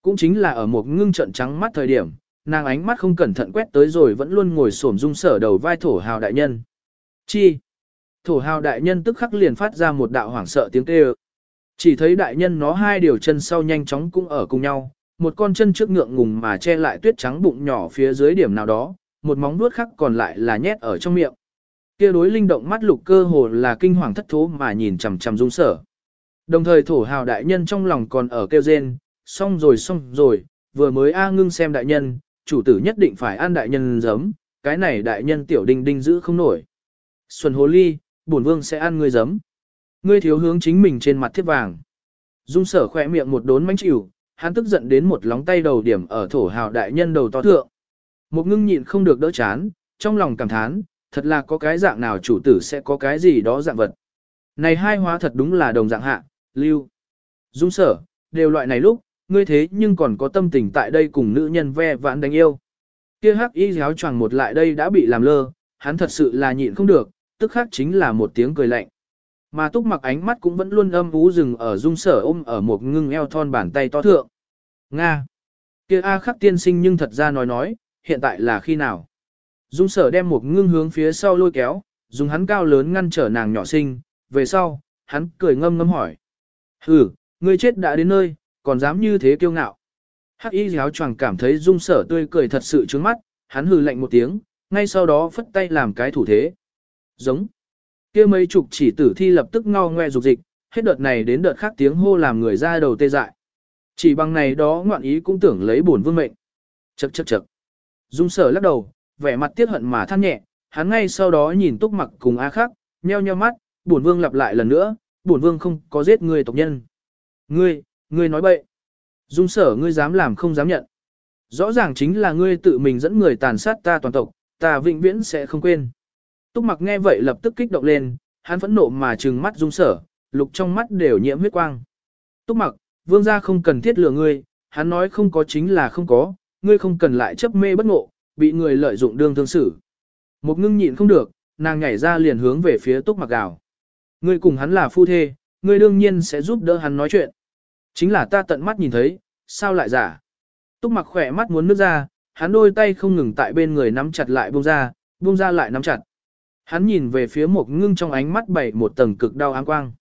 Speaker 1: Cũng chính là ở một ngưng trận trắng mắt thời điểm, nàng ánh mắt không cẩn thận quét tới rồi vẫn luôn ngồi xổm dung sở đầu vai thổ hào đại nhân. Chi? Thổ hào đại nhân tức khắc liền phát ra một đạo hoảng sợ tiếng kêu. Chỉ thấy đại nhân nó hai điều chân sau nhanh chóng cũng ở cùng nhau, một con chân trước ngượng ngùng mà che lại tuyết trắng bụng nhỏ phía dưới điểm nào đó, một móng vuốt khác còn lại là nhét ở trong miệng. Kia đối linh động mắt lục cơ hồ là kinh hoàng thất thố mà nhìn chằm chằm run sở. Đồng thời thổ hào đại nhân trong lòng còn ở kêu rên, xong rồi xong rồi, vừa mới A ngưng xem đại nhân, chủ tử nhất định phải ăn đại nhân giấm, cái này đại nhân tiểu đinh đinh giữ không nổi. Xuân hồ ly, bổn vương sẽ ăn ngươi giấm. Ngươi thiếu hướng chính mình trên mặt thiết vàng. Dung sở khỏe miệng một đốn mánh chịu, hắn tức giận đến một lóng tay đầu điểm ở thổ hào đại nhân đầu to thượng. Một ngưng nhịn không được đỡ chán, trong lòng cảm thán, thật là có cái dạng nào chủ tử sẽ có cái gì đó dạng vật. Này hai hóa thật đúng là đồng dạng hạ, lưu. Dung sở, đều loại này lúc, ngươi thế nhưng còn có tâm tình tại đây cùng nữ nhân ve vãn đánh yêu. Kia hắc y giáo choàng một lại đây đã bị làm lơ, hắn thật sự là nhịn không được, tức khác chính là một tiếng cười lạnh. Mà túc mặc ánh mắt cũng vẫn luôn âm ú rừng ở dung sở ôm ở một ngưng eo thon bàn tay to thượng. Nga! kia A khắc tiên sinh nhưng thật ra nói nói, hiện tại là khi nào? Dung sở đem một ngưng hướng phía sau lôi kéo, dùng hắn cao lớn ngăn trở nàng nhỏ sinh, về sau, hắn cười ngâm ngâm hỏi. Hừ, ngươi chết đã đến nơi, còn dám như thế kiêu ngạo. Hắc y giáo choàng cảm thấy dung sở tươi cười thật sự trướng mắt, hắn hừ lạnh một tiếng, ngay sau đó phất tay làm cái thủ thế. Giống. kia mấy chục chỉ tử thi lập tức ngao ngoe dục dịch, hết đợt này đến đợt khác tiếng hô làm người ra đầu tê dại. Chỉ bằng này đó ngoạn ý cũng tưởng lấy bổn vương mệnh. Chậc chậc chậc. Dung sở lắc đầu, vẻ mặt tiếc hận mà than nhẹ, hắn ngay sau đó nhìn túc mặc cùng A khắc, nheo nheo mắt, bổn vương lặp lại lần nữa, bổn vương không có giết người tộc nhân. Ngươi, ngươi nói bậy. Dung sở ngươi dám làm không dám nhận. Rõ ràng chính là ngươi tự mình dẫn người tàn sát ta toàn tộc, ta vĩnh viễn sẽ không quên. Túc mặc nghe vậy lập tức kích động lên, hắn phẫn nộ mà trừng mắt rung sở, lục trong mắt đều nhiễm huyết quang. Túc mặc, vương gia không cần thiết lừa ngươi, hắn nói không có chính là không có, ngươi không cần lại chấp mê bất ngộ, bị người lợi dụng đương thương xử. Một ngưng nhịn không được, nàng nhảy ra liền hướng về phía túc mặc gào. Ngươi cùng hắn là phu thê, ngươi đương nhiên sẽ giúp đỡ hắn nói chuyện. Chính là ta tận mắt nhìn thấy, sao lại giả. Túc mặc khỏe mắt muốn nước ra, hắn đôi tay không ngừng tại bên người nắm chặt lại buông ra, buông ra lại nắm chặt. Hắn nhìn về phía một ngưng trong ánh mắt bảy một tầng cực đau áng quang.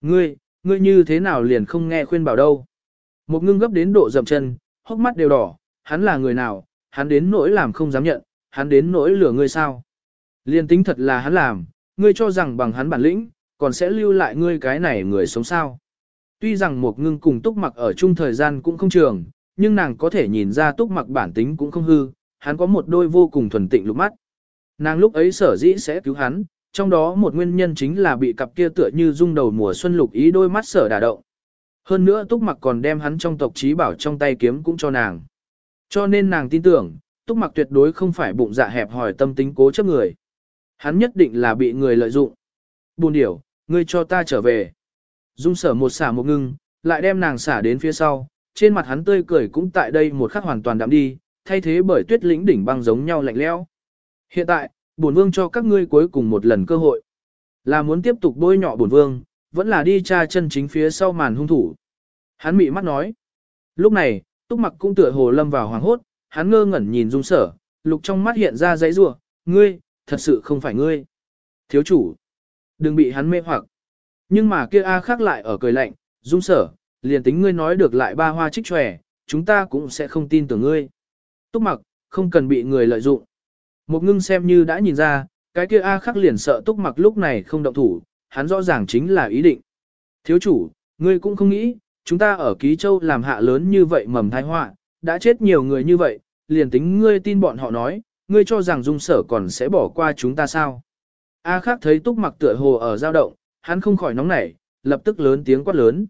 Speaker 1: Ngươi, ngươi như thế nào liền không nghe khuyên bảo đâu. Một ngưng gấp đến độ dầm chân, hốc mắt đều đỏ, hắn là người nào, hắn đến nỗi làm không dám nhận, hắn đến nỗi lửa ngươi sao. Liên tính thật là hắn làm, ngươi cho rằng bằng hắn bản lĩnh, còn sẽ lưu lại ngươi cái này người sống sao. Tuy rằng một ngưng cùng túc mặc ở chung thời gian cũng không trường, nhưng nàng có thể nhìn ra túc mặc bản tính cũng không hư, hắn có một đôi vô cùng thuần tịnh lục mắt. Nàng lúc ấy sở dĩ sẽ cứu hắn, trong đó một nguyên nhân chính là bị cặp kia tựa như rung đầu mùa xuân lục ý đôi mắt sở đả động. Hơn nữa túc mặc còn đem hắn trong tộc trí bảo trong tay kiếm cũng cho nàng. Cho nên nàng tin tưởng, túc mặc tuyệt đối không phải bụng dạ hẹp hỏi tâm tính cố chấp người. Hắn nhất định là bị người lợi dụng. Buồn điểu, ngươi cho ta trở về. Dung sở một xả một ngưng, lại đem nàng xả đến phía sau, trên mặt hắn tươi cười cũng tại đây một khắc hoàn toàn đạm đi, thay thế bởi tuyết lĩnh đỉnh băng giống nhau lạnh lẽo. Hiện tại, bổn vương cho các ngươi cuối cùng một lần cơ hội. Là muốn tiếp tục bôi nhọ bổn vương, vẫn là đi tra chân chính phía sau màn hung thủ. Hắn mị mắt nói. Lúc này, túc mặc cũng tựa hồ lâm vào hoàng hốt, hắn ngơ ngẩn nhìn dung sở, lục trong mắt hiện ra giấy rủa ngươi, thật sự không phải ngươi. Thiếu chủ, đừng bị hắn mê hoặc. Nhưng mà kia A khác lại ở cười lạnh, dung sở, liền tính ngươi nói được lại ba hoa trích tròe, chúng ta cũng sẽ không tin tưởng ngươi. Túc mặc, không cần bị người lợi dụng. Một ngưng xem như đã nhìn ra, cái kia A khắc liền sợ túc mặc lúc này không động thủ, hắn rõ ràng chính là ý định. Thiếu chủ, ngươi cũng không nghĩ, chúng ta ở Ký Châu làm hạ lớn như vậy mầm thai họa, đã chết nhiều người như vậy, liền tính ngươi tin bọn họ nói, ngươi cho rằng dung sở còn sẽ bỏ qua chúng ta sao. A khắc thấy túc mặc tựa hồ ở dao động, hắn không khỏi nóng nảy, lập tức lớn tiếng quát lớn.